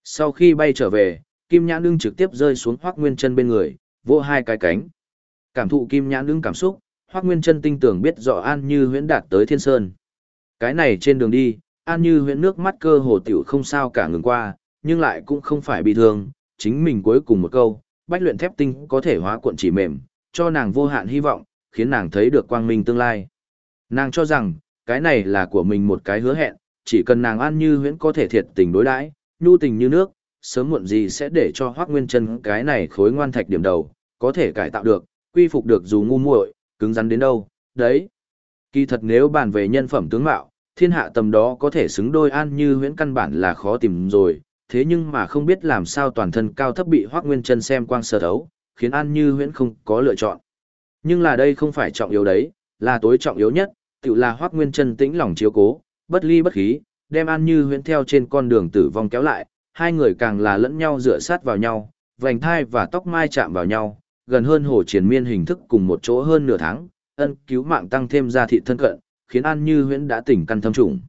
Sau khi bay trở về, Kim Nhãn ưng trực tiếp rơi xuống Hoắc Nguyên Chân bên người, vỗ hai cái cánh. Cảm thụ Kim Nhãn ưng cảm xúc, Hoắc Nguyên Chân tinh tưởng biết rõ An Như Huyễn đạt tới Thiên Sơn. Cái này trên đường đi, An Như Huyễn nước mắt cơ hồ tiểu không sao cả ngừng qua, nhưng lại cũng không phải bị thương, chính mình cuối cùng một câu, bách luyện thép tinh có thể hóa cuộn chỉ mềm, cho nàng vô hạn hy vọng, khiến nàng thấy được quang minh tương lai. Nàng cho rằng, cái này là của mình một cái hứa hẹn, chỉ cần nàng An Như Huyễn có thể thiệt tình đối đãi, nhu tình như nước, sớm muộn gì sẽ để cho Hoắc Nguyên Chân cái này khối ngoan thạch điểm đầu, có thể cải tạo được, quy phục được dù ngu muội, cứng rắn đến đâu, đấy. Kỳ thật nếu bàn về nhân phẩm tướng mạo, thiên hạ tầm đó có thể xứng đôi an như huyễn căn bản là khó tìm rồi, thế nhưng mà không biết làm sao toàn thân cao thấp bị Hoắc Nguyên Chân xem quang sơ thấu, khiến an như huyễn không có lựa chọn. Nhưng là đây không phải trọng yếu đấy, là tối trọng yếu nhất, tự là Hoắc Nguyên Chân tĩnh lòng chiếu cố, bất ly bất khí, đem an như huyễn theo trên con đường tử vong kéo lại, hai người càng là lẫn nhau dựa sát vào nhau, vành thai và tóc mai chạm vào nhau, gần hơn hồ triển miên hình thức cùng một chỗ hơn nửa tháng, ân cứu mạng tăng thêm ra thị thân cận, khiến An Như Huyễn đã tỉnh căn thâm trùng.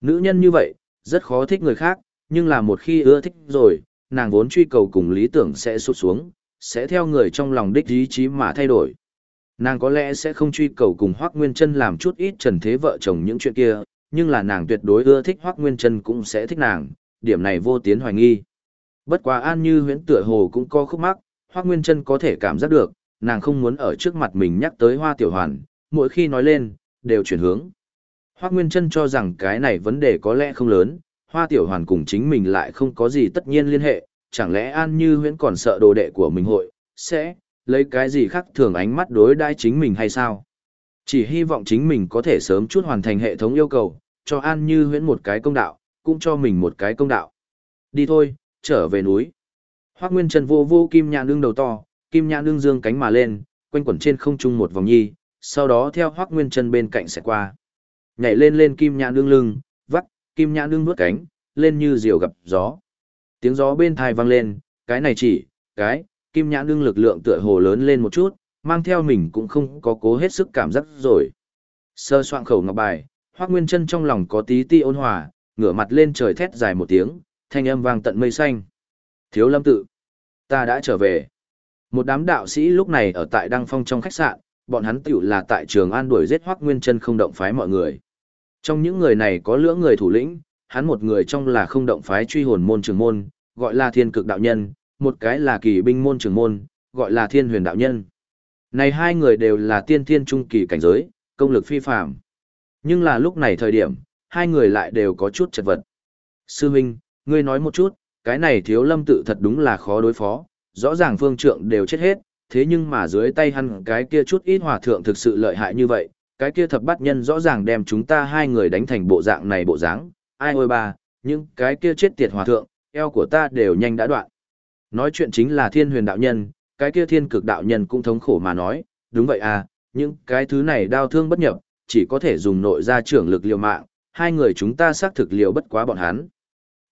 Nữ nhân như vậy, rất khó thích người khác, nhưng là một khi ưa thích rồi, nàng vốn truy cầu cùng lý tưởng sẽ sụt xuống, sẽ theo người trong lòng đích ý chí mà thay đổi. Nàng có lẽ sẽ không truy cầu cùng Hoắc Nguyên Chân làm chút ít trần thế vợ chồng những chuyện kia, nhưng là nàng tuyệt đối ưa thích Hoắc Nguyên Chân cũng sẽ thích nàng, điểm này vô tiến hoài nghi. Bất quá An Như huyễn tựa hồ cũng có khúc mắc, Hoắc Nguyên chân có thể cảm giác được, nàng không muốn ở trước mặt mình nhắc tới Hoa Tiểu Hoàn, mỗi khi nói lên, đều chuyển hướng. Hoắc Nguyên chân cho rằng cái này vấn đề có lẽ không lớn, Hoa Tiểu Hoàn cùng chính mình lại không có gì tất nhiên liên hệ, chẳng lẽ An Như huyễn còn sợ đồ đệ của mình hội, sẽ, lấy cái gì khác thường ánh mắt đối đãi chính mình hay sao? Chỉ hy vọng chính mình có thể sớm chút hoàn thành hệ thống yêu cầu, cho An Như huyễn một cái công đạo, cũng cho mình một cái công đạo. Đi thôi, trở về núi. Hoác Nguyên Trần vô vô kim nhãn đương đầu to, kim nhãn đương dương cánh mà lên, quanh quẩn trên không trung một vòng nhi, sau đó theo Hoác Nguyên Trần bên cạnh sẽ qua. Nhảy lên lên kim nhãn đương lưng, vắt, kim nhãn đương nuốt cánh, lên như diều gặp gió. Tiếng gió bên thai vang lên, cái này chỉ, cái, kim nhãn đương lực lượng tựa hồ lớn lên một chút, mang theo mình cũng không có cố hết sức cảm giác rồi. Sơ soạn khẩu ngọc bài, Hoác Nguyên Trân trong lòng có tí ti ôn hòa, ngửa mặt lên trời thét dài một tiếng, thanh âm vang tận mây xanh. Thiếu lâm tự, ta đã trở về. Một đám đạo sĩ lúc này ở tại Đăng Phong trong khách sạn, bọn hắn tiểu là tại trường an đuổi giết hoác nguyên chân không động phái mọi người. Trong những người này có lưỡng người thủ lĩnh, hắn một người trong là không động phái truy hồn môn trường môn, gọi là thiên cực đạo nhân, một cái là kỳ binh môn trường môn, gọi là thiên huyền đạo nhân. Này hai người đều là tiên thiên trung kỳ cảnh giới, công lực phi phạm. Nhưng là lúc này thời điểm, hai người lại đều có chút chật vật. Sư Minh, ngươi nói một chút, cái này thiếu lâm tự thật đúng là khó đối phó, rõ ràng phương trượng đều chết hết, thế nhưng mà dưới tay hắn cái kia chút ít hòa thượng thực sự lợi hại như vậy, cái kia thập bát nhân rõ ràng đem chúng ta hai người đánh thành bộ dạng này bộ dáng, ai ôi ba, nhưng cái kia chết tiệt hòa thượng, eo của ta đều nhanh đã đoạn. Nói chuyện chính là thiên huyền đạo nhân, cái kia thiên cực đạo nhân cũng thống khổ mà nói, đúng vậy à, những cái thứ này đau thương bất nhập, chỉ có thể dùng nội ra trưởng lực liều mạng, hai người chúng ta xác thực liều bất quá bọn hắn.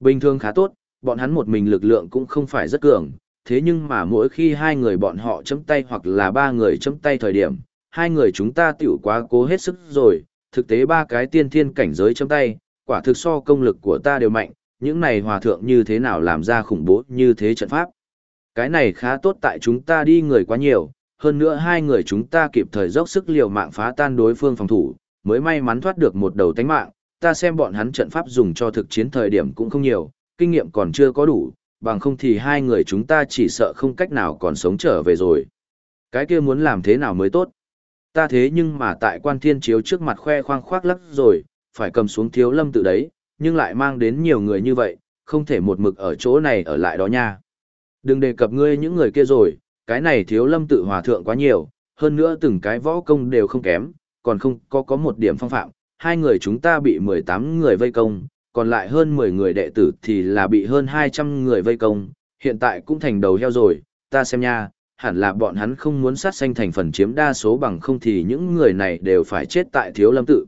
Bình thường khá tốt, bọn hắn một mình lực lượng cũng không phải rất cường, thế nhưng mà mỗi khi hai người bọn họ chấm tay hoặc là ba người chấm tay thời điểm, hai người chúng ta tiểu quá cố hết sức rồi, thực tế ba cái tiên thiên cảnh giới chấm tay, quả thực so công lực của ta đều mạnh, những này hòa thượng như thế nào làm ra khủng bố như thế trận pháp. Cái này khá tốt tại chúng ta đi người quá nhiều, hơn nữa hai người chúng ta kịp thời dốc sức liều mạng phá tan đối phương phòng thủ, mới may mắn thoát được một đầu tánh mạng, ta xem bọn hắn trận pháp dùng cho thực chiến thời điểm cũng không nhiều, kinh nghiệm còn chưa có đủ, bằng không thì hai người chúng ta chỉ sợ không cách nào còn sống trở về rồi. Cái kia muốn làm thế nào mới tốt? Ta thế nhưng mà tại quan thiên chiếu trước mặt khoe khoang khoác lắc rồi, phải cầm xuống thiếu lâm tự đấy, nhưng lại mang đến nhiều người như vậy, không thể một mực ở chỗ này ở lại đó nha. Đừng đề cập ngươi những người kia rồi, cái này thiếu lâm tự hòa thượng quá nhiều, hơn nữa từng cái võ công đều không kém, còn không có có một điểm phong phạm, hai người chúng ta bị 18 người vây công, còn lại hơn 10 người đệ tử thì là bị hơn 200 người vây công, hiện tại cũng thành đầu heo rồi, ta xem nha, hẳn là bọn hắn không muốn sát sanh thành phần chiếm đa số bằng không thì những người này đều phải chết tại thiếu lâm tự.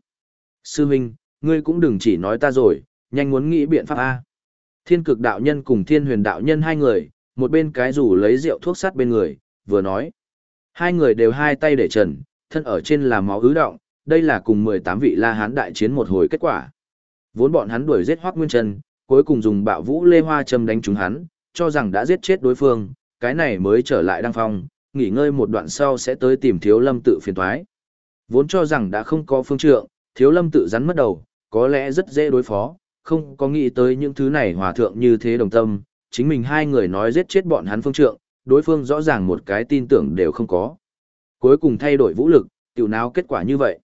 Sư Minh, ngươi cũng đừng chỉ nói ta rồi, nhanh muốn nghĩ biện pháp A. Thiên cực đạo nhân cùng thiên huyền đạo nhân hai người, một bên cái rủ lấy rượu thuốc sắt bên người, vừa nói. Hai người đều hai tay để trần, thân ở trên là máu ứ động, đây là cùng 18 vị La Hán đại chiến một hồi kết quả. Vốn bọn hắn đuổi giết Hoắc Nguyên trần, cuối cùng dùng bạo vũ lê hoa châm đánh trúng hắn, cho rằng đã giết chết đối phương, cái này mới trở lại đăng phong, nghỉ ngơi một đoạn sau sẽ tới tìm Thiếu Lâm tự phiền toái. Vốn cho rằng đã không có phương trượng, Thiếu Lâm tự rắn mất đầu, có lẽ rất dễ đối phó, không có nghĩ tới những thứ này hòa thượng như thế đồng tâm, chính mình hai người nói giết chết bọn hắn phương trượng, đối phương rõ ràng một cái tin tưởng đều không có. Cuối cùng thay đổi vũ lực, tiểu nào kết quả như vậy.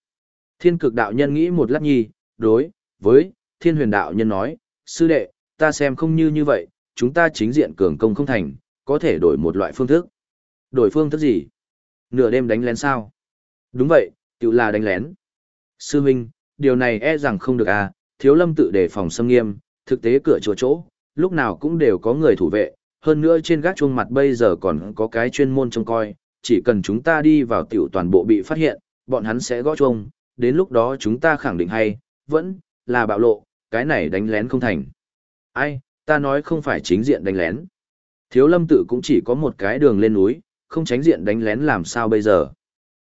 Thiên cực đạo nhân nghĩ một lát nhi, đối, với, thiên huyền đạo nhân nói, sư đệ, ta xem không như như vậy, chúng ta chính diện cường công không thành, có thể đổi một loại phương thức. Đổi phương thức gì? Nửa đêm đánh lén sao? Đúng vậy, tự là đánh lén. Sư Minh, điều này e rằng không được à, thiếu lâm tự đề phòng xâm nghiêm, thực tế cửa chỗ chỗ, lúc nào cũng đều có người thủ vệ, hơn nữa trên gác chuông mặt bây giờ còn có cái chuyên môn trông coi, chỉ cần chúng ta đi vào tiểu toàn bộ bị phát hiện, bọn hắn sẽ gõ chuông, đến lúc đó chúng ta khẳng định hay, vẫn là bạo lộ, cái này đánh lén không thành. Ai, ta nói không phải chính diện đánh lén. Thiếu lâm tự cũng chỉ có một cái đường lên núi, không tránh diện đánh lén làm sao bây giờ.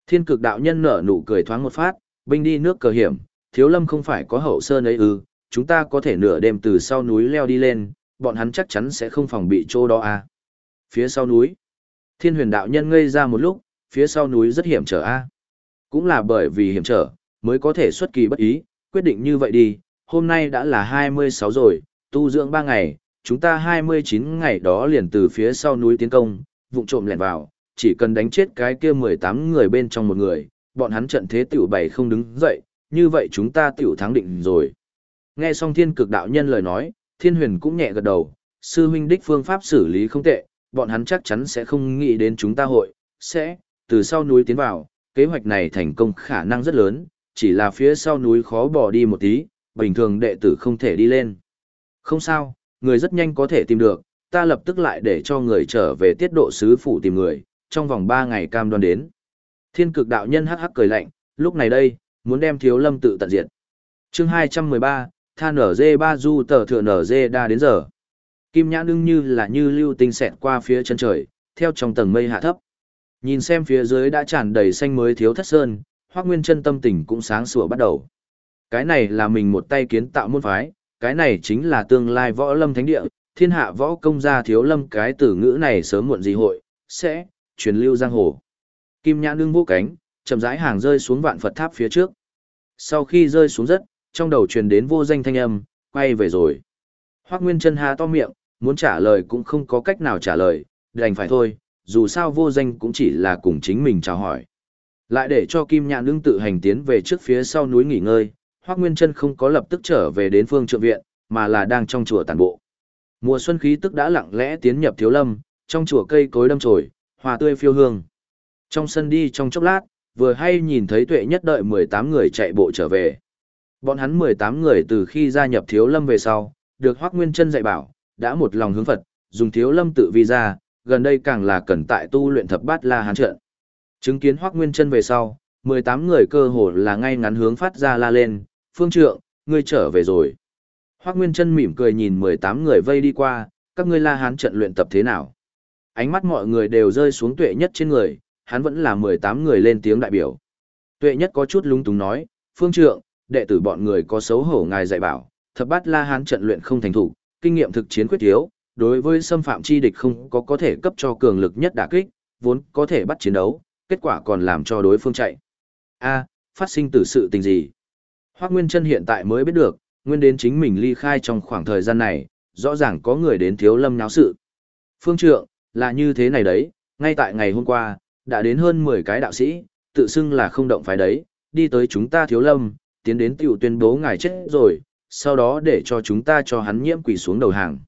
Thiên cực đạo nhân nở nụ cười thoáng một phát, binh đi nước cờ hiểm, thiếu lâm không phải có hậu sơn ấy ư, chúng ta có thể nửa đêm từ sau núi leo đi lên, bọn hắn chắc chắn sẽ không phòng bị chỗ đó à. Phía sau núi, thiên huyền đạo nhân ngây ra một lúc, phía sau núi rất hiểm trở a à. Cũng là bởi vì hiểm trở, mới có thể xuất kỳ bất ý, quyết định như vậy đi, hôm nay đã là 26 rồi, tu dưỡng 3 ngày, chúng ta 29 ngày đó liền từ phía sau núi tiến công, vụng trộm lẻn vào, chỉ cần đánh chết cái kia 18 người bên trong một người, bọn hắn trận thế tiểu bảy không đứng dậy, như vậy chúng ta tiểu thắng định rồi. Nghe xong thiên cực đạo nhân lời nói, thiên huyền cũng nhẹ gật đầu, sư huynh đích phương pháp xử lý không tệ, bọn hắn chắc chắn sẽ không nghĩ đến chúng ta hội, sẽ, từ sau núi tiến vào, kế hoạch này thành công khả năng rất lớn, chỉ là phía sau núi khó bỏ đi một tí, bình thường đệ tử không thể đi lên. Không sao, người rất nhanh có thể tìm được, ta lập tức lại để cho người trở về tiết độ sứ phủ tìm người, trong vòng 3 ngày cam đoan đến. Thiên cực đạo nhân hắc hắc cười lạnh, lúc này đây, muốn đem thiếu lâm tự tận diệt. chương 213, tha nở dê ba du tờ thừa nở dê đa đến giờ. Kim nhãn đương như là như lưu tinh xẹt qua phía chân trời, theo trong tầng mây hạ thấp. Nhìn xem phía dưới đã tràn đầy xanh mới thiếu thất sơn, Hoắc Nguyên Chân tâm tình cũng sáng sủa bắt đầu. Cái này là mình một tay kiến tạo môn phái, cái này chính là tương lai võ lâm thánh địa, thiên hạ võ công gia thiếu lâm cái từ ngữ này sớm muộn gì hội, sẽ, truyền lưu giang hồ. Kim Nhã nương vô cánh, chậm rãi hàng rơi xuống vạn Phật tháp phía trước. Sau khi rơi xuống rất, trong đầu truyền đến vô danh thanh âm, quay về rồi. Hoắc Nguyên Chân há to miệng, muốn trả lời cũng không có cách nào trả lời, đành phải thôi, dù sao vô danh cũng chỉ là cùng chính mình chào hỏi. Lại để cho Kim Nhạn Nương tự hành tiến về trước phía sau núi nghỉ ngơi, Hoắc Nguyên Chân không có lập tức trở về đến phương trượng viện, mà là đang trong chùa tản bộ. Mùa xuân khí tức đã lặng lẽ tiến nhập Thiếu Lâm, trong chùa cây cối đâm chồi, hoa tươi phiêu hương. Trong sân đi trong chốc lát, vừa hay nhìn thấy tuệ nhất đợi 18 người chạy bộ trở về. Bọn hắn 18 người từ khi gia nhập thiếu lâm về sau, được Hoác Nguyên chân dạy bảo, đã một lòng hướng Phật, dùng thiếu lâm tự vi ra, gần đây càng là cần tại tu luyện thập bát la hán trận. Chứng kiến Hoắc Nguyên chân về sau, 18 người cơ hồ là ngay ngắn hướng phát ra la lên, phương trượng, ngươi trở về rồi. Hoắc Nguyên chân mỉm cười nhìn 18 người vây đi qua, các ngươi la hán trận luyện tập thế nào? Ánh mắt mọi người đều rơi xuống tuệ nhất trên người, hắn vẫn là 18 người lên tiếng đại biểu. Tuệ nhất có chút lúng túng nói, phương trượng, đệ tử bọn người có xấu hổ ngài dạy bảo, thập bát la hán trận luyện không thành thủ, kinh nghiệm thực chiến khuyết thiếu, đối với xâm phạm chi địch không có có thể cấp cho cường lực nhất đả kích, vốn có thể bắt chiến đấu, kết quả còn làm cho đối phương chạy. A, phát sinh từ sự tình gì? Hoắc Nguyên Chân hiện tại mới biết được, nguyên đến chính mình ly khai trong khoảng thời gian này, rõ ràng có người đến thiếu lâm náo sự. Phương trượng, là như thế này đấy, ngay tại ngày hôm qua, đã đến hơn 10 cái đạo sĩ, tự xưng là không động phái đấy, đi tới chúng ta thiếu lâm, tiến đến tiểu tuyên bố ngài chết rồi, sau đó để cho chúng ta cho hắn nhiễm quỷ xuống đầu hàng.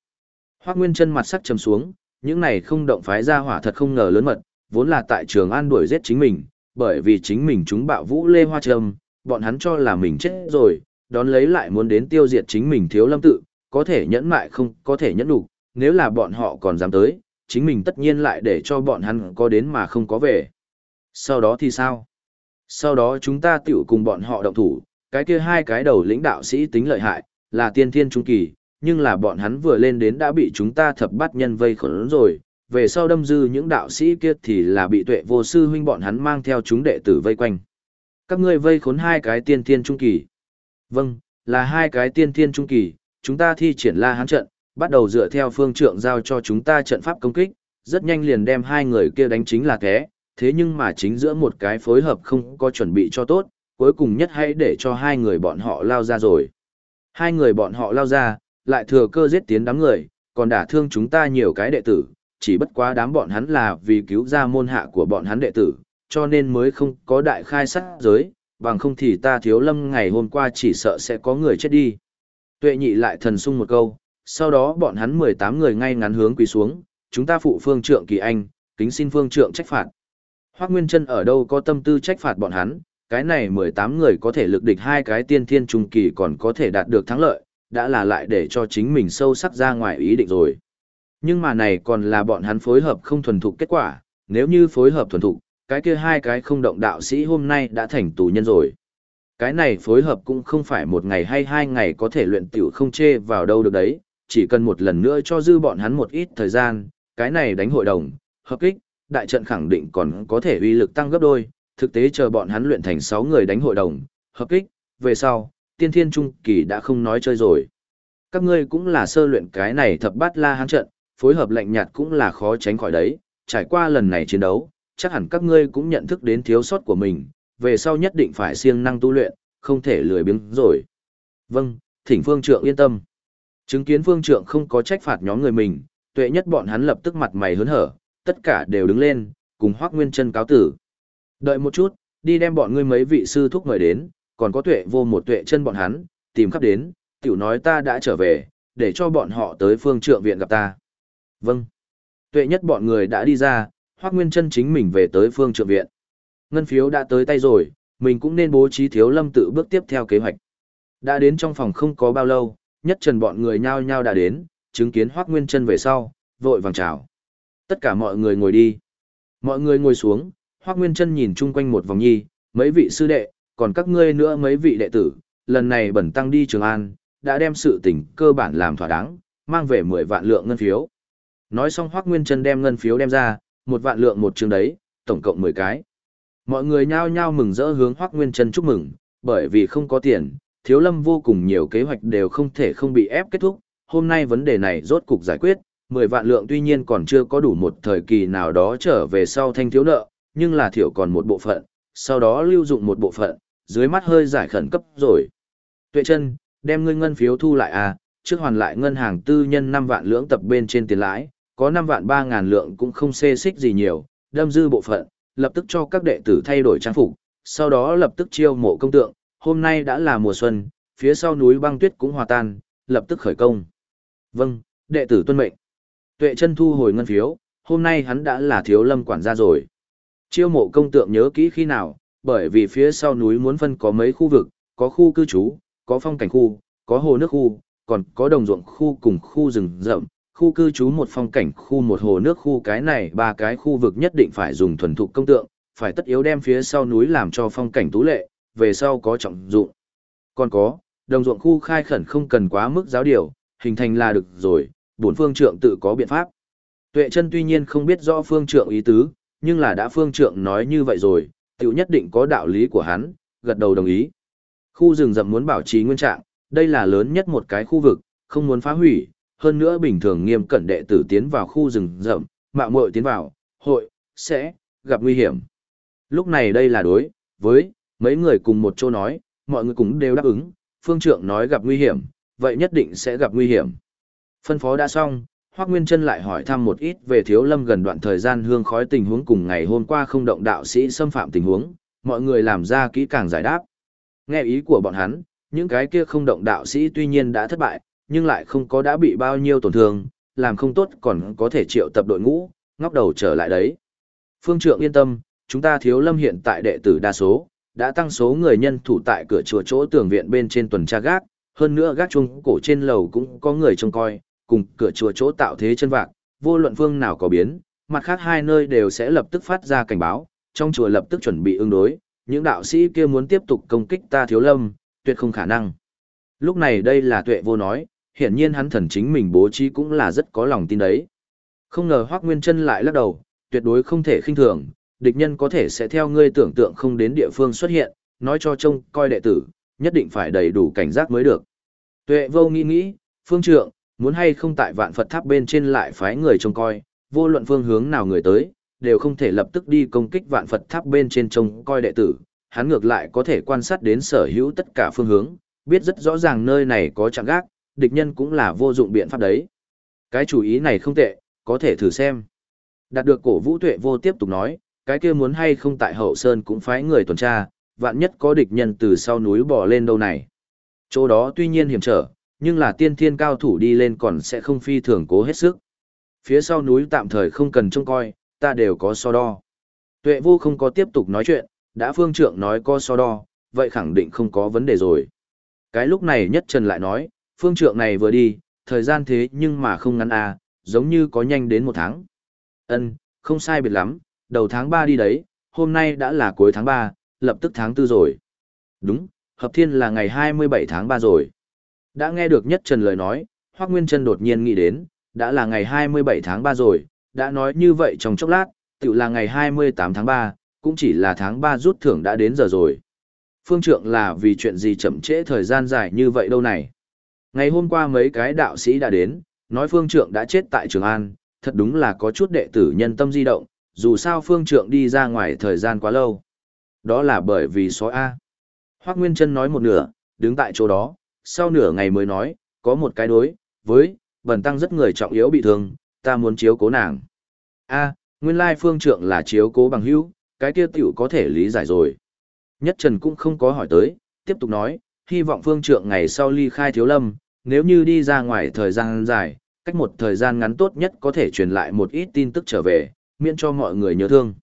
Hoác Nguyên chân mặt sắc trầm xuống, những này không động phái ra hỏa thật không ngờ lớn mật, vốn là tại trường an đuổi giết chính mình, bởi vì chính mình chúng bạo vũ lê hoa trầm, bọn hắn cho là mình chết rồi, đón lấy lại muốn đến tiêu diệt chính mình thiếu lâm tự, có thể nhẫn mại không có thể nhẫn đủ, nếu là bọn họ còn dám tới, chính mình tất nhiên lại để cho bọn hắn có đến mà không có về. Sau đó thì sao? Sau đó chúng ta tiểu cùng bọn họ động thủ, cái kia hai cái đầu lĩnh đạo sĩ tính lợi hại, là tiên thiên trung kỳ, nhưng là bọn hắn vừa lên đến đã bị chúng ta thập bắt nhân vây khốn rồi, về sau đâm dư những đạo sĩ kia thì là bị tuệ vô sư huynh bọn hắn mang theo chúng đệ tử vây quanh. Các ngươi vây khốn hai cái tiên thiên trung kỳ. Vâng, là hai cái tiên thiên trung kỳ, chúng ta thi triển la hán trận, bắt đầu dựa theo phương trượng giao cho chúng ta trận pháp công kích, rất nhanh liền đem hai người kia đánh chính là thế, thế nhưng mà chính giữa một cái phối hợp không có chuẩn bị cho tốt, cuối cùng nhất hãy để cho hai người bọn họ lao ra rồi. Hai người bọn họ lao ra, lại thừa cơ giết tiến đám người, còn đả thương chúng ta nhiều cái đệ tử, chỉ bất quá đám bọn hắn là vì cứu ra môn hạ của bọn hắn đệ tử, cho nên mới không có đại khai sát giới, bằng không thì ta thiếu lâm ngày hôm qua chỉ sợ sẽ có người chết đi. Tuệ nhị lại thần sung một câu, sau đó bọn hắn 18 người ngay ngắn hướng quỳ xuống, chúng ta phụ phương trượng kỳ anh, kính xin phương trượng trách phạt. Hoác Nguyên chân ở đâu có tâm tư trách phạt bọn hắn, cái này 18 người có thể lực địch hai cái tiên thiên trung kỳ còn có thể đạt được thắng lợi, đã là lại để cho chính mình sâu sắc ra ngoài ý định rồi. Nhưng mà này còn là bọn hắn phối hợp không thuần thục kết quả, nếu như phối hợp thuần thục, cái kia hai cái không động đạo sĩ hôm nay đã thành tù nhân rồi. Cái này phối hợp cũng không phải một ngày hay hai ngày có thể luyện tiểu không chê vào đâu được đấy, chỉ cần một lần nữa cho dư bọn hắn một ít thời gian, cái này đánh hội đồng, hợp kích, đại trận khẳng định còn có thể uy lực tăng gấp đôi, thực tế chờ bọn hắn luyện thành 6 người đánh hội đồng, hợp kích, về sau, tiên thiên trung kỳ đã không nói chơi rồi. Các ngươi cũng là sơ luyện cái này thập bát la hán trận, phối hợp lạnh nhạt cũng là khó tránh khỏi đấy, trải qua lần này chiến đấu, chắc hẳn các ngươi cũng nhận thức đến thiếu sót của mình, về sau nhất định phải siêng năng tu luyện, không thể lười biếng rồi. Vâng, thỉnh phương trượng yên tâm. Chứng kiến phương trượng không có trách phạt nhóm người mình, tuệ nhất bọn hắn lập tức mặt mày hớn hở, tất cả đều đứng lên, cùng Hoắc Nguyên Chân cáo tử. Đợi một chút, đi đem bọn ngươi mấy vị sư thúc mời đến, còn có tuệ vô một tuệ chân bọn hắn, tìm khắp đến, tiểu nói ta đã trở về, để cho bọn họ tới phương trượng viện gặp ta. Vâng. Tuệ nhất bọn người đã đi ra, Hoắc Nguyên Chân chính mình về tới phương trượng viện. Ngân phiếu đã tới tay rồi, mình cũng nên bố trí thiếu lâm tự bước tiếp theo kế hoạch. Đã đến trong phòng không có bao lâu, nhất trần bọn người nhao nhao đã đến, chứng kiến Hoắc Nguyên Chân về sau, vội vàng chào. Tất cả mọi người ngồi đi. Mọi người ngồi xuống, Hoắc Nguyên Chân nhìn chung quanh một vòng nhi, mấy vị sư đệ, còn các ngươi nữa mấy vị đệ tử, lần này bẩn tăng đi Trường An, đã đem sự tình cơ bản làm thỏa đáng, mang về 10 vạn lượng ngân phiếu. Nói xong Hoắc Nguyên Chân đem ngân phiếu đem ra, một vạn lượng một trường đấy, tổng cộng 10 cái. Mọi người nhao nhao mừng rỡ hướng Hoắc Nguyên Chân chúc mừng, bởi vì không có tiền, Thiếu Lâm vô cùng nhiều kế hoạch đều không thể không bị ép kết thúc, hôm nay vấn đề này rốt cục giải quyết, 10 vạn lượng tuy nhiên còn chưa có đủ một thời kỳ nào đó trở về sau thanh thiếu nợ, nhưng là thiểu còn một bộ phận, sau đó lưu dụng một bộ phận, dưới mắt hơi giải khẩn cấp rồi. Tuệ chân, đem ngươi ngân phiếu thu lại à, trước hoàn lại ngân hàng tư nhân 5 vạn lượng tập bên trên tiền lãi, có 5 vạn 3 ngàn lượng cũng không xê xích gì nhiều, đâm dư bộ phận, lập tức cho các đệ tử thay đổi trang phục, sau đó lập tức chiêu mộ công tượng, hôm nay đã là mùa xuân, phía sau núi băng tuyết cũng hòa tan, lập tức khởi công. Vâng, đệ tử tuân mệnh. Tuệ chân thu hồi ngân phiếu, hôm nay hắn đã là thiếu lâm quản gia rồi. Chiêu mộ công tượng nhớ kỹ khi nào, bởi vì phía sau núi muốn phân có mấy khu vực, có khu cư trú, có phong cảnh khu, có hồ nước khu, còn có đồng ruộng khu cùng khu rừng rậm, khu cư trú một phong cảnh khu một hồ nước khu cái này ba cái khu vực nhất định phải dùng thuần thục công tượng, phải tất yếu đem phía sau núi làm cho phong cảnh tú lệ, về sau có trọng dụng. Còn có, đồng ruộng khu khai khẩn không cần quá mức giáo điều, hình thành là được rồi, bốn phương trượng tự có biện pháp. Tuệ chân tuy nhiên không biết rõ phương trượng ý tứ, nhưng là đã phương trượng nói như vậy rồi, tiểu nhất định có đạo lý của hắn, gật đầu đồng ý. Khu rừng rậm muốn bảo trì nguyên trạng, đây là lớn nhất một cái khu vực, không muốn phá hủy, hơn nữa bình thường nghiêm cẩn đệ tử tiến vào khu rừng rậm, mạo muội tiến vào, hội, sẽ, gặp nguy hiểm. Lúc này đây là đối, với, mấy người cùng một chỗ nói, mọi người cũng đều đáp ứng, phương trượng nói gặp nguy hiểm, vậy nhất định sẽ gặp nguy hiểm. Phân phó đã xong, Hoác Nguyên Trân lại hỏi thăm một ít về thiếu lâm gần đoạn thời gian hương khói tình huống cùng ngày hôm qua không động đạo sĩ xâm phạm tình huống, mọi người làm ra kỹ càng giải đáp. Nghe ý của bọn hắn, những cái kia không động đạo sĩ tuy nhiên đã thất bại, nhưng lại không có đã bị bao nhiêu tổn thương, làm không tốt còn có thể triệu tập đội ngũ, ngóc đầu trở lại đấy. Phương trượng yên tâm, chúng ta thiếu lâm hiện tại đệ tử đa số, đã tăng số người nhân thủ tại cửa chùa chỗ tường viện bên trên tuần tra gác, hơn nữa gác chuông cổ trên lầu cũng có người trông coi, cùng cửa chùa chỗ tạo thế chân vạc, vô luận phương nào có biến, mặt khác hai nơi đều sẽ lập tức phát ra cảnh báo, trong chùa lập tức chuẩn bị ứng đối, những đạo sĩ kia muốn tiếp tục công kích ta thiếu lâm, tuyệt không khả năng. Lúc này đây là tuệ vô nói, hiển nhiên hắn thần chính mình bố trí cũng là rất có lòng tin đấy. Không ngờ Hoắc Nguyên Trân lại lắc đầu, tuyệt đối không thể khinh thường, địch nhân có thể sẽ theo ngươi tưởng tượng không đến địa phương xuất hiện, nói cho trông coi đệ tử, nhất định phải đầy đủ cảnh giác mới được. Tuệ vô nghĩ nghĩ, phương trượng, muốn hay không tại vạn Phật tháp bên trên lại phái người trông coi, vô luận phương hướng nào người tới, đều không thể lập tức đi công kích vạn Phật tháp bên trên trông coi đệ tử, hắn ngược lại có thể quan sát đến sở hữu tất cả phương hướng, biết rất rõ ràng nơi này có chạm gác, địch nhân cũng là vô dụng biện pháp đấy. Cái chủ ý này không tệ, có thể thử xem. Đạt được cổ vũ tuệ vô tiếp tục nói, cái kia muốn hay không tại hậu sơn cũng phái người tuần tra, vạn nhất có địch nhân từ sau núi bỏ lên đâu này. Chỗ đó tuy nhiên hiểm trở, nhưng là tiên thiên cao thủ đi lên còn sẽ không phi thường cố hết sức. Phía sau núi tạm thời không cần trông coi, ta đều có so đo. Tuệ vô không có tiếp tục nói chuyện, đã phương trượng nói có so đo, vậy khẳng định không có vấn đề rồi. Cái lúc này nhất trần lại nói, phương trượng này vừa đi, thời gian thế nhưng mà không ngắn à, giống như có nhanh đến một tháng. Ân, không sai biệt lắm, đầu tháng 3 đi đấy, hôm nay đã là cuối tháng 3, lập tức tháng 4 rồi. Đúng, hợp thiên là ngày 27 tháng 3 rồi. Đã nghe được nhất trần lời nói, Hoác Nguyên Trân đột nhiên nghĩ đến, đã là ngày 27 tháng 3 rồi, đã nói như vậy trong chốc lát, tự là ngày 28 tháng 3, cũng chỉ là tháng 3 rút thưởng đã đến giờ rồi. Phương trượng là vì chuyện gì chậm trễ thời gian dài như vậy đâu này. Ngày hôm qua mấy cái đạo sĩ đã đến, nói phương trượng đã chết tại Trường An, thật đúng là có chút đệ tử nhân tâm di động, dù sao phương trượng đi ra ngoài thời gian quá lâu. Đó là bởi vì số A. Hoác Nguyên Trân nói một nửa, đứng tại chỗ đó, sau nửa ngày mới nói, có một cái đối, với, bần tăng rất người trọng yếu bị thương, ta muốn chiếu cố nàng. A, nguyên lai phương trượng là chiếu cố bằng hữu, cái kia tiểu có thể lý giải rồi. Nhất Trần cũng không có hỏi tới, tiếp tục nói, hy vọng phương trượng ngày sau ly khai thiếu lâm, nếu như đi ra ngoài thời gian dài, cách một thời gian ngắn tốt nhất có thể truyền lại một ít tin tức trở về, miễn cho mọi người nhớ thương.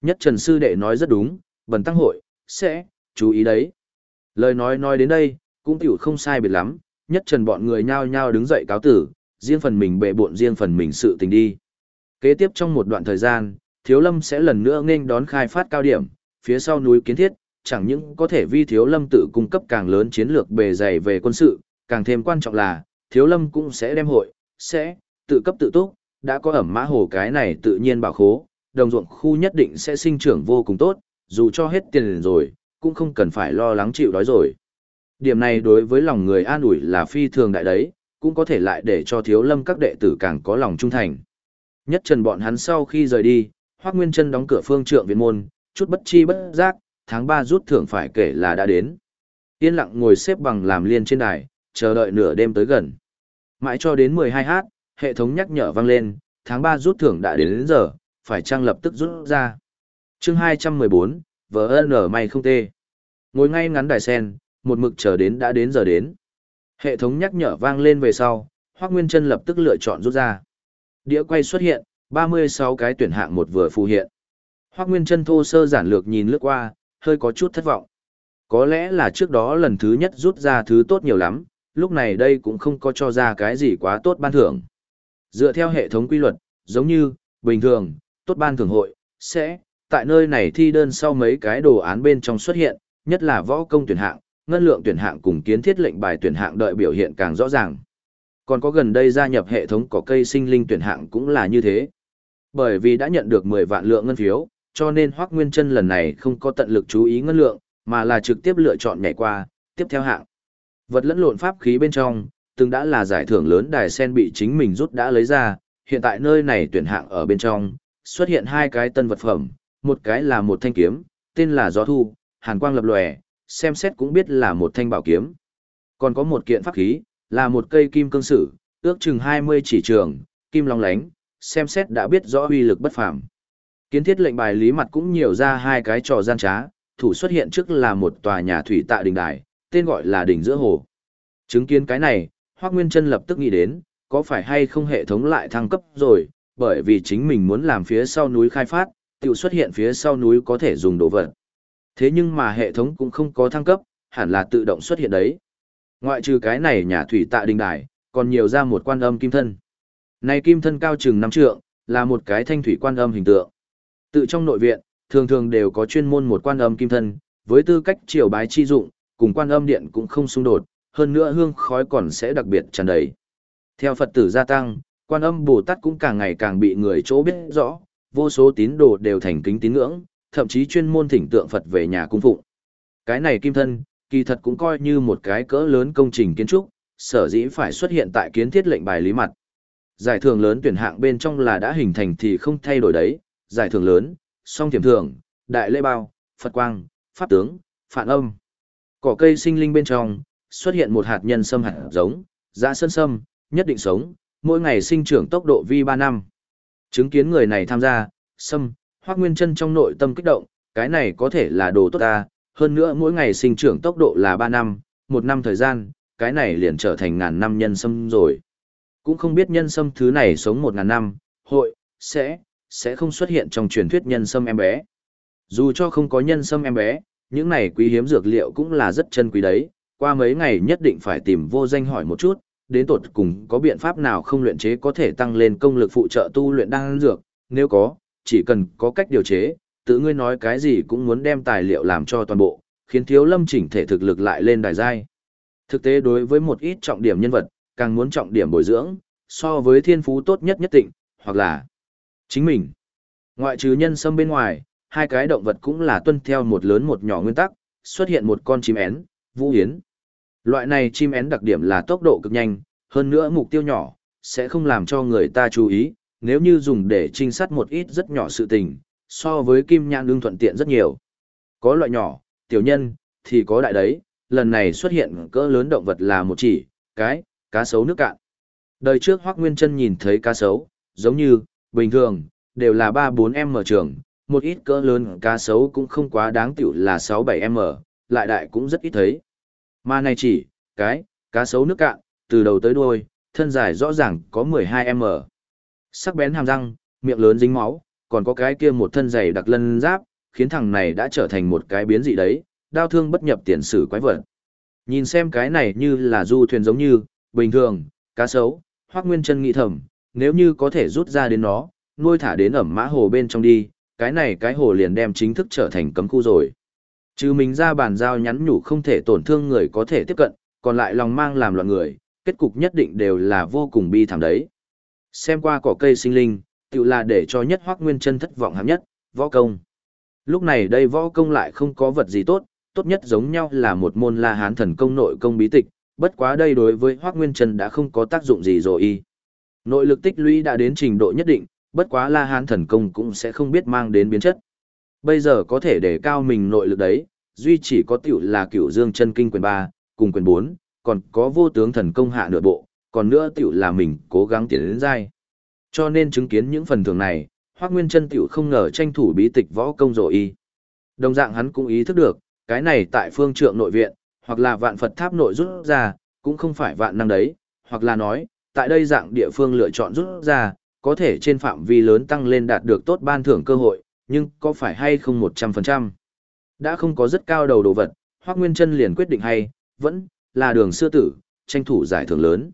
Nhất Trần Sư Đệ nói rất đúng, bần tăng hội, sẽ, chú ý đấy. Lời nói nói đến đây, cũng tiểu không sai biệt lắm, Nhất Trần bọn người nhao nhao đứng dậy cáo tử, riêng phần mình bệ bộn riêng phần mình sự tình đi. Kế tiếp trong một đoạn thời gian, Thiếu Lâm sẽ lần nữa nghênh đón khai phát cao điểm, phía sau núi kiến thiết, chẳng những có thể vi Thiếu Lâm tự cung cấp càng lớn chiến lược bề dày về quân sự, càng thêm quan trọng là, Thiếu Lâm cũng sẽ đem hội, sẽ tự cấp tự túc, đã có ẩm mã hồ cái này tự nhiên bảo khố, đồng ruộng khu nhất định sẽ sinh trưởng vô cùng tốt, dù cho hết tiền rồi, cũng không cần phải lo lắng chịu đói rồi. Điểm này đối với lòng người an ủi là phi thường đại đấy, cũng có thể lại để cho thiếu lâm các đệ tử càng có lòng trung thành. Nhất trần bọn hắn sau khi rời đi, Hoác Nguyên chân đóng cửa phương trượng viện môn, chút bất chi bất giác, tháng 3 rút thưởng phải kể là đã đến. Yên lặng ngồi xếp bằng làm liên trên đài, chờ đợi nửa đêm tới gần. Mãi cho đến 12 h hệ thống nhắc nhở vang lên, tháng 3 rút thưởng đã đến, đến giờ, phải trang lập tức rút ra. chương 214, VN may không tê. Ngồi ngay ngắn đài sen, một mực chờ đến đã đến giờ đến. Hệ thống nhắc nhở vang lên về sau, Hoác Nguyên Trân lập tức lựa chọn rút ra. Đĩa quay xuất hiện, 36 cái tuyển hạng một vừa phù hiện. Hoắc Nguyên Trân thô sơ giản lược nhìn lướt qua, hơi có chút thất vọng. Có lẽ là trước đó lần thứ nhất rút ra thứ tốt nhiều lắm, lúc này đây cũng không có cho ra cái gì quá tốt ban thưởng. Dựa theo hệ thống quy luật, giống như, bình thường, tốt ban thưởng hội, sẽ, tại nơi này thi đơn sau mấy cái đồ án bên trong xuất hiện, nhất là võ công tuyển hạng, ngân lượng tuyển hạng cùng kiến thiết lệnh bài tuyển hạng đợi biểu hiện càng rõ ràng. Còn có gần đây gia nhập hệ thống có cây sinh linh tuyển hạng cũng là như thế. Bởi vì đã nhận được 10 vạn lượng ngân phiếu, cho nên Hoắc Nguyên Chân lần này không có tận lực chú ý ngân lượng, mà là trực tiếp lựa chọn nhảy qua, tiếp theo hạng. Vật lẫn lộn pháp khí bên trong, từng đã là giải thưởng lớn đài sen bị chính mình rút đã lấy ra, hiện tại nơi này tuyển hạng ở bên trong, xuất hiện hai cái tân vật phẩm, một cái là một thanh kiếm, tên là Gió Thu, hàn quang lập lòe, xem xét cũng biết là một thanh bảo kiếm. Còn có một kiện pháp khí, là một cây kim cương sử, ước chừng 20 chỉ trường, kim long lánh, xem xét đã biết rõ uy lực bất phàm. Kiến thiết lệnh bài lý mặt cũng nhiều ra hai cái trò gian trá, thủ xuất hiện trước là một tòa nhà thủy tạ đình đài, tên gọi là đỉnh giữa hồ. Chứng kiến cái này, Hoắc Nguyên Trân lập tức nghĩ đến, có phải hay không hệ thống lại thăng cấp rồi, bởi vì chính mình muốn làm phía sau núi khai phát, tiểu xuất hiện phía sau núi có thể dùng đồ vật. Thế nhưng mà hệ thống cũng không có thăng cấp, hẳn là tự động xuất hiện đấy. Ngoại trừ cái này nhà thủy tạ đình đài, còn nhiều ra một quan âm kim thân. Này kim thân cao chừng năm trượng, là một cái thanh thủy quan âm hình tượng. Tự trong nội viện, thường thường đều có chuyên môn một quan âm kim thân, với tư cách triều bái chi dụng, cùng quan âm điện cũng không xung đột, hơn nữa hương khói còn sẽ đặc biệt tràn đầy. Theo Phật tử gia tăng, quan âm Bồ Tát cũng càng ngày càng bị người chỗ biết rõ, vô số tín đồ đều thành kính tín ngưỡng, thậm chí chuyên môn thỉnh tượng Phật về nhà cung phụng. Cái này kim thân, kỳ thật cũng coi như một cái cỡ lớn công trình kiến trúc, sở dĩ phải xuất hiện tại kiến thiết lệnh bài lý mặt. Giải thưởng lớn tuyển hạng bên trong là đã hình thành thì không thay đổi đấy, giải thưởng lớn, song tiềm thưởng, đại lễ bao, Phật quang, pháp tướng, phản âm. Cỏ cây sinh linh bên trong, xuất hiện một hạt nhân sâm hạt giống, giá sơn sâm, nhất định sống, mỗi ngày sinh trưởng tốc độ vi ba năm. Chứng kiến người này tham gia, sâm, hoác nguyên chân trong nội tâm kích động, cái này có thể là đồ tốt ta, hơn nữa mỗi ngày sinh trưởng tốc độ là ba năm, một năm thời gian, cái này liền trở thành ngàn năm nhân sâm rồi. Cũng không biết nhân sâm thứ này sống một ngàn năm, hội, sẽ, sẽ không xuất hiện trong truyền thuyết nhân sâm em bé. Dù cho không có nhân sâm em bé, những này quý hiếm dược liệu cũng là rất chân quý đấy, qua mấy ngày nhất định phải tìm vô danh hỏi một chút, đến tột cùng có biện pháp nào không luyện chế có thể tăng lên công lực phụ trợ tu luyện đan dược, nếu có, chỉ cần có cách điều chế, tự ngươi nói cái gì cũng muốn đem tài liệu làm cho toàn bộ, khiến thiếu lâm chỉnh thể thực lực lại lên đài giai. Thực tế đối với một ít trọng điểm nhân vật, càng muốn trọng điểm bồi dưỡng, so với thiên phú tốt nhất nhất định, hoặc là chính mình. Ngoại trừ nhân sâm bên ngoài, hai cái động vật cũng là tuân theo một lớn một nhỏ nguyên tắc, xuất hiện một con chim én, vũ yến. Loại này chim én đặc điểm là tốc độ cực nhanh, hơn nữa mục tiêu nhỏ, sẽ không làm cho người ta chú ý, nếu như dùng để trinh sát một ít rất nhỏ sự tình, so với kim nhãn đương thuận tiện rất nhiều. Có loại nhỏ, tiểu nhân, thì có đại đấy, lần này xuất hiện cỡ lớn động vật là một chỉ, cái, cá sấu nước cạn. Đời trước Hoác Nguyên Trân nhìn thấy cá sấu, giống như, bình thường, đều là 3-4M trường, một ít cỡ lớn cá sấu cũng không quá đáng tiểu là 6-7M, lại đại cũng rất ít thấy. Mà này chỉ, cái, cá sấu nước cạn, từ đầu tới đuôi, thân dài rõ ràng có 12M. Sắc bén hàm răng, miệng lớn dính máu, còn có cái kia một thân dày đặc lân giáp, khiến thằng này đã trở thành một cái biến dị đấy, đau thương bất nhập tiền sử quái vật. Nhìn xem cái này như là du thuyền giống như, bình thường, cá sấu, hoác nguyên chân nghĩ thầm, nếu như có thể rút ra đến nó, nuôi thả đến ẩm mã hồ bên trong đi, cái này cái hồ liền đem chính thức trở thành cấm khu rồi. Chứ mình ra bàn giao nhắn nhủ không thể tổn thương người có thể tiếp cận, còn lại lòng mang làm loạn người, kết cục nhất định đều là vô cùng bi thảm đấy. Xem qua cỏ cây sinh linh, tự là để cho nhất hoác nguyên chân thất vọng hạng nhất, võ công. Lúc này đây võ công lại không có vật gì tốt, tốt nhất giống nhau là một môn la hán thần công nội công bí tịch, bất quá đây đối với hoác nguyên chân đã không có tác dụng gì rồi y. Nội lực tích lũy đã đến trình độ nhất định, bất quá la hán thần công cũng sẽ không biết mang đến biến chất. Bây giờ có thể để cao mình nội lực đấy, duy chỉ có tiểu là cửu dương chân kinh quyền 3, cùng quyền 4, còn có vô tướng thần công hạ nửa bộ, còn nữa tiểu là mình cố gắng tiến đến giai. Cho nên chứng kiến những phần thưởng này, Hoắc Nguyên Chân tiểu không ngờ tranh thủ bí tịch võ công rồi y. Đồng dạng hắn cũng ý thức được, cái này tại phương trượng nội viện, hoặc là vạn Phật tháp nội rút ra, cũng không phải vạn năng đấy, hoặc là nói, tại đây dạng địa phương lựa chọn rút ra, có thể trên phạm vi lớn tăng lên đạt được tốt ban thưởng cơ hội, nhưng có phải hay không 100%? Đã không có rất cao đầu đồ vật, Hoắc Nguyên Chân liền quyết định hay, vẫn là đường xưa tử, tranh thủ giải thưởng lớn.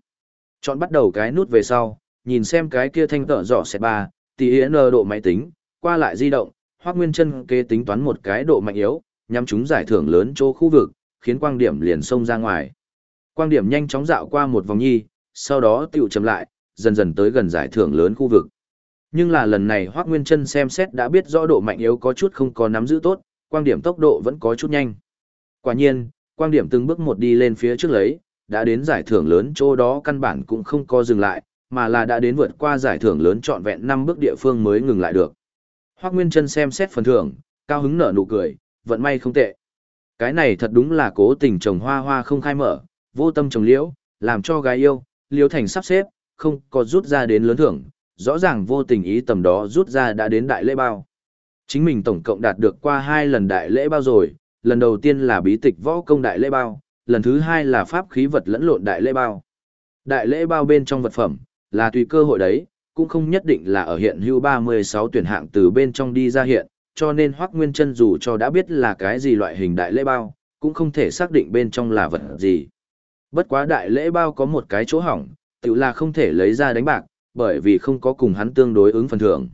Chọn bắt đầu cái nút về sau, nhìn xem cái kia thanh tợ dọ sẽ ba, tỷ n độ máy tính, qua lại di động, Hoắc Nguyên Chân kế tính toán một cái độ mạnh yếu, nhắm chúng giải thưởng lớn chỗ khu vực, khiến quang điểm liền xông ra ngoài. Quang điểm nhanh chóng dạo qua một vòng nhi, sau đó tiểu chậm lại, dần dần tới gần giải thưởng lớn khu vực. Nhưng là lần này Hoắc Nguyên Chân xem xét đã biết rõ độ mạnh yếu có chút không có nắm giữ tốt, quang điểm tốc độ vẫn có chút nhanh. Quả nhiên, quang điểm từng bước một đi lên phía trước lấy, đã đến giải thưởng lớn chỗ đó căn bản cũng không có dừng lại, mà là đã đến vượt qua giải thưởng lớn trọn vẹn 5 bước địa phương mới ngừng lại được. Hoắc Nguyên Chân xem xét phần thưởng, cao hứng nở nụ cười, vận may không tệ. Cái này thật đúng là cố tình trồng hoa hoa không khai mở, vô tâm trồng liễu, làm cho gái yêu, liễu thành sắp xếp, không có rút ra đến lớn thưởng, rõ ràng vô tình ý tầm đó rút ra đã đến đại lễ bao. Chính mình tổng cộng đạt được qua hai lần đại lễ bao rồi, lần đầu tiên là bí tịch võ công đại lễ bao, lần thứ hai là pháp khí vật lẫn lộn đại lễ bao. Đại lễ bao bên trong vật phẩm, là tùy cơ hội đấy, cũng không nhất định là ở hiện hữu 36 tuyển hạng từ bên trong đi ra hiện, cho nên Hoắc Nguyên Chân dù cho đã biết là cái gì loại hình đại lễ bao, cũng không thể xác định bên trong là vật gì. Bất quá đại lễ bao có một cái chỗ hỏng, tự là không thể lấy ra đánh bạc, bởi vì không có cùng hắn tương đối ứng phần thưởng.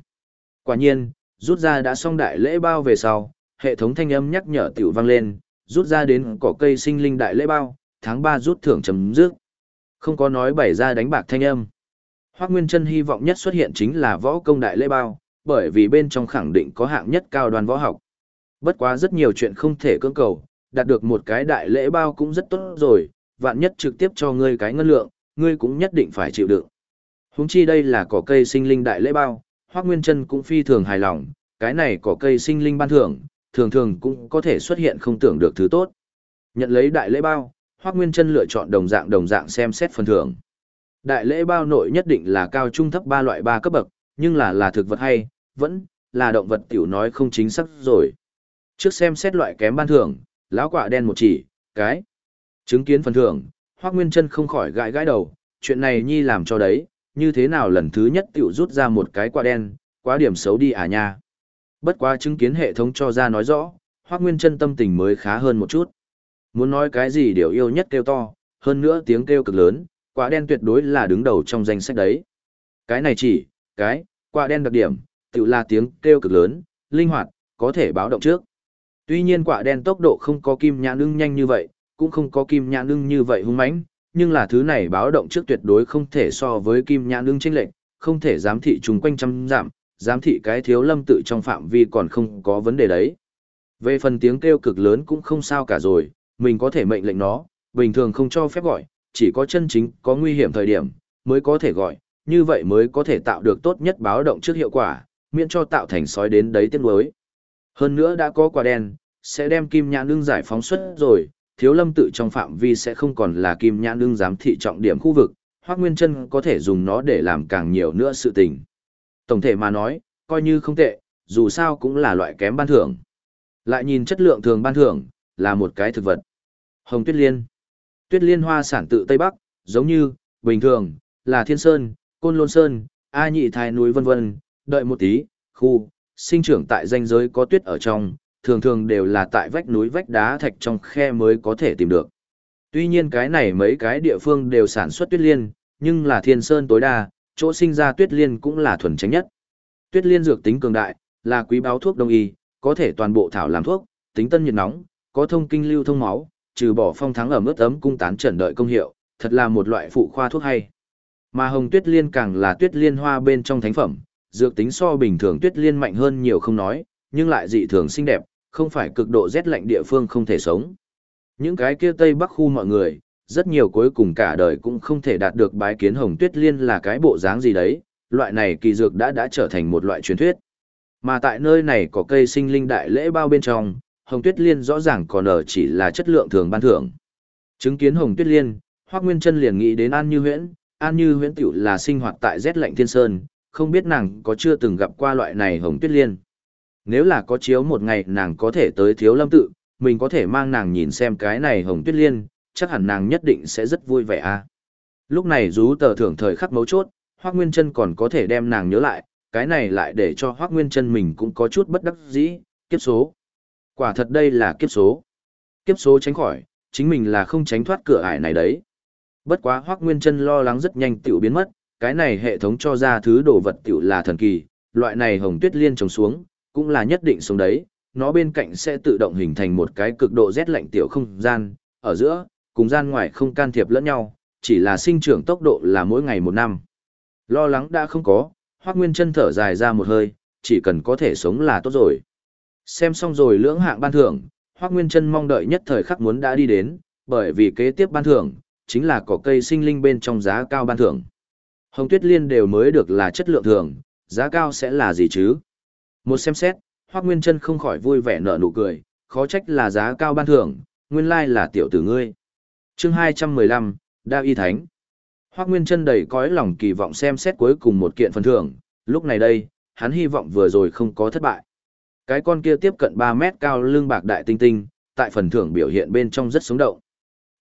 Quả nhiên, rút ra đã xong đại lễ bao về sau, hệ thống thanh âm nhắc nhở tiểu vang lên, rút ra đến cỏ cây sinh linh đại lễ bao, tháng 3 rút thưởng chấm dứt. Không có nói bày ra đánh bạc thanh âm. Hoắc Nguyên Chân hy vọng nhất xuất hiện chính là võ công đại lễ bao, bởi vì bên trong khẳng định có hạng nhất cao đoàn võ học. Bất quá rất nhiều chuyện không thể cưỡng cầu, đạt được một cái đại lễ bao cũng rất tốt rồi, vạn nhất trực tiếp cho ngươi cái ngân lượng, ngươi cũng nhất định phải chịu đựng. Huống chi đây là cỏ cây sinh linh đại lễ bao, Hoắc Nguyên Chân cũng phi thường hài lòng, cái này cỏ cây sinh linh ban thưởng, thường thường cũng có thể xuất hiện không tưởng được thứ tốt. Nhận lấy đại lễ bao, Hoắc Nguyên Chân lựa chọn đồng dạng đồng dạng xem xét phần thưởng. Đại lễ bao nội nhất định là cao trung thấp ba loại ba cấp bậc, nhưng là là thực vật hay, vẫn là động vật tiểu nói không chính xác rồi. Trước xem xét loại kém ban thưởng, lão quả đen một chỉ, cái. Chứng kiến phần thưởng, Hoắc Nguyên Trân không khỏi gãi gãi đầu, chuyện này nhi làm cho đấy, như thế nào lần thứ nhất tiểu rút ra một cái quả đen, quá điểm xấu đi à nha. Bất quá chứng kiến hệ thống cho ra nói rõ, Hoắc Nguyên Trân tâm tình mới khá hơn một chút. Muốn nói cái gì điều yêu nhất kêu to, hơn nữa tiếng kêu cực lớn, quả đen tuyệt đối là đứng đầu trong danh sách đấy. Cái này chỉ, cái, quả đen đặc điểm, tự là tiếng kêu cực lớn, linh hoạt, có thể báo động trước. Tuy nhiên quả đen tốc độ không có kim nhãn ưng nhanh như vậy, cũng không có kim nhãn ưng như vậy hung mãnh, nhưng là thứ này báo động trước tuyệt đối không thể so với kim nhãn ưng chênh lệnh, không thể giám thị chúng quanh trăm giảm, giám thị cái thiếu lâm tự trong phạm vi còn không có vấn đề đấy. Về phần tiếng kêu cực lớn cũng không sao cả rồi, mình có thể mệnh lệnh nó, bình thường không cho phép gọi, chỉ có chân chính có nguy hiểm thời điểm mới có thể gọi, như vậy mới có thể tạo được tốt nhất báo động trước hiệu quả, miễn cho tạo thành sói đến đấy tiếc nuối. Hơn nữa đã có quả đen, sẽ đem kim nhãn ưng giải phóng xuất rồi, thiếu lâm tự trong phạm vi sẽ không còn là kim nhãn đương giám thị trọng điểm khu vực, Hoắc Nguyên Chân có thể dùng nó để làm càng nhiều nữa sự tình. Tổng thể mà nói, coi như không tệ, dù sao cũng là loại kém ban thưởng. Lại nhìn chất lượng thường ban thưởng, là một cái thực vật. Hồng Tuyết Liên. Tuyết Liên hoa sản tự Tây Bắc, giống như, bình thường, là Thiên Sơn, Côn Lôn Sơn, A Nhị Thái núi vân vân, đợi một tí, khu, sinh trưởng tại danh giới có tuyết ở trong, thường thường đều là tại vách núi vách đá thạch trong khe mới có thể tìm được. Tuy nhiên cái này mấy cái địa phương đều sản xuất tuyết liên, nhưng là thiên sơn tối đa, chỗ sinh ra tuyết liên cũng là thuần tránh nhất. Tuyết liên dược tính cường đại, là quý báo thuốc đông y, có thể toàn bộ thảo làm thuốc, tính tân nhiệt nóng, có thông kinh lưu thông máu, trừ bỏ phong thắng ở mức ấm cung tán trần đợi công hiệu, thật là một loại phụ khoa thuốc hay. Mà hồng tuyết liên càng là tuyết liên hoa bên trong thánh phẩm, dược tính so bình thường tuyết liên mạnh hơn nhiều không nói, nhưng lại dị thường xinh đẹp, không phải cực độ rét lạnh địa phương không thể sống. Những cái kia Tây Bắc khu mọi người, rất nhiều cuối cùng cả đời cũng không thể đạt được bái kiến hồng tuyết liên là cái bộ dáng gì đấy, loại này kỳ dược đã đã trở thành một loại truyền thuyết. Mà tại nơi này có cây sinh linh đại lễ bao bên trong, hồng tuyết liên rõ ràng còn ở chỉ là chất lượng thường ban thưởng. Chứng kiến hồng tuyết liên, Hoắc Nguyên Chân liền nghĩ đến An Như Huyễn, An Như Huyễn tiểu là sinh hoạt tại rét lạnh thiên sơn, không biết nàng có chưa từng gặp qua loại này hồng tuyết liên. Nếu là có chiếu một ngày nàng có thể tới thiếu lâm tự, mình có thể mang nàng nhìn xem cái này hồng tuyết liên, chắc hẳn nàng nhất định sẽ rất vui vẻ a. Lúc này rú tờ thưởng thời khắc mấu chốt, Hoắc Nguyên Chân còn có thể đem nàng nhớ lại, cái này lại để cho Hoắc Nguyên Chân mình cũng có chút bất đắc dĩ, kiếp số. Quả thật đây là kiếp số. Kiếp số tránh khỏi, chính mình là không tránh thoát cửa ải này đấy. Bất quá Hoắc Nguyên Chân lo lắng rất nhanh tiểu biến mất, cái này hệ thống cho ra thứ đồ vật tiểu là thần kỳ, loại này hồng tuyết liên trồng xuống, cũng là nhất định xuống đấy, nó bên cạnh sẽ tự động hình thành một cái cực độ rét lạnh tiểu không gian, ở giữa, cùng gian ngoài không can thiệp lẫn nhau, chỉ là sinh trưởng tốc độ là mỗi ngày một năm. Lo lắng đã không có, Hoắc Nguyên Chân thở dài ra một hơi, chỉ cần có thể sống là tốt rồi. Xem xong rồi lưỡng hạng ban thưởng, Hoắc Nguyên Chân mong đợi nhất thời khắc muốn đã đi đến, bởi vì kế tiếp ban thưởng chính là cỏ cây sinh linh bên trong giá cao ban thưởng. Hồng Tuyết Liên đều mới được là chất lượng thường, giá cao sẽ là gì chứ? Một xem xét, Hoắc Nguyên Chân không khỏi vui vẻ nở nụ cười, khó trách là giá cao ban thưởng, nguyên lai là tiểu tử ngươi. Chương 215, Đa Y Thánh. Hoắc Nguyên Chân đầy cõi lòng kỳ vọng xem xét cuối cùng một kiện phần thưởng, lúc này đây, hắn hy vọng vừa rồi không có thất bại. Cái con kia tiếp cận 3 mét cao lưng bạc đại tinh tinh, tại phần thưởng biểu hiện bên trong rất sống động.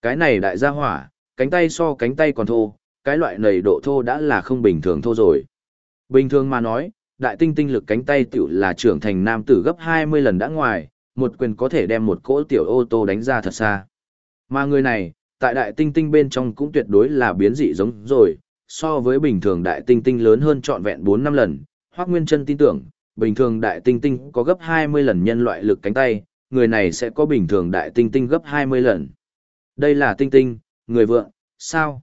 Cái này đại gia hỏa, cánh tay so cánh tay còn thô, cái loại này độ thô đã là không bình thường thô rồi. Bình thường mà nói, đại tinh tinh lực cánh tay tiểu là trưởng thành nam tử gấp 20 lần đã ngoài, một quyền có thể đem một cỗ tiểu ô tô đánh ra thật xa. Mà người này, tại đại tinh tinh bên trong cũng tuyệt đối là biến dị giống rồi, so với bình thường đại tinh tinh lớn hơn trọn vẹn 4 năm lần, Hoắc Nguyên Chân tin tưởng, bình thường đại tinh tinh có gấp 20 lần nhân loại lực cánh tay, người này sẽ có bình thường đại tinh tinh gấp 20 lần. Đây là tinh tinh, người vượng, sao?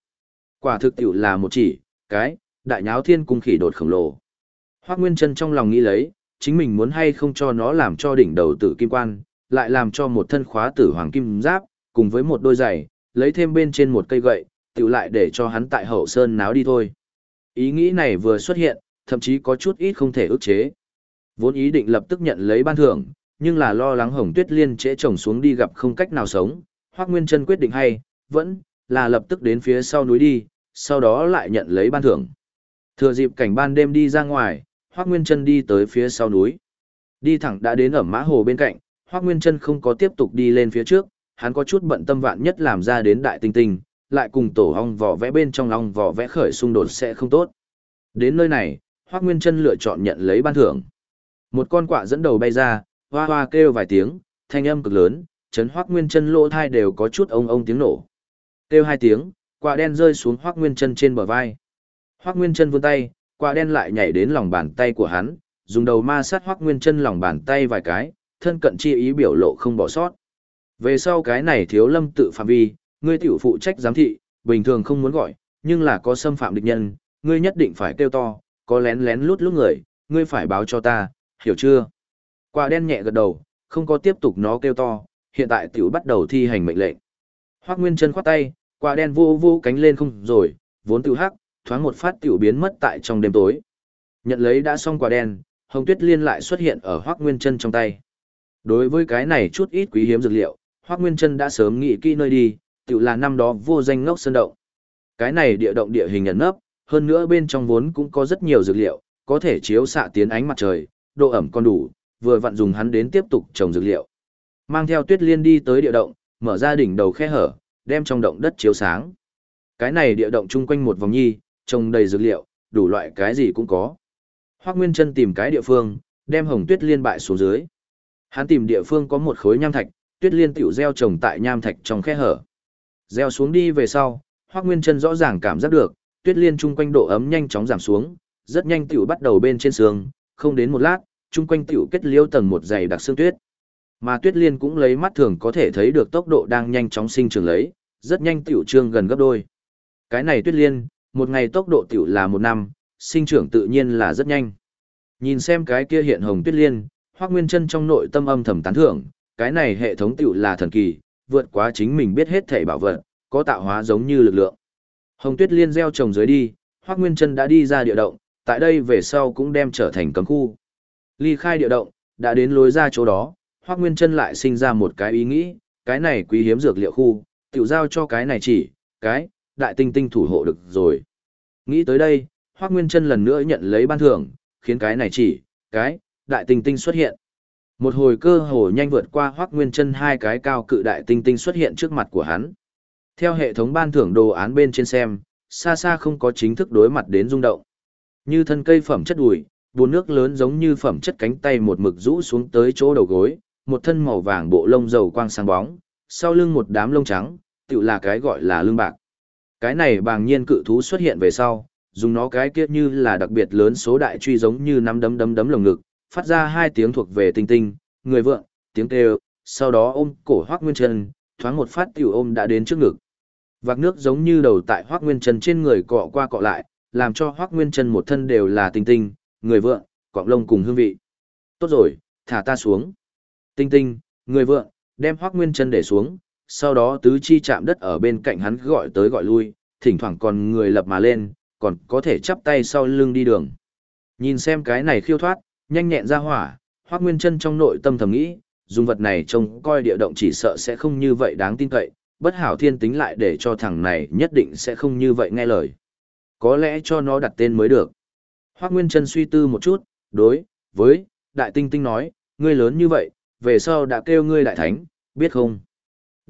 Quả thực tiểu là một chỉ, cái, đại nháo thiên cung khỉ đột khổng lồ. Hoác Nguyên Trân trong lòng nghĩ lấy, chính mình muốn hay không cho nó làm cho đỉnh đầu tử kim quan, lại làm cho một thân khóa tử hoàng kim giáp, cùng với một đôi giày, lấy thêm bên trên một cây gậy, tự lại để cho hắn tại hậu sơn náo đi thôi. Ý nghĩ này vừa xuất hiện, thậm chí có chút ít không thể ức chế. Vốn ý định lập tức nhận lấy ban thưởng, nhưng là lo lắng Hồng Tuyết Liên trễ chồng xuống đi gặp không cách nào sống, Hoắc Nguyên Chân quyết định hay, vẫn là lập tức đến phía sau núi đi, sau đó lại nhận lấy ban thưởng. Thừa dịp cảnh ban đêm đi ra ngoài, Hoắc Nguyên Chân đi tới phía sau núi. Đi thẳng đã đến ở mã hồ bên cạnh, Hoắc Nguyên Chân không có tiếp tục đi lên phía trước, hắn có chút bận tâm vạn nhất làm ra đến đại tinh tinh, lại cùng tổ ong vỏ vẽ bên trong ong vỏ vẽ khởi xung đột sẽ không tốt. Đến nơi này, Hoắc Nguyên Chân lựa chọn nhận lấy ban thưởng. Một con quạ dẫn đầu bay ra, hoa hoa kêu vài tiếng, thanh âm cực lớn, chấn Hoắc Nguyên Chân lỗ thai đều có chút ông ông tiếng nổ. Kêu hai tiếng, quả đen rơi xuống Hoắc Nguyên Chân trên bờ vai. Hoắc Nguyên Chân vươn tay, quả đen lại nhảy đến lòng bàn tay của hắn, dùng đầu ma sát Hoắc Nguyên Chân lòng bàn tay vài cái, thân cận chi ý biểu lộ không bỏ sót. Về sau cái này thiếu lâm tự phạm vi, ngươi tiểu phụ trách giám thị, bình thường không muốn gọi, nhưng là có xâm phạm địch nhân, ngươi nhất định phải kêu to, có lén lén lút lút người, ngươi phải báo cho ta, hiểu chưa? Quả đen nhẹ gật đầu, không có tiếp tục nó kêu to, hiện tại tiểu bắt đầu thi hành mệnh lệnh. Hoắc Nguyên Chân khoát tay, quả đen vô vô cánh lên không rồi, vốn tự hắc, thoáng một phát tiểu biến mất tại trong đêm tối. Nhận lấy đã xong quả đen, Hồng Tuyết Liên lại xuất hiện ở Hoắc Nguyên Chân trong tay. Đối với cái này chút ít quý hiếm dược liệu, Hoắc Nguyên Chân đã sớm nghĩ kỹ nơi đi, tiểu là năm đó vô danh ngốc sơn động. Cái này địa động địa hình ẩn nấp, hơn nữa bên trong vốn cũng có rất nhiều dược liệu, có thể chiếu xạ tiến ánh mặt trời, độ ẩm còn đủ, vừa vặn dùng hắn đến tiếp tục trồng dược liệu. Mang theo Tuyết Liên đi tới địa động, mở ra đỉnh đầu khe hở, đem trong động đất chiếu sáng. Cái này địa động chung quanh một vòng nhi, trồng đầy dược liệu, đủ loại cái gì cũng có. Hoắc Nguyên Chân tìm cái địa phương, đem Hồng Tuyết Liên bại xuống dưới. Hắn tìm địa phương có một khối nham thạch, Tuyết Liên tiểu gieo trồng tại nham thạch trong khe hở. Gieo xuống đi về sau, Hoắc Nguyên Chân rõ ràng cảm giác được, Tuyết Liên chung quanh độ ấm nhanh chóng giảm xuống, rất nhanh tiểu bắt đầu bên trên sương, không đến một lát, chung quanh tiểu kết liêu tầng một dày đặc sương tuyết. Mà Tuyết Liên cũng lấy mắt thường có thể thấy được tốc độ đang nhanh chóng sinh trưởng lấy, rất nhanh tiểu trương gần gấp đôi. Cái này Tuyết Liên, một ngày tốc độ tiểu là một năm, sinh trưởng tự nhiên là rất nhanh. Nhìn xem cái kia hiện hồng Tuyết Liên, Hoắc Nguyên Chân trong nội tâm âm thầm tán thưởng, cái này hệ thống tiểu là thần kỳ, vượt quá chính mình biết hết thảy bảo vật, có tạo hóa giống như lực lượng. Hồng Tuyết Liên gieo trồng dưới đi, Hoắc Nguyên Chân đã đi ra địa động, tại đây về sau cũng đem trở thành cấm khu. Ly khai địa động, đã đến lối ra chỗ đó, Hoắc Nguyên Chân lại sinh ra một cái ý nghĩ, cái này quý hiếm dược liệu khu, tiểu giao cho cái này chỉ, cái, đại tinh tinh thủ hộ được rồi. Nghĩ tới đây, Hoắc Nguyên Trân lần nữa nhận lấy ban thưởng, khiến cái này chỉ, cái, đại tinh tinh xuất hiện. Một hồi cơ hồ nhanh vượt qua Hoắc Nguyên Trân hai cái cao cự đại tinh tinh xuất hiện trước mặt của hắn. Theo hệ thống ban thưởng đồ án bên trên xem, xa xa không có chính thức đối mặt đến rung động. Như thân cây phẩm chất đùi, bùn nước lớn giống như phẩm chất cánh tay một mực rũ xuống tới chỗ đầu gối, một thân màu vàng bộ lông dầu quang sáng bóng, sau lưng một đám lông trắng, tựu là cái gọi là lưng bạc. Cái này bàng nhiên cự thú xuất hiện về sau, dùng nó cái kia như là đặc biệt lớn số đại truy giống như nắm đấm đấm đấm lồng ngực, phát ra hai tiếng thuộc về tinh tinh, người vượng, tiếng kêu, sau đó ôm cổ Hoắc Nguyên Chân, thoáng một phát tiểu ôm đã đến trước ngực. Vạc nước giống như đầu tại Hoắc Nguyên Chân trên người cọ qua cọ lại, làm cho Hoắc Nguyên Chân một thân đều là tinh tinh, người vượng, cọng lông cùng hương vị. Tốt rồi, thả ta xuống. Tinh tinh, người vượng, đem Hoắc Nguyên Chân để xuống, sau đó tứ chi chạm đất ở bên cạnh hắn gọi tới gọi lui, thỉnh thoảng còn người lập mà lên, còn có thể chắp tay sau lưng đi đường. Nhìn xem cái này khiêu thoát, nhanh nhẹn ra hỏa, Hoắc Nguyên Chân trong nội tâm thầm nghĩ, dùng vật này trông coi địa động chỉ sợ sẽ không như vậy đáng tin cậy, bất hảo thiên tính lại để cho thằng này nhất định sẽ không như vậy nghe lời. Có lẽ cho nó đặt tên mới được. Hoắc Nguyên Trân suy tư một chút, đối, với, Đại Tinh Tinh nói, ngươi lớn như vậy, về sau đã kêu ngươi Đại Thánh, biết không?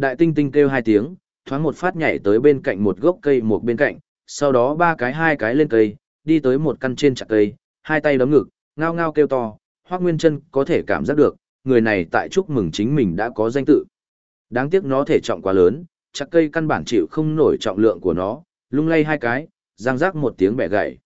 Đại Tinh Tinh kêu hai tiếng, thoáng một phát nhảy tới bên cạnh một gốc cây một bên cạnh, sau đó ba cái hai cái lên cây, đi tới một căn trên chặt cây, hai tay đấm ngực, ngao ngao kêu to, Hoác Nguyên chân có thể cảm giác được, người này tại chúc mừng chính mình đã có danh tự. Đáng tiếc nó thể trọng quá lớn, chặt cây căn bản chịu không nổi trọng lượng của nó, lung lay hai cái, răng rác một tiếng bẻ gãy.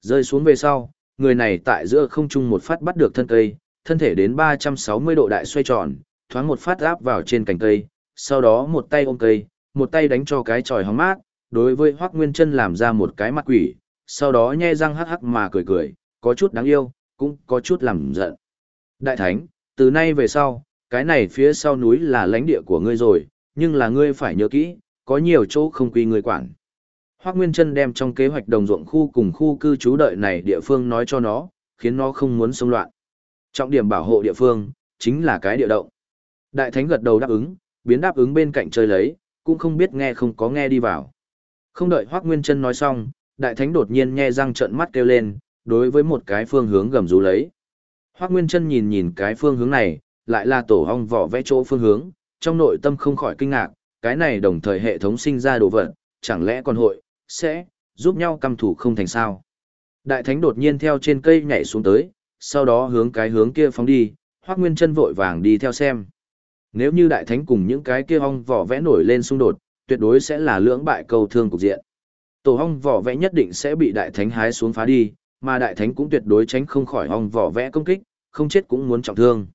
Rơi xuống về sau, người này tại giữa không trung một phát bắt được thân cây, thân thể đến 360 độ đại xoay tròn, thoáng một phát áp vào trên cành cây, sau đó một tay ôm cây, một tay đánh cho cái tròi hóng mát, đối với Hoắc Nguyên Chân làm ra một cái mặt quỷ, sau đó nhe răng hắc hắc mà cười cười, có chút đáng yêu, cũng có chút làm giận. Đại thánh, từ nay về sau, cái này phía sau núi là lãnh địa của ngươi rồi, nhưng là ngươi phải nhớ kỹ, có nhiều chỗ không quy ngươi quản. Hoác Nguyên Trân đem trong kế hoạch đồng ruộng khu cùng khu cư trú đợi này địa phương nói cho nó, khiến nó không muốn xông loạn. Trọng điểm bảo hộ địa phương, chính là cái địa động. Đại Thánh gật đầu đáp ứng, biến đáp ứng bên cạnh chơi lấy, cũng không biết nghe không có nghe đi vào. Không đợi Hoắc Nguyên Trân nói xong, Đại Thánh đột nhiên nhe răng trợn mắt kêu lên, đối với một cái phương hướng gầm rú lấy. Hoắc Nguyên Trân nhìn nhìn cái phương hướng này, lại là tổ hong vỏ vẽ chỗ phương hướng, trong nội tâm không khỏi kinh ngạc, cái này đồng thời hệ thống sinh ra đồ vật, chẳng lẽ còn hội, sẽ, giúp nhau căm thủ không thành sao. Đại thánh đột nhiên theo trên cây nhảy xuống tới, sau đó hướng cái hướng kia phóng đi, Hoắc Nguyên Trân vội vàng đi theo xem. Nếu như đại thánh cùng những cái kia hong vỏ vẽ nổi lên xung đột, tuyệt đối sẽ là lưỡng bại câu thương cục diện. Tổ hong vỏ vẽ nhất định sẽ bị đại thánh hái xuống phá đi, mà đại thánh cũng tuyệt đối tránh không khỏi hong vỏ vẽ công kích, không chết cũng muốn trọng thương.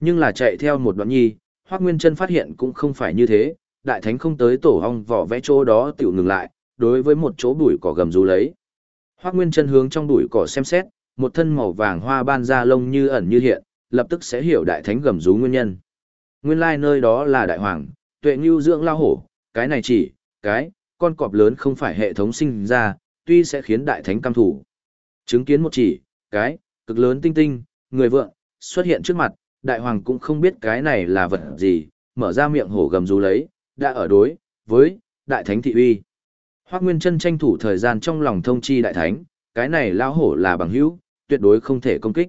Nhưng là chạy theo một đoạn nhi, Hoắc Nguyên Chân phát hiện cũng không phải như thế, đại thánh không tới tổ hong vỏ vẽ chỗ đó tiểu ngừng lại, đối với một chỗ bụi cỏ gầm rú lấy. Hoắc Nguyên Chân hướng trong bụi cỏ xem xét, một thân màu vàng hoa ban ra lông như ẩn như hiện, lập tức sẽ hiểu đại thánh gầm rú nguyên nhân. Nguyên lai nơi đó là đại hoàng, tuệ ngưu dưỡng lao hổ, cái này chỉ, cái, con cọp lớn không phải hệ thống sinh ra, tuy sẽ khiến đại thánh cam thủ. Chứng kiến một chỉ, cái, cực lớn tinh tinh, người vượng, xuất hiện trước mặt, đại hoàng cũng không biết cái này là vật gì, mở ra miệng hổ gầm rú lấy, đã ở đối, với, đại thánh thị uy. Hoác Nguyên chân tranh thủ thời gian trong lòng thông chi đại thánh, cái này lao hổ là bằng hữu, tuyệt đối không thể công kích.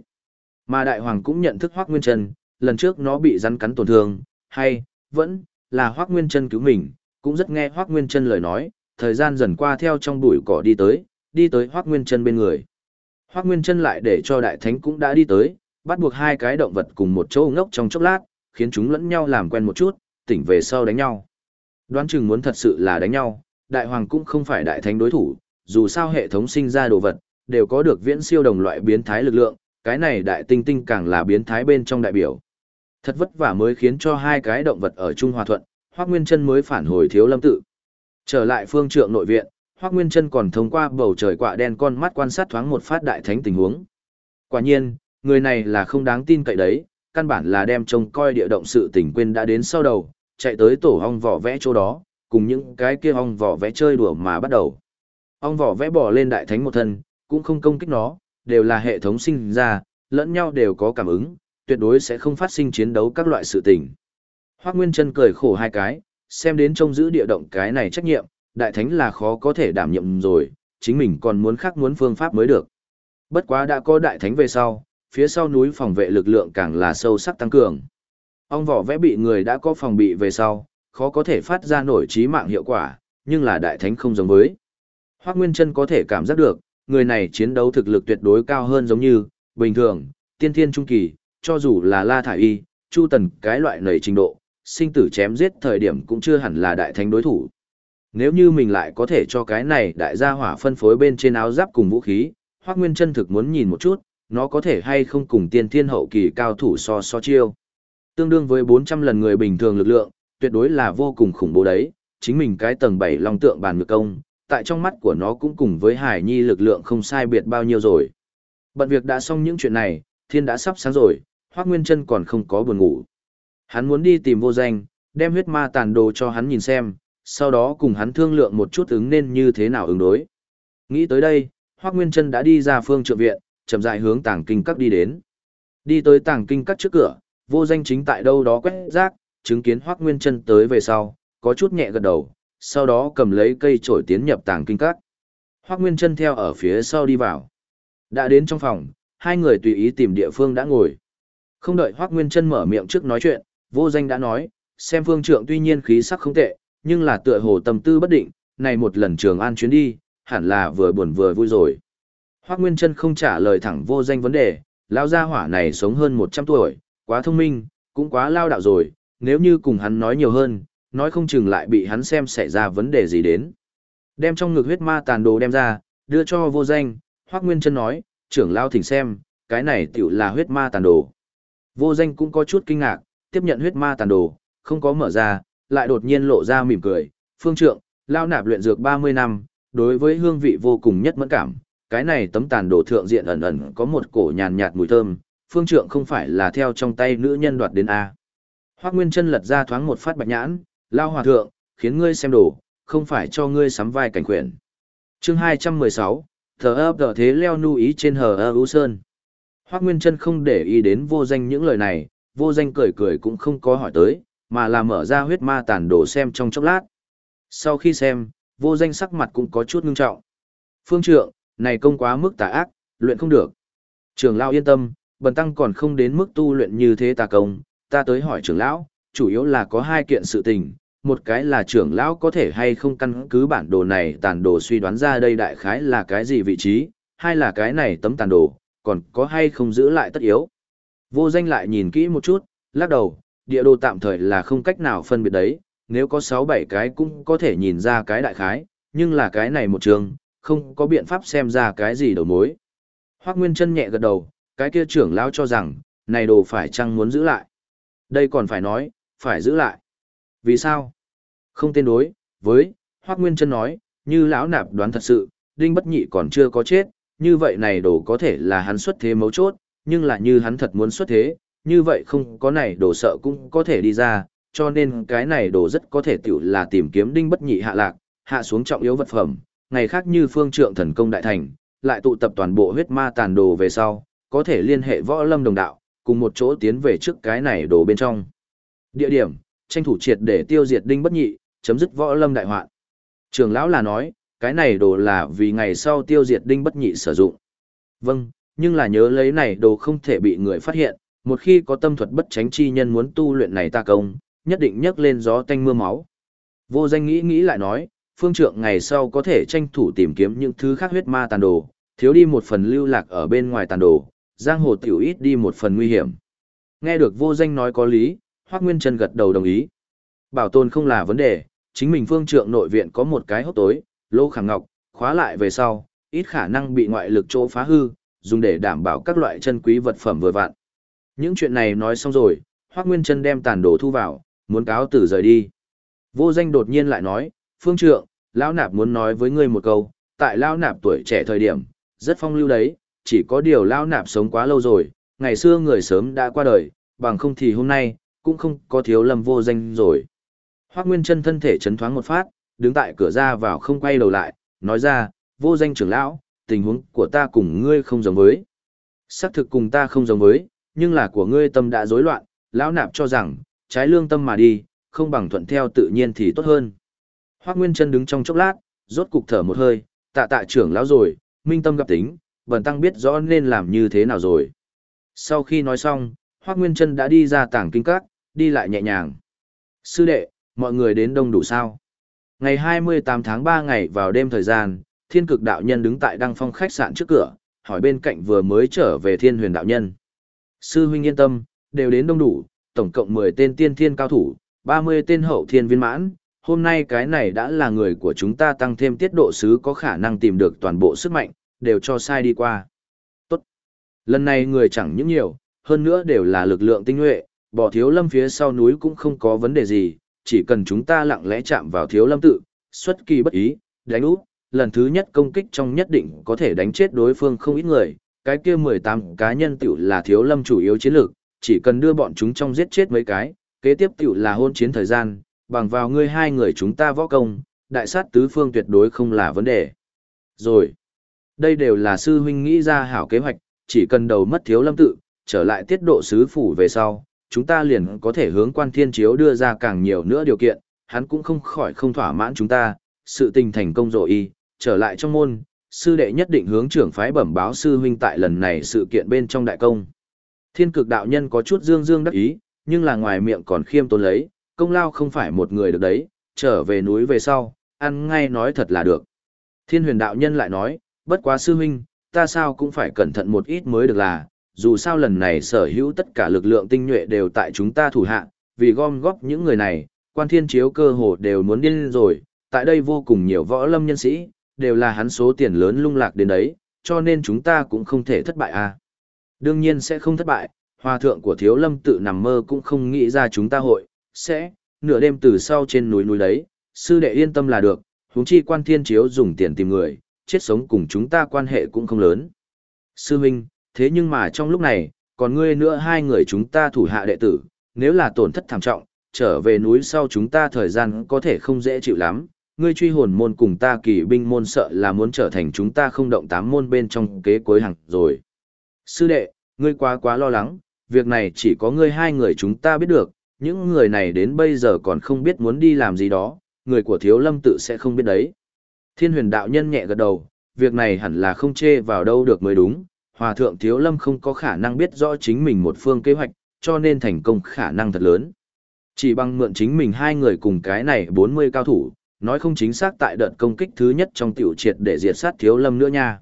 Mà đại hoàng cũng nhận thức Hoác Nguyên chân lần trước nó bị rắn cắn tổn thương, hay, vẫn, là Hoác Nguyên Trân cứu mình, cũng rất nghe Hoác Nguyên Trân lời nói, thời gian dần qua theo trong bụi cỏ đi tới, đi tới Hoác Nguyên Trân bên người. Hoác Nguyên Trân lại để cho đại thánh cũng đã đi tới, bắt buộc hai cái động vật cùng một chỗ ngốc trong chốc lát, khiến chúng lẫn nhau làm quen một chút, tỉnh về sau đánh nhau. Đoán chừng muốn thật sự là đánh nhau, đại hoàng cũng không phải đại thánh đối thủ, dù sao hệ thống sinh ra đồ vật, đều có được viễn siêu đồng loại biến thái lực lượng, cái này đại tinh tinh càng là biến thái bên trong đại biểu. Thật vất vả mới khiến cho hai cái động vật ở Trung Hòa Thuận, Hoác Nguyên Trân mới phản hồi thiếu lâm tự. Trở lại phương trượng nội viện, Hoác Nguyên Trân còn thông qua bầu trời quạ đen con mắt quan sát thoáng một phát đại thánh tình huống. Quả nhiên, người này là không đáng tin cậy đấy, căn bản là đem trông coi địa động sự tình quên đã đến sau đầu, chạy tới tổ ong vỏ vẽ chỗ đó, cùng những cái kia ong vỏ vẽ chơi đùa mà bắt đầu. Ong vỏ vẽ bỏ lên đại thánh một thân, cũng không công kích nó, đều là hệ thống sinh ra, lẫn nhau đều có cảm ứng, tuyệt đối sẽ không phát sinh chiến đấu các loại sự tình. Hoác Nguyên Trân cười khổ hai cái, xem đến trông giữ địa động cái này trách nhiệm, đại thánh là khó có thể đảm nhiệm rồi, chính mình còn muốn khác muốn phương pháp mới được. Bất quá đã có đại thánh về sau, phía sau núi phòng vệ lực lượng càng là sâu sắc tăng cường. Ông vỏ vẽ bị người đã có phòng bị về sau, khó có thể phát ra nổi trí mạng hiệu quả, nhưng là đại thánh không giống với. Hoác Nguyên Trân có thể cảm giác được, người này chiến đấu thực lực tuyệt đối cao hơn giống như, bình thường, tiên thiên trung kỳ, cho dù là La Thải Y, Chu Tần cái loại nảy trình độ, sinh tử chém giết thời điểm cũng chưa hẳn là đại thánh đối thủ. Nếu như mình lại có thể cho cái này đại gia hỏa phân phối bên trên áo giáp cùng vũ khí, Hoắc Nguyên chân thực muốn nhìn một chút, nó có thể hay không cùng tiên thiên hậu kỳ cao thủ so so chiêu. Tương đương với 400 lần người bình thường lực lượng, tuyệt đối là vô cùng khủng bố đấy, chính mình cái tầng 7 long tượng bàn ngược công, tại trong mắt của nó cũng cùng với Hải Nhi lực lượng không sai biệt bao nhiêu rồi. Bận việc đã xong những chuyện này, thiên đã sắp sáng rồi, Hoắc Nguyên Chân còn không có buồn ngủ. Hắn muốn đi tìm vô danh, đem huyết ma tàn đồ cho hắn nhìn xem, sau đó cùng hắn thương lượng một chút ứng nên như thế nào ứng đối. Nghĩ tới đây, Hoắc Nguyên Chân đã đi ra phương trượng viện, chậm rãi hướng tàng kinh các đi đến. Đi tới tàng kinh các trước cửa, vô danh chính tại đâu đó quét rác, chứng kiến Hoắc Nguyên Chân tới về sau, có chút nhẹ gật đầu, sau đó cầm lấy cây chổi tiến nhập tàng kinh các. Hoắc Nguyên Chân theo ở phía sau đi vào. Đã đến trong phòng, hai người tùy ý tìm địa phương đã ngồi. Không đợi Hoắc Nguyên Chân mở miệng trước nói chuyện, vô danh đã nói, xem phương trượng tuy nhiên khí sắc không tệ, nhưng là tựa hồ tâm tư bất định, này một lần trường an chuyến đi, hẳn là vừa buồn vừa vui rồi. Hoắc Nguyên Chân không trả lời thẳng vô danh vấn đề, lão gia hỏa này sống hơn 100 tuổi, quá thông minh, cũng quá lao đạo rồi, nếu như cùng hắn nói nhiều hơn, nói không chừng lại bị hắn xem xảy ra vấn đề gì đến. Đem trong ngực huyết ma tàn đồ đem ra, đưa cho vô danh, Hoắc Nguyên Chân nói, trưởng lao thỉnh xem, cái này tiểu là huyết ma tàn đồ. Vô danh cũng có chút kinh ngạc, tiếp nhận huyết ma tàn đồ, không có mở ra, lại đột nhiên lộ ra mỉm cười, phương trượng, lao nạp luyện dược 30 năm, đối với hương vị vô cùng nhất mẫn cảm, cái này tấm tàn đồ thượng diện ẩn ẩn có một cổ nhàn nhạt mùi thơm, phương trượng không phải là theo trong tay nữ nhân đoạt đến A. Hoác Nguyên chân lật ra thoáng một phát bạch nhãn, lao hòa thượng, khiến ngươi xem đồ, không phải cho ngươi sắm vai cảnh quyển. chương 216, thờ ấp tờ thế leo nu ý trên hờ ơ ưu sơn. Hoác Nguyên chân không để ý đến vô danh những lời này, vô danh cười cười cũng không có hỏi tới, mà là mở ra huyết ma tàn đồ xem trong chốc lát. Sau khi xem, vô danh sắc mặt cũng có chút ngưng trọng. Phương trượng, này công quá mức tà ác, luyện không được. Trường lão yên tâm, bần tăng còn không đến mức tu luyện như thế tà công, ta tới hỏi trưởng lão, chủ yếu là có hai kiện sự tình, một cái là trưởng lão có thể hay không căn cứ bản đồ này tàn đồ suy đoán ra đây đại khái là cái gì vị trí, hai là cái này tấm tàn đồ, còn có hay không giữ lại tất yếu. Vô danh lại nhìn kỹ một chút, lắc đầu, địa đồ tạm thời là không cách nào phân biệt đấy, nếu có 6-7 cái cũng có thể nhìn ra cái đại khái, nhưng là cái này một trường, không có biện pháp xem ra cái gì đầu mối. Hoác Nguyên chân nhẹ gật đầu, cái kia trưởng lão cho rằng, này đồ phải chăng muốn giữ lại. Đây còn phải nói, phải giữ lại. Vì sao? Không tên đối, với, Hoác Nguyên chân nói, như lão nạp đoán thật sự, Đinh Bất Nhị còn chưa có chết, như vậy này đồ có thể là hắn xuất thế mấu chốt, nhưng là như hắn thật muốn xuất thế, như vậy không có này đồ sợ cũng có thể đi ra, cho nên cái này đồ rất có thể tiểu là tìm kiếm đinh bất nhị hạ lạc, hạ xuống trọng yếu vật phẩm, ngày khác như phương trượng thần công đại thành, lại tụ tập toàn bộ huyết ma tàn đồ về sau, có thể liên hệ võ lâm đồng đạo, cùng một chỗ tiến về trước cái này đồ bên trong. Địa điểm, tranh thủ triệt để tiêu diệt đinh bất nhị, chấm dứt võ lâm đại hoạn. Trường lão là nói, cái này đồ là vì ngày sau tiêu diệt đinh bất nhị sử dụng. Vâng, nhưng là nhớ lấy này đồ không thể bị người phát hiện, một khi có tâm thuật bất tránh chi nhân muốn tu luyện này ta công, nhất định nhấc lên gió tanh mưa máu. Vô danh nghĩ nghĩ lại nói, phương trượng ngày sau có thể tranh thủ tìm kiếm những thứ khác huyết ma tàn đồ, thiếu đi một phần lưu lạc ở bên ngoài tàn đồ, giang hồ tiểu ít đi một phần nguy hiểm. Nghe được vô danh nói có lý, Hoác Nguyên Trân gật đầu đồng ý. Bảo tồn không là vấn đề, chính mình phương trượng nội viện có một cái hốc tối, lô khẳng ngọc, khóa lại về sau, ít khả năng bị ngoại lực chỗ phá hư, dùng để đảm bảo các loại chân quý vật phẩm vừa vặn. Những chuyện này nói xong rồi, Hoác Nguyên Trân đem tàn đồ thu vào, muốn cáo tử rời đi. Vô danh đột nhiên lại nói, Phương Trượng, Lão Nạp muốn nói với ngươi một câu, tại Lão Nạp tuổi trẻ thời điểm, rất phong lưu đấy, chỉ có điều Lão Nạp sống quá lâu rồi, ngày xưa người sớm đã qua đời, bằng không thì hôm nay, cũng không có thiếu lầm vô danh rồi. Hoắc Nguyên Trân thân thể chấn thoáng một phát, đứng tại cửa ra vào không quay đầu lại, nói ra, vô danh trưởng lão, tình huống của ta cùng ngươi không giống với. Xác thực cùng ta không giống với, nhưng là của ngươi tâm đã rối loạn, lão nạp cho rằng, trái lương tâm mà đi, không bằng thuận theo tự nhiên thì tốt hơn. Hoắc Nguyên Trân đứng trong chốc lát, rốt cục thở một hơi, tạ tạ trưởng lão rồi, minh tâm gặp tính, bần tăng biết rõ nên làm như thế nào rồi. Sau khi nói xong, Hoắc Nguyên Trân đã đi ra tảng kinh các, đi lại nhẹ nhàng. Sư đệ, mọi người đến đông đủ sao? Ngày 28 tháng 3 ngày vào đêm thời gian, thiên cực đạo nhân đứng tại đăng phong khách sạn trước cửa, hỏi bên cạnh vừa mới trở về thiên huyền đạo nhân. Sư huynh yên tâm, đều đến đông đủ, tổng cộng 10 tên tiên thiên cao thủ, 30 tên hậu thiên viên mãn, hôm nay cái này đã là người của chúng ta tăng thêm tiết độ sứ có khả năng tìm được toàn bộ sức mạnh, đều cho sai đi qua. Tốt. Lần này người chẳng những nhiều, hơn nữa đều là lực lượng tinh nhuệ, bỏ thiếu lâm phía sau núi cũng không có vấn đề gì, chỉ cần chúng ta lặng lẽ chạm vào thiếu lâm tự, xuất kỳ bất ý, đánh úp, lần thứ nhất công kích trong nhất định có thể đánh chết đối phương không ít người, cái kia 18 cá nhân tiểu là thiếu lâm chủ yếu chiến lược, chỉ cần đưa bọn chúng trong giết chết mấy cái, kế tiếp tiểu là hôn chiến thời gian, bằng vào ngươi hai người chúng ta võ công, đại sát tứ phương tuyệt đối không là vấn đề. Rồi, đây đều là sư huynh nghĩ ra hảo kế hoạch, chỉ cần đầu mất thiếu lâm tự, trở lại tiết độ sứ phủ về sau, chúng ta liền có thể hướng quan thiên chiếu đưa ra càng nhiều nữa điều kiện, hắn cũng không khỏi không thỏa mãn chúng ta, sự tình thành công rồi y, trở lại trong môn, sư đệ nhất định hướng trưởng phái bẩm báo sư huynh tại lần này sự kiện bên trong đại công. Thiên cực đạo nhân có chút dương dương đắc ý, nhưng là ngoài miệng còn khiêm tốn lấy, công lao không phải một người được đấy, trở về núi về sau, ăn ngay nói thật là được. Thiên huyền đạo nhân lại nói, bất quá sư huynh, ta sao cũng phải cẩn thận một ít mới được là, dù sao lần này sở hữu tất cả lực lượng tinh nhuệ đều tại chúng ta thủ hạ, vì gom góp những người này, quan thiên chiếu cơ hồ đều muốn điên rồi, tại đây vô cùng nhiều võ lâm nhân sĩ, đều là hắn số tiền lớn lung lạc đến đấy, cho nên chúng ta cũng không thể thất bại à. Đương nhiên sẽ không thất bại, hòa thượng của thiếu lâm tự nằm mơ cũng không nghĩ ra chúng ta hội, sẽ, nửa đêm từ sau trên núi núi đấy, sư đệ yên tâm là được, huống chi quan thiên chiếu dùng tiền tìm người, chết sống cùng chúng ta quan hệ cũng không lớn. Sư Minh, thế nhưng mà trong lúc này, còn ngươi nữa hai người chúng ta thủ hạ đệ tử, nếu là tổn thất thảm trọng, trở về núi sau chúng ta thời gian có thể không dễ chịu lắm, ngươi truy hồn môn cùng ta kỳ binh môn sợ là muốn trở thành chúng ta không động tám môn bên trong kế cuối hàng rồi. Sư đệ, ngươi quá quá lo lắng, việc này chỉ có ngươi hai người chúng ta biết được, những người này đến bây giờ còn không biết muốn đi làm gì đó, người của thiếu lâm tự sẽ không biết đấy. Thiên huyền đạo nhân nhẹ gật đầu, việc này hẳn là không chê vào đâu được mới đúng, hòa thượng thiếu lâm không có khả năng biết rõ chính mình một phương kế hoạch, cho nên thành công khả năng thật lớn. Chỉ bằng mượn chính mình hai người cùng cái này 40 cao thủ, nói không chính xác tại đợt công kích thứ nhất trong tiểu triệt để diệt sát thiếu lâm nữa nha.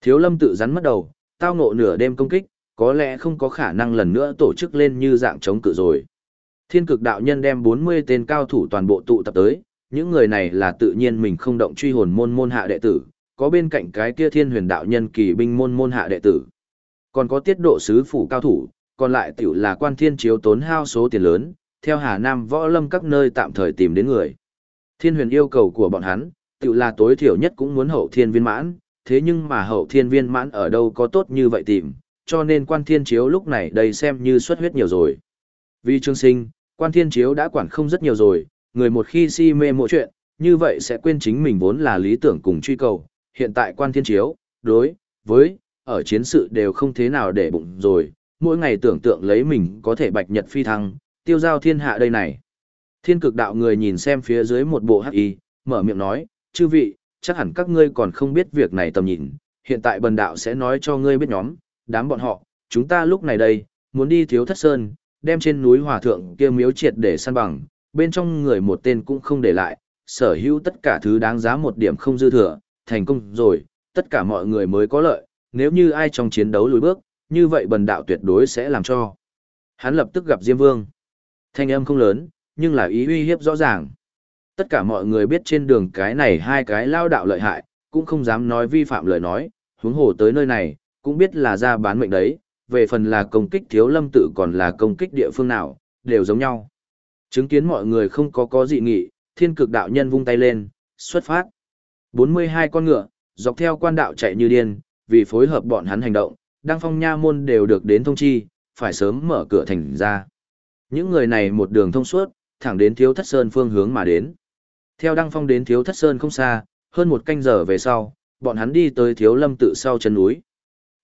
Thiếu lâm tự rắn mất đầu, tao ngộ nửa đêm công kích, có lẽ không có khả năng lần nữa tổ chức lên như dạng chống cự rồi. Thiên cực đạo nhân đem 40 tên cao thủ toàn bộ tụ tập tới, những người này là tự nhiên mình không động truy hồn môn môn hạ đệ tử, có bên cạnh cái kia thiên huyền đạo nhân kỳ binh môn môn hạ đệ tử. Còn có tiết độ sứ phủ cao thủ, còn lại tiểu là quan thiên chiếu tốn hao số tiền lớn, theo Hà Nam võ lâm các nơi tạm thời tìm đến người. Thiên huyền yêu cầu của bọn hắn, tiểu là tối thiểu nhất cũng muốn hậu thiên viên mãn, thế nhưng mà hậu thiên viên mãn ở đâu có tốt như vậy tìm, cho nên quan thiên chiếu lúc này đây xem như xuất huyết nhiều rồi. Vì trương sinh, quan thiên chiếu đã quản không rất nhiều rồi, người một khi si mê mỗi chuyện, như vậy sẽ quên chính mình vốn là lý tưởng cùng truy cầu. Hiện tại quan thiên chiếu, đối, với, ở chiến sự đều không thế nào để bụng rồi, mỗi ngày tưởng tượng lấy mình có thể bạch nhật phi thăng, tiêu giao thiên hạ đây này. Thiên cực đạo người nhìn xem phía dưới một bộ hắc y, mở miệng nói, chư vị, chắc hẳn các ngươi còn không biết việc này tầm nhìn, hiện tại bần đạo sẽ nói cho ngươi biết nhóm, đám bọn họ, chúng ta lúc này đây, muốn đi thiếu thất sơn, đem trên núi hòa thượng kia miếu triệt để săn bằng, bên trong người một tên cũng không để lại, sở hữu tất cả thứ đáng giá một điểm không dư thừa, thành công rồi, tất cả mọi người mới có lợi, nếu như ai trong chiến đấu lùi bước, như vậy bần đạo tuyệt đối sẽ làm cho. Hắn lập tức gặp Diêm Vương. Thanh âm không lớn, nhưng là ý uy hiếp rõ ràng. Tất cả mọi người biết trên đường cái này hai cái lao đạo lợi hại, cũng không dám nói vi phạm lời nói, huống hồ tới nơi này, cũng biết là ra bán mệnh đấy, về phần là công kích thiếu lâm tự còn là công kích địa phương nào, đều giống nhau. Chứng kiến mọi người không có có dị nghị, thiên cực đạo nhân vung tay lên, xuất phát. 42 con ngựa, dọc theo quan đạo chạy như điên, vì phối hợp bọn hắn hành động, đăng phong nha môn đều được đến thông chi, phải sớm mở cửa thành ra. Những người này một đường thông suốt, thẳng đến thiếu thất sơn phương hướng mà đến. Theo đăng phong đến thiếu thất sơn không xa, hơn một canh giờ về sau, bọn hắn đi tới thiếu lâm tự sau chân núi.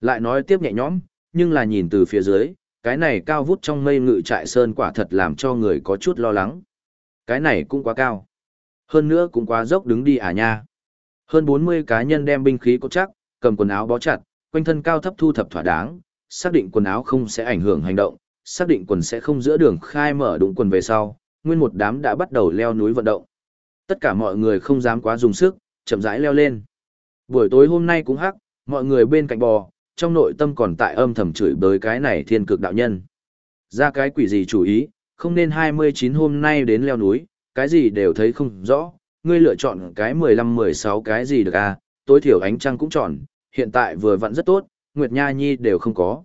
Lại nói tiếp nhẹ nhõm, nhưng là nhìn từ phía dưới, cái này cao vút trong mây ngự trại sơn quả thật làm cho người có chút lo lắng. Cái này cũng quá cao. Hơn nữa cũng quá dốc đứng đi à nha. Hơn 40 cá nhân đem binh khí cốt chắc, cầm quần áo bó chặt, quanh thân cao thấp thu thập thỏa đáng, xác định quần áo không sẽ ảnh hưởng hành động, xác định quần sẽ không giữa đường khai mở đúng quần về sau, nguyên một đám đã bắt đầu leo núi vận động. Tất cả mọi người không dám quá dùng sức, chậm rãi leo lên. Buổi tối hôm nay cũng hắc, mọi người bên cạnh bò, trong nội tâm còn tại âm thầm chửi bới cái này thiên cực đạo nhân. Ra cái quỷ gì chủ ý, không nên 29 hôm nay đến leo núi, cái gì đều thấy không rõ, ngươi lựa chọn cái 15-16 cái gì được à, tối thiểu ánh trăng cũng chọn, hiện tại vừa vặn rất tốt, Nguyệt Nha Nhi đều không có.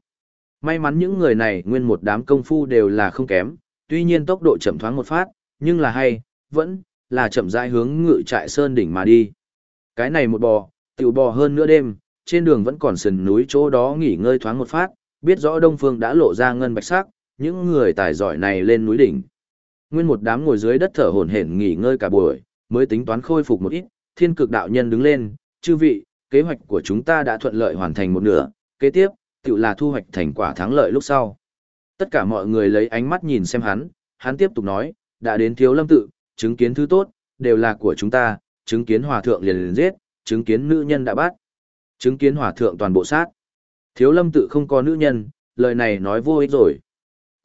May mắn những người này nguyên một đám công phu đều là không kém, tuy nhiên tốc độ chậm thoáng một phát, nhưng là hay, vẫn là chậm rãi hướng ngự trại sơn đỉnh mà đi. Cái này một bò, tiểu bò hơn nửa đêm, trên đường vẫn còn sườn núi chỗ đó nghỉ ngơi thoáng một phát, biết rõ Đông Phương đã lộ ra ngân bạch sắc, những người tài giỏi này lên núi đỉnh. Nguyên một đám ngồi dưới đất thở hổn hển nghỉ ngơi cả buổi, mới tính toán khôi phục một ít, thiên cực đạo nhân đứng lên, chư vị, kế hoạch của chúng ta đã thuận lợi hoàn thành một nửa, kế tiếp, tự là thu hoạch thành quả thắng lợi lúc sau. Tất cả mọi người lấy ánh mắt nhìn xem hắn, hắn tiếp tục nói, đã đến thiếu lâm tự, chứng kiến thứ tốt, đều là của chúng ta, chứng kiến hòa thượng liền liền giết, chứng kiến nữ nhân đã bắt, chứng kiến hòa thượng toàn bộ sát. Thiếu lâm tự không có nữ nhân, lời này nói vô ích rồi.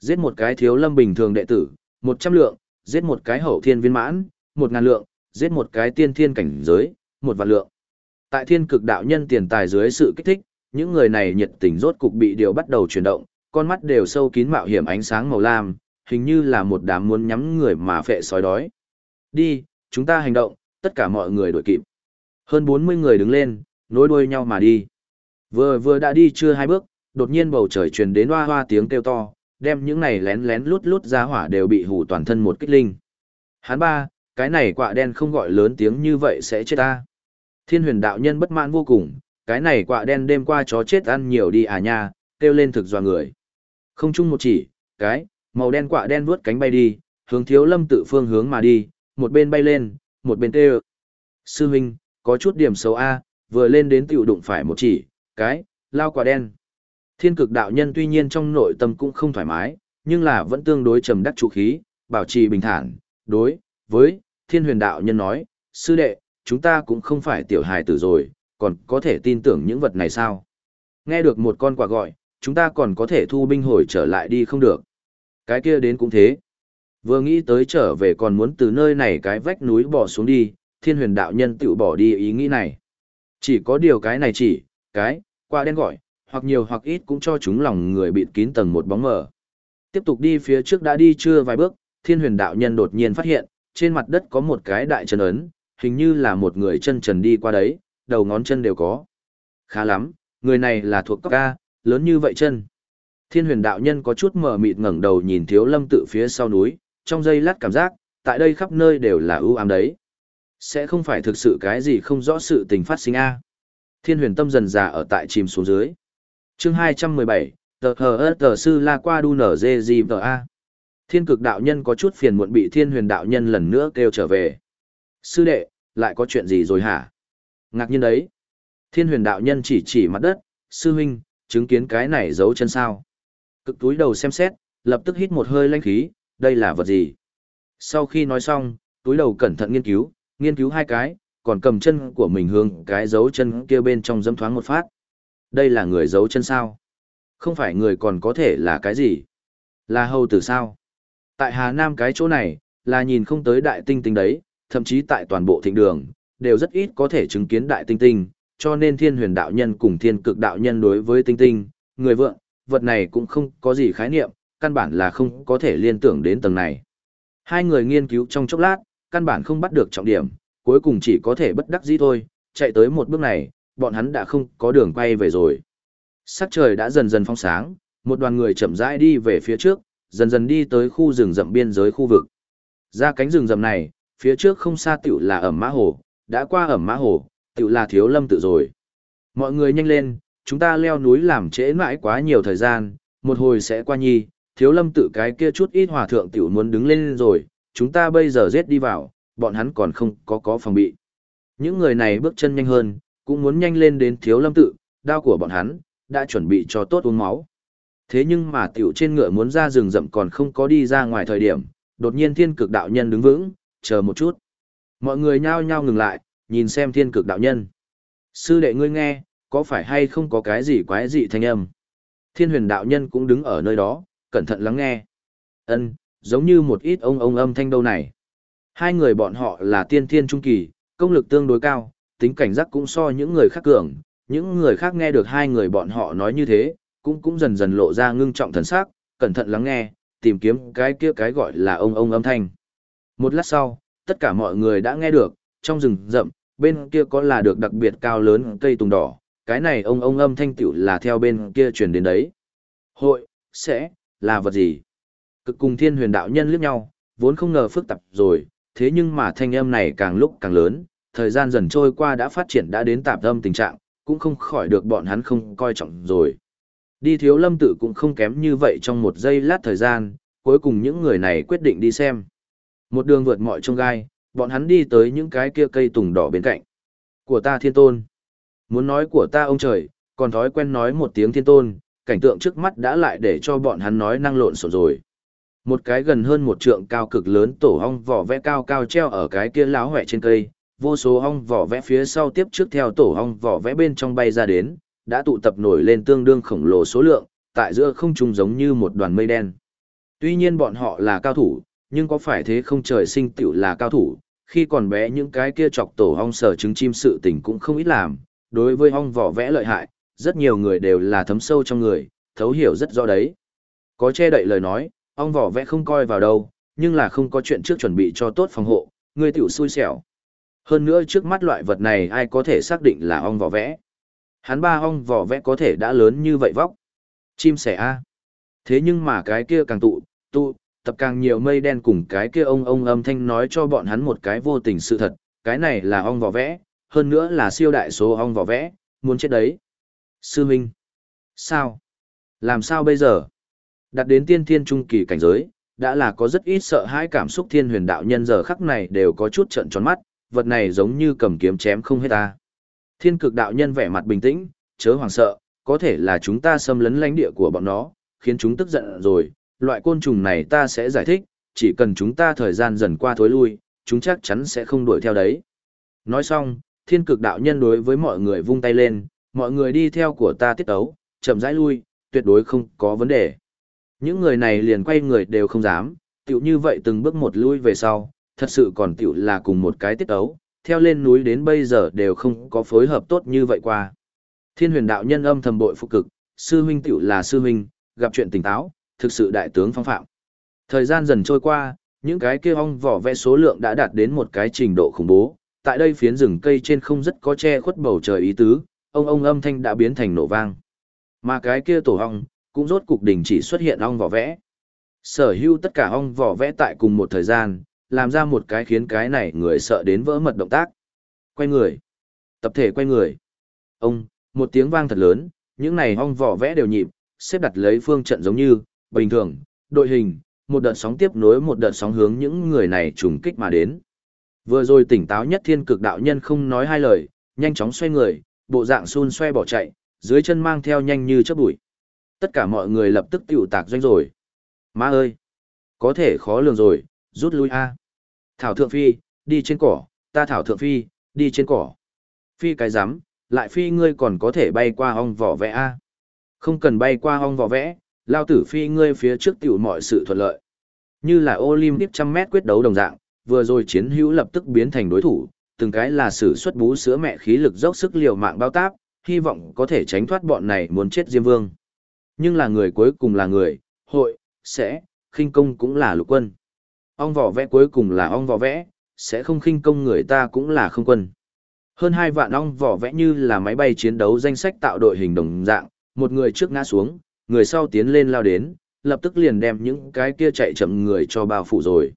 Giết một cái thiếu lâm bình thường đệ tử, một trăm lượng, giết một cái hậu thiên viên mãn, một ngàn lượng, giết một cái tiên thiên cảnh giới, một vạn lượng. Tại thiên cực đạo nhân tiền tài dưới sự kích thích, những người này nhiệt tình rốt cục bị điều bắt đầu chuyển động, con mắt đều sâu kín mạo hiểm ánh sáng màu lam, hình như là một đám muốn nhắm người mà phệ sói đói. Đi, chúng ta hành động, tất cả mọi người đuổi kịp. Hơn 40 người đứng lên, nối đuôi nhau mà đi. Vừa vừa đã đi chưa hai bước, đột nhiên bầu trời truyền đến hoa hoa tiếng kêu to, đem những này lén lén lút lút ra hỏa đều bị hù toàn thân một kích linh. Hắn ba, cái này quạ đen không gọi lớn tiếng như vậy sẽ chết ta. Thiên huyền đạo nhân bất mãn vô cùng, cái này quạ đen đêm qua chó chết ăn nhiều đi à nha, kêu lên thực dọa người. Không chung một chỉ, cái, màu đen quạ đen vuốt cánh bay đi, hướng thiếu lâm tự phương hướng mà đi, một bên bay lên, một bên kêu. Sư huynh, có chút điểm xấu A, vừa lên đến tiểu đụng phải một chỉ, cái, lao quạ đen. Thiên cực đạo nhân tuy nhiên trong nội tâm cũng không thoải mái, nhưng là vẫn tương đối trầm đắc chủ khí, bảo trì bình thản, đối, với, thiên huyền đạo nhân nói, sư đệ, chúng ta cũng không phải tiểu hài tử rồi, còn có thể tin tưởng những vật này sao? Nghe được một con quả gọi, chúng ta còn có thể thu binh hồi trở lại đi không được. Cái kia đến cũng thế. Vừa nghĩ tới trở về còn muốn từ nơi này cái vách núi bỏ xuống đi, thiên huyền đạo nhân tự bỏ đi ý nghĩ này. Chỉ có điều cái này chỉ, cái, qua đen gọi, hoặc nhiều hoặc ít cũng cho chúng lòng người bịt kín tầng một bóng mờ. Tiếp tục đi phía trước đã đi chưa vài bước, thiên huyền đạo nhân đột nhiên phát hiện, trên mặt đất có một cái đại chân ấn, hình như là một người chân trần đi qua đấy, đầu ngón chân đều có. Khá lắm, người này là thuộc cấp ca, lớn như vậy chân. Thiên huyền đạo nhân có chút mở mịt ngẩng đầu nhìn thiếu lâm tự phía sau núi, trong giây lát cảm giác, tại đây khắp nơi đều là ưu ám đấy. Sẽ không phải thực sự cái gì không rõ sự tình phát sinh A. Thiên huyền tâm dần già ở tại chìm xuống dưới. chương 217, tờ hờ tờ sư la qua đu nở dê gì tờ A. Thiên cực đạo nhân có chút phiền muộn bị thiên huyền đạo nhân lần nữa kêu trở về. Sư đệ, lại có chuyện gì rồi hả? Ngạc nhiên đấy. Thiên huyền đạo nhân chỉ chỉ mặt đất, sư huynh, chứng kiến cái này giấu chân sao. Cực túi đầu xem xét, lập tức hít một hơi lanh khí, đây là vật gì? Sau khi nói xong, túi đầu cẩn thận nghiên cứu, nghiên cứu hai cái, còn cầm chân của mình hướng cái dấu chân kia bên trong dâm thoáng một phát. Đây là người dấu chân sao? Không phải người còn có thể là cái gì? Là hầu tử sao? Tại Hà Nam cái chỗ này, là nhìn không tới đại tinh tinh đấy, thậm chí tại toàn bộ thịnh đường, đều rất ít có thể chứng kiến đại tinh tinh, cho nên thiên huyền đạo nhân cùng thiên cực đạo nhân đối với tinh tinh, người vượng, vật này cũng không có gì khái niệm, căn bản là không có thể liên tưởng đến tầng này. Hai người nghiên cứu trong chốc lát, căn bản không bắt được trọng điểm, cuối cùng chỉ có thể bất đắc dĩ thôi, chạy tới một bước này, bọn hắn đã không có đường quay về rồi. Sắc trời đã dần dần phong sáng, một đoàn người chậm rãi đi về phía trước, dần dần đi tới khu rừng rậm biên giới khu vực. Ra cánh rừng rậm này, phía trước không xa tiểu là ẩm mã hồ, đã qua ẩm mã hồ, tiểu là thiếu lâm tự rồi. Mọi người nhanh lên, chúng ta leo núi làm trễ mãi quá nhiều thời gian, một hồi sẽ qua nhi, thiếu lâm tự cái kia chút ít hòa thượng tiểu muốn đứng lên rồi, chúng ta bây giờ giết đi vào, bọn hắn còn không có có phòng bị. Những người này bước chân nhanh hơn, cũng muốn nhanh lên đến thiếu lâm tự, đao của bọn hắn, đã chuẩn bị cho tốt uống máu. Thế nhưng mà tiểu trên ngựa muốn ra rừng rậm còn không có đi ra ngoài thời điểm, đột nhiên thiên cực đạo nhân đứng vững, chờ một chút. Mọi người nhao nhao ngừng lại, nhìn xem thiên cực đạo nhân. Sư đệ ngươi nghe, có phải hay không có cái gì quái dị thanh âm? Thiên huyền đạo nhân cũng đứng ở nơi đó, cẩn thận lắng nghe. Ân, giống như một ít ông ông âm thanh đâu này. Hai người bọn họ là tiên thiên trung kỳ, công lực tương đối cao, tính cảnh giác cũng so những người khác cường, những người khác nghe được hai người bọn họ nói như thế, cũng cũng dần dần lộ ra ngưng trọng thần sắc, cẩn thận lắng nghe, tìm kiếm cái kia cái gọi là ông ông âm thanh. Một lát sau, tất cả mọi người đã nghe được, trong rừng rậm, bên kia có là được đặc biệt cao lớn cây tùng đỏ, cái này ông ông âm thanh tiểu là theo bên kia truyền đến đấy. Hội, sẽ, là vật gì? Cực cùng thiên huyền đạo nhân liếc nhau, vốn không ngờ phức tạp rồi, thế nhưng mà thanh âm này càng lúc càng lớn, thời gian dần trôi qua đã phát triển đã đến tạp âm tình trạng, cũng không khỏi được bọn hắn không coi trọng rồi. Đi thiếu lâm tự cũng không kém như vậy trong một giây lát thời gian, cuối cùng những người này quyết định đi xem. Một đường vượt mọi trông gai, bọn hắn đi tới những cái kia cây tùng đỏ bên cạnh. Của ta thiên tôn. Muốn nói của ta ông trời, còn thói quen nói một tiếng thiên tôn, cảnh tượng trước mắt đã lại để cho bọn hắn nói năng lộn xộn rồi. Một cái gần hơn một trượng cao cực lớn tổ hong vỏ vẽ cao cao treo ở cái kia láo hỏe trên cây, vô số hong vỏ vẽ phía sau tiếp trước theo tổ hong vỏ vẽ bên trong bay ra đến, đã tụ tập nổi lên tương đương khổng lồ số lượng, tại giữa không trung giống như một đoàn mây đen. Tuy nhiên bọn họ là cao thủ, nhưng có phải thế không trời sinh tiểu là cao thủ, khi còn bé những cái kia chọc tổ ong sở trứng chim sự tình cũng không ít làm, đối với ong vỏ vẽ lợi hại, rất nhiều người đều là thấm sâu trong người, thấu hiểu rất rõ đấy. Có che đậy lời nói, ong vỏ vẽ không coi vào đâu, nhưng là không có chuyện trước chuẩn bị cho tốt phòng hộ, người tiểu xui xẻo. Hơn nữa trước mắt loại vật này ai có thể xác định là ong vỏ vẽ. Hắn ba ong vỏ vẽ có thể đã lớn như vậy vóc. Chim sẻ A. Thế nhưng mà cái kia càng tụ, tụ, tập càng nhiều mây đen cùng cái kia ông ông âm thanh nói cho bọn hắn một cái vô tình sự thật, cái này là ong vỏ vẽ, hơn nữa là siêu đại số ong vỏ vẽ, muốn chết đấy. Sư Minh. Sao? Làm sao bây giờ? Đặt đến tiên thiên trung kỳ cảnh giới, đã là có rất ít sợ hãi cảm xúc thiên huyền đạo nhân giờ khắc này đều có chút trận tròn mắt, vật này giống như cầm kiếm chém không hết ta. Thiên cực đạo nhân vẻ mặt bình tĩnh, chớ hoảng sợ, có thể là chúng ta xâm lấn lãnh địa của bọn nó, khiến chúng tức giận rồi, loại côn trùng này ta sẽ giải thích, chỉ cần chúng ta thời gian dần qua thối lui, chúng chắc chắn sẽ không đuổi theo đấy. Nói xong, thiên cực đạo nhân đối với mọi người vung tay lên, mọi người đi theo của ta tiết ấu, chậm rãi lui, tuyệt đối không có vấn đề. Những người này liền quay người đều không dám, tiểu như vậy từng bước một lui về sau, thật sự còn tiểu là cùng một cái tiết ấu, theo lên núi đến bây giờ đều không có phối hợp tốt như vậy qua. Thiên huyền đạo nhân âm thầm bội phục cực, sư huynh tiểu là sư huynh, gặp chuyện tỉnh táo, thực sự đại tướng phong phạm. Thời gian dần trôi qua, những cái kia ong vỏ vẽ số lượng đã đạt đến một cái trình độ khủng bố, tại đây phiến rừng cây trên không rất có che khuất bầu trời ý tứ, ông ông âm thanh đã biến thành nổ vang. Mà cái kia tổ ong, cũng rốt cục đình chỉ xuất hiện ong vỏ vẽ. Sở hữu tất cả ong vỏ vẽ tại cùng một thời gian, làm ra một cái khiến cái này người sợ đến vỡ mật động tác. Quay người. Tập thể quay người. Ông, một tiếng vang thật lớn, những này ong vỏ vẽ đều nhịp, xếp đặt lấy phương trận giống như, bình thường, đội hình, một đợt sóng tiếp nối một đợt sóng hướng những người này trùng kích mà đến. Vừa rồi tỉnh táo nhất thiên cực đạo nhân không nói hai lời, nhanh chóng xoay người, bộ dạng xun xoe bỏ chạy, dưới chân mang theo nhanh như chớp bụi. Tất cả mọi người lập tức tiểu tạc doanh rồi. Má ơi! Có thể khó lường rồi, rút lui a. Thảo thượng phi, đi trên cỏ, ta thảo thượng phi, đi trên cỏ. Phi cái rắm lại phi ngươi còn có thể bay qua ong vỏ vẽ a. Không cần bay qua ong vỏ vẽ, lao tử phi ngươi phía trước tiểu mọi sự thuận lợi. Như là Olympic trăm mét quyết đấu đồng dạng, vừa rồi chiến hữu lập tức biến thành đối thủ, từng cái là sử xuất bú sữa mẹ khí lực dốc sức liều mạng bao táp, hy vọng có thể tránh thoát bọn này muốn chết Diêm Vương. Nhưng là người cuối cùng là người, hội, sẽ, khinh công cũng là lục quân. Ong vỏ vẽ cuối cùng là ong vỏ vẽ, sẽ không khinh công người ta cũng là không quân. Hơn hai vạn ong vỏ vẽ như là máy bay chiến đấu danh sách tạo đội hình đồng dạng, một người trước ngã xuống, người sau tiến lên lao đến, lập tức liền đem những cái kia chạy chậm người cho bao phủ rồi.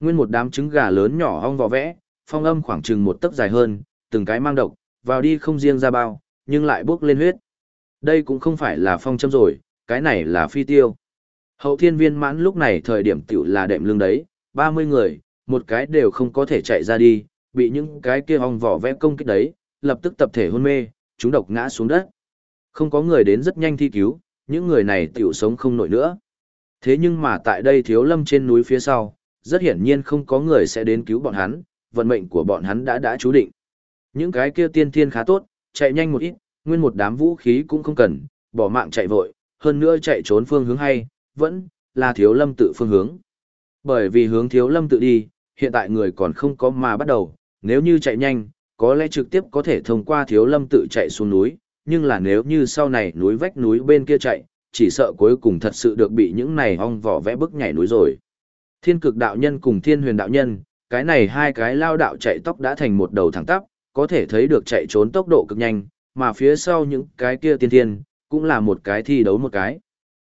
Nguyên một đám trứng gà lớn nhỏ ong vỏ vẽ, phong âm khoảng chừng một tấc dài hơn, từng cái mang độc, vào đi không riêng ra bao, nhưng lại bước lên huyết. Đây cũng không phải là phong châm rồi, cái này là phi tiêu. Hậu thiên viên mãn lúc này thời điểm tiểu là đệm lưng đấy, 30 người, một cái đều không có thể chạy ra đi, bị những cái kia hong vỏ vẽ công kích đấy, lập tức tập thể hôn mê, chúng độc ngã xuống đất. Không có người đến rất nhanh thi cứu, những người này tiểu sống không nổi nữa. Thế nhưng mà tại đây thiếu lâm trên núi phía sau, rất hiển nhiên không có người sẽ đến cứu bọn hắn, vận mệnh của bọn hắn đã đã chú định. Những cái kia tiên thiên khá tốt, chạy nhanh một ít, nguyên một đám vũ khí cũng không cần, bỏ mạng chạy vội, hơn nữa chạy trốn phương hướng hay, vẫn là thiếu lâm tự phương hướng. Bởi vì hướng thiếu lâm tự đi, hiện tại người còn không có mà bắt đầu, nếu như chạy nhanh, có lẽ trực tiếp có thể thông qua thiếu lâm tự chạy xuống núi, nhưng là nếu như sau này núi vách núi bên kia chạy, chỉ sợ cuối cùng thật sự được bị những này ong vỏ vẽ bức nhảy núi rồi. Thiên cực đạo nhân cùng thiên huyền đạo nhân, cái này hai cái lao đạo chạy tóc đã thành một đầu thẳng tắp, có thể thấy được chạy trốn tốc độ cực nhanh, mà phía sau những cái kia tiên thiên, cũng là một cái thi đấu một cái.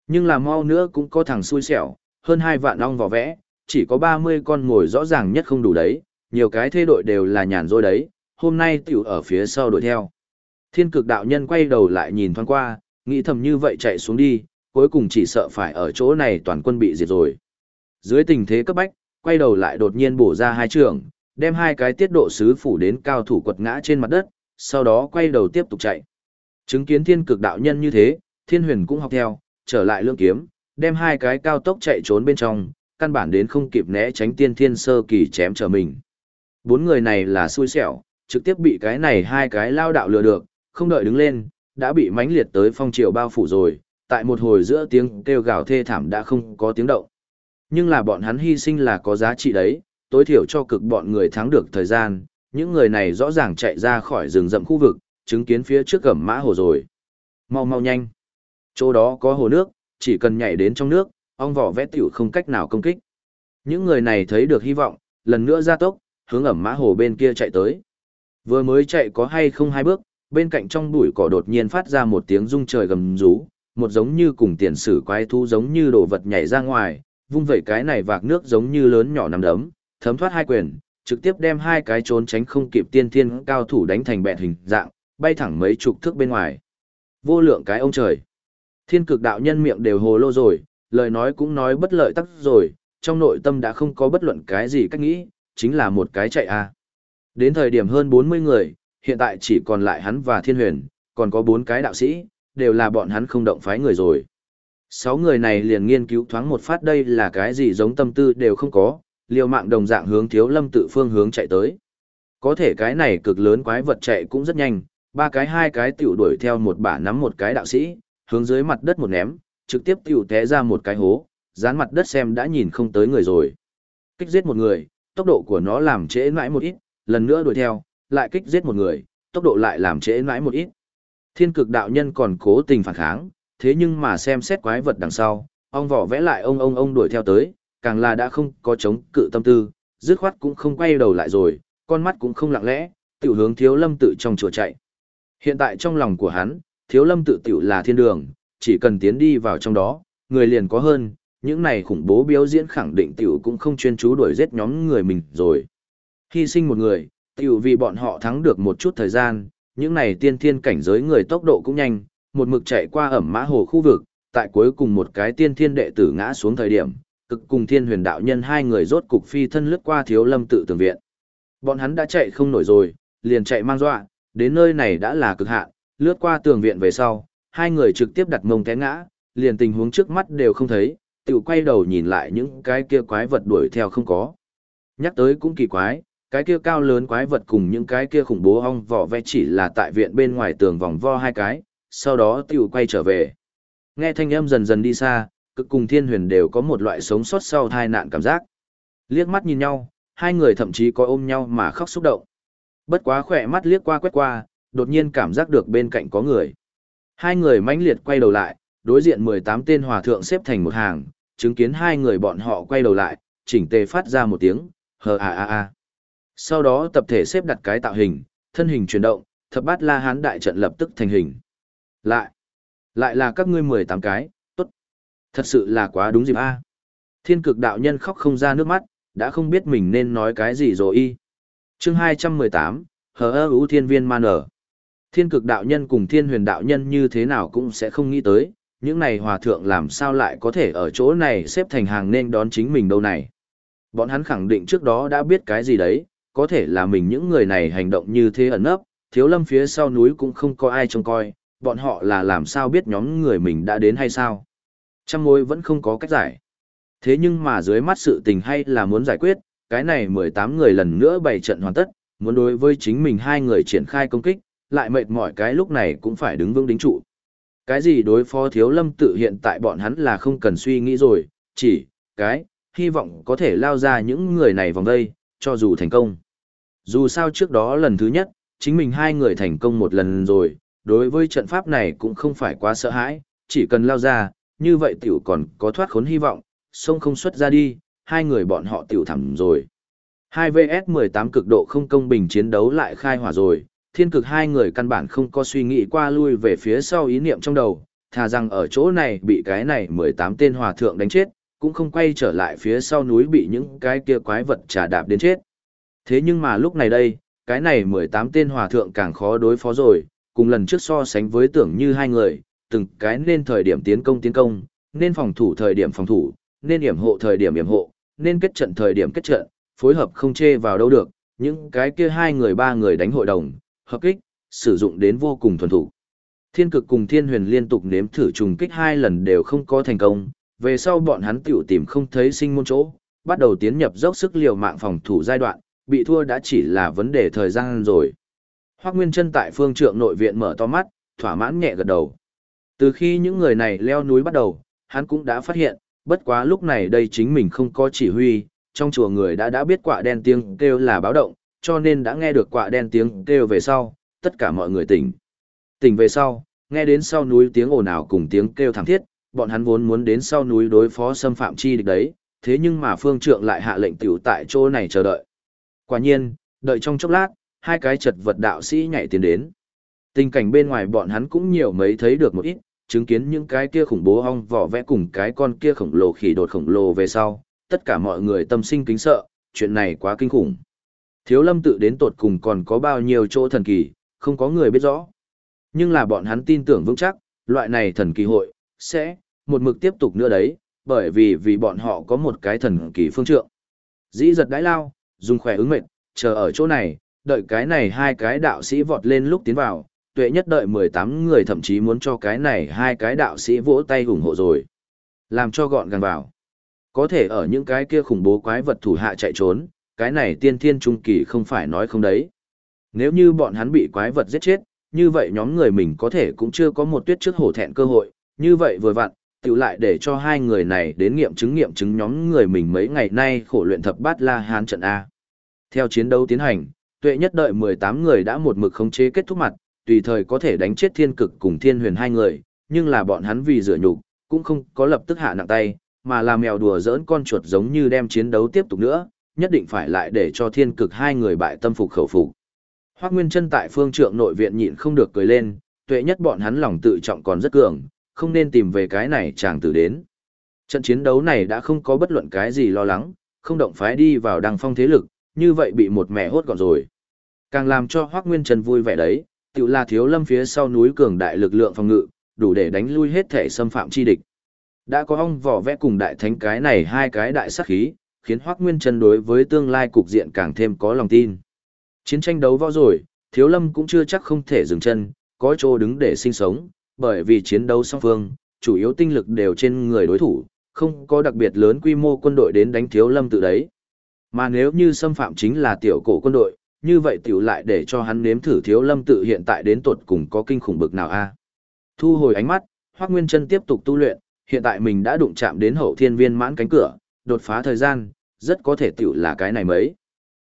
Nhưng là mau nữa cũng có thằng xui xẻo, hơn hai vạn ong vỏ vẽ, chỉ có 30 con ngồi rõ ràng nhất không đủ đấy, nhiều cái thê đội đều là nhàn rỗi đấy, hôm nay tiểu ở phía sau đuổi theo. Thiên cực đạo nhân quay đầu lại nhìn thoáng qua, nghĩ thầm như vậy chạy xuống đi, cuối cùng chỉ sợ phải ở chỗ này toàn quân bị diệt rồi. Dưới tình thế cấp bách, quay đầu lại đột nhiên bổ ra hai trường, đem hai cái tiết độ sứ phủ đến cao thủ quật ngã trên mặt đất, sau đó quay đầu tiếp tục chạy. Chứng kiến thiên cực đạo nhân như thế, thiên huyền cũng học theo, trở lại lương kiếm, đem hai cái cao tốc chạy trốn bên trong, căn bản đến không kịp né tránh tiên thiên sơ kỳ chém trở mình. Bốn người này là xui xẻo, trực tiếp bị cái này hai cái lao đạo lừa được, không đợi đứng lên, đã bị mãnh liệt tới phong triều bao phủ rồi, tại một hồi giữa tiếng kêu gào thê thảm đã không có tiếng động. Nhưng là bọn hắn hy sinh là có giá trị đấy, tối thiểu cho cực bọn người thắng được thời gian, những người này rõ ràng chạy ra khỏi rừng rậm khu vực, chứng kiến phía trước gầm mã hồ rồi. Mau mau nhanh. Chỗ đó có hồ nước, chỉ cần nhảy đến trong nước, ong vỏ vẽ tiểu không cách nào công kích. Những người này thấy được hy vọng, lần nữa ra tốc, hướng ẩm mã hồ bên kia chạy tới. Vừa mới chạy có hay không hai bước, bên cạnh trong bụi cỏ đột nhiên phát ra một tiếng rung trời gầm rú, một giống như cùng tiền sử quái thú giống như đồ vật nhảy ra ngoài, vung vẩy cái này vạc nước giống như lớn nhỏ nằm đấm, thấm thoát hai quyền, trực tiếp đem hai cái trốn tránh không kịp tiên thiên cao thủ đánh thành bẹt hình dạng, bay thẳng mấy chục thước bên ngoài. Vô lượng cái ông trời. Thiên cực đạo nhân miệng đều hồ lô rồi, lời nói cũng nói bất lợi tắc rồi, trong nội tâm đã không có bất luận cái gì cách nghĩ, chính là một cái chạy a. Đến thời điểm hơn 40 người, hiện tại chỉ còn lại hắn và thiên huyền, còn có bốn cái đạo sĩ, đều là bọn hắn không động phái người rồi. Sáu người này liền nghiên cứu thoáng một phát đây là cái gì giống tâm tư đều không có, liều mạng đồng dạng hướng thiếu lâm tự phương hướng chạy tới. Có thể cái này cực lớn quái vật chạy cũng rất nhanh, ba cái hai cái tiểu đuổi theo một bả nắm một cái đạo sĩ, hướng dưới mặt đất một ném, trực tiếp tiểu té ra một cái hố, dán mặt đất xem đã nhìn không tới người rồi. Kích giết một người, tốc độ của nó làm trễ mãi một ít, lần nữa đuổi theo, lại kích giết một người, tốc độ lại làm trễ mãi một ít. Thiên cực đạo nhân còn cố tình phản kháng, thế nhưng mà xem xét quái vật đằng sau, ông vỏ vẽ lại ông ông ông đuổi theo tới, càng là đã không có chống cự tâm tư, dứt khoát cũng không quay đầu lại rồi, con mắt cũng không lặng lẽ, tiểu hướng thiếu lâm tự trong chùa chạy. Hiện tại trong lòng của hắn, thiếu lâm tự tiểu là thiên đường, chỉ cần tiến đi vào trong đó, người liền có hơn, những này khủng bố biểu diễn khẳng định tiểu cũng không chuyên chú đuổi giết nhóm người mình rồi. Hy sinh một người, tiểu vì bọn họ thắng được một chút thời gian, những này tiên thiên cảnh giới người tốc độ cũng nhanh, một mực chạy qua ẩm mã hồ khu vực, tại cuối cùng một cái tiên thiên đệ tử ngã xuống thời điểm, cực cùng thiên huyền đạo nhân hai người rốt cục phi thân lướt qua thiếu lâm tự tường viện. Bọn hắn đã chạy không nổi rồi, liền chạy mang dọa, đến nơi này đã là cực hạn, lướt qua tường viện về sau, hai người trực tiếp đặt mông té ngã, liền tình huống trước mắt đều không thấy, tự quay đầu nhìn lại những cái kia quái vật đuổi theo không có. Nhắc tới cũng kỳ quái, cái kia cao lớn quái vật cùng những cái kia khủng bố ong vỏ ve chỉ là tại viện bên ngoài tường vòng vo hai cái, sau đó tự quay trở về. Nghe thanh âm dần dần đi xa, cực cùng thiên huyền đều có một loại sống sót sau tai nạn cảm giác. Liếc mắt nhìn nhau, hai người thậm chí có ôm nhau mà khóc xúc động. Bất quá khỏe mắt liếc qua quét qua, đột nhiên cảm giác được bên cạnh có người. Hai người mãnh liệt quay đầu lại, đối diện 18 tên hòa thượng xếp thành một hàng, chứng kiến hai người bọn họ quay đầu lại, chỉnh tề phát ra một tiếng, hờ a a a. Sau đó tập thể xếp đặt cái tạo hình, thân hình chuyển động, thập bát la hán đại trận lập tức thành hình. Lại, lại là các ngươi 18 cái, tốt. Thật sự là quá đúng dịp a. Thiên cực đạo nhân khóc không ra nước mắt, đã không biết mình nên nói cái gì rồi y. Chương 218, Hờ ơ ưu thiên viên man ở. Thiên cực đạo nhân cùng thiên huyền đạo nhân như thế nào cũng sẽ không nghĩ tới, những này hòa thượng làm sao lại có thể ở chỗ này xếp thành hàng nên đón chính mình đâu này. Bọn hắn khẳng định trước đó đã biết cái gì đấy, có thể là mình những người này hành động như thế ẩn nấp, thiếu lâm phía sau núi cũng không có ai trông coi, bọn họ là làm sao biết nhóm người mình đã đến hay sao. Trăm mối vẫn không có cách giải. Thế nhưng mà dưới mắt sự tình hay là muốn giải quyết, cái này 18 người lần nữa bày trận hoàn tất, muốn đối với chính mình hai người triển khai công kích, lại mệt mỏi cái lúc này cũng phải đứng vững đính trụ. Cái gì đối phó thiếu lâm tự hiện tại bọn hắn là không cần suy nghĩ rồi, chỉ, cái, hy vọng có thể lao ra những người này vòng đây, cho dù thành công. Dù sao trước đó lần thứ nhất, chính mình hai người thành công một lần rồi, đối với trận pháp này cũng không phải quá sợ hãi, chỉ cần lao ra, như vậy tiểu còn có thoát khốn hy vọng, sông không xuất ra đi, hai người bọn họ tiểu thẳng rồi. 2vs18 cực độ không công bình chiến đấu lại khai hỏa rồi, thiên cực hai người căn bản không có suy nghĩ qua lui về phía sau ý niệm trong đầu, thà rằng ở chỗ này bị cái này 18 tên hòa thượng đánh chết, cũng không quay trở lại phía sau núi bị những cái kia quái vật trả đạp đến chết. Thế nhưng mà lúc này đây, cái này 18 tên hòa thượng càng khó đối phó rồi, cùng lần trước so sánh với tưởng như hai người, từng cái nên thời điểm tiến công tiến công, nên phòng thủ thời điểm phòng thủ, nên hiểm hộ thời điểm hiểm hộ, nên kết trận thời điểm kết trận, phối hợp không chê vào đâu được, những cái kia hai người ba người đánh hội đồng, hợp kích, sử dụng đến vô cùng thuần thủ. Thiên cực cùng thiên huyền liên tục nếm thử trùng kích hai lần đều không có thành công, về sau bọn hắn tiểu tìm không thấy sinh môn chỗ, bắt đầu tiến nhập dốc sức liều mạng phòng thủ giai đoạn, bị thua đã chỉ là vấn đề thời gian rồi. Hoác Nguyên chân tại phương trượng nội viện mở to mắt, thỏa mãn nhẹ gật đầu. Từ khi những người này leo núi bắt đầu, hắn cũng đã phát hiện, bất quá lúc này đây chính mình không có chỉ huy, trong chùa người đã đã biết quạ đen tiếng kêu là báo động, cho nên đã nghe được quạ đen tiếng kêu về sau, tất cả mọi người tỉnh. Tỉnh về sau, nghe đến sau núi tiếng ồn ào cùng tiếng kêu thảm thiết, bọn hắn vốn muốn đến sau núi đối phó xâm phạm chi địch đấy, thế nhưng mà phương trượng lại hạ lệnh tiểu tại chỗ này chờ đợi. Quả nhiên, đợi trong chốc lát, hai cái chật vật đạo sĩ nhảy tiến đến. Tình cảnh bên ngoài bọn hắn cũng nhiều mấy thấy được một ít, chứng kiến những cái kia khủng bố ong vỏ vẽ cùng cái con kia khổng lồ khỉ đột khổng lồ về sau, tất cả mọi người tâm sinh kính sợ, chuyện này quá kinh khủng. Thiếu lâm tự đến tột cùng còn có bao nhiêu chỗ thần kỳ, không có người biết rõ. Nhưng là bọn hắn tin tưởng vững chắc, loại này thần kỳ hội, sẽ, một mực tiếp tục nữa đấy, bởi vì vì bọn họ có một cái thần kỳ phương trượng. Dĩ giật đái lao, dùng khỏe ứng mệnh, chờ ở chỗ này, đợi cái này hai cái đạo sĩ vọt lên lúc tiến vào, tuệ nhất đợi 18 người thậm chí muốn cho cái này hai cái đạo sĩ vỗ tay ủng hộ rồi. Làm cho gọn gàng vào. Có thể ở những cái kia khủng bố quái vật thủ hạ chạy trốn, cái này tiên thiên trung kỳ không phải nói không đấy. Nếu như bọn hắn bị quái vật giết chết, như vậy nhóm người mình có thể cũng chưa có một tuyết trước hổ thẹn cơ hội, như vậy vừa vặn, tự lại để cho hai người này đến nghiệm chứng nghiệm chứng nhóm người mình mấy ngày nay khổ luyện thập bát la hán trận A. Theo chiến đấu tiến hành, tuệ nhất đợi 18 người đã một mực khống chế kết thúc mặt, tùy thời có thể đánh chết thiên cực cùng thiên huyền hai người, nhưng là bọn hắn vì rửa nhục, cũng không có lập tức hạ nặng tay, mà là mèo đùa giỡn con chuột giống như đem chiến đấu tiếp tục nữa, nhất định phải lại để cho thiên cực hai người bại tâm phục khẩu phục. Hoắc Nguyên Chân tại phương trượng nội viện nhịn không được cười lên, tuệ nhất bọn hắn lòng tự trọng còn rất cường, không nên tìm về cái này chàng tử đến. Trận chiến đấu này đã không có bất luận cái gì lo lắng, không động phái đi vào đăng phong thế lực, như vậy bị một mẹ hốt gọn rồi. Càng làm cho Hoắc Nguyên Trần vui vẻ đấy, tự là thiếu lâm phía sau núi cường đại lực lượng phòng ngự, đủ để đánh lui hết thể xâm phạm chi địch. Đã có ong vỏ vẽ cùng đại thánh cái này hai cái đại sát khí, khiến Hoắc Nguyên Trân đối với tương lai cục diện càng thêm có lòng tin. Chiến tranh đấu võ rồi, thiếu lâm cũng chưa chắc không thể dừng chân, có chỗ đứng để sinh sống, bởi vì chiến đấu song phương, chủ yếu tinh lực đều trên người đối thủ, không có đặc biệt lớn quy mô quân đội đến đánh thiếu lâm tự đấy. Mà nếu như xâm phạm chính là tiểu cổ quân đội, như vậy tiểu lại để cho hắn nếm thử thiếu lâm tự hiện tại đến tột cùng có kinh khủng bực nào a Thu hồi ánh mắt, Hoắc Nguyên chân tiếp tục tu luyện, hiện tại mình đã đụng chạm đến hậu thiên viên mãn cánh cửa, đột phá thời gian, rất có thể tiểu là cái này mấy.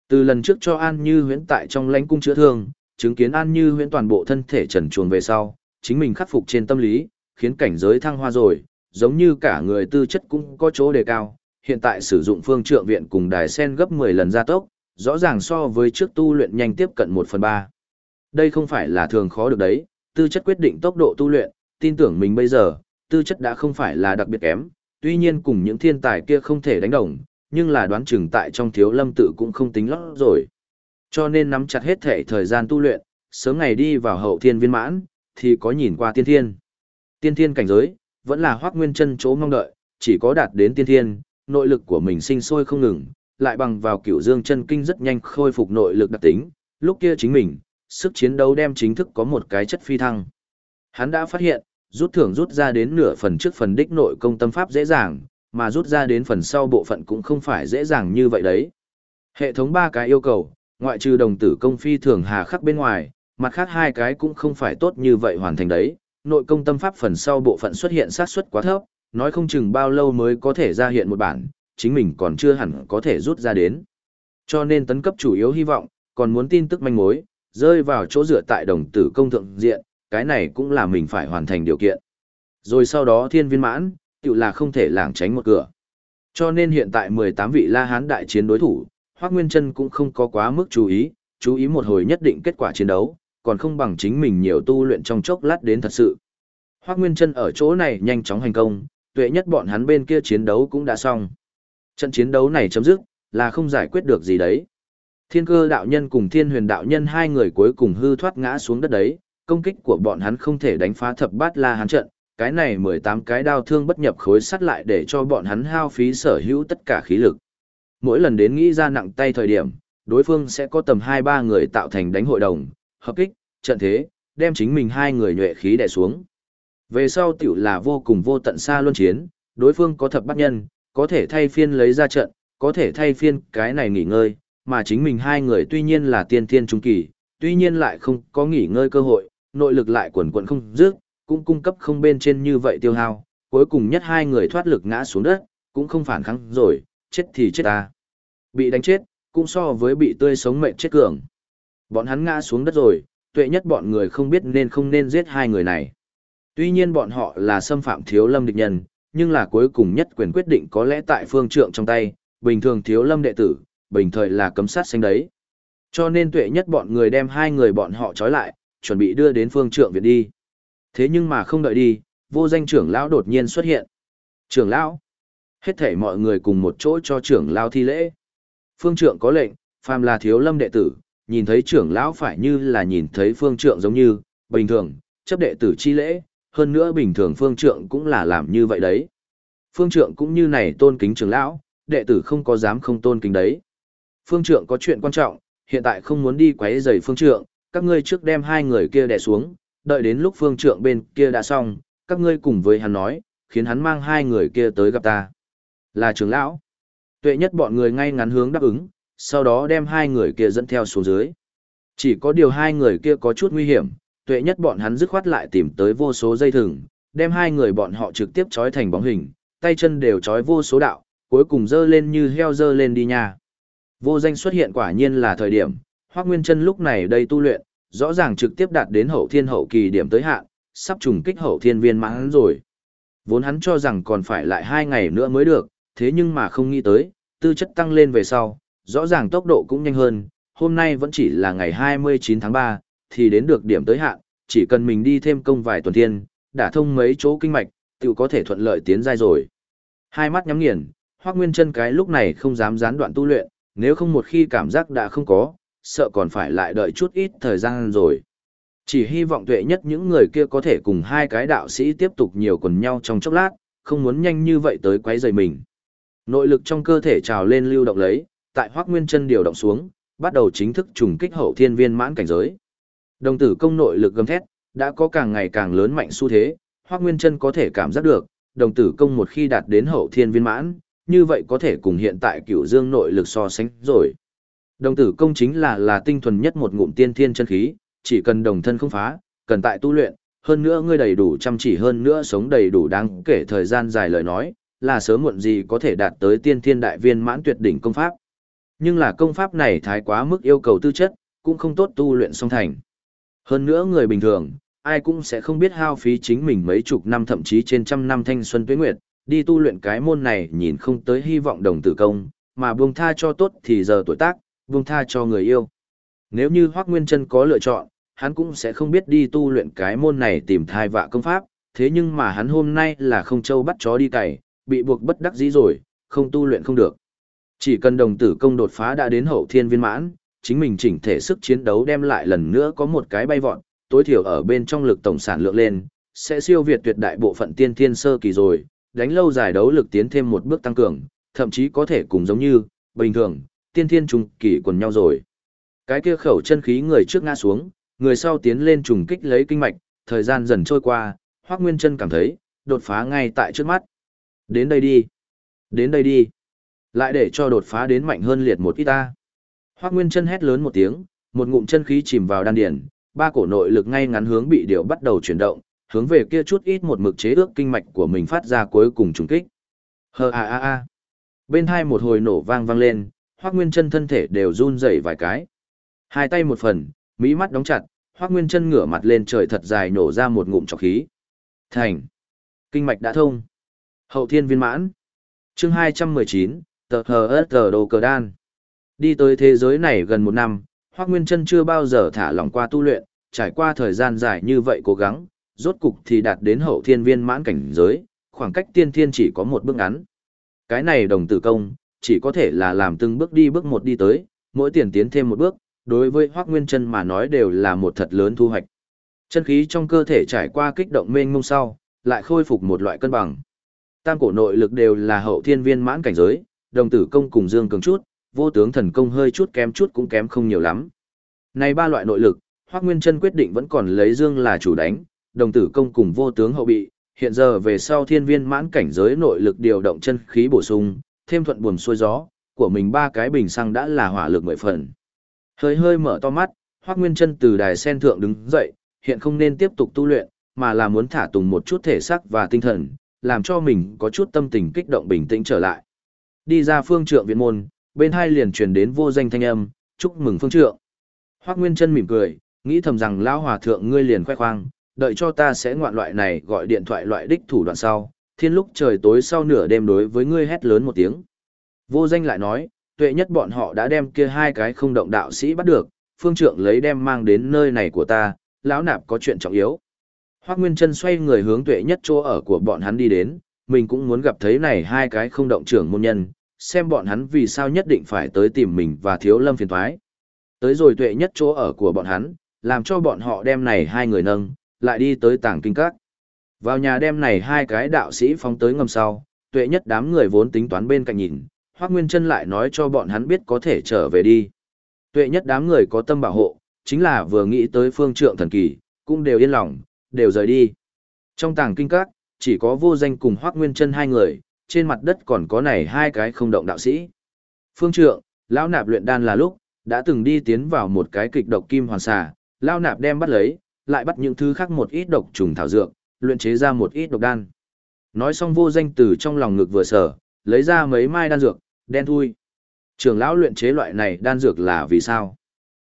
Từ lần trước cho An Như huyễn tại trong lãnh cung chữa thương, chứng kiến An Như huyễn toàn bộ thân thể trần truồng về sau, chính mình khắc phục trên tâm lý, khiến cảnh giới thăng hoa rồi, giống như cả người tư chất cũng có chỗ đề cao, hiện tại sử dụng phương trượng viện cùng đài sen gấp 10 lần gia tốc, rõ ràng so với trước tu luyện nhanh tiếp cận 1 phần 3. Đây không phải là thường khó được đấy, tư chất quyết định tốc độ tu luyện, tin tưởng mình bây giờ, tư chất đã không phải là đặc biệt kém, tuy nhiên cùng những thiên tài kia không thể đánh đồng, nhưng là đoán chừng tại trong thiếu lâm tự cũng không tính lót rồi. Cho nên nắm chặt hết thể thời gian tu luyện, sớm ngày đi vào hậu thiên viên mãn, thì có nhìn qua tiên thiên. Tiên thiên cảnh giới, vẫn là hoác nguyên chân chỗ mong đợi, chỉ có đạt đến tiên thiên, nội lực của mình sinh sôi không ngừng, lại bằng vào cửu dương chân kinh rất nhanh khôi phục nội lực đặc tính, lúc kia chính mình, sức chiến đấu đem chính thức có một cái chất phi thăng. Hắn đã phát hiện, rút thưởng rút ra đến nửa phần trước phần đích nội công tâm pháp dễ dàng, mà rút ra đến phần sau bộ phận cũng không phải dễ dàng như vậy đấy. Hệ thống ba cái yêu cầu, ngoại trừ đồng tử công phi thường hà khắc bên ngoài, mặt khác hai cái cũng không phải tốt như vậy hoàn thành đấy. Nội công tâm pháp phần sau bộ phận xuất hiện sát suất quá thấp, nói không chừng bao lâu mới có thể ra hiện một bản, chính mình còn chưa hẳn có thể rút ra đến. Cho nên tấn cấp chủ yếu hy vọng, còn muốn tin tức manh mối, rơi vào chỗ dựa tại đồng tử công thượng diện, cái này cũng là mình phải hoàn thành điều kiện. Rồi sau đó thiên viên mãn, tự là không thể lảng tránh một cửa. Cho nên hiện tại 18 vị La Hán đại chiến đối thủ, Hoác Nguyên Trân cũng không có quá mức chú ý, chú ý một hồi nhất định kết quả chiến đấu, còn không bằng chính mình nhiều tu luyện trong chốc lát đến thật sự. Hoác Nguyên Trân ở chỗ này nhanh chóng hành công, tuệ nhất bọn hắn bên kia chiến đấu cũng đã xong. Trận chiến đấu này chấm dứt, là không giải quyết được gì đấy. Thiên cơ đạo nhân cùng thiên huyền đạo nhân hai người cuối cùng hư thoát ngã xuống đất đấy, công kích của bọn hắn không thể đánh phá thập bát la hán trận, cái này 18 cái đao thương bất nhập khối sắt lại để cho bọn hắn hao phí sở hữu tất cả khí lực. Mỗi lần đến nghĩ ra nặng tay thời điểm, đối phương sẽ có tầm 2-3 người tạo thành đánh hội đồng, hợp kích, trận thế, đem chính mình hai người nhuệ khí đè xuống. Về sau tiểu là vô cùng vô tận xa luân chiến, đối phương có thập bát nhân, có thể thay phiên lấy ra trận, có thể thay phiên cái này nghỉ ngơi, mà chính mình hai người tuy nhiên là tiên thiên trung kỳ, tuy nhiên lại không có nghỉ ngơi cơ hội, nội lực lại quần quần không dứt, cũng cung cấp không bên trên như vậy tiêu hao, cuối cùng nhất hai người thoát lực ngã xuống đất, cũng không phản kháng rồi, chết thì chết ta. Bị đánh chết, cũng so với bị tươi sống mệnh chết cường. Bọn hắn ngã xuống đất rồi, tuệ nhất bọn người không biết nên không nên giết hai người này. Tuy nhiên bọn họ là xâm phạm thiếu lâm địch nhân, nhưng là cuối cùng nhất quyền quyết định có lẽ tại phương trượng trong tay, bình thường thiếu lâm đệ tử, bình thời là cấm sát xanh đấy. Cho nên tuệ nhất bọn người đem hai người bọn họ trói lại, chuẩn bị đưa đến phương trượng viện đi. Thế nhưng mà không đợi đi, vô danh trưởng lão đột nhiên xuất hiện. Trưởng lão, hết thể mọi người cùng một chỗ cho trưởng lão thi lễ. Phương trưởng có lệnh, phàm là thiếu lâm đệ tử, nhìn thấy trưởng lão phải như là nhìn thấy phương trưởng giống như, bình thường, chấp đệ tử chi lễ, hơn nữa bình thường phương trưởng cũng là làm như vậy đấy. Phương trưởng cũng như này tôn kính trưởng lão, đệ tử không có dám không tôn kính đấy. Phương trưởng có chuyện quan trọng, hiện tại không muốn đi quấy rầy phương trưởng, các ngươi trước đem hai người kia đè xuống, đợi đến lúc phương trượng bên kia đã xong, các ngươi cùng với hắn nói, khiến hắn mang hai người kia tới gặp ta. Là trưởng lão. Tuệ nhất bọn người ngay ngắn hướng đáp ứng, sau đó đem hai người kia dẫn theo xuống dưới. Chỉ có điều hai người kia có chút nguy hiểm, tuệ nhất bọn hắn dứt khoát lại tìm tới vô số dây thừng, đem hai người bọn họ trực tiếp trói thành bóng hình, tay chân đều trói vô số đạo, cuối cùng dơ lên như heo dơ lên đi nha. Vô danh xuất hiện quả nhiên là thời điểm, Hoắc Nguyên Chân lúc này đây tu luyện, rõ ràng trực tiếp đạt đến hậu thiên hậu kỳ điểm tới hạn, sắp trùng kích hậu thiên viên mãn rồi. Vốn hắn cho rằng còn phải lại hai ngày nữa mới được, thế nhưng mà không nghĩ tới, tư chất tăng lên về sau, rõ ràng tốc độ cũng nhanh hơn, hôm nay vẫn chỉ là ngày 29 tháng 3, thì đến được điểm tới hạn, chỉ cần mình đi thêm công vài tuần thiên, đả thông mấy chỗ kinh mạch, tự có thể thuận lợi tiến giai rồi. Hai mắt nhắm nghiền, Hoắc Nguyên Chân cái lúc này không dám gián đoạn tu luyện, nếu không một khi cảm giác đã không có, sợ còn phải lại đợi chút ít thời gian rồi. Chỉ hy vọng tuệ nhất những người kia có thể cùng hai cái đạo sĩ tiếp tục nhiều quần nhau trong chốc lát, không muốn nhanh như vậy tới quấy rầy mình. Nội lực trong cơ thể trào lên lưu động lấy, tại Hoắc Nguyên Chân điều động xuống, bắt đầu chính thức trùng kích hậu thiên viên mãn cảnh giới. Đồng tử công nội lực gầm thét, đã có càng ngày càng lớn mạnh xu thế, Hoắc Nguyên Chân có thể cảm giác được, đồng tử công một khi đạt đến hậu thiên viên mãn, như vậy có thể cùng hiện tại cửu dương nội lực so sánh rồi. Đồng tử công chính là là tinh thuần nhất một ngụm tiên thiên chân khí, chỉ cần đồng thân không phá, cần tại tu luyện, hơn nữa ngươi đầy đủ chăm chỉ hơn nữa sống đầy đủ đáng kể thời gian dài lời nói, là sớm muộn gì có thể đạt tới tiên thiên đại viên mãn tuyệt đỉnh công pháp. Nhưng là công pháp này thái quá mức yêu cầu tư chất, cũng không tốt tu luyện song thành. Hơn nữa người bình thường, ai cũng sẽ không biết hao phí chính mình mấy chục năm thậm chí trên trăm năm thanh xuân tuế nguyệt, đi tu luyện cái môn này nhìn không tới hy vọng đồng tử công, mà buông tha cho tốt thì giờ tuổi tác, buông tha cho người yêu. Nếu như Hoác Nguyên Trân có lựa chọn, hắn cũng sẽ không biết đi tu luyện cái môn này tìm thai vạ công pháp, thế nhưng mà hắn hôm nay là không châu bắt chó đi cày, bị buộc bất đắc dĩ rồi, không tu luyện không được. Chỉ cần đồng tử công đột phá đã đến hậu thiên viên mãn, chính mình chỉnh thể sức chiến đấu đem lại lần nữa có một cái bay vọt, tối thiểu ở bên trong lực tổng sản lượng lên, sẽ siêu việt tuyệt đại bộ phận tiên thiên sơ kỳ rồi, đánh lâu dài đấu lực tiến thêm một bước tăng cường, thậm chí có thể cùng giống như, bình thường, tiên thiên trùng kỳ quần nhau rồi. Cái kia khẩu chân khí người trước ngã xuống, người sau tiến lên trùng kích lấy kinh mạch, thời gian dần trôi qua, Hoắc Nguyên Chân cảm thấy, đột phá ngay tại trước mắt. Đến đây đi. Đến đây đi. Lại để cho đột phá đến mạnh hơn liệt một ít ta. Hoắc Nguyên Chân hét lớn một tiếng, một ngụm chân khí chìm vào đan điền, ba cổ nội lực ngay ngắn hướng bị điều bắt đầu chuyển động, hướng về kia chút ít một mực chế ước kinh mạch của mình phát ra cuối cùng trùng kích. Hơ a a a. Bên hai một hồi nổ vang vang lên, Hoắc Nguyên Chân thân thể đều run rẩy vài cái. Hai tay một phần, Mỹ mắt đóng chặt, Hoắc Nguyên Chân ngửa mặt lên trời thật dài nổ ra một ngụm trọc khí. Thành. Kinh mạch đã thông. Hậu thiên viên mãn. Chương 219, tờ hờ tờ đồ cờ đan. Đi tới thế giới này gần một năm, Hoắc Nguyên Chân chưa bao giờ thả lỏng qua tu luyện, trải qua thời gian dài như vậy cố gắng, rốt cục thì đạt đến hậu thiên viên mãn cảnh giới, khoảng cách tiên thiên chỉ có một bước ngắn. Cái này đồng tử công, chỉ có thể là làm từng bước đi bước một đi tới, mỗi tiền tiến thêm một bước, đối với Hoắc Nguyên Chân mà nói đều là một thật lớn thu hoạch. Chân khí trong cơ thể trải qua kích động mênh mông sau, lại khôi phục một loại cân bằng. Tam cổ nội lực đều là hậu thiên viên mãn cảnh giới, đồng tử công cùng dương cường chút, vô tướng thần công hơi chút kém chút cũng kém không nhiều lắm. Này ba loại nội lực, Hoắc Nguyên Chân quyết định vẫn còn lấy dương là chủ đánh, đồng tử công cùng vô tướng hậu bị, hiện giờ về sau thiên viên mãn cảnh giới nội lực điều động chân khí bổ sung, thêm thuận buồm xuôi gió, của mình ba cái bình xăng đã là hỏa lực mười phần. Hơi hơi mở to mắt, Hoắc Nguyên Chân từ đài sen thượng đứng dậy, hiện không nên tiếp tục tu luyện, mà là muốn thả tùng một chút thể xác và tinh thần, làm cho mình có chút tâm tình kích động bình tĩnh trở lại. Đi ra phương trượng viện môn, bên hai liền truyền đến vô danh thanh âm, chúc mừng phương trượng. Hoắc Nguyên Chân mỉm cười, nghĩ thầm rằng lão hòa thượng ngươi liền khoe khoang, đợi cho ta sẽ ngoạn loại này gọi điện thoại loại đích thủ đoạn sau, thiên lúc trời tối sau nửa đêm đối với ngươi hét lớn một tiếng. Vô danh lại nói, tuệ nhất bọn họ đã đem kia hai cái không động đạo sĩ bắt được, phương trượng lấy đem mang đến nơi này của ta, lão nạp có chuyện trọng yếu. Hoác Nguyên Trân xoay người hướng tuệ nhất chỗ ở của bọn hắn đi đến, mình cũng muốn gặp thấy này hai cái không động trưởng môn nhân, xem bọn hắn vì sao nhất định phải tới tìm mình và thiếu lâm phiền thoái. Tới rồi tuệ nhất chỗ ở của bọn hắn, làm cho bọn họ đem này hai người nâng, lại đi tới tảng kinh các. Vào nhà đem này hai cái đạo sĩ phóng tới ngầm sau, tuệ nhất đám người vốn tính toán bên cạnh nhìn, Hoác Nguyên Trân lại nói cho bọn hắn biết có thể trở về đi. Tuệ nhất đám người có tâm bảo hộ, chính là vừa nghĩ tới phương trượng thần kỳ, cũng đều yên lòng, đều rời đi. Trong tàng kinh các, chỉ có vô danh cùng Hoác Nguyên Trân hai người, trên mặt đất còn có này hai cái không động đạo sĩ. Phương trượng, lão nạp luyện đan là lúc, đã từng đi tiến vào một cái kịch độc kim hoàn xà, lão nạp đem bắt lấy, lại bắt những thứ khác một ít độc trùng thảo dược, luyện chế ra một ít độc đan. Nói xong vô danh từ trong lòng ngực vừa sở, lấy ra mấy mai đan dược, đen thui. Trường lão luyện chế loại này đan dược là vì sao?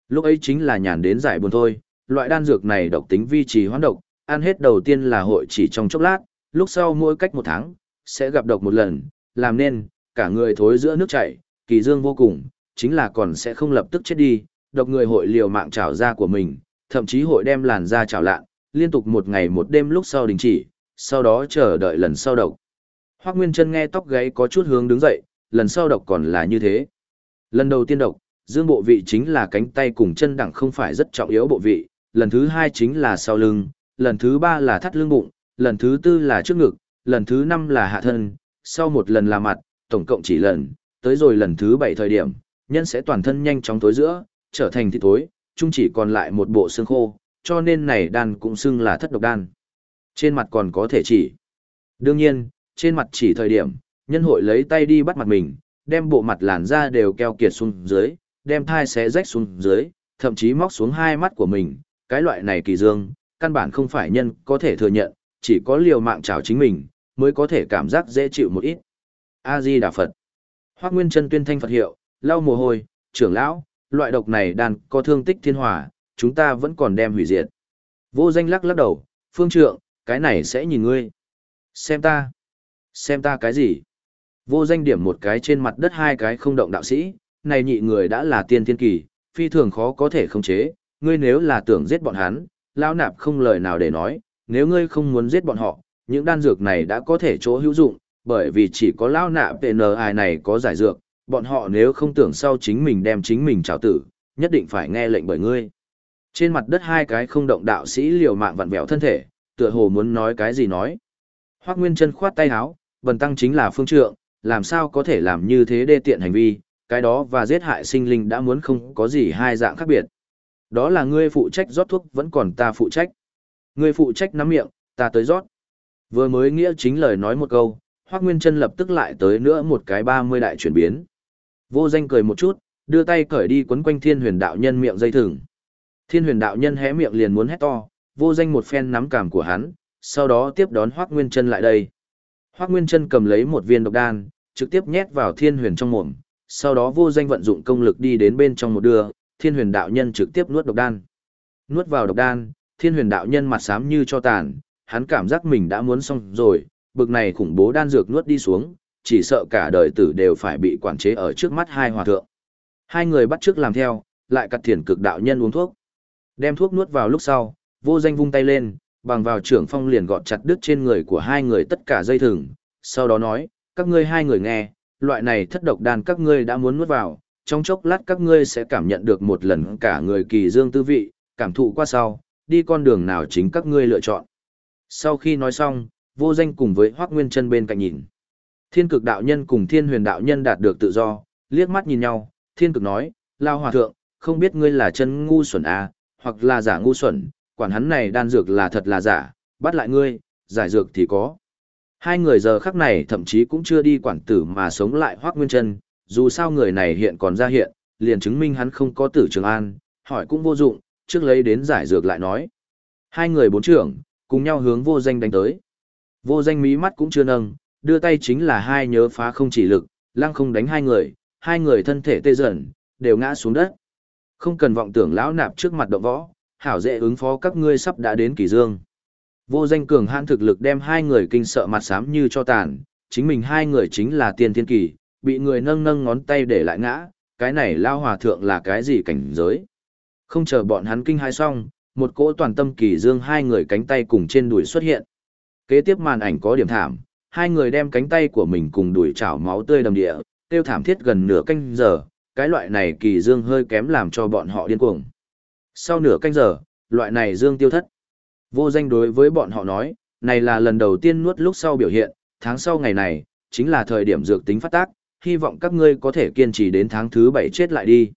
Lúc ấy chính là nhàn đến giải buồn thôi, loại đan dược này độc tính vi trì hoán độc, ăn hết đầu tiên là hội chỉ trong chốc lát, lúc sau mỗi cách một tháng, sẽ gặp độc một lần, làm nên, cả người thối giữa nước chảy, kỳ dương vô cùng, chính là còn sẽ không lập tức chết đi, độc người hội liều mạng trào ra của mình, thậm chí hội đem làn da trào lạn, liên tục một ngày một đêm lúc sau đình chỉ, sau đó chờ đợi lần sau độc. Hoác Nguyên Trân nghe tóc gáy có chút hướng đứng dậy, lần sau độc còn là như thế. Lần đầu tiên độc, dương bộ vị chính là cánh tay cùng chân đẳng không phải rất trọng yếu bộ vị, lần thứ hai chính là sau lưng, lần thứ ba là thắt lưng bụng, lần thứ tư là trước ngực, lần thứ năm là hạ thân, sau một lần là mặt, tổng cộng chỉ lần, tới rồi lần thứ bảy thời điểm, nhân sẽ toàn thân nhanh chóng tối giữa, trở thành thịt thối, chung chỉ còn lại một bộ xương khô, cho nên này đan cũng xưng là thất độc đan. Trên mặt còn có thể chỉ. Đương nhiên, trên mặt chỉ thời điểm, nhân hội lấy tay đi bắt mặt mình, đem bộ mặt làn da đều keo kiệt xuống dưới, đem thai xé rách xuống dưới, thậm chí móc xuống hai mắt của mình, cái loại này kỳ dương, căn bản không phải nhân có thể thừa nhận, chỉ có liều mạng trào chính mình, mới có thể cảm giác dễ chịu một ít. A-di Đà Phật Hoác Nguyên chân tuyên thanh Phật hiệu, lau mồ hôi, trưởng lão, loại độc này đàn có thương tích thiên hỏa, chúng ta vẫn còn đem hủy diệt. Vô danh lắc lắc đầu, phương trượng, cái này sẽ nhìn ngươi. Xem ta. Xem ta cái gì? Vô danh điểm một cái trên mặt đất hai cái không động đạo sĩ, này nhị người đã là tiên thiên kỳ, phi thường khó có thể khống chế, ngươi nếu là tưởng giết bọn hắn, lão nạp không lời nào để nói, nếu ngươi không muốn giết bọn họ, những đan dược này đã có thể chỗ hữu dụng, bởi vì chỉ có lão nạp ai này có giải dược, bọn họ nếu không tưởng sau chính mình đem chính mình trào tử, nhất định phải nghe lệnh bởi ngươi. Trên mặt đất hai cái không động đạo sĩ liều mạng vặn vẹo thân thể, tựa hồ muốn nói cái gì nói. Hoắc Nguyên Chân khoát tay áo, bần tăng chính là phương trượng, làm sao có thể làm như thế đê tiện hành vi, cái đó và giết hại sinh linh đã muốn không có gì hai dạng khác biệt. Đó là ngươi phụ trách rót thuốc vẫn còn ta phụ trách. Ngươi phụ trách nắm miệng, ta tới rót. Vừa mới nghĩa chính lời nói một câu, Hoắc Nguyên Chân lập tức lại tới nữa một cái ba mươi đại chuyển biến. Vô danh cười một chút, đưa tay cởi đi quấn quanh Thiên Huyền đạo nhân miệng dây thừng. Thiên Huyền đạo nhân hé miệng liền muốn hét to, vô danh một phen nắm cảm của hắn, sau đó tiếp đón Hoắc Nguyên Trân lại đây. Hoắc Nguyên Trân cầm lấy một viên độc đan, trực tiếp nhét vào Thiên Huyền trong mồm, sau đó vô danh vận dụng công lực đi đến bên trong một đưa, Thiên Huyền đạo nhân trực tiếp nuốt độc đan. Nuốt vào độc đan, thiên huyền đạo nhân mặt xám như cho tàn, hắn cảm giác mình đã muốn xong rồi, bực này khủng bố đan dược nuốt đi xuống, chỉ sợ cả đời tử đều phải bị quản chế ở trước mắt hai hòa thượng. Hai người bắt trước làm theo, lại cắt thiền cực đạo nhân uống thuốc. Đem thuốc nuốt vào lúc sau, vô danh vung tay lên, bằng vào trưởng phong liền gọt chặt đứt trên người của hai người tất cả dây thừng, sau đó nói, các ngươi hai người nghe, loại này thất độc đan các ngươi đã muốn nuốt vào, trong chốc lát các ngươi sẽ cảm nhận được một lần cả người kỳ dương tư vị, cảm thụ qua sau, đi con đường nào chính các ngươi lựa chọn. Sau khi nói xong, vô danh cùng với Hoác Nguyên chân bên cạnh nhìn. Thiên cực đạo nhân cùng thiên huyền đạo nhân đạt được tự do, liếc mắt nhìn nhau, thiên cực nói, lao hòa thượng, không biết ngươi là chân ngu xuẩn à, hoặc là giả ngu xuẩn, quản hắn này đan dược là thật là giả, bắt lại ngươi, giải dược thì có. Hai người giờ khắc này thậm chí cũng chưa đi quản tử mà sống lại Hoác Nguyên chân dù sao người này hiện còn ra hiện, liền chứng minh hắn không có tử trường an, hỏi cũng vô dụng, trước lấy đến giải dược lại nói. Hai người bốn trưởng, cùng nhau hướng vô danh đánh tới. Vô danh mí mắt cũng chưa nâng, đưa tay chính là hai nhớ phá không chỉ lực, lăng không đánh hai người, hai người thân thể tê dần, đều ngã xuống đất. Không cần vọng tưởng lão nạp trước mặt động võ, hảo dễ ứng phó các ngươi sắp đã đến kỳ dương. Vô danh cường hãn thực lực đem hai người kinh sợ mặt xám như cho tàn, chính mình hai người chính là tiên thiên kỳ, bị người nâng nâng ngón tay để lại ngã, cái này lao hòa thượng là cái gì cảnh giới. Không chờ bọn hắn kinh hai xong, một cỗ toàn tâm kỳ dương hai người cánh tay cùng trên đùi xuất hiện. Kế tiếp màn ảnh có điểm thảm, hai người đem cánh tay của mình cùng đùi chảo máu tươi đầm địa, tiêu thảm thiết gần nửa canh giờ, cái loại này kỳ dương hơi kém làm cho bọn họ điên cuồng. Sau nửa canh giờ, loại này dương tiêu thất. Vô danh đối với bọn họ nói, này là lần đầu tiên nuốt lúc sau biểu hiện, tháng sau ngày này, chính là thời điểm dược tính phát tác, hy vọng các ngươi có thể kiên trì đến tháng thứ bảy chết lại đi.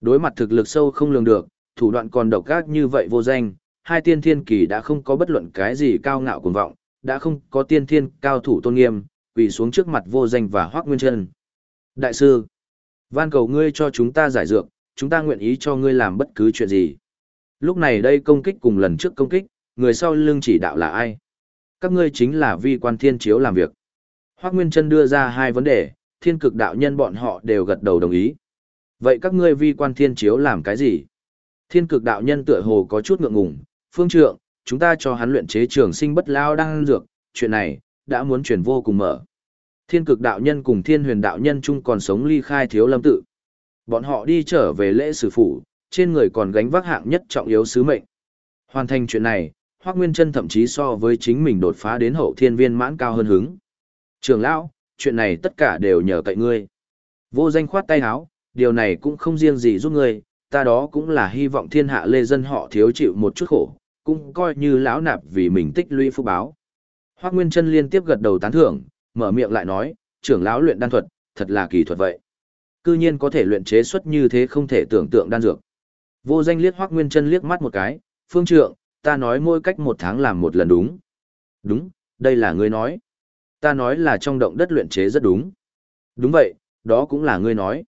Đối mặt thực lực sâu không lường được, thủ đoạn còn độc ác như vậy vô danh, hai tiên thiên kỳ đã không có bất luận cái gì cao ngạo cuồng vọng, đã không có tiên thiên cao thủ tôn nghiêm, quỳ xuống trước mặt vô danh và hoác nguyên chân. Đại sư, van cầu ngươi cho chúng ta giải dược, chúng ta nguyện ý cho ngươi làm bất cứ chuyện gì. Lúc này đây công kích cùng lần trước công kích, người sau lưng chỉ đạo là ai? Các ngươi chính là vi quan thiên chiếu làm việc. Hoác Nguyên Trân đưa ra hai vấn đề, thiên cực đạo nhân bọn họ đều gật đầu đồng ý. Vậy các ngươi vi quan thiên chiếu làm cái gì? Thiên cực đạo nhân tựa hồ có chút ngượng ngùng, phương trượng, chúng ta cho hắn luyện chế trường sinh bất lao đang dược, chuyện này, đã muốn chuyển vô cùng mở. Thiên cực đạo nhân cùng thiên huyền đạo nhân chung còn sống ly khai thiếu lâm tự. Bọn họ đi trở về lễ sử phủ, trên người còn gánh vác hạng nhất trọng yếu sứ mệnh. Hoàn thành chuyện này, Hoác Nguyên Trân thậm chí so với chính mình đột phá đến hậu thiên viên mãn cao hơn hứng. Trường lão, chuyện này tất cả đều nhờ cậy ngươi. Vô danh khoát tay áo, điều này cũng không riêng gì giúp ngươi, ta đó cũng là hy vọng thiên hạ lê dân họ thiếu chịu một chút khổ, cũng coi như lão nạp vì mình tích lũy phúc báo. Hoác Nguyên Trân liên tiếp gật đầu tán thưởng, mở miệng lại nói, trưởng lão luyện đan thuật, thật là kỳ thuật vậy. Cư nhiên có thể luyện chế xuất như thế không thể tưởng tượng đan dược. Vô danh liếc Hoác Nguyên chân liếc mắt một cái, phương trượng, ta nói mỗi cách một tháng làm một lần đúng. Đúng, đây là ngươi nói. Ta nói là trong động đất luyện chế rất đúng. Đúng vậy, đó cũng là ngươi nói.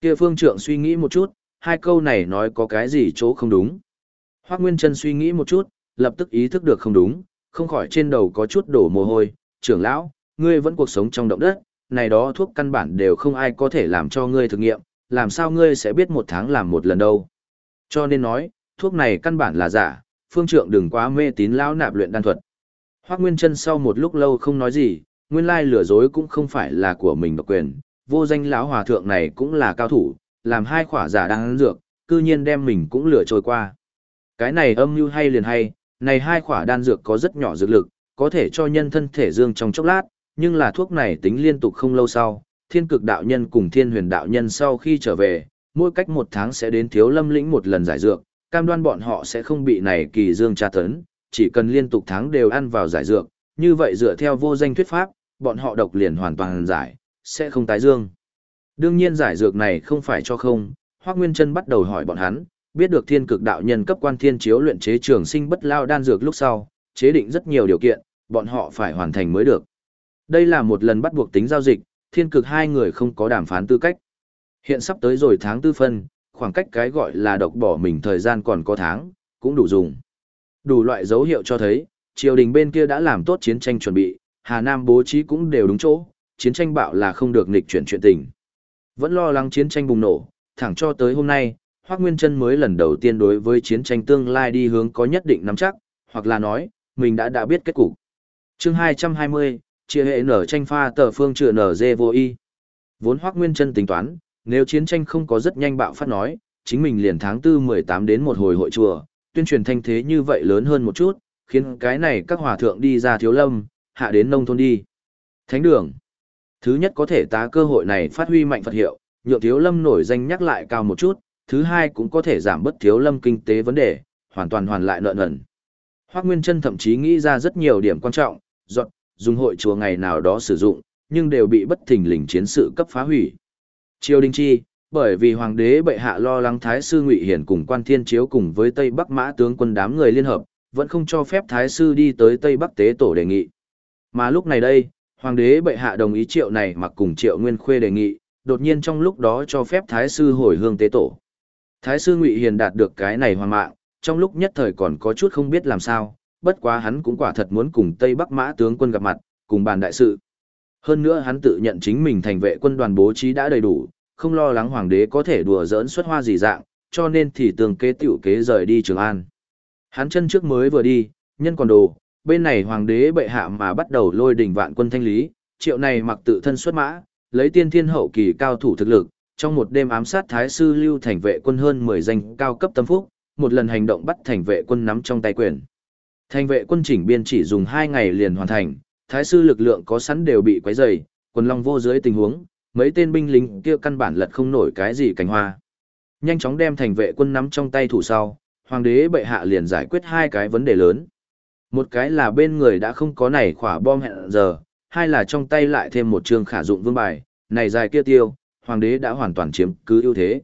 Kia phương trượng suy nghĩ một chút, hai câu này nói có cái gì chỗ không đúng. Hoác Nguyên chân suy nghĩ một chút, lập tức ý thức được không đúng, không khỏi trên đầu có chút đổ mồ hôi. Trưởng lão, ngươi vẫn cuộc sống trong động đất, này đó thuốc căn bản đều không ai có thể làm cho ngươi thực nghiệm, làm sao ngươi sẽ biết một tháng làm một lần đâu. Cho nên nói, thuốc này căn bản là giả, phương trượng đừng quá mê tín lão nạp luyện đan thuật. Hoác Nguyên Trân sau một lúc lâu không nói gì, nguyên lai lừa dối cũng không phải là của mình độc quyền, vô danh lão hòa thượng này cũng là cao thủ, làm hai khỏa giả đang dược, cư nhiên đem mình cũng lừa trôi qua. Cái này âm mưu hay liền hay, này hai khỏa đan dược có rất nhỏ dược lực, có thể cho nhân thân thể dương trong chốc lát, nhưng là thuốc này tính liên tục không lâu sau, thiên cực đạo nhân cùng thiên huyền đạo nhân sau khi trở về, mỗi cách một tháng sẽ đến thiếu lâm lĩnh một lần giải dược, cam đoan bọn họ sẽ không bị này kỳ dương tra tấn, chỉ cần liên tục tháng đều ăn vào giải dược, như vậy dựa theo vô danh thuyết pháp, bọn họ độc liền hoàn toàn giải, sẽ không tái dương. Đương nhiên giải dược này không phải cho không, Hoác Nguyên Trân bắt đầu hỏi bọn hắn, biết được thiên cực đạo nhân cấp quan thiên chiếu luyện chế trường sinh bất lao đan dược lúc sau, chế định rất nhiều điều kiện, bọn họ phải hoàn thành mới được. Đây là một lần bắt buộc tính giao dịch, thiên cực hai người không có đàm phán tư cách. Hiện sắp tới rồi tháng tư phân, khoảng cách cái gọi là độc bỏ mình thời gian còn có tháng, cũng đủ dùng. Đủ loại dấu hiệu cho thấy, triều đình bên kia đã làm tốt chiến tranh chuẩn bị, Hà Nam bố trí cũng đều đúng chỗ, chiến tranh bạo là không được nghịch chuyển chuyện tình. Vẫn lo lắng chiến tranh bùng nổ, thẳng cho tới hôm nay, Hoác Nguyên Trân mới lần đầu tiên đối với chiến tranh tương lai đi hướng có nhất định nắm chắc, hoặc là nói, mình đã đã biết kết cục. chương 220, chia hệ nở tranh pha tờ phương chữa nở dê vô y. Vốn Hoác Nguyên chân tính toán, nếu chiến tranh không có rất nhanh bạo phát nói, chính mình liền tháng 4 18 đến một hồi hội chùa, tuyên truyền thanh thế như vậy lớn hơn một chút, khiến cái này các hòa thượng đi ra thiếu lâm, hạ đến nông thôn đi. Thánh đường. Thứ nhất có thể tá cơ hội này phát huy mạnh Phật hiệu, nhượng thiếu lâm nổi danh nhắc lại cao một chút, thứ hai cũng có thể giảm bớt thiếu lâm kinh tế vấn đề, hoàn toàn hoàn lại nợ nần. Hoác Nguyên Trân thậm chí nghĩ ra rất nhiều điểm quan trọng, dọn, dùng hội chùa ngày nào đó sử dụng, nhưng đều bị bất thình lình chiến sự cấp phá hủy. Triều Đình Chi, bởi vì hoàng đế bệ hạ lo lắng thái sư Ngụy Hiển cùng quan thiên chiếu cùng với Tây Bắc Mã tướng quân đám người liên hợp, vẫn không cho phép thái sư đi tới Tây Bắc tế tổ đề nghị. Mà lúc này đây, hoàng đế bệ hạ đồng ý triệu này mặc cùng triệu nguyên khuê đề nghị, đột nhiên trong lúc đó cho phép thái sư hồi hương tế tổ. Thái sư Ngụy Hiền đạt được cái này hoàng mạng, trong lúc nhất thời còn có chút không biết làm sao, bất quá hắn cũng quả thật muốn cùng Tây Bắc Mã tướng quân gặp mặt, cùng bàn đại sự. Hơn nữa hắn tự nhận chính mình thành vệ quân đoàn bố trí đã đầy đủ, không lo lắng hoàng đế có thể đùa giỡn xuất hoa gì dạng, cho nên thì tường kế tiểu kế rời đi Trường An. Hắn chân trước mới vừa đi, nhân còn đồ, bên này hoàng đế bệ hạ mà bắt đầu lôi đỉnh vạn quân thanh lý, triệu này mặc tự thân xuất mã, lấy tiên thiên hậu kỳ cao thủ thực lực, trong một đêm ám sát thái sư lưu thành vệ quân hơn 10 danh cao cấp tâm phúc, một lần hành động bắt thành vệ quân nắm trong tay quyền. Thành vệ quân chỉnh biên chỉ dùng 2 ngày liền hoàn thành, thái sư lực lượng có sẵn đều bị quấy rầy, quân long vô dưới tình huống, mấy tên binh lính kia căn bản lật không nổi cái gì cánh hoa. Nhanh chóng đem thành vệ quân nắm trong tay thủ sau, hoàng đế bệ hạ liền giải quyết hai cái vấn đề lớn. Một cái là bên người đã không có này khỏa bom hẹn giờ, hai là trong tay lại thêm một trường khả dụng vương bài, này dài kia tiêu, hoàng đế đã hoàn toàn chiếm cứ ưu thế.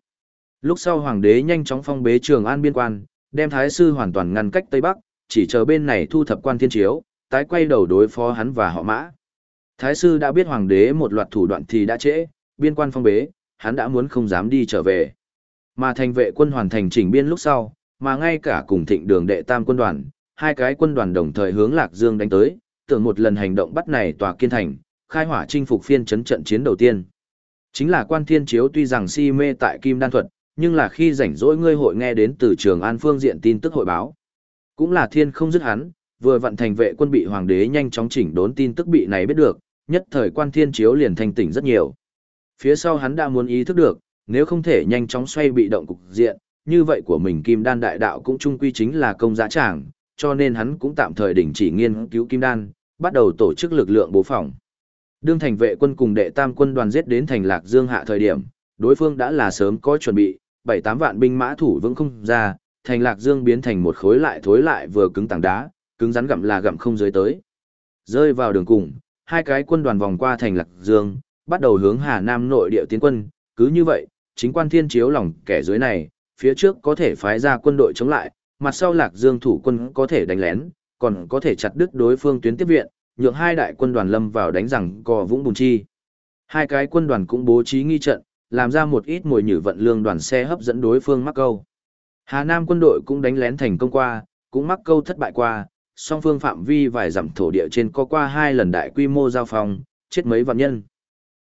Lúc sau hoàng đế nhanh chóng phong bế trường an biên quan, đem thái sư hoàn toàn ngăn cách Tây Bắc, chỉ chờ bên này thu thập quan thiên chiếu, tái quay đầu đối phó hắn và họ mã. Thái sư đã biết hoàng đế một loạt thủ đoạn thì đã trễ, biên quan phong bế, hắn đã muốn không dám đi trở về. Mà thành vệ quân hoàn thành chỉnh biên lúc sau, mà ngay cả cùng thịnh đường đệ tam quân đoàn, hai cái quân đoàn đồng thời hướng Lạc Dương đánh tới, tưởng một lần hành động bắt này tòa kiên thành, khai hỏa chinh phục phiên chấn trận chiến đầu tiên. Chính là quan thiên chiếu tuy rằng si mê tại kim đan thuật, nhưng là khi rảnh rỗi ngươi hội nghe đến từ trường an phương diện tin tức hội báo. Cũng là thiên không dứt hắn, vừa vận thành vệ quân bị hoàng đế nhanh chóng chỉnh đốn tin tức bị này biết được, nhất thời quan thiên chiếu liền thanh tỉnh rất nhiều. Phía sau hắn đã muốn ý thức được, nếu không thể nhanh chóng xoay bị động cục diện, như vậy của mình kim đan đại đạo cũng chung quy chính là công giá tràng, cho nên hắn cũng tạm thời đình chỉ nghiên cứu kim đan, bắt đầu tổ chức lực lượng bố phòng. Đương thành vệ quân cùng đệ tam quân đoàn giết đến thành Lạc Dương hạ thời điểm, đối phương đã là sớm có chuẩn bị, 7-8 vạn binh mã thủ vững không ra, thành Lạc Dương biến thành một khối lại thối lại vừa cứng tảng đá, cứng rắn gặm là gặm không dưới tới. Rơi vào đường cùng, hai cái quân đoàn vòng qua thành Lạc Dương, bắt đầu hướng Hà Nam nội địa tiến quân, cứ như vậy, chính quan thiên chiếu lòng kẻ dưới này, phía trước có thể phái ra quân đội chống lại, mặt sau Lạc Dương thủ quân có thể đánh lén, còn có thể chặt đứt đối phương tuyến tiếp viện, nhượng hai đại quân đoàn lâm vào đánh rằng cò vũng bùn chi. Hai cái quân đoàn cũng bố trí nghi trận, làm ra một ít mồi nhử vận lương đoàn xe hấp dẫn đối phương mắc câu. Hà Nam quân đội cũng đánh lén thành công qua, cũng mắc câu thất bại qua, song phương phạm vi vài dặm thổ địa trên có qua hai lần đại quy mô giao phong, chết mấy vạn nhân.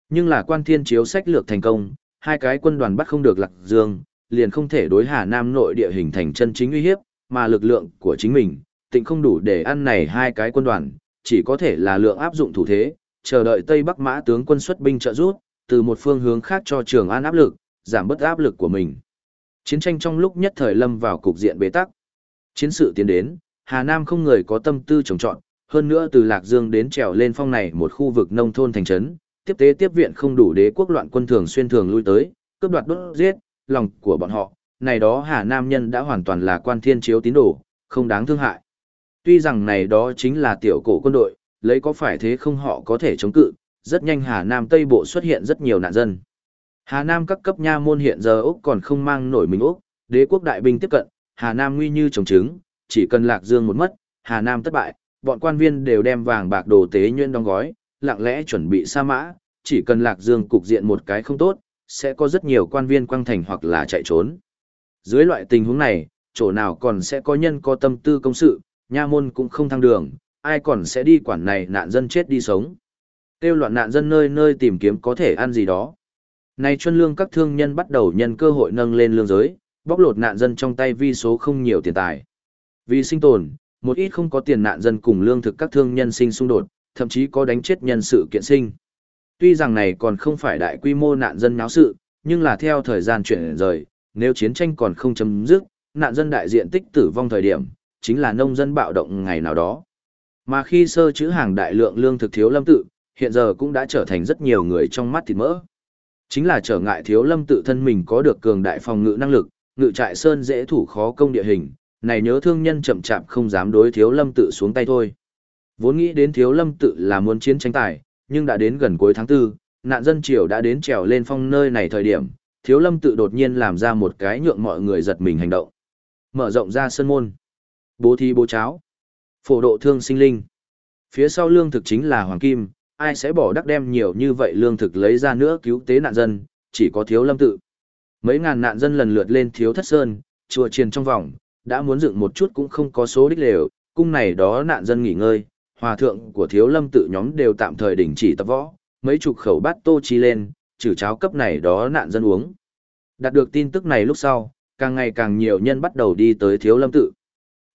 Nhưng là quan thiên chiếu sách lược thành công, hai cái quân đoàn bắt không được lạc dương, liền không thể đối Hà Nam nội địa hình thành chân chính uy hiếp, mà lực lượng của chính mình, tịnh không đủ để ăn này hai cái quân đoàn, chỉ có thể là lượng áp dụng thủ thế, chờ đợi Tây Bắc Mã tướng quân xuất binh trợ giúp, từ một phương hướng khác cho Trường An áp lực, giảm bớt áp lực của mình. Chiến tranh trong lúc nhất thời lâm vào cục diện bế tắc. Chiến sự tiến đến, Hà Nam không người có tâm tư trồng trọt, hơn nữa từ Lạc Dương đến trèo lên phong này một khu vực nông thôn thành trấn, tiếp tế tiếp viện không đủ đế quốc loạn quân thường xuyên thường lui tới, cướp đoạt đốt giết, lòng của bọn họ, này đó Hà Nam nhân đã hoàn toàn là quan thiên chiếu tín đồ, không đáng thương hại. Tuy rằng này đó chính là tiểu cổ quân đội, lấy có phải thế không họ có thể chống cự, rất nhanh Hà Nam Tây Bộ xuất hiện rất nhiều nạn dân. Hà Nam các cấp nha môn hiện giờ Úc còn không mang nổi mình Úc, đế quốc đại binh tiếp cận, Hà Nam nguy như trồng trứng, chỉ cần Lạc Dương một mất, Hà Nam thất bại, bọn quan viên đều đem vàng bạc đồ tế nhuyễn đóng gói, lặng lẽ chuẩn bị sa mã, chỉ cần Lạc Dương cục diện một cái không tốt, sẽ có rất nhiều quan viên quăng thành hoặc là chạy trốn. Dưới loại tình huống này, chỗ nào còn sẽ có nhân có tâm tư công sự, nha môn cũng không thăng đường, ai còn sẽ đi quản này nạn dân chết đi sống. Tiêu loạn nạn dân nơi nơi tìm kiếm có thể ăn gì đó. Này chuân lương các thương nhân bắt đầu nhân cơ hội nâng lên lương giới, bóc lột nạn dân trong tay vi số không nhiều tiền tài. Vì sinh tồn, một ít không có tiền nạn dân cùng lương thực các thương nhân sinh xung đột, thậm chí có đánh chết nhân sự kiện sinh. Tuy rằng này còn không phải đại quy mô nạn dân náo sự, nhưng là theo thời gian chuyển rời, nếu chiến tranh còn không chấm dứt, nạn dân đại diện tích tử vong thời điểm, chính là nông dân bạo động ngày nào đó. Mà khi sơ chữ hàng đại lượng lương thực thiếu lâm tự, hiện giờ cũng đã trở thành rất nhiều người trong mắt thịt mỡ. Chính là trở ngại thiếu lâm tự thân mình có được cường đại phòng ngự năng lực, ngự trại sơn dễ thủ khó công địa hình, này nhớ thương nhân chậm chạp không dám đối thiếu lâm tự xuống tay thôi. Vốn nghĩ đến thiếu lâm tự là muốn chiến tranh tài, nhưng đã đến gần cuối tháng 4, nạn dân triều đã đến trèo lên phong nơi này thời điểm, thiếu lâm tự đột nhiên làm ra một cái nhượng mọi người giật mình hành động. Mở rộng ra sân môn. Bố thi bố cháo. Phổ độ thương sinh linh. Phía sau lương thực chính là hoàng kim, ai sẽ bỏ đắc đem nhiều như vậy lương thực lấy ra nữa cứu tế nạn dân, chỉ có thiếu lâm tự. Mấy ngàn nạn dân lần lượt lên thiếu thất sơn, chùa triền trong vòng, đã muốn dựng một chút cũng không có số đích lều, cung này đó nạn dân nghỉ ngơi, hòa thượng của thiếu lâm tự nhóm đều tạm thời đình chỉ tập võ, mấy chục khẩu bát tô chi lên, trừ cháo cấp này đó nạn dân uống. Đạt được tin tức này lúc sau, càng ngày càng nhiều nhân bắt đầu đi tới thiếu lâm tự.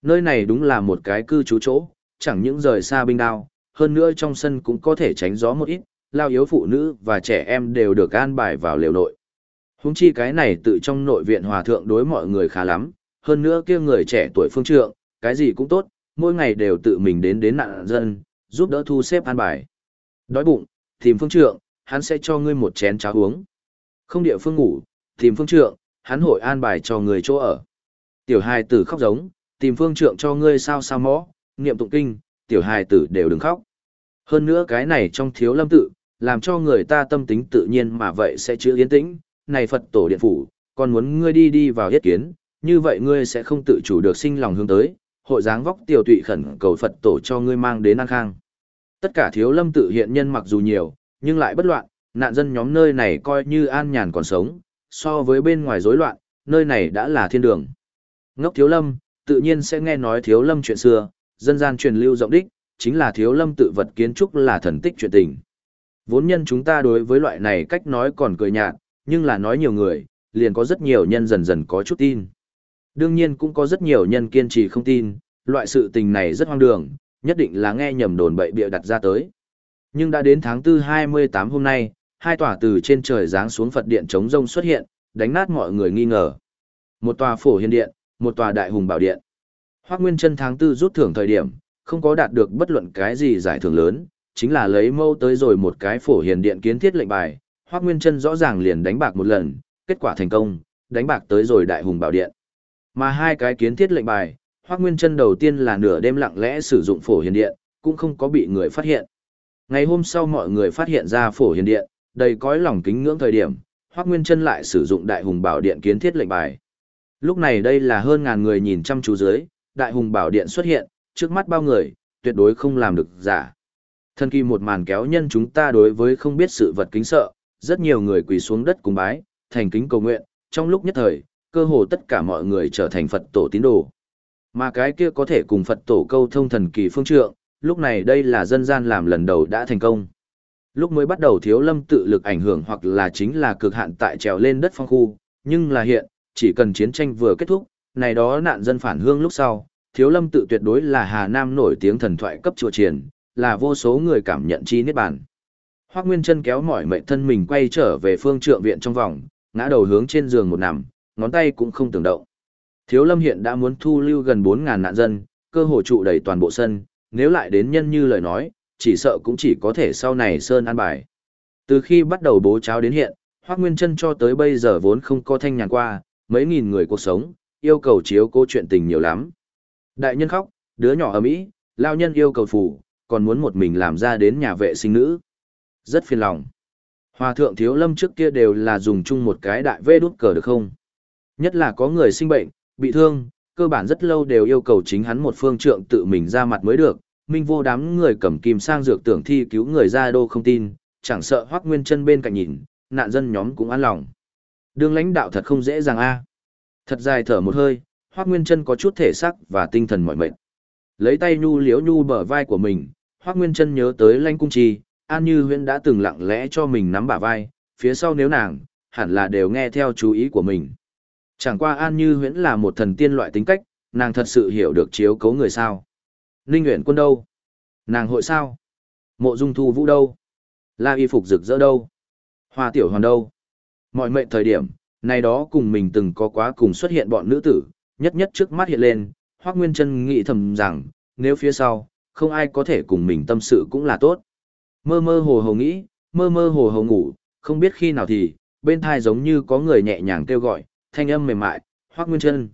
Nơi này đúng là một cái cư trú chỗ, chẳng những rời xa binh đao, hơn nữa trong sân cũng có thể tránh gió một ít, lao yếu phụ nữ và trẻ em đều được an bài vào lều nội. Húng chi cái này tự trong nội viện hòa thượng đối mọi người khá lắm, hơn nữa kia người trẻ tuổi phương trượng, cái gì cũng tốt, mỗi ngày đều tự mình đến đến nạn dân, giúp đỡ thu xếp an bài. Đói bụng, tìm phương trượng, hắn sẽ cho ngươi một chén cháo uống. Không địa phương ngủ, tìm phương trượng, hắn hội an bài cho người chỗ ở. Tiểu hài tử khóc giống, tìm phương trượng cho ngươi sao sao mõ, niệm tụng kinh, tiểu hài tử đều đừng khóc. Hơn nữa cái này trong thiếu lâm tự, làm cho người ta tâm tính tự nhiên mà vậy sẽ chữa yên tĩnh, này Phật tổ điện phủ, còn muốn ngươi đi đi vào yết kiến, như vậy ngươi sẽ không tự chủ được sinh lòng hướng tới, hội dáng vóc tiểu tụy khẩn cầu Phật tổ cho ngươi mang đến an khang. Tất cả thiếu lâm tự hiện nhân mặc dù nhiều, nhưng lại bất loạn, nạn dân nhóm nơi này coi như an nhàn còn sống, so với bên ngoài rối loạn, nơi này đã là thiên đường. Ngốc thiếu lâm, tự nhiên sẽ nghe nói thiếu lâm chuyện xưa, dân gian truyền lưu rộng đích, chính là thiếu lâm tự vật kiến trúc là thần tích chuyện tình. Vốn nhân chúng ta đối với loại này cách nói còn cười nhạt, nhưng là nói nhiều người, liền có rất nhiều nhân dần dần có chút tin. Đương nhiên cũng có rất nhiều nhân kiên trì không tin, loại sự tình này rất hoang đường, nhất định là nghe nhầm đồn bậy bịa đặt ra tới. Nhưng đã đến tháng 4 28 hôm nay, hai tòa từ trên trời giáng xuống Phật điện chống rông xuất hiện, đánh nát mọi người nghi ngờ. Một tòa phổ hiền điện, một tòa đại hùng bảo điện. Hoắc Nguyên Chân tháng 4 rút thưởng thời điểm, không có đạt được bất luận cái gì giải thưởng lớn, chính là lấy mâu tới rồi một cái phổ hiền điện kiến thiết lệnh bài, Hoắc Nguyên Chân rõ ràng liền đánh bạc một lần, kết quả thành công, đánh bạc tới rồi đại hùng bảo điện. Mà hai cái kiến thiết lệnh bài, Hoắc Nguyên Chân đầu tiên là nửa đêm lặng lẽ sử dụng phổ hiền điện, cũng không có bị người phát hiện. Ngày hôm sau mọi người phát hiện ra phổ hiền điện, đầy cõi lòng kính ngưỡng thời điểm, Hoắc Nguyên Chân lại sử dụng đại hùng bảo điện kiến thiết lệnh bài. Lúc này đây là hơn ngàn người nhìn chăm chú dưới, đại hùng bảo điện xuất hiện, trước mắt bao người, tuyệt đối không làm được giả. Thân kỳ một màn kéo nhân chúng ta đối với không biết sự vật kính sợ, rất nhiều người quỳ xuống đất cùng bái, thành kính cầu nguyện, trong lúc nhất thời, cơ hồ tất cả mọi người trở thành Phật tổ tín đồ. Mà cái kia có thể cùng Phật tổ câu thông thần kỳ phương trượng, lúc này đây là dân gian làm lần đầu đã thành công. Lúc mới bắt đầu thiếu lâm tự lực ảnh hưởng hoặc là chính là cực hạn tại trèo lên đất phong khu, nhưng là hiện, chỉ cần chiến tranh vừa kết thúc, này đó nạn dân phản hương lúc sau, thiếu lâm tự tuyệt đối là Hà Nam nổi tiếng thần thoại cấp chùa triển, là vô số người cảm nhận chi niết bàn. Hoắc Nguyên Chân kéo mỏi mệnh thân mình quay trở về phương trượng viện trong vòng, ngã đầu hướng trên giường một nằm, ngón tay cũng không tưởng động. Thiếu Lâm hiện đã muốn thu lưu gần 4000 nạn dân, cơ hồ trụ đầy toàn bộ sân, nếu lại đến nhân như lời nói, chỉ sợ cũng chỉ có thể sau này sơn an bài. Từ khi bắt đầu bố cháo đến hiện, Hoắc Nguyên Chân cho tới bây giờ vốn không có thanh nhàn qua, mấy nghìn người cuộc sống, yêu cầu chiếu cố chuyện tình nhiều lắm. Đại nhân khóc, đứa nhỏ ở Mỹ, lao nhân yêu cầu phủ, còn muốn một mình làm ra đến nhà vệ sinh nữ. Rất phiền lòng. Hòa thượng thiếu lâm trước kia đều là dùng chung một cái đại vê đút cờ được không? Nhất là có người sinh bệnh, bị thương, cơ bản rất lâu đều yêu cầu chính hắn một phương trượng tự mình ra mặt mới được. Minh vô đám người cầm kim sang dược tưởng thi cứu người ra đô không tin, chẳng sợ hoác nguyên chân bên cạnh nhìn, nạn dân nhóm cũng an lòng. Đường lãnh đạo thật không dễ dàng a. Thật dài thở một hơi, hoác nguyên chân có chút thể sắc và tinh thần mỏi mệt. Lấy tay nhu liếu nhu bờ vai của mình, hoác nguyên chân nhớ tới lanh cung trì, An Như Huyễn đã từng lặng lẽ cho mình nắm bả vai, phía sau nếu nàng, hẳn là đều nghe theo chú ý của mình. Chẳng qua An Như Huyễn là một thần tiên loại tính cách, nàng thật sự hiểu được chiếu cấu người sao. Ninh Nguyễn quân đâu? Nàng hội sao? Mộ Dung Thu Vũ đâu? La Y Phục rực rỡ đâu? Hoa Tiểu Hoàn đâu? Mọi mệnh thời điểm, này đó cùng mình từng có quá cùng xuất hiện bọn nữ tử, nhất nhất trước mắt hiện lên, Hoắc Nguyên Chân nghĩ thầm rằng, nếu phía sau, không ai có thể cùng mình tâm sự cũng là tốt. Mơ mơ hồ hồ nghĩ, mơ mơ hồ hồ ngủ, không biết khi nào thì, bên thai giống như có người nhẹ nhàng kêu gọi, thanh âm mềm mại, Hoắc Nguyên Chân.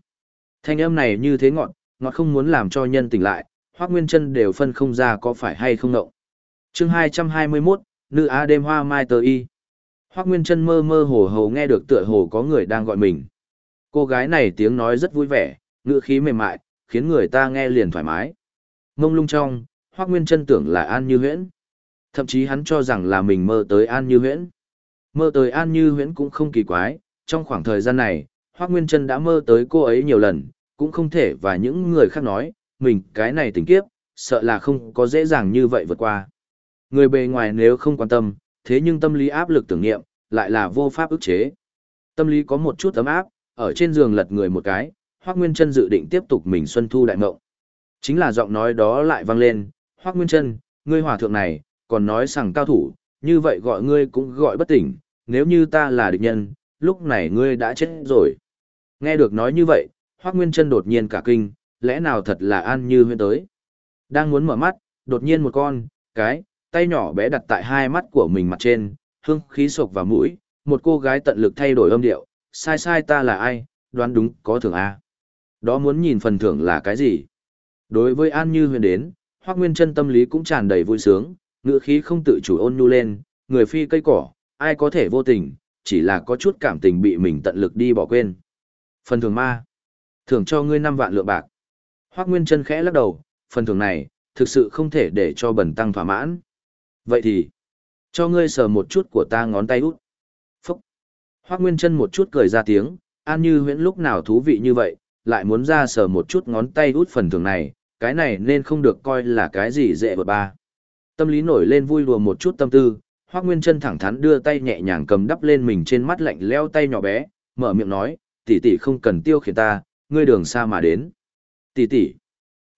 Thanh âm này như thế ngọt, ngọt không muốn làm cho nhân tỉnh lại, Hoắc Nguyên Chân đều phân không ra có phải hay không động. Chương 221, nữ á đêm hoa mai tờ y. Hoắc Nguyên Chân mơ mơ hồ hồ nghe được tựa hồ có người đang gọi mình. Cô gái này tiếng nói rất vui vẻ, ngữ khí mềm mại, khiến người ta nghe liền thoải mái. Mông lung trong, Hoắc Nguyên Chân tưởng là An Như Huyễn. Thậm chí hắn cho rằng là mình mơ tới An Như Huyễn. Mơ tới An Như Huyễn cũng không kỳ quái, trong khoảng thời gian này, Hoắc Nguyên Chân đã mơ tới cô ấy nhiều lần, cũng không thể và những người khác nói, mình cái này tình kiếp, sợ là không có dễ dàng như vậy vượt qua. Người bề ngoài nếu không quan tâm, thế nhưng tâm lý áp lực tưởng niệm, lại là vô pháp ức chế. Tâm lý có một chút ấm áp, ở trên giường lật người một cái, Hoắc Nguyên Chân dự định tiếp tục mình xuân thu đại ngộng. Chính là giọng nói đó lại vang lên, "Hoắc Nguyên Chân, ngươi hòa thượng này, còn nói rằng cao thủ, như vậy gọi ngươi cũng gọi bất tỉnh, nếu như ta là địch nhân, lúc này ngươi đã chết rồi." Nghe được nói như vậy, Hoắc Nguyên Chân đột nhiên cả kinh, lẽ nào thật là An Như Huyên tới. Đang muốn mở mắt, đột nhiên một con, cái, tay nhỏ bé đặt tại hai mắt của mình mặt trên, hương khí sộc vào mũi, một cô gái tận lực thay đổi âm điệu, sai sai ta là ai, đoán đúng có thưởng A. Đó muốn nhìn phần thưởng là cái gì? Đối với An Như Huyền đến, Hoác Nguyên Chân tâm lý cũng tràn đầy vui sướng, ngựa khí không tự chủ ôn nhu lên, người phi cây cỏ, ai có thể vô tình, chỉ là có chút cảm tình bị mình tận lực đi bỏ quên. Phần thưởng ma, thưởng cho ngươi năm vạn lượng bạc. Hoác Nguyên Chân khẽ lắc đầu, phần thưởng này, thực sự không thể để cho bẩn tăng thỏa mãn. Vậy thì, cho ngươi sờ một chút của ta ngón tay út. Hoắc Hoác Nguyên chân một chút cười ra tiếng, An Như huyễn lúc nào thú vị như vậy, lại muốn ra sờ một chút ngón tay út phần thưởng này, cái này nên không được coi là cái gì dễ vượt ba. Tâm lý nổi lên vui đùa một chút tâm tư, Hoác Nguyên chân thẳng thắn đưa tay nhẹ nhàng cầm đắp lên mình trên mắt lạnh leo tay nhỏ bé, mở miệng nói, tỷ tỷ không cần tiêu khiển ta, ngươi đường xa mà đến. Tỷ tỷ.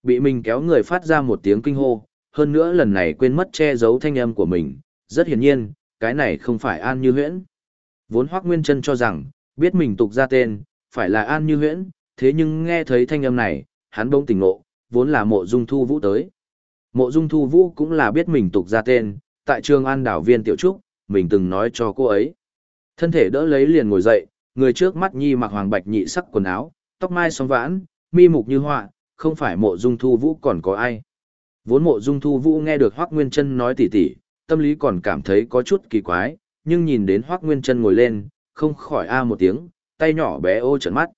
Bị mình kéo người phát ra một tiếng kinh hô, hơn nữa lần này quên mất che giấu thanh âm của mình, rất hiển nhiên, cái này không phải An Như Huyễn. Vốn Hoắc Nguyên Chân cho rằng, biết mình tục ra tên, phải là An Như Huyễn, thế nhưng nghe thấy thanh âm này, hắn bỗng tỉnh ngộ, vốn là Mộ Dung Thu Vũ tới. Mộ Dung Thu Vũ cũng là biết mình tục ra tên, tại trường An đảo viên tiểu trúc, mình từng nói cho cô ấy. Thân thể đỡ lấy liền ngồi dậy, người trước mắt nhi mặc hoàng bạch nhị sắc quần áo, tóc mai sóng vãn, mi mục như họa, không phải Mộ Dung Thu Vũ còn có ai. Vốn mộ dung thu vũ nghe được Hoác Nguyên Trân nói tỉ tỉ, tâm lý còn cảm thấy có chút kỳ quái, nhưng nhìn đến Hoác Nguyên Trân ngồi lên, không khỏi a một tiếng, tay nhỏ bé ô trận mắt.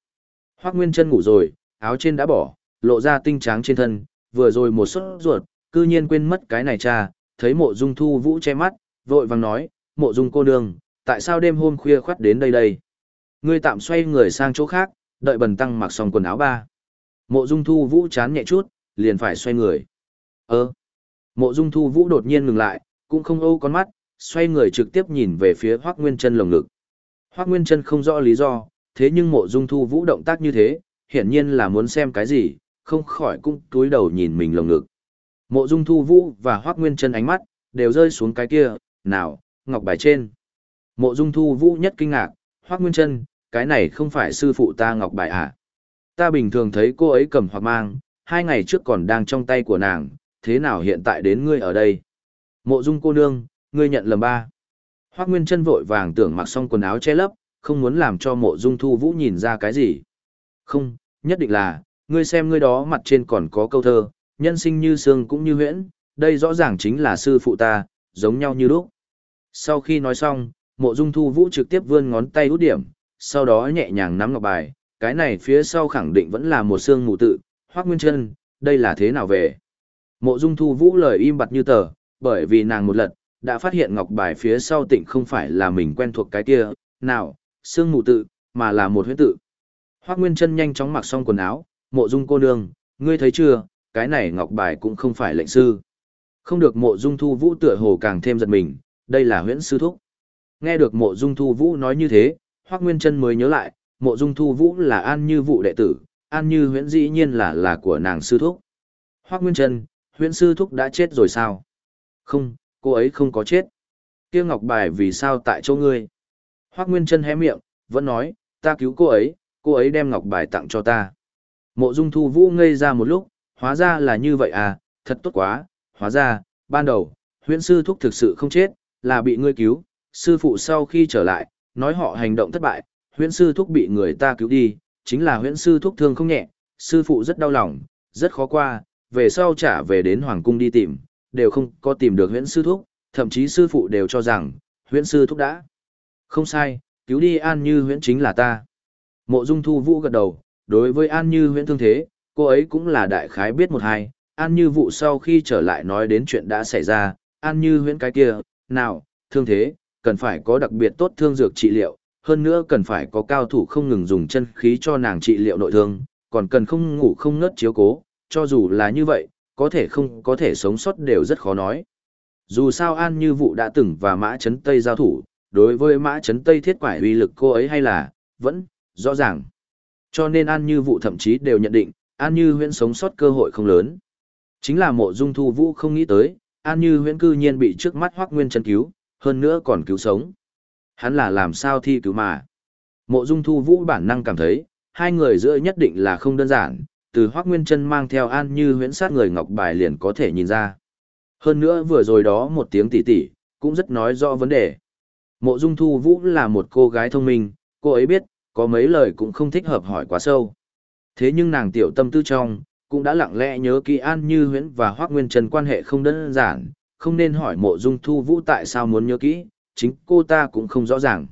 Hoác Nguyên Trân ngủ rồi, áo trên đã bỏ, lộ ra tinh tráng trên thân, vừa rồi một suất ruột, cư nhiên quên mất cái này cha, thấy mộ dung thu vũ che mắt, vội vàng nói, mộ dung cô nương, tại sao đêm hôm khuya khoắt đến đây đây? Ngươi tạm xoay người sang chỗ khác, đợi bần tăng mặc xong quần áo ba. Mộ dung thu vũ chán nhẹ chút, liền phải xoay người. Ơ. Mộ Dung Thu Vũ đột nhiên ngừng lại, cũng không âu con mắt, xoay người trực tiếp nhìn về phía Hoắc Nguyên Chân lồng ngực. Hoắc Nguyên Chân không rõ lý do, thế nhưng Mộ Dung Thu Vũ động tác như thế, hiển nhiên là muốn xem cái gì, không khỏi cũng cúi đầu nhìn mình lồng ngực. Mộ Dung Thu Vũ và Hoắc Nguyên Chân ánh mắt đều rơi xuống cái kia, nào, ngọc bài trên. Mộ Dung Thu Vũ nhất kinh ngạc, Hoắc Nguyên Chân, cái này không phải sư phụ ta ngọc bài à? Ta bình thường thấy cô ấy cầm hoặc mang, hai ngày trước còn đang trong tay của nàng, thế nào hiện tại đến ngươi ở đây? Mộ dung cô nương, ngươi nhận lầm ba. Hoác Nguyên chân vội vàng tưởng mặc xong quần áo che lấp, không muốn làm cho mộ dung thu vũ nhìn ra cái gì. Không, nhất định là, ngươi xem ngươi đó mặt trên còn có câu thơ, nhân sinh như xương cũng như huyễn, đây rõ ràng chính là sư phụ ta, giống nhau như lúc. Sau khi nói xong, mộ dung thu vũ trực tiếp vươn ngón tay út điểm, sau đó nhẹ nhàng nắm ngọc bài, cái này phía sau khẳng định vẫn là một xương mù tự, Hoác Nguyên chân, đây là thế nào về? Mộ Dung Thu Vũ lời im bặt như tờ, bởi vì nàng một lần, đã phát hiện ngọc bài phía sau tịnh không phải là mình quen thuộc cái kia, nào, xương mù tự, mà là một huyết tự. Hoác Nguyên Trân nhanh chóng mặc xong quần áo, mộ dung cô nương, ngươi thấy chưa, cái này ngọc bài cũng không phải lệnh sư. Không được mộ dung thu vũ tựa hồ càng thêm giật mình, đây là huyễn sư thúc. Nghe được mộ dung thu vũ nói như thế, Hoác Nguyên Trân mới nhớ lại, mộ dung thu vũ là an như vụ đệ tử, an như huyễn dĩ nhiên là là của nàng sư thúc. Hoác Nguyên Trân, huyễn sư thúc đã chết rồi sao? Không, cô ấy không có chết. Kia ngọc bài vì sao tại chỗ ngươi? Hoác Nguyên Trân hé miệng, vẫn nói, ta cứu cô ấy, cô ấy đem ngọc bài tặng cho ta. Mộ dung thu vũ ngây ra một lúc, hóa ra là như vậy à, thật tốt quá, hóa ra, ban đầu, Huyện sư thúc thực sự không chết, là bị ngươi cứu, sư phụ sau khi trở lại, nói họ hành động thất bại, Huyện sư thúc bị người ta cứu đi, chính là Huyện sư thúc thương không nhẹ, sư phụ rất đau lòng, rất khó qua, về sau trả về đến hoàng cung đi tìm, đều không có tìm được huyễn sư thúc, thậm chí sư phụ đều cho rằng, huyễn sư thúc đã. Không sai, cứu đi an như huyễn chính là ta. Mộ dung thu vũ gật đầu, đối với an như huyễn thương thế, cô ấy cũng là đại khái biết một hai, an như vụ sau khi trở lại nói đến chuyện đã xảy ra, an như huyễn cái kia, nào, thương thế, cần phải có đặc biệt tốt thương dược trị liệu, hơn nữa cần phải có cao thủ không ngừng dùng chân khí cho nàng trị liệu nội thương, còn cần không ngủ không ngớt chiếu cố, cho dù là như vậy, có thể không có thể sống sót đều rất khó nói. Dù sao An Như Vụ đã từng và Mã chấn Tây giao thủ, đối với Mã chấn Tây thiết quải uy lực cô ấy hay là, vẫn, rõ ràng. Cho nên An Như Vụ thậm chí đều nhận định, An Như huyễn sống sót cơ hội không lớn. Chính là mộ dung thu vũ không nghĩ tới, An Như huyễn cư nhiên bị trước mắt Hoác Nguyên chân cứu, hơn nữa còn cứu sống. Hắn là làm sao thi cứu mà. Mộ dung thu vũ bản năng cảm thấy, hai người giữa nhất định là không đơn giản, từ Hoác Nguyên chân mang theo An Như huyễn sát người ngọc bài liền có thể nhìn ra. Hơn nữa vừa rồi đó một tiếng tỉ tỉ, cũng rất nói rõ vấn đề. Mộ dung thu vũ là một cô gái thông minh, cô ấy biết, có mấy lời cũng không thích hợp hỏi quá sâu. Thế nhưng nàng tiểu tâm tư trong, cũng đã lặng lẽ nhớ kỹ An Như Huyễn và Hoác Nguyên Trân quan hệ không đơn giản, không nên hỏi mộ dung thu vũ tại sao muốn nhớ kỹ, chính cô ta cũng không rõ ràng.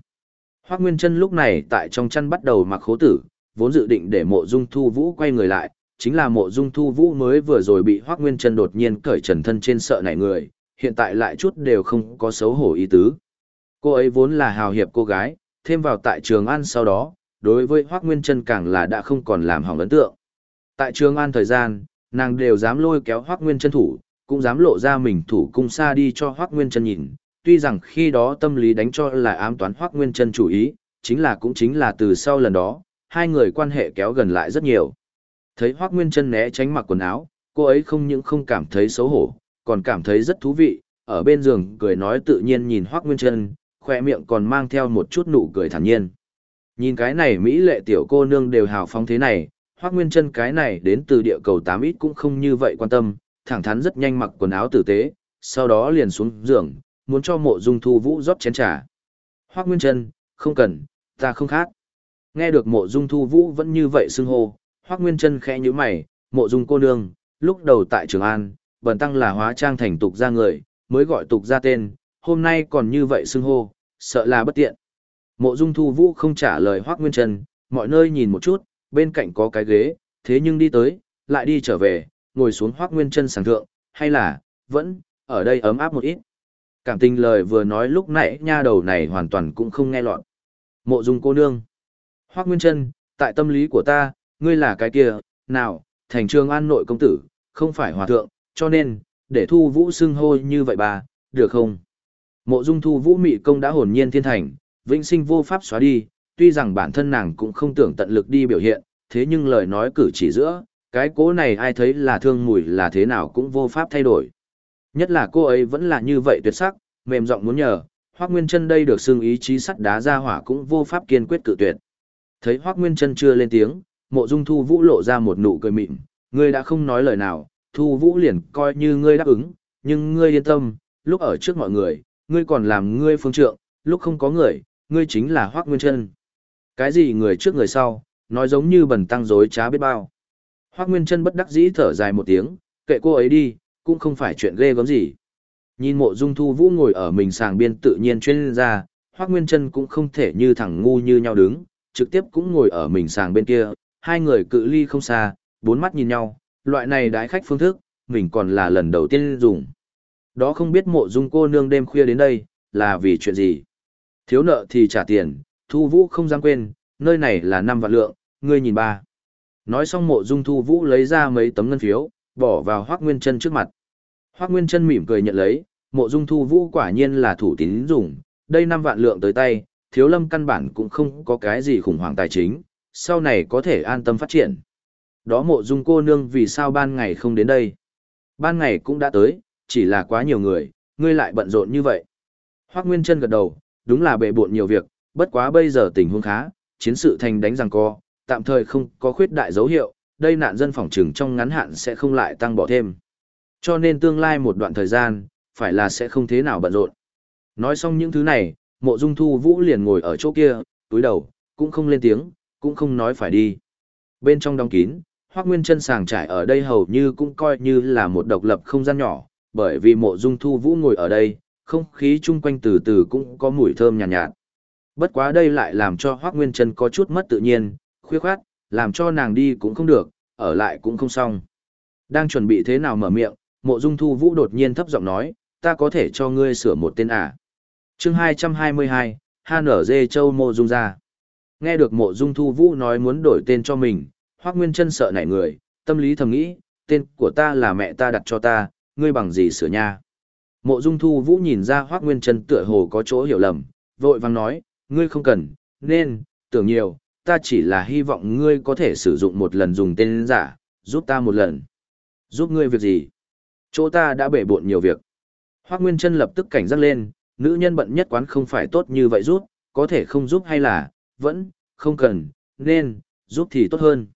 Hoác Nguyên Trân lúc này tại trong chăn bắt đầu mặc khố tử, vốn dự định để mộ dung thu vũ quay người lại, chính là mộ dung thu vũ mới vừa rồi bị Hoác Nguyên chân đột nhiên cởi trần thân trên sợ nảy người, hiện tại lại chút đều không có xấu hổ ý tứ. Cô ấy vốn là hào hiệp cô gái, thêm vào tại trường ăn sau đó, đối với Hoác Nguyên chân càng là đã không còn làm hỏng ấn tượng. Tại trường an thời gian, nàng đều dám lôi kéo Hoác Nguyên chân thủ, cũng dám lộ ra mình thủ cung xa đi cho Hoác Nguyên chân nhìn. Tuy rằng khi đó tâm lý đánh cho là ám toán Hoác Nguyên chân chủ ý, chính là cũng chính là từ sau lần đó, hai người quan hệ kéo gần lại rất nhiều. Thấy Hoác Nguyên Trân né tránh mặc quần áo, cô ấy không những không cảm thấy xấu hổ, còn cảm thấy rất thú vị, ở bên giường cười nói tự nhiên nhìn Hoác Nguyên Trân, khoe miệng còn mang theo một chút nụ cười thản nhiên. Nhìn cái này Mỹ lệ tiểu cô nương đều hào phóng thế này, Hoác Nguyên Trân cái này đến từ địa cầu 8 ít cũng không như vậy quan tâm, thẳng thắn rất nhanh mặc quần áo tử tế, sau đó liền xuống giường, muốn cho mộ dung thu vũ rót chén trà. Hoác Nguyên Trân, không cần, ta không khác. Nghe được mộ dung thu vũ vẫn như vậy xưng hô, Hoác Nguyên chân khẽ như mày, mộ dung cô nương, lúc đầu tại Trường An, bần tăng là hóa trang thành tục ra người, mới gọi tục ra tên, hôm nay còn như vậy xưng hô, sợ là bất tiện. Mộ dung thu vũ không trả lời Hoác Nguyên chân, mọi nơi nhìn một chút, bên cạnh có cái ghế, thế nhưng đi tới, lại đi trở về, ngồi xuống Hoác Nguyên chân sàng thượng, hay là, vẫn, ở đây ấm áp một ít. Cảm tình lời vừa nói lúc nãy nha đầu này hoàn toàn cũng không nghe lọt. Mộ dung cô nương. Hoác Nguyên Trân, tại tâm lý của ta, ngươi là cái kia, nào, thành trường an nội công tử, không phải hòa thượng, cho nên, để thu vũ xưng hô như vậy bà, được không? Mộ dung thu vũ mị công đã hồn nhiên thiên thành, vĩnh sinh vô pháp xóa đi, tuy rằng bản thân nàng cũng không tưởng tận lực đi biểu hiện, thế nhưng lời nói cử chỉ giữa, cái cố này ai thấy là thương mùi là thế nào cũng vô pháp thay đổi. Nhất là cô ấy vẫn là như vậy tuyệt sắc, mềm giọng muốn nhờ, Hoắc Nguyên Chân đây được xưng ý chí sắt đá ra hỏa cũng vô pháp kiên quyết cự tuyệt. Thấy Hoắc Nguyên Chân chưa lên tiếng, Mộ Dung Thu Vũ lộ ra một nụ cười mịn, ngươi đã không nói lời nào, Thu Vũ liền coi như ngươi đáp ứng, nhưng ngươi yên tâm, lúc ở trước mọi người, ngươi còn làm ngươi phương trượng, lúc không có người, ngươi chính là Hoắc Nguyên Chân. Cái gì người trước người sau, nói giống như bần tăng dối trá biết bao. Hoác Nguyên Trân bất đắc dĩ thở dài một tiếng, kệ cô ấy đi, cũng không phải chuyện ghê gớm gì. Nhìn mộ dung thu vũ ngồi ở mình sàng biên tự nhiên chuyên ra, Hoác Nguyên Trân cũng không thể như thằng ngu như nhau đứng, trực tiếp cũng ngồi ở mình sàng bên kia, hai người cự ly không xa, bốn mắt nhìn nhau, loại này đái khách phương thức, mình còn là lần đầu tiên dùng. Đó không biết mộ dung cô nương đêm khuya đến đây, là vì chuyện gì. Thiếu nợ thì trả tiền, thu vũ không dám quên, nơi này là năm vạn lượng, ngươi nhìn ba. Nói xong mộ dung thu vũ lấy ra mấy tấm ngân phiếu, bỏ vào Hoác Nguyên chân trước mặt. Hoác Nguyên chân mỉm cười nhận lấy, mộ dung thu vũ quả nhiên là thủ tín dùng, đây năm vạn lượng tới tay, thiếu lâm căn bản cũng không có cái gì khủng hoảng tài chính, sau này có thể an tâm phát triển. Đó mộ dung cô nương vì sao ban ngày không đến đây? Ban ngày cũng đã tới, chỉ là quá nhiều người, ngươi lại bận rộn như vậy. Hoác Nguyên Trân gật đầu, đúng là bệ bộn nhiều việc, bất quá bây giờ tình huống khá, chiến sự thành đánh rằng co, tạm thời không có khuyết đại dấu hiệu, đây nạn dân phòng trừng trong ngắn hạn sẽ không lại tăng bỏ thêm. Cho nên tương lai một đoạn thời gian, phải là sẽ không thế nào bận rộn. Nói xong những thứ này, mộ dung thu vũ liền ngồi ở chỗ kia, túi đầu, cũng không lên tiếng, cũng không nói phải đi. Bên trong đóng kín, Hoác Nguyên chân sàng trải ở đây hầu như cũng coi như là một độc lập không gian nhỏ, bởi vì mộ dung thu vũ ngồi ở đây, không khí chung quanh từ từ cũng có mùi thơm nhàn nhạt, nhạt. Bất quá đây lại làm cho Hoác Nguyên chân có chút mất tự nhiên, khuyết khoát, làm cho nàng đi cũng không được, ở lại cũng không xong. Đang chuẩn bị thế nào mở miệng, mộ dung thu vũ đột nhiên thấp giọng nói, ta có thể cho ngươi sửa một tên à chương 222, HNZ Châu Mộ Dung ra. Nghe được mộ dung thu vũ nói muốn đổi tên cho mình, Hoác Nguyên chân sợ nảy người, tâm lý thầm nghĩ, tên của ta là mẹ ta đặt cho ta, ngươi bằng gì sửa nha. Mộ dung thu vũ nhìn ra Hoác Nguyên chân tựa hồ có chỗ hiểu lầm, vội vang nói, ngươi không cần, nên, tưởng nhiều, ta chỉ là hy vọng ngươi có thể sử dụng một lần dùng tên giả, giúp ta một lần. Giúp ngươi việc gì? Chỗ ta đã bể bộn nhiều việc. Hoác Nguyên Trân lập tức cảnh giác lên, nữ nhân bận nhất quán không phải tốt như vậy giúp, có thể không giúp hay là, vẫn, không cần, nên, giúp thì tốt hơn.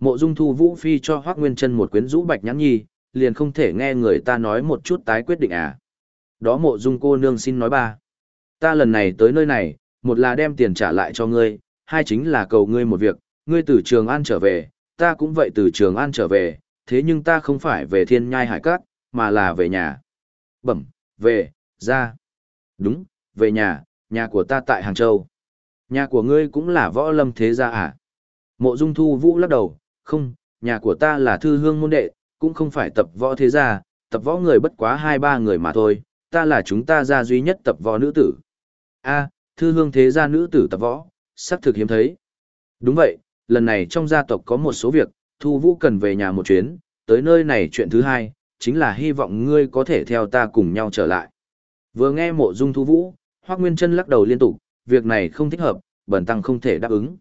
Mộ Dung Thu Vũ Phi cho Hoác Nguyên Trân một quyến rũ bạch nhãn nhi, liền không thể nghe người ta nói một chút tái quyết định à. Đó Mộ Dung cô nương xin nói ba. Ta lần này tới nơi này, một là đem tiền trả lại cho ngươi, hai chính là cầu ngươi một việc, ngươi từ Trường An trở về, ta cũng vậy từ Trường An trở về, thế nhưng ta không phải về thiên nhai hải cát, mà là về nhà. Bẩm, về, ra. Đúng, về nhà, nhà của ta tại Hàng Châu. Nhà của ngươi cũng là võ lâm thế gia à? Mộ Dung Thu Vũ lắc đầu, không, nhà của ta là thư hương môn đệ, cũng không phải tập võ thế gia, tập võ người bất quá hai ba người mà thôi, ta là chúng ta gia duy nhất tập võ nữ tử. A, thư hương thế gia nữ tử tập võ, sắp thực hiếm thấy. Đúng vậy, lần này trong gia tộc có một số việc, Thu Vũ cần về nhà một chuyến, tới nơi này chuyện thứ hai, chính là hy vọng ngươi có thể theo ta cùng nhau trở lại. Vừa nghe mộ dung Thu Vũ, Hoác Nguyên Trân lắc đầu liên tục, việc này không thích hợp, bẩn tăng không thể đáp ứng.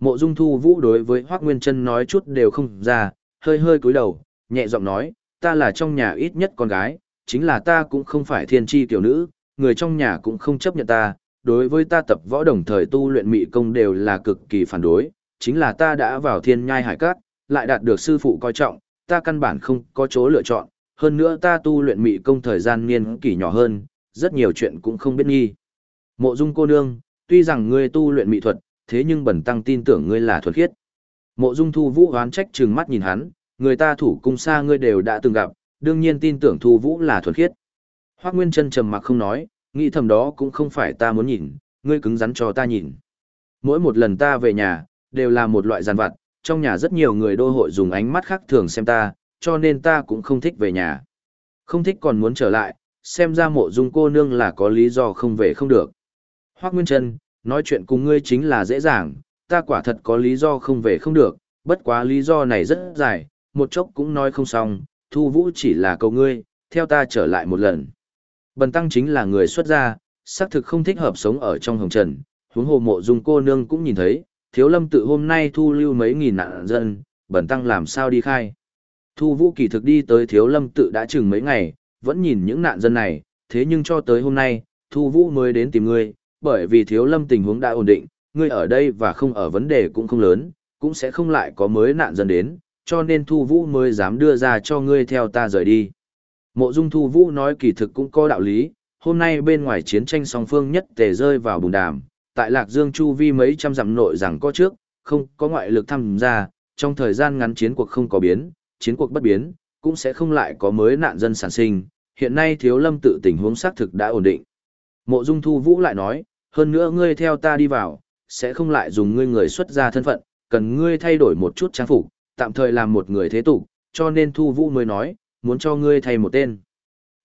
Mộ dung Thu Vũ đối với Hoác Nguyên Trân nói chút đều không ra, hơi hơi cúi đầu, nhẹ giọng nói, ta là trong nhà ít nhất con gái, chính là ta cũng không phải thiên tri tiểu nữ, người trong nhà cũng không chấp nhận ta, đối với ta tập võ đồng thời tu luyện mị công đều là cực kỳ phản đối, chính là ta đã vào thiên nhai hải cát, lại đạt được sư phụ coi trọng, ta căn bản không có chỗ lựa chọn, hơn nữa ta tu luyện mị công thời gian niên kỷ nhỏ hơn, rất nhiều chuyện cũng không biết nghi. Mộ dung cô nương, tuy rằng ngươi tu luyện mỹ thuật, thế nhưng bẩn tăng tin tưởng ngươi là thuật khiết. Mộ dung thu vũ hoán trách trừng mắt nhìn hắn, người ta thủ cung xa ngươi đều đã từng gặp, đương nhiên tin tưởng thu vũ là thuật khiết. Hoác Nguyên chân trầm mặc không nói, nghĩ thầm đó cũng không phải ta muốn nhìn, ngươi cứng rắn cho ta nhìn. Mỗi một lần ta về nhà, đều là một loại giàn vặt, trong nhà rất nhiều người đô hội dùng ánh mắt khác thường xem ta, cho nên ta cũng không thích về nhà. Không thích còn muốn trở lại, xem ra mộ dung cô nương là có lý do không về không được. Hoác Nguyên Trân, nói chuyện cùng ngươi chính là dễ dàng, ta quả thật có lý do không về không được, bất quá lý do này rất dài, một chốc cũng nói không xong, thu vũ chỉ là cầu ngươi, theo ta trở lại một lần. Bần tăng chính là người xuất gia, xác thực không thích hợp sống ở trong hồng trần, huống hồ mộ dung cô nương cũng nhìn thấy, thiếu lâm tự hôm nay thu lưu mấy nghìn nạn dân, bần tăng làm sao đi khai. Thu vũ kỳ thực đi tới thiếu lâm tự đã chừng mấy ngày, vẫn nhìn những nạn dân này, thế nhưng cho tới hôm nay, thu vũ mới đến tìm ngươi, bởi vì thiếu lâm tình huống đã ổn định, ngươi ở đây và không ở vấn đề cũng không lớn, cũng sẽ không lại có mới nạn dân đến, cho nên thu vũ mới dám đưa ra cho ngươi theo ta rời đi. Mộ dung thu vũ nói kỳ thực cũng có đạo lý, hôm nay bên ngoài chiến tranh song phương nhất tề rơi vào bùn đàm, tại Lạc Dương Chu Vi mấy trăm dặm nội rằng có trước, không có ngoại lực tham gia, trong thời gian ngắn chiến cuộc không có biến, chiến cuộc bất biến, cũng sẽ không lại có mới nạn dân sản sinh, hiện nay thiếu lâm tự tình huống xác thực đã ổn định. Mộ Dung Thu Vũ lại nói, hơn nữa ngươi theo ta đi vào, sẽ không lại dùng ngươi người xuất gia thân phận, cần ngươi thay đổi một chút trang phục, tạm thời làm một người thế tục, cho nên Thu Vũ mới nói, muốn cho ngươi thay một tên.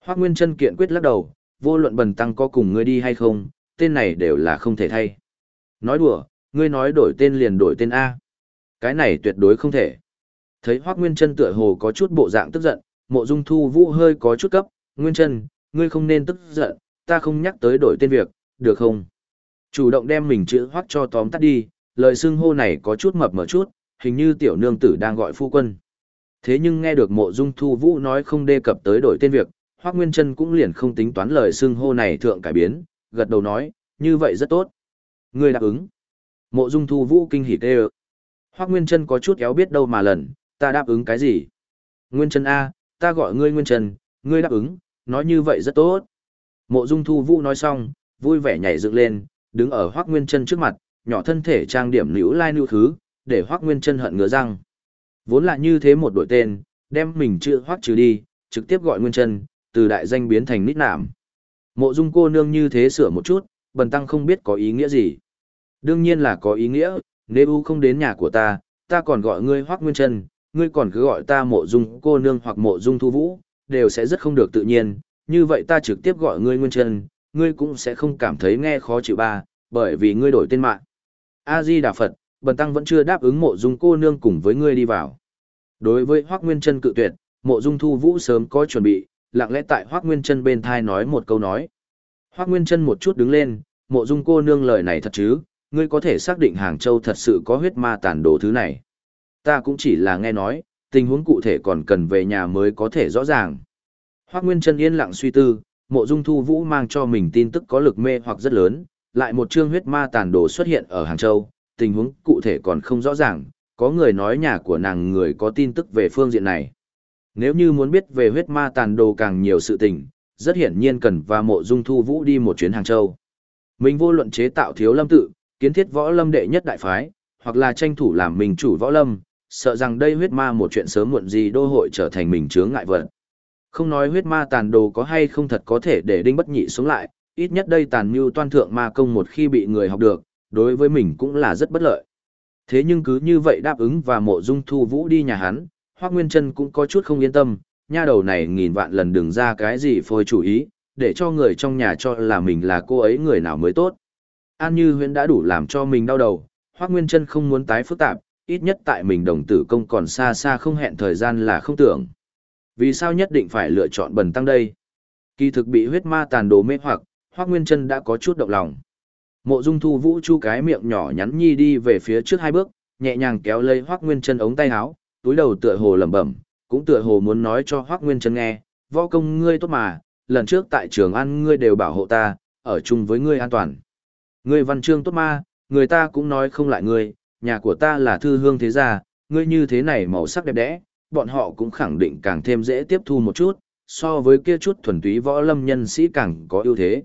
Hoắc Nguyên Chân kiện quyết lắc đầu, vô luận bần tăng có cùng ngươi đi hay không, tên này đều là không thể thay. Nói đùa, ngươi nói đổi tên liền đổi tên A. Cái này tuyệt đối không thể. Thấy Hoác Nguyên Trân tựa hồ có chút bộ dạng tức giận, mộ dung thu vũ hơi có chút cấp, Nguyên Trân, ngươi không nên tức giận, ta không nhắc tới đổi tên việc, được không? Chủ động đem mình chữ hoắc cho tóm tắt đi, lời xưng hô này có chút mập mờ chút, hình như tiểu nương tử đang gọi phu quân. Thế nhưng nghe được mộ dung thu vũ nói không đề cập tới đổi tên việc, Hoác Nguyên Trân cũng liền không tính toán lời xưng hô này thượng cải biến, gật đầu nói, như vậy rất tốt. Ngươi đáp ứng. Mộ dung thu vũ kinh hỉ tê Hoác Nguyên Trân có chút éo biết đâu mà lần, ta đáp ứng cái gì? Nguyên Trân A, ta gọi ngươi Nguyên Trân, ngươi đáp ứng, nói như vậy rất tốt. Mộ dung thu vũ nói xong, vui vẻ nhảy dựng lên, đứng ở Hoác Nguyên Trân trước mặt, nhỏ thân thể trang điểm nữ lai nữ thứ, để Hoác Nguyên Trân hận ngứa răng. Vốn là như thế một đội tên, đem mình chữ Hoác trừ đi, trực tiếp gọi Nguyên Trân, từ đại danh biến thành nít nạm. Mộ dung cô nương như thế sửa một chút, bần tăng không biết có ý nghĩa gì. Đương nhiên là có ý nghĩa, nếu u không đến nhà của ta, ta còn gọi ngươi Hoác Nguyên Trân, ngươi còn cứ gọi ta mộ dung cô nương hoặc mộ dung thu vũ, đều sẽ rất không được tự nhiên, như vậy ta trực tiếp gọi ngươi Nguyên Trân, ngươi cũng sẽ không cảm thấy nghe khó chịu ba, bởi vì ngươi đổi tên mạng. A-di Đà Phật, bần tăng vẫn chưa đáp ứng mộ dung cô nương cùng với ngươi đi vào. Đối với Hoác Nguyên Trân cự tuyệt, mộ dung thu vũ sớm có chuẩn bị, lặng lẽ tại Hoác Nguyên Trân bên thai nói một câu nói. Hoác Nguyên Trân một chút đứng lên, mộ dung cô nương lời này thật chứ, ngươi có thể xác định Hàng Châu thật sự có huyết ma tàn đồ thứ này. Ta cũng chỉ là nghe nói, tình huống cụ thể còn cần về nhà mới có thể rõ ràng. Hoác Nguyên Trân yên lặng suy tư, mộ dung thu vũ mang cho mình tin tức có lực mê hoặc rất lớn, lại một chương huyết ma tàn đồ xuất hiện ở Hàng Châu, tình huống cụ thể còn không rõ ràng, có người nói nhà của nàng người có tin tức về phương diện này. Nếu như muốn biết về huyết ma tàn đồ càng nhiều sự tình, rất hiển nhiên cần và mộ dung thu vũ đi một chuyến Hàng Châu. Mình vô luận chế tạo thiếu lâm tự, kiến thiết võ lâm đệ nhất đại phái, hoặc là tranh thủ làm mình chủ võ lâm, sợ rằng đây huyết ma một chuyện sớm muộn gì đô hội trở thành mình chướng ngại vật. Không nói huyết ma tàn đồ có hay không thật có thể để đinh bất nhị sống lại, ít nhất đây tàn mưu toan thượng ma công một khi bị người học được, đối với mình cũng là rất bất lợi. Thế nhưng cứ như vậy đáp ứng và mộ dung thu vũ đi nhà hắn, Hoác Nguyên Trân cũng có chút không yên tâm, nha đầu này nghìn vạn lần đừng ra cái gì phôi chủ ý, để cho người trong nhà cho là mình là cô ấy người nào mới tốt. An Như Huyễn đã đủ làm cho mình đau đầu, Hoác Nguyên Trân không muốn tái phức tạp, ít nhất tại mình đồng tử công còn xa xa không hẹn thời gian là không tưởng. Vì sao nhất định phải lựa chọn bần tăng đây? Kỳ thực bị huyết ma tàn đồ mê hoặc, Hoác Nguyên Trân đã có chút động lòng. Mộ Dung Thu Vũ chu cái miệng nhỏ nhắn nhi đi về phía trước hai bước, nhẹ nhàng kéo lấy Hoác Nguyên Trân ống tay áo, túi đầu tựa hồ lẩm bẩm, cũng tựa hồ muốn nói cho Hoác Nguyên Trân nghe, võ công ngươi tốt mà, lần trước tại trường ăn ngươi đều bảo hộ ta, ở chung với ngươi an toàn. Ngươi văn chương tốt ma, người ta cũng nói không lại ngươi, nhà của ta là thư hương thế gia, ngươi như thế này màu sắc đẹp đẽ, bọn họ cũng khẳng định càng thêm dễ tiếp thu một chút, so với kia chút thuần túy võ lâm nhân sĩ càng có ưu thế.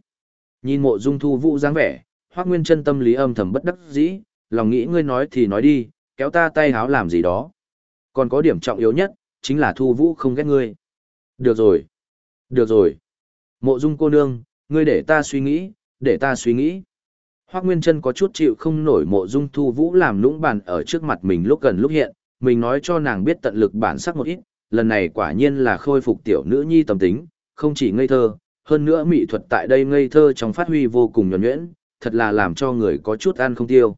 Nhìn mộ dung thu vũ dáng vẻ, Hoác Nguyên chân tâm lý âm thầm bất đắc dĩ, lòng nghĩ ngươi nói thì nói đi, kéo ta tay háo làm gì đó. Còn có điểm trọng yếu nhất, chính là thu vũ không ghét ngươi. Được rồi. Được rồi. Mộ dung cô nương, ngươi để ta suy nghĩ, để ta suy nghĩ. Hoác Nguyên Trân có chút chịu không nổi mộ dung thu vũ làm lũng bàn ở trước mặt mình lúc gần lúc hiện, mình nói cho nàng biết tận lực bản sắc một ít, lần này quả nhiên là khôi phục tiểu nữ nhi tâm tính, không chỉ ngây thơ, hơn nữa mỹ thuật tại đây ngây thơ trong phát huy vô cùng nhuẩn nhuyễn, thật là làm cho người có chút ăn không tiêu.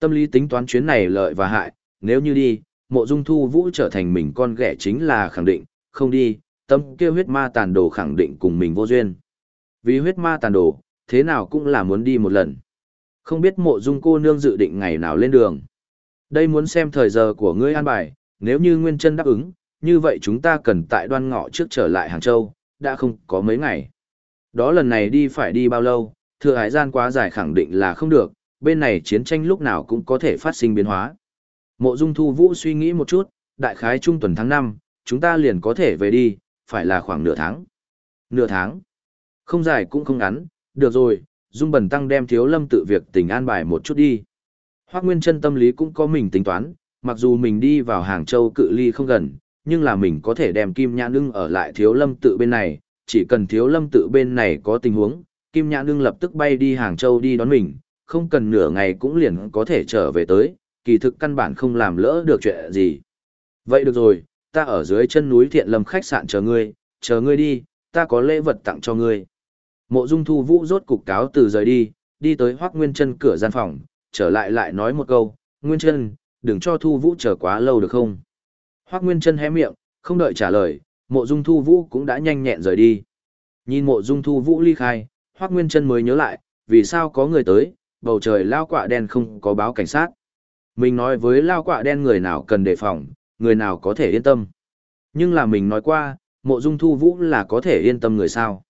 Tâm lý tính toán chuyến này lợi và hại, nếu như đi, mộ dung thu vũ trở thành mình con ghẻ chính là khẳng định, không đi, tâm kêu huyết ma tàn đồ khẳng định cùng mình vô duyên. Vì huyết ma tàn đồ, thế nào cũng là muốn đi một lần. Không biết mộ dung cô nương dự định ngày nào lên đường. Đây muốn xem thời giờ của ngươi an bài, nếu như Nguyên chân đáp ứng, như vậy chúng ta cần tại đoan ngọ trước trở lại Hàng Châu, đã không có mấy ngày. Đó lần này đi phải đi bao lâu, thừa hải gian quá dài khẳng định là không được, bên này chiến tranh lúc nào cũng có thể phát sinh biến hóa. Mộ Dung Thu Vũ suy nghĩ một chút, đại khái trung tuần tháng 5, chúng ta liền có thể về đi, phải là khoảng nửa tháng. Nửa tháng? Không dài cũng không ngắn, được rồi, Dung Bần Tăng đem thiếu lâm tự việc tình an bài một chút đi. Hoác Nguyên chân tâm lý cũng có mình tính toán, mặc dù mình đi vào Hàng Châu cự ly không gần, nhưng là mình có thể đem Kim Nhã Nương ở lại thiếu lâm tự bên này, chỉ cần thiếu lâm tự bên này có tình huống, Kim Nhã Nương lập tức bay đi Hàng Châu đi đón mình, không cần nửa ngày cũng liền có thể trở về tới, kỳ thực căn bản không làm lỡ được chuyện gì. Vậy được rồi, ta ở dưới chân núi thiện lâm khách sạn chờ ngươi, chờ ngươi đi, ta có lễ vật tặng cho ngươi. Mộ Dung Thu Vũ rốt cục cáo từ rời đi, đi tới Hoắc Nguyên Chân cửa gian phòng, trở lại lại nói một câu, Nguyên Chân, đừng cho Thu Vũ chờ quá lâu được không? Hoắc Nguyên Chân hé miệng, không đợi trả lời, Mộ Dung Thu Vũ cũng đã nhanh nhẹn rời đi. Nhìn Mộ Dung Thu Vũ ly khai, Hoắc Nguyên Chân mới nhớ lại, vì sao có người tới, bầu trời lao quạ đen không có báo cảnh sát. Mình nói với lao quạ đen người nào cần đề phòng, người nào có thể yên tâm. Nhưng là mình nói qua, mộ dung thu vũ là có thể yên tâm người sao.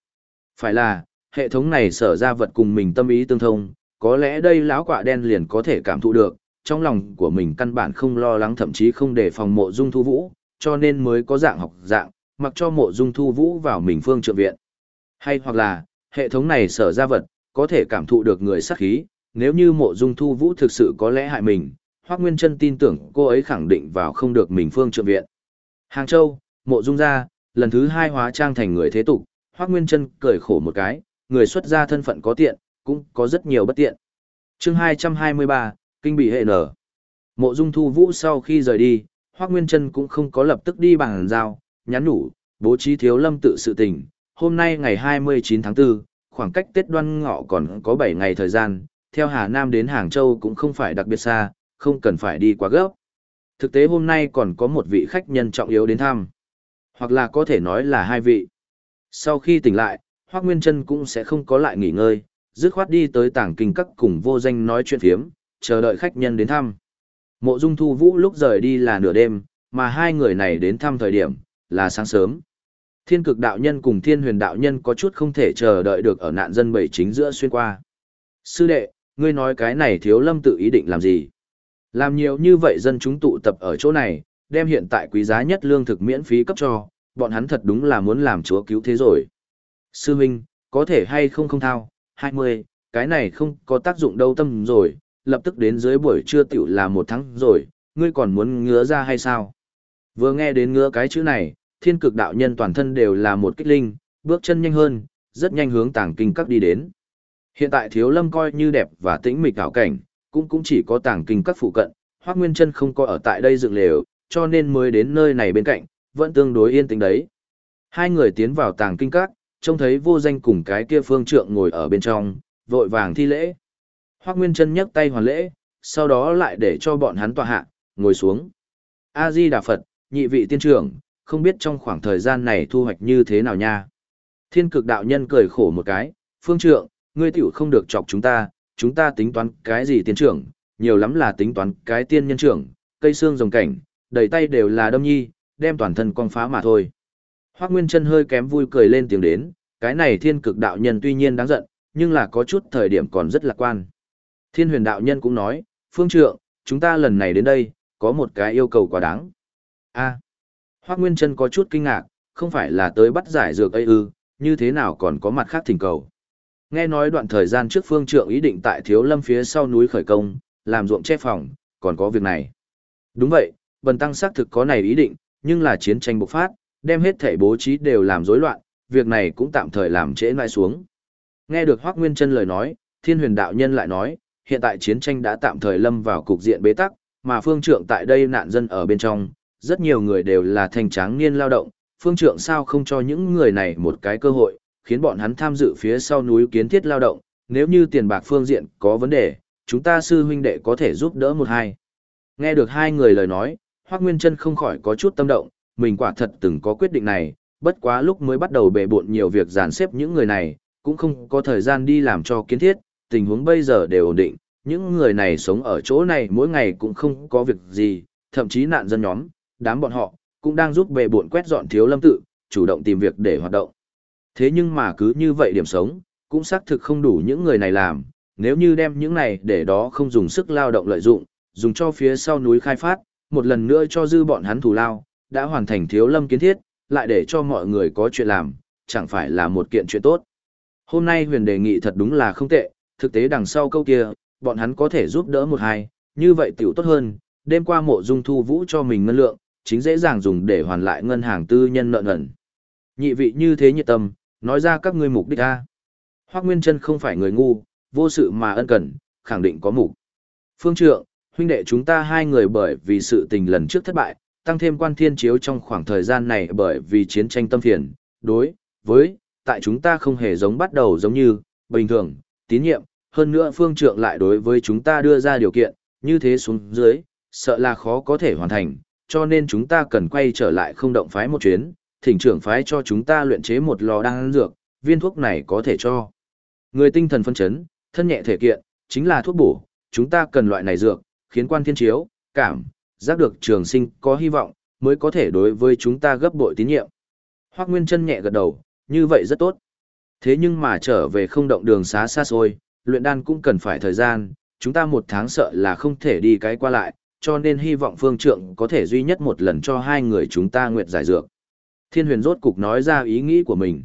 Phải là, hệ thống này sở ra vật cùng mình tâm ý tương thông, có lẽ đây lão quạ đen liền có thể cảm thụ được, trong lòng của mình căn bản không lo lắng thậm chí không đề phòng mộ dung thu vũ, cho nên mới có dạng học dạng, mặc cho mộ dung thu vũ vào mình phương trượng viện. Hay hoặc là, hệ thống này sở ra vật, có thể cảm thụ được người sát khí, nếu như mộ dung thu vũ thực sự có lẽ hại mình, Hoác Nguyên Trân tin tưởng cô ấy khẳng định vào không được mình phương trượng viện. Hàng Châu, mộ dung ra, lần thứ hai hóa trang thành người thế tục, Hoác Nguyên Trân cười khổ một cái, người xuất gia thân phận có tiện, cũng có rất nhiều bất tiện. chương 223, Kinh bị hệ nở. Mộ dung thu vũ sau khi rời đi, Hoác Nguyên Trân cũng không có lập tức đi bằng giao, nhắn nhủ, bố trí thiếu lâm tự sự tình. Hôm nay ngày 29 tháng 4, khoảng cách Tết đoan ngọ còn có 7 ngày thời gian, theo Hà Nam đến Hàng Châu cũng không phải đặc biệt xa, không cần phải đi quá gấp. Thực tế hôm nay còn có một vị khách nhân trọng yếu đến thăm. Hoặc là có thể nói là hai vị. Sau khi tỉnh lại, Hoác Nguyên Trân cũng sẽ không có lại nghỉ ngơi, dứt khoát đi tới tảng kinh các cùng vô danh nói chuyện phiếm, chờ đợi khách nhân đến thăm. Mộ Dung Thu Vũ lúc rời đi là nửa đêm, mà hai người này đến thăm thời điểm, là sáng sớm. Thiên cực đạo nhân cùng thiên huyền đạo nhân có chút không thể chờ đợi được ở nạn dân bảy chính giữa xuyên qua. Sư đệ, ngươi nói cái này thiếu lâm tự ý định làm gì? Làm nhiều như vậy dân chúng tụ tập ở chỗ này, đem hiện tại quý giá nhất lương thực miễn phí cấp cho, bọn hắn thật đúng là muốn làm chúa cứu thế rồi. Sư Minh, có thể hay không không thao, 20, cái này không có tác dụng đâu tâm rồi, lập tức đến dưới buổi trưa tiểu là một tháng rồi, ngươi còn muốn ngứa ra hay sao? Vừa nghe đến ngứa cái chữ này, thiên cực đạo nhân toàn thân đều là một kích linh, bước chân nhanh hơn, rất nhanh hướng tàng kinh các đi đến. Hiện tại thiếu lâm coi như đẹp và tĩnh mịch ảo cảnh, cũng cũng chỉ có tàng kinh các phụ cận, Hoác Nguyên chân không có ở tại đây dựng lều, cho nên mới đến nơi này bên cạnh, vẫn tương đối yên tĩnh đấy. Hai người tiến vào tàng kinh các, trông thấy vô danh cùng cái kia phương trượng ngồi ở bên trong, vội vàng thi lễ. Hoác Nguyên chân nhấc tay hoàn lễ, sau đó lại để cho bọn hắn tòa hạ, ngồi xuống. A-di Đà Phật, nhị vị tiên trưởng, không biết trong khoảng thời gian này thu hoạch như thế nào nha. Thiên cực đạo nhân cười khổ một cái, phương trượng, ngươi tiểu không được chọc chúng ta, chúng ta tính toán cái gì tiên trưởng, nhiều lắm là tính toán cái tiên nhân trưởng, cây xương rồng cảnh, đầy tay đều là đâm nhi, đem toàn thân con phá mà thôi. Hoác Nguyên chân hơi kém vui cười lên tiếng đến, cái này thiên cực đạo nhân tuy nhiên đáng giận, nhưng là có chút thời điểm còn rất lạc quan. Thiên huyền đạo nhân cũng nói, phương trượng, chúng ta lần này đến đây, có một cái yêu cầu quá đáng. a à, Hoác Nguyên chân có chút kinh ngạc, không phải là tới bắt giải dược ấy ư, như thế nào còn có mặt khác thỉnh cầu. Nghe nói đoạn thời gian trước phương trượng ý định tại thiếu lâm phía sau núi khởi công, làm ruộng che phòng, còn có việc này. Đúng vậy, bần tăng xác thực có này ý định, nhưng là chiến tranh bộc phát, đem hết thể bố trí đều làm rối loạn, việc này cũng tạm thời làm trễ lại xuống. Nghe được Hoác Nguyên Trân lời nói, thiên huyền đạo nhân lại nói, hiện tại chiến tranh đã tạm thời lâm vào cục diện bế tắc, mà phương trượng tại đây nạn dân ở bên trong, rất nhiều người đều là thành tráng niên lao động, phương trượng sao không cho những người này một cái cơ hội, khiến bọn hắn tham dự phía sau núi kiến thiết lao động, nếu như tiền bạc phương diện có vấn đề, chúng ta sư huynh đệ có thể giúp đỡ một hai. Nghe được hai người lời nói, Hoác Nguyên Trân không khỏi có chút tâm động, mình quả thật từng có quyết định này, bất quá lúc mới bắt đầu bề bộn nhiều việc dàn xếp những người này, cũng không có thời gian đi làm cho kiến thiết, tình huống bây giờ đều ổn định, những người này sống ở chỗ này mỗi ngày cũng không có việc gì, thậm chí nạn dân nhóm, đám bọn họ, cũng đang giúp bề bộn quét dọn thiếu lâm tự, chủ động tìm việc để hoạt động. Thế nhưng mà cứ như vậy điểm sống, cũng xác thực không đủ những người này làm, nếu như đem những này để đó không dùng sức lao động lợi dụng, dùng cho phía sau núi khai phát, một lần nữa cho dư bọn hắn thù lao, đã hoàn thành thiếu lâm kiến thiết, lại để cho mọi người có chuyện làm, chẳng phải là một kiện chuyện tốt. Hôm nay huyền đề nghị thật đúng là không tệ, thực tế đằng sau câu kia, bọn hắn có thể giúp đỡ một hai, như vậy tiểu tốt hơn, đêm qua mộ dung thu vũ cho mình ngân lượng, chính dễ dàng dùng để hoàn lại ngân hàng tư nhân nợ nần. Nhị vị như thế nhiệt tâm, nói ra các ngươi mục đích a. Hoắc Nguyên Chân không phải người ngu, vô sự mà ân cần, khẳng định có mục. Phương Trượng, huynh đệ chúng ta hai người bởi vì sự tình lần trước thất bại, tăng thêm quan thiên chiếu trong khoảng thời gian này bởi vì chiến tranh tâm phiền, đối với tại chúng ta không hề giống bắt đầu giống như bình thường, tín nhiệm, hơn nữa phương trượng lại đối với chúng ta đưa ra điều kiện, như thế xuống dưới, sợ là khó có thể hoàn thành, cho nên chúng ta cần quay trở lại không động phái một chuyến, thỉnh trưởng phái cho chúng ta luyện chế một lò đan dược, viên thuốc này có thể cho. Người tinh thần phân chấn, thân nhẹ thể kiện, Chính là thuốc bổ, chúng ta cần loại này dược, khiến quan thiên chiếu, cảm, giác được trường sinh có hy vọng, mới có thể đối với chúng ta gấp bội tín nhiệm. Hoác Nguyên chân nhẹ gật đầu, như vậy rất tốt. Thế nhưng mà trở về không động đường xá xa xôi, luyện đan cũng cần phải thời gian, chúng ta một tháng sợ là không thể đi cái qua lại, cho nên hy vọng phương trượng có thể duy nhất một lần cho hai người chúng ta nguyện giải dược. Thiên huyền rốt cục nói ra ý nghĩ của mình.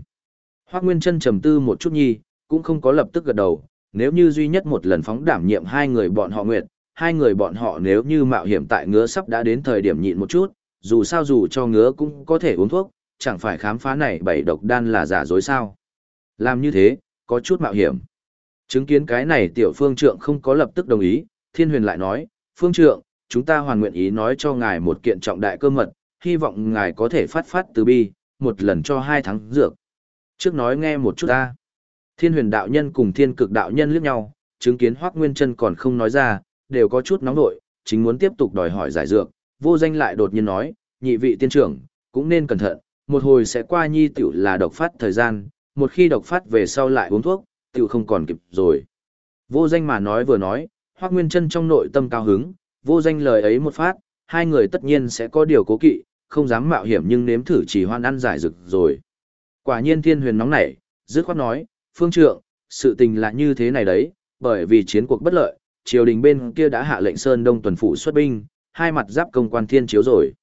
Hoác Nguyên chân trầm tư một chút nhi, cũng không có lập tức gật đầu, nếu như duy nhất một lần phóng đảm nhiệm hai người bọn họ nguyện hai người bọn họ nếu như mạo hiểm tại ngứa sắp đã đến thời điểm nhịn một chút, dù sao dù cho ngứa cũng có thể uống thuốc, chẳng phải khám phá này bảy độc đan là giả dối sao. Làm như thế, có chút mạo hiểm. Chứng kiến cái này tiểu phương trượng không có lập tức đồng ý, thiên huyền lại nói, phương trượng, chúng ta hoàn nguyện ý nói cho ngài một kiện trọng đại cơ mật, hy vọng ngài có thể phát phát từ bi, một lần cho hai tháng dược. Trước nói nghe một chút ta. Thiên huyền đạo nhân cùng thiên cực đạo nhân liếc nhau, chứng kiến Hoác Nguyên chân còn không nói ra, đều có chút nóng nội, chính muốn tiếp tục đòi hỏi giải dược, vô danh lại đột nhiên nói, nhị vị tiên trưởng, cũng nên cẩn thận, một hồi sẽ qua nhi tiểu là độc phát thời gian, một khi độc phát về sau lại uống thuốc, tiểu không còn kịp rồi. Vô danh mà nói vừa nói, Hoác Nguyên chân trong nội tâm cao hứng, vô danh lời ấy một phát, hai người tất nhiên sẽ có điều cố kỵ, không dám mạo hiểm nhưng nếm thử chỉ hoan ăn giải dược rồi. Quả nhiên thiên huyền nóng nảy, dứt khoát nói, phương trượng, sự tình là như thế này đấy, bởi vì chiến cuộc bất lợi, triều đình bên kia đã hạ lệnh Sơn Đông tuần phủ xuất binh, hai mặt giáp công quan thiên chiếu rồi.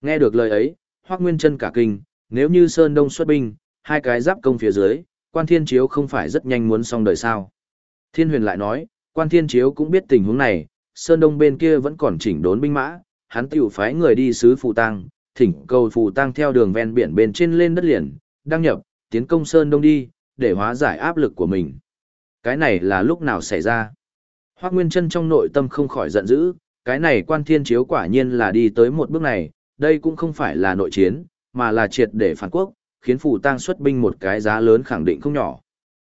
Nghe được lời ấy, Hoắc Nguyên Chân cả kinh, nếu như Sơn Đông xuất binh, hai cái giáp công phía dưới, quan thiên chiếu không phải rất nhanh muốn xong đời sao. Thiên huyền lại nói, quan thiên chiếu cũng biết tình huống này, Sơn Đông bên kia vẫn còn chỉnh đốn binh mã, hắn tiểu phái người đi sứ Phù Tăng, thỉnh cầu Phù Tăng theo đường ven biển bên trên lên đất liền, đăng nhập, tiến công Sơn Đông đi, để hóa giải áp lực của mình. Cái này là lúc nào xảy ra? Hoác Nguyên Trân trong nội tâm không khỏi giận dữ, cái này quan thiên chiếu quả nhiên là đi tới một bước này, đây cũng không phải là nội chiến, mà là triệt để phản quốc, khiến phủ tang xuất binh một cái giá lớn khẳng định không nhỏ.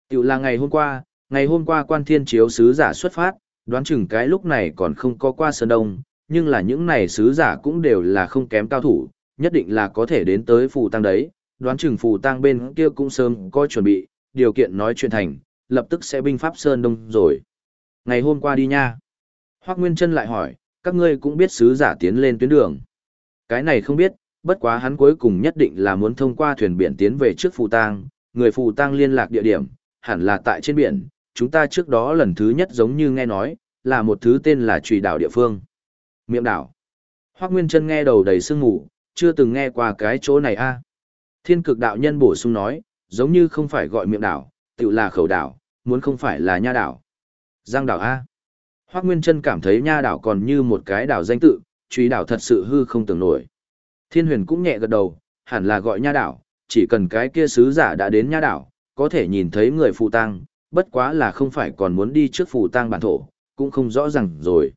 Tiểu là ngày hôm qua, ngày hôm qua quan thiên chiếu sứ giả xuất phát, đoán chừng cái lúc này còn không có qua Sơn Đông, nhưng là những này sứ giả cũng đều là không kém cao thủ, nhất định là có thể đến tới phủ tang đấy, đoán chừng phủ tang bên kia cũng sớm có chuẩn bị, điều kiện nói chuyện thành, lập tức sẽ binh pháp Sơn Đông rồi. Ngày hôm qua đi nha. Hoác Nguyên Trân lại hỏi, các ngươi cũng biết sứ giả tiến lên tuyến đường. Cái này không biết, bất quá hắn cuối cùng nhất định là muốn thông qua thuyền biển tiến về trước phù tang, người phù tang liên lạc địa điểm, hẳn là tại trên biển, chúng ta trước đó lần thứ nhất giống như nghe nói, là một thứ tên là trùy đảo địa phương. Miệng đảo. Hoác Nguyên Trân nghe đầu đầy sương ngủ, chưa từng nghe qua cái chỗ này a Thiên cực đạo nhân bổ sung nói, giống như không phải gọi miệng đảo, tự là khẩu đảo, muốn không phải là nha đảo. Giang đảo A. Hoác Nguyên Trân cảm thấy nha đảo còn như một cái đảo danh tự, truy đảo thật sự hư không tưởng nổi. Thiên huyền cũng nhẹ gật đầu, hẳn là gọi nha đảo, chỉ cần cái kia sứ giả đã đến nha đảo, có thể nhìn thấy người phù tăng, bất quá là không phải còn muốn đi trước phù tăng bản thổ, cũng không rõ ràng rồi.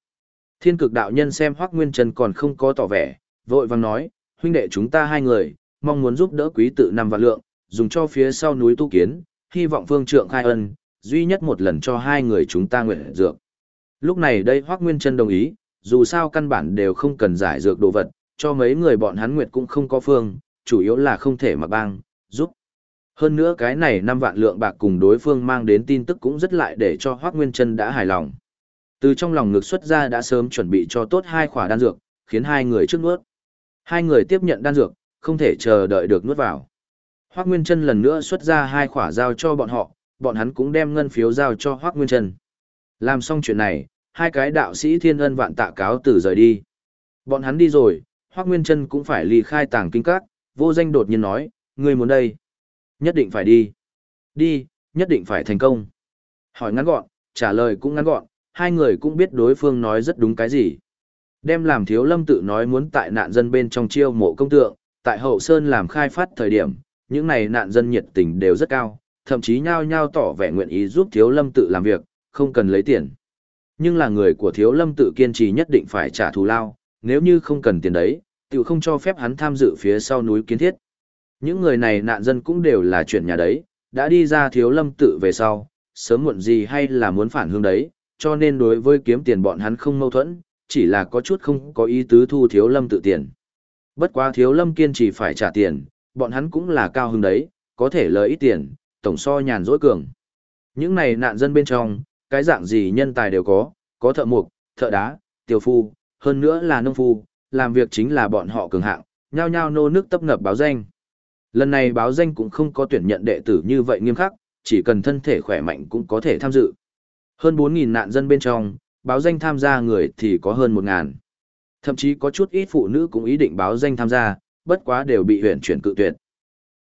Thiên cực đạo nhân xem Hoác Nguyên Trân còn không có tỏ vẻ, vội vàng nói, huynh đệ chúng ta hai người, mong muốn giúp đỡ quý tự năm vạn lượng, dùng cho phía sau núi tu kiến, hy vọng phương trượng khai ân, duy nhất một lần cho hai người chúng ta nguyện dược. Lúc này đây Hoác Nguyên Trân đồng ý, dù sao căn bản đều không cần giải dược đồ vật, cho mấy người bọn hắn nguyệt cũng không có phương, chủ yếu là không thể mà bang, giúp. Hơn nữa cái này năm vạn lượng bạc cùng đối phương mang đến tin tức cũng rất lại để cho Hoác Nguyên Trân đã hài lòng. Từ trong lòng ngực xuất ra đã sớm chuẩn bị cho tốt hai khỏa đan dược, khiến hai người trước nuốt. Hai người tiếp nhận đan dược, không thể chờ đợi được nuốt vào. Hoác Nguyên Trân lần nữa xuất ra hai khỏa giao cho bọn họ, bọn hắn cũng đem ngân phiếu giao cho Hoác Nguyên Trân. Làm xong chuyện này, hai cái đạo sĩ thiên ân vạn tạ cáo từ rời đi. Bọn hắn đi rồi, Hoác Nguyên Trân cũng phải ly khai tàng kinh các, vô danh đột nhiên nói, ngươi muốn đây. Nhất định phải đi. Đi, nhất định phải thành công. Hỏi ngắn gọn, trả lời cũng ngắn gọn, hai người cũng biết đối phương nói rất đúng cái gì. Đem làm thiếu lâm tự nói muốn tại nạn dân bên trong chiêu mộ công tượng, tại hậu sơn làm khai phát thời điểm, những này nạn dân nhiệt tình đều rất cao, thậm chí nhao nhao tỏ vẻ nguyện ý giúp thiếu lâm tự làm việc, không cần lấy tiền. Nhưng là người của thiếu lâm tự kiên trì nhất định phải trả thù lao, nếu như không cần tiền đấy, tự không cho phép hắn tham dự phía sau núi kiến thiết. Những người này nạn dân cũng đều là chuyện nhà đấy, đã đi ra thiếu lâm tự về sau, sớm muộn gì hay là muốn phản hương đấy, cho nên đối với kiếm tiền bọn hắn không mâu thuẫn, chỉ là có chút không có ý tứ thu thiếu lâm tự tiền. Bất quá thiếu lâm kiên trì phải trả tiền, bọn hắn cũng là cao hứng đấy, có thể lợi ít tiền, tổng so nhàn rỗi cường. Những này nạn dân bên trong, cái dạng gì nhân tài đều có, có thợ mộc, thợ đá, tiểu phu, hơn nữa là nông phu, làm việc chính là bọn họ cường hạng, nhao nhao nô nước tấp nập báo danh. Lần này báo danh cũng không có tuyển nhận đệ tử như vậy nghiêm khắc, chỉ cần thân thể khỏe mạnh cũng có thể tham dự. Hơn 4.000 nạn dân bên trong, báo danh tham gia người thì có hơn 1.000. Thậm chí có chút ít phụ nữ cũng ý định báo danh tham gia, bất quá đều bị huyện chuyển cự tuyệt.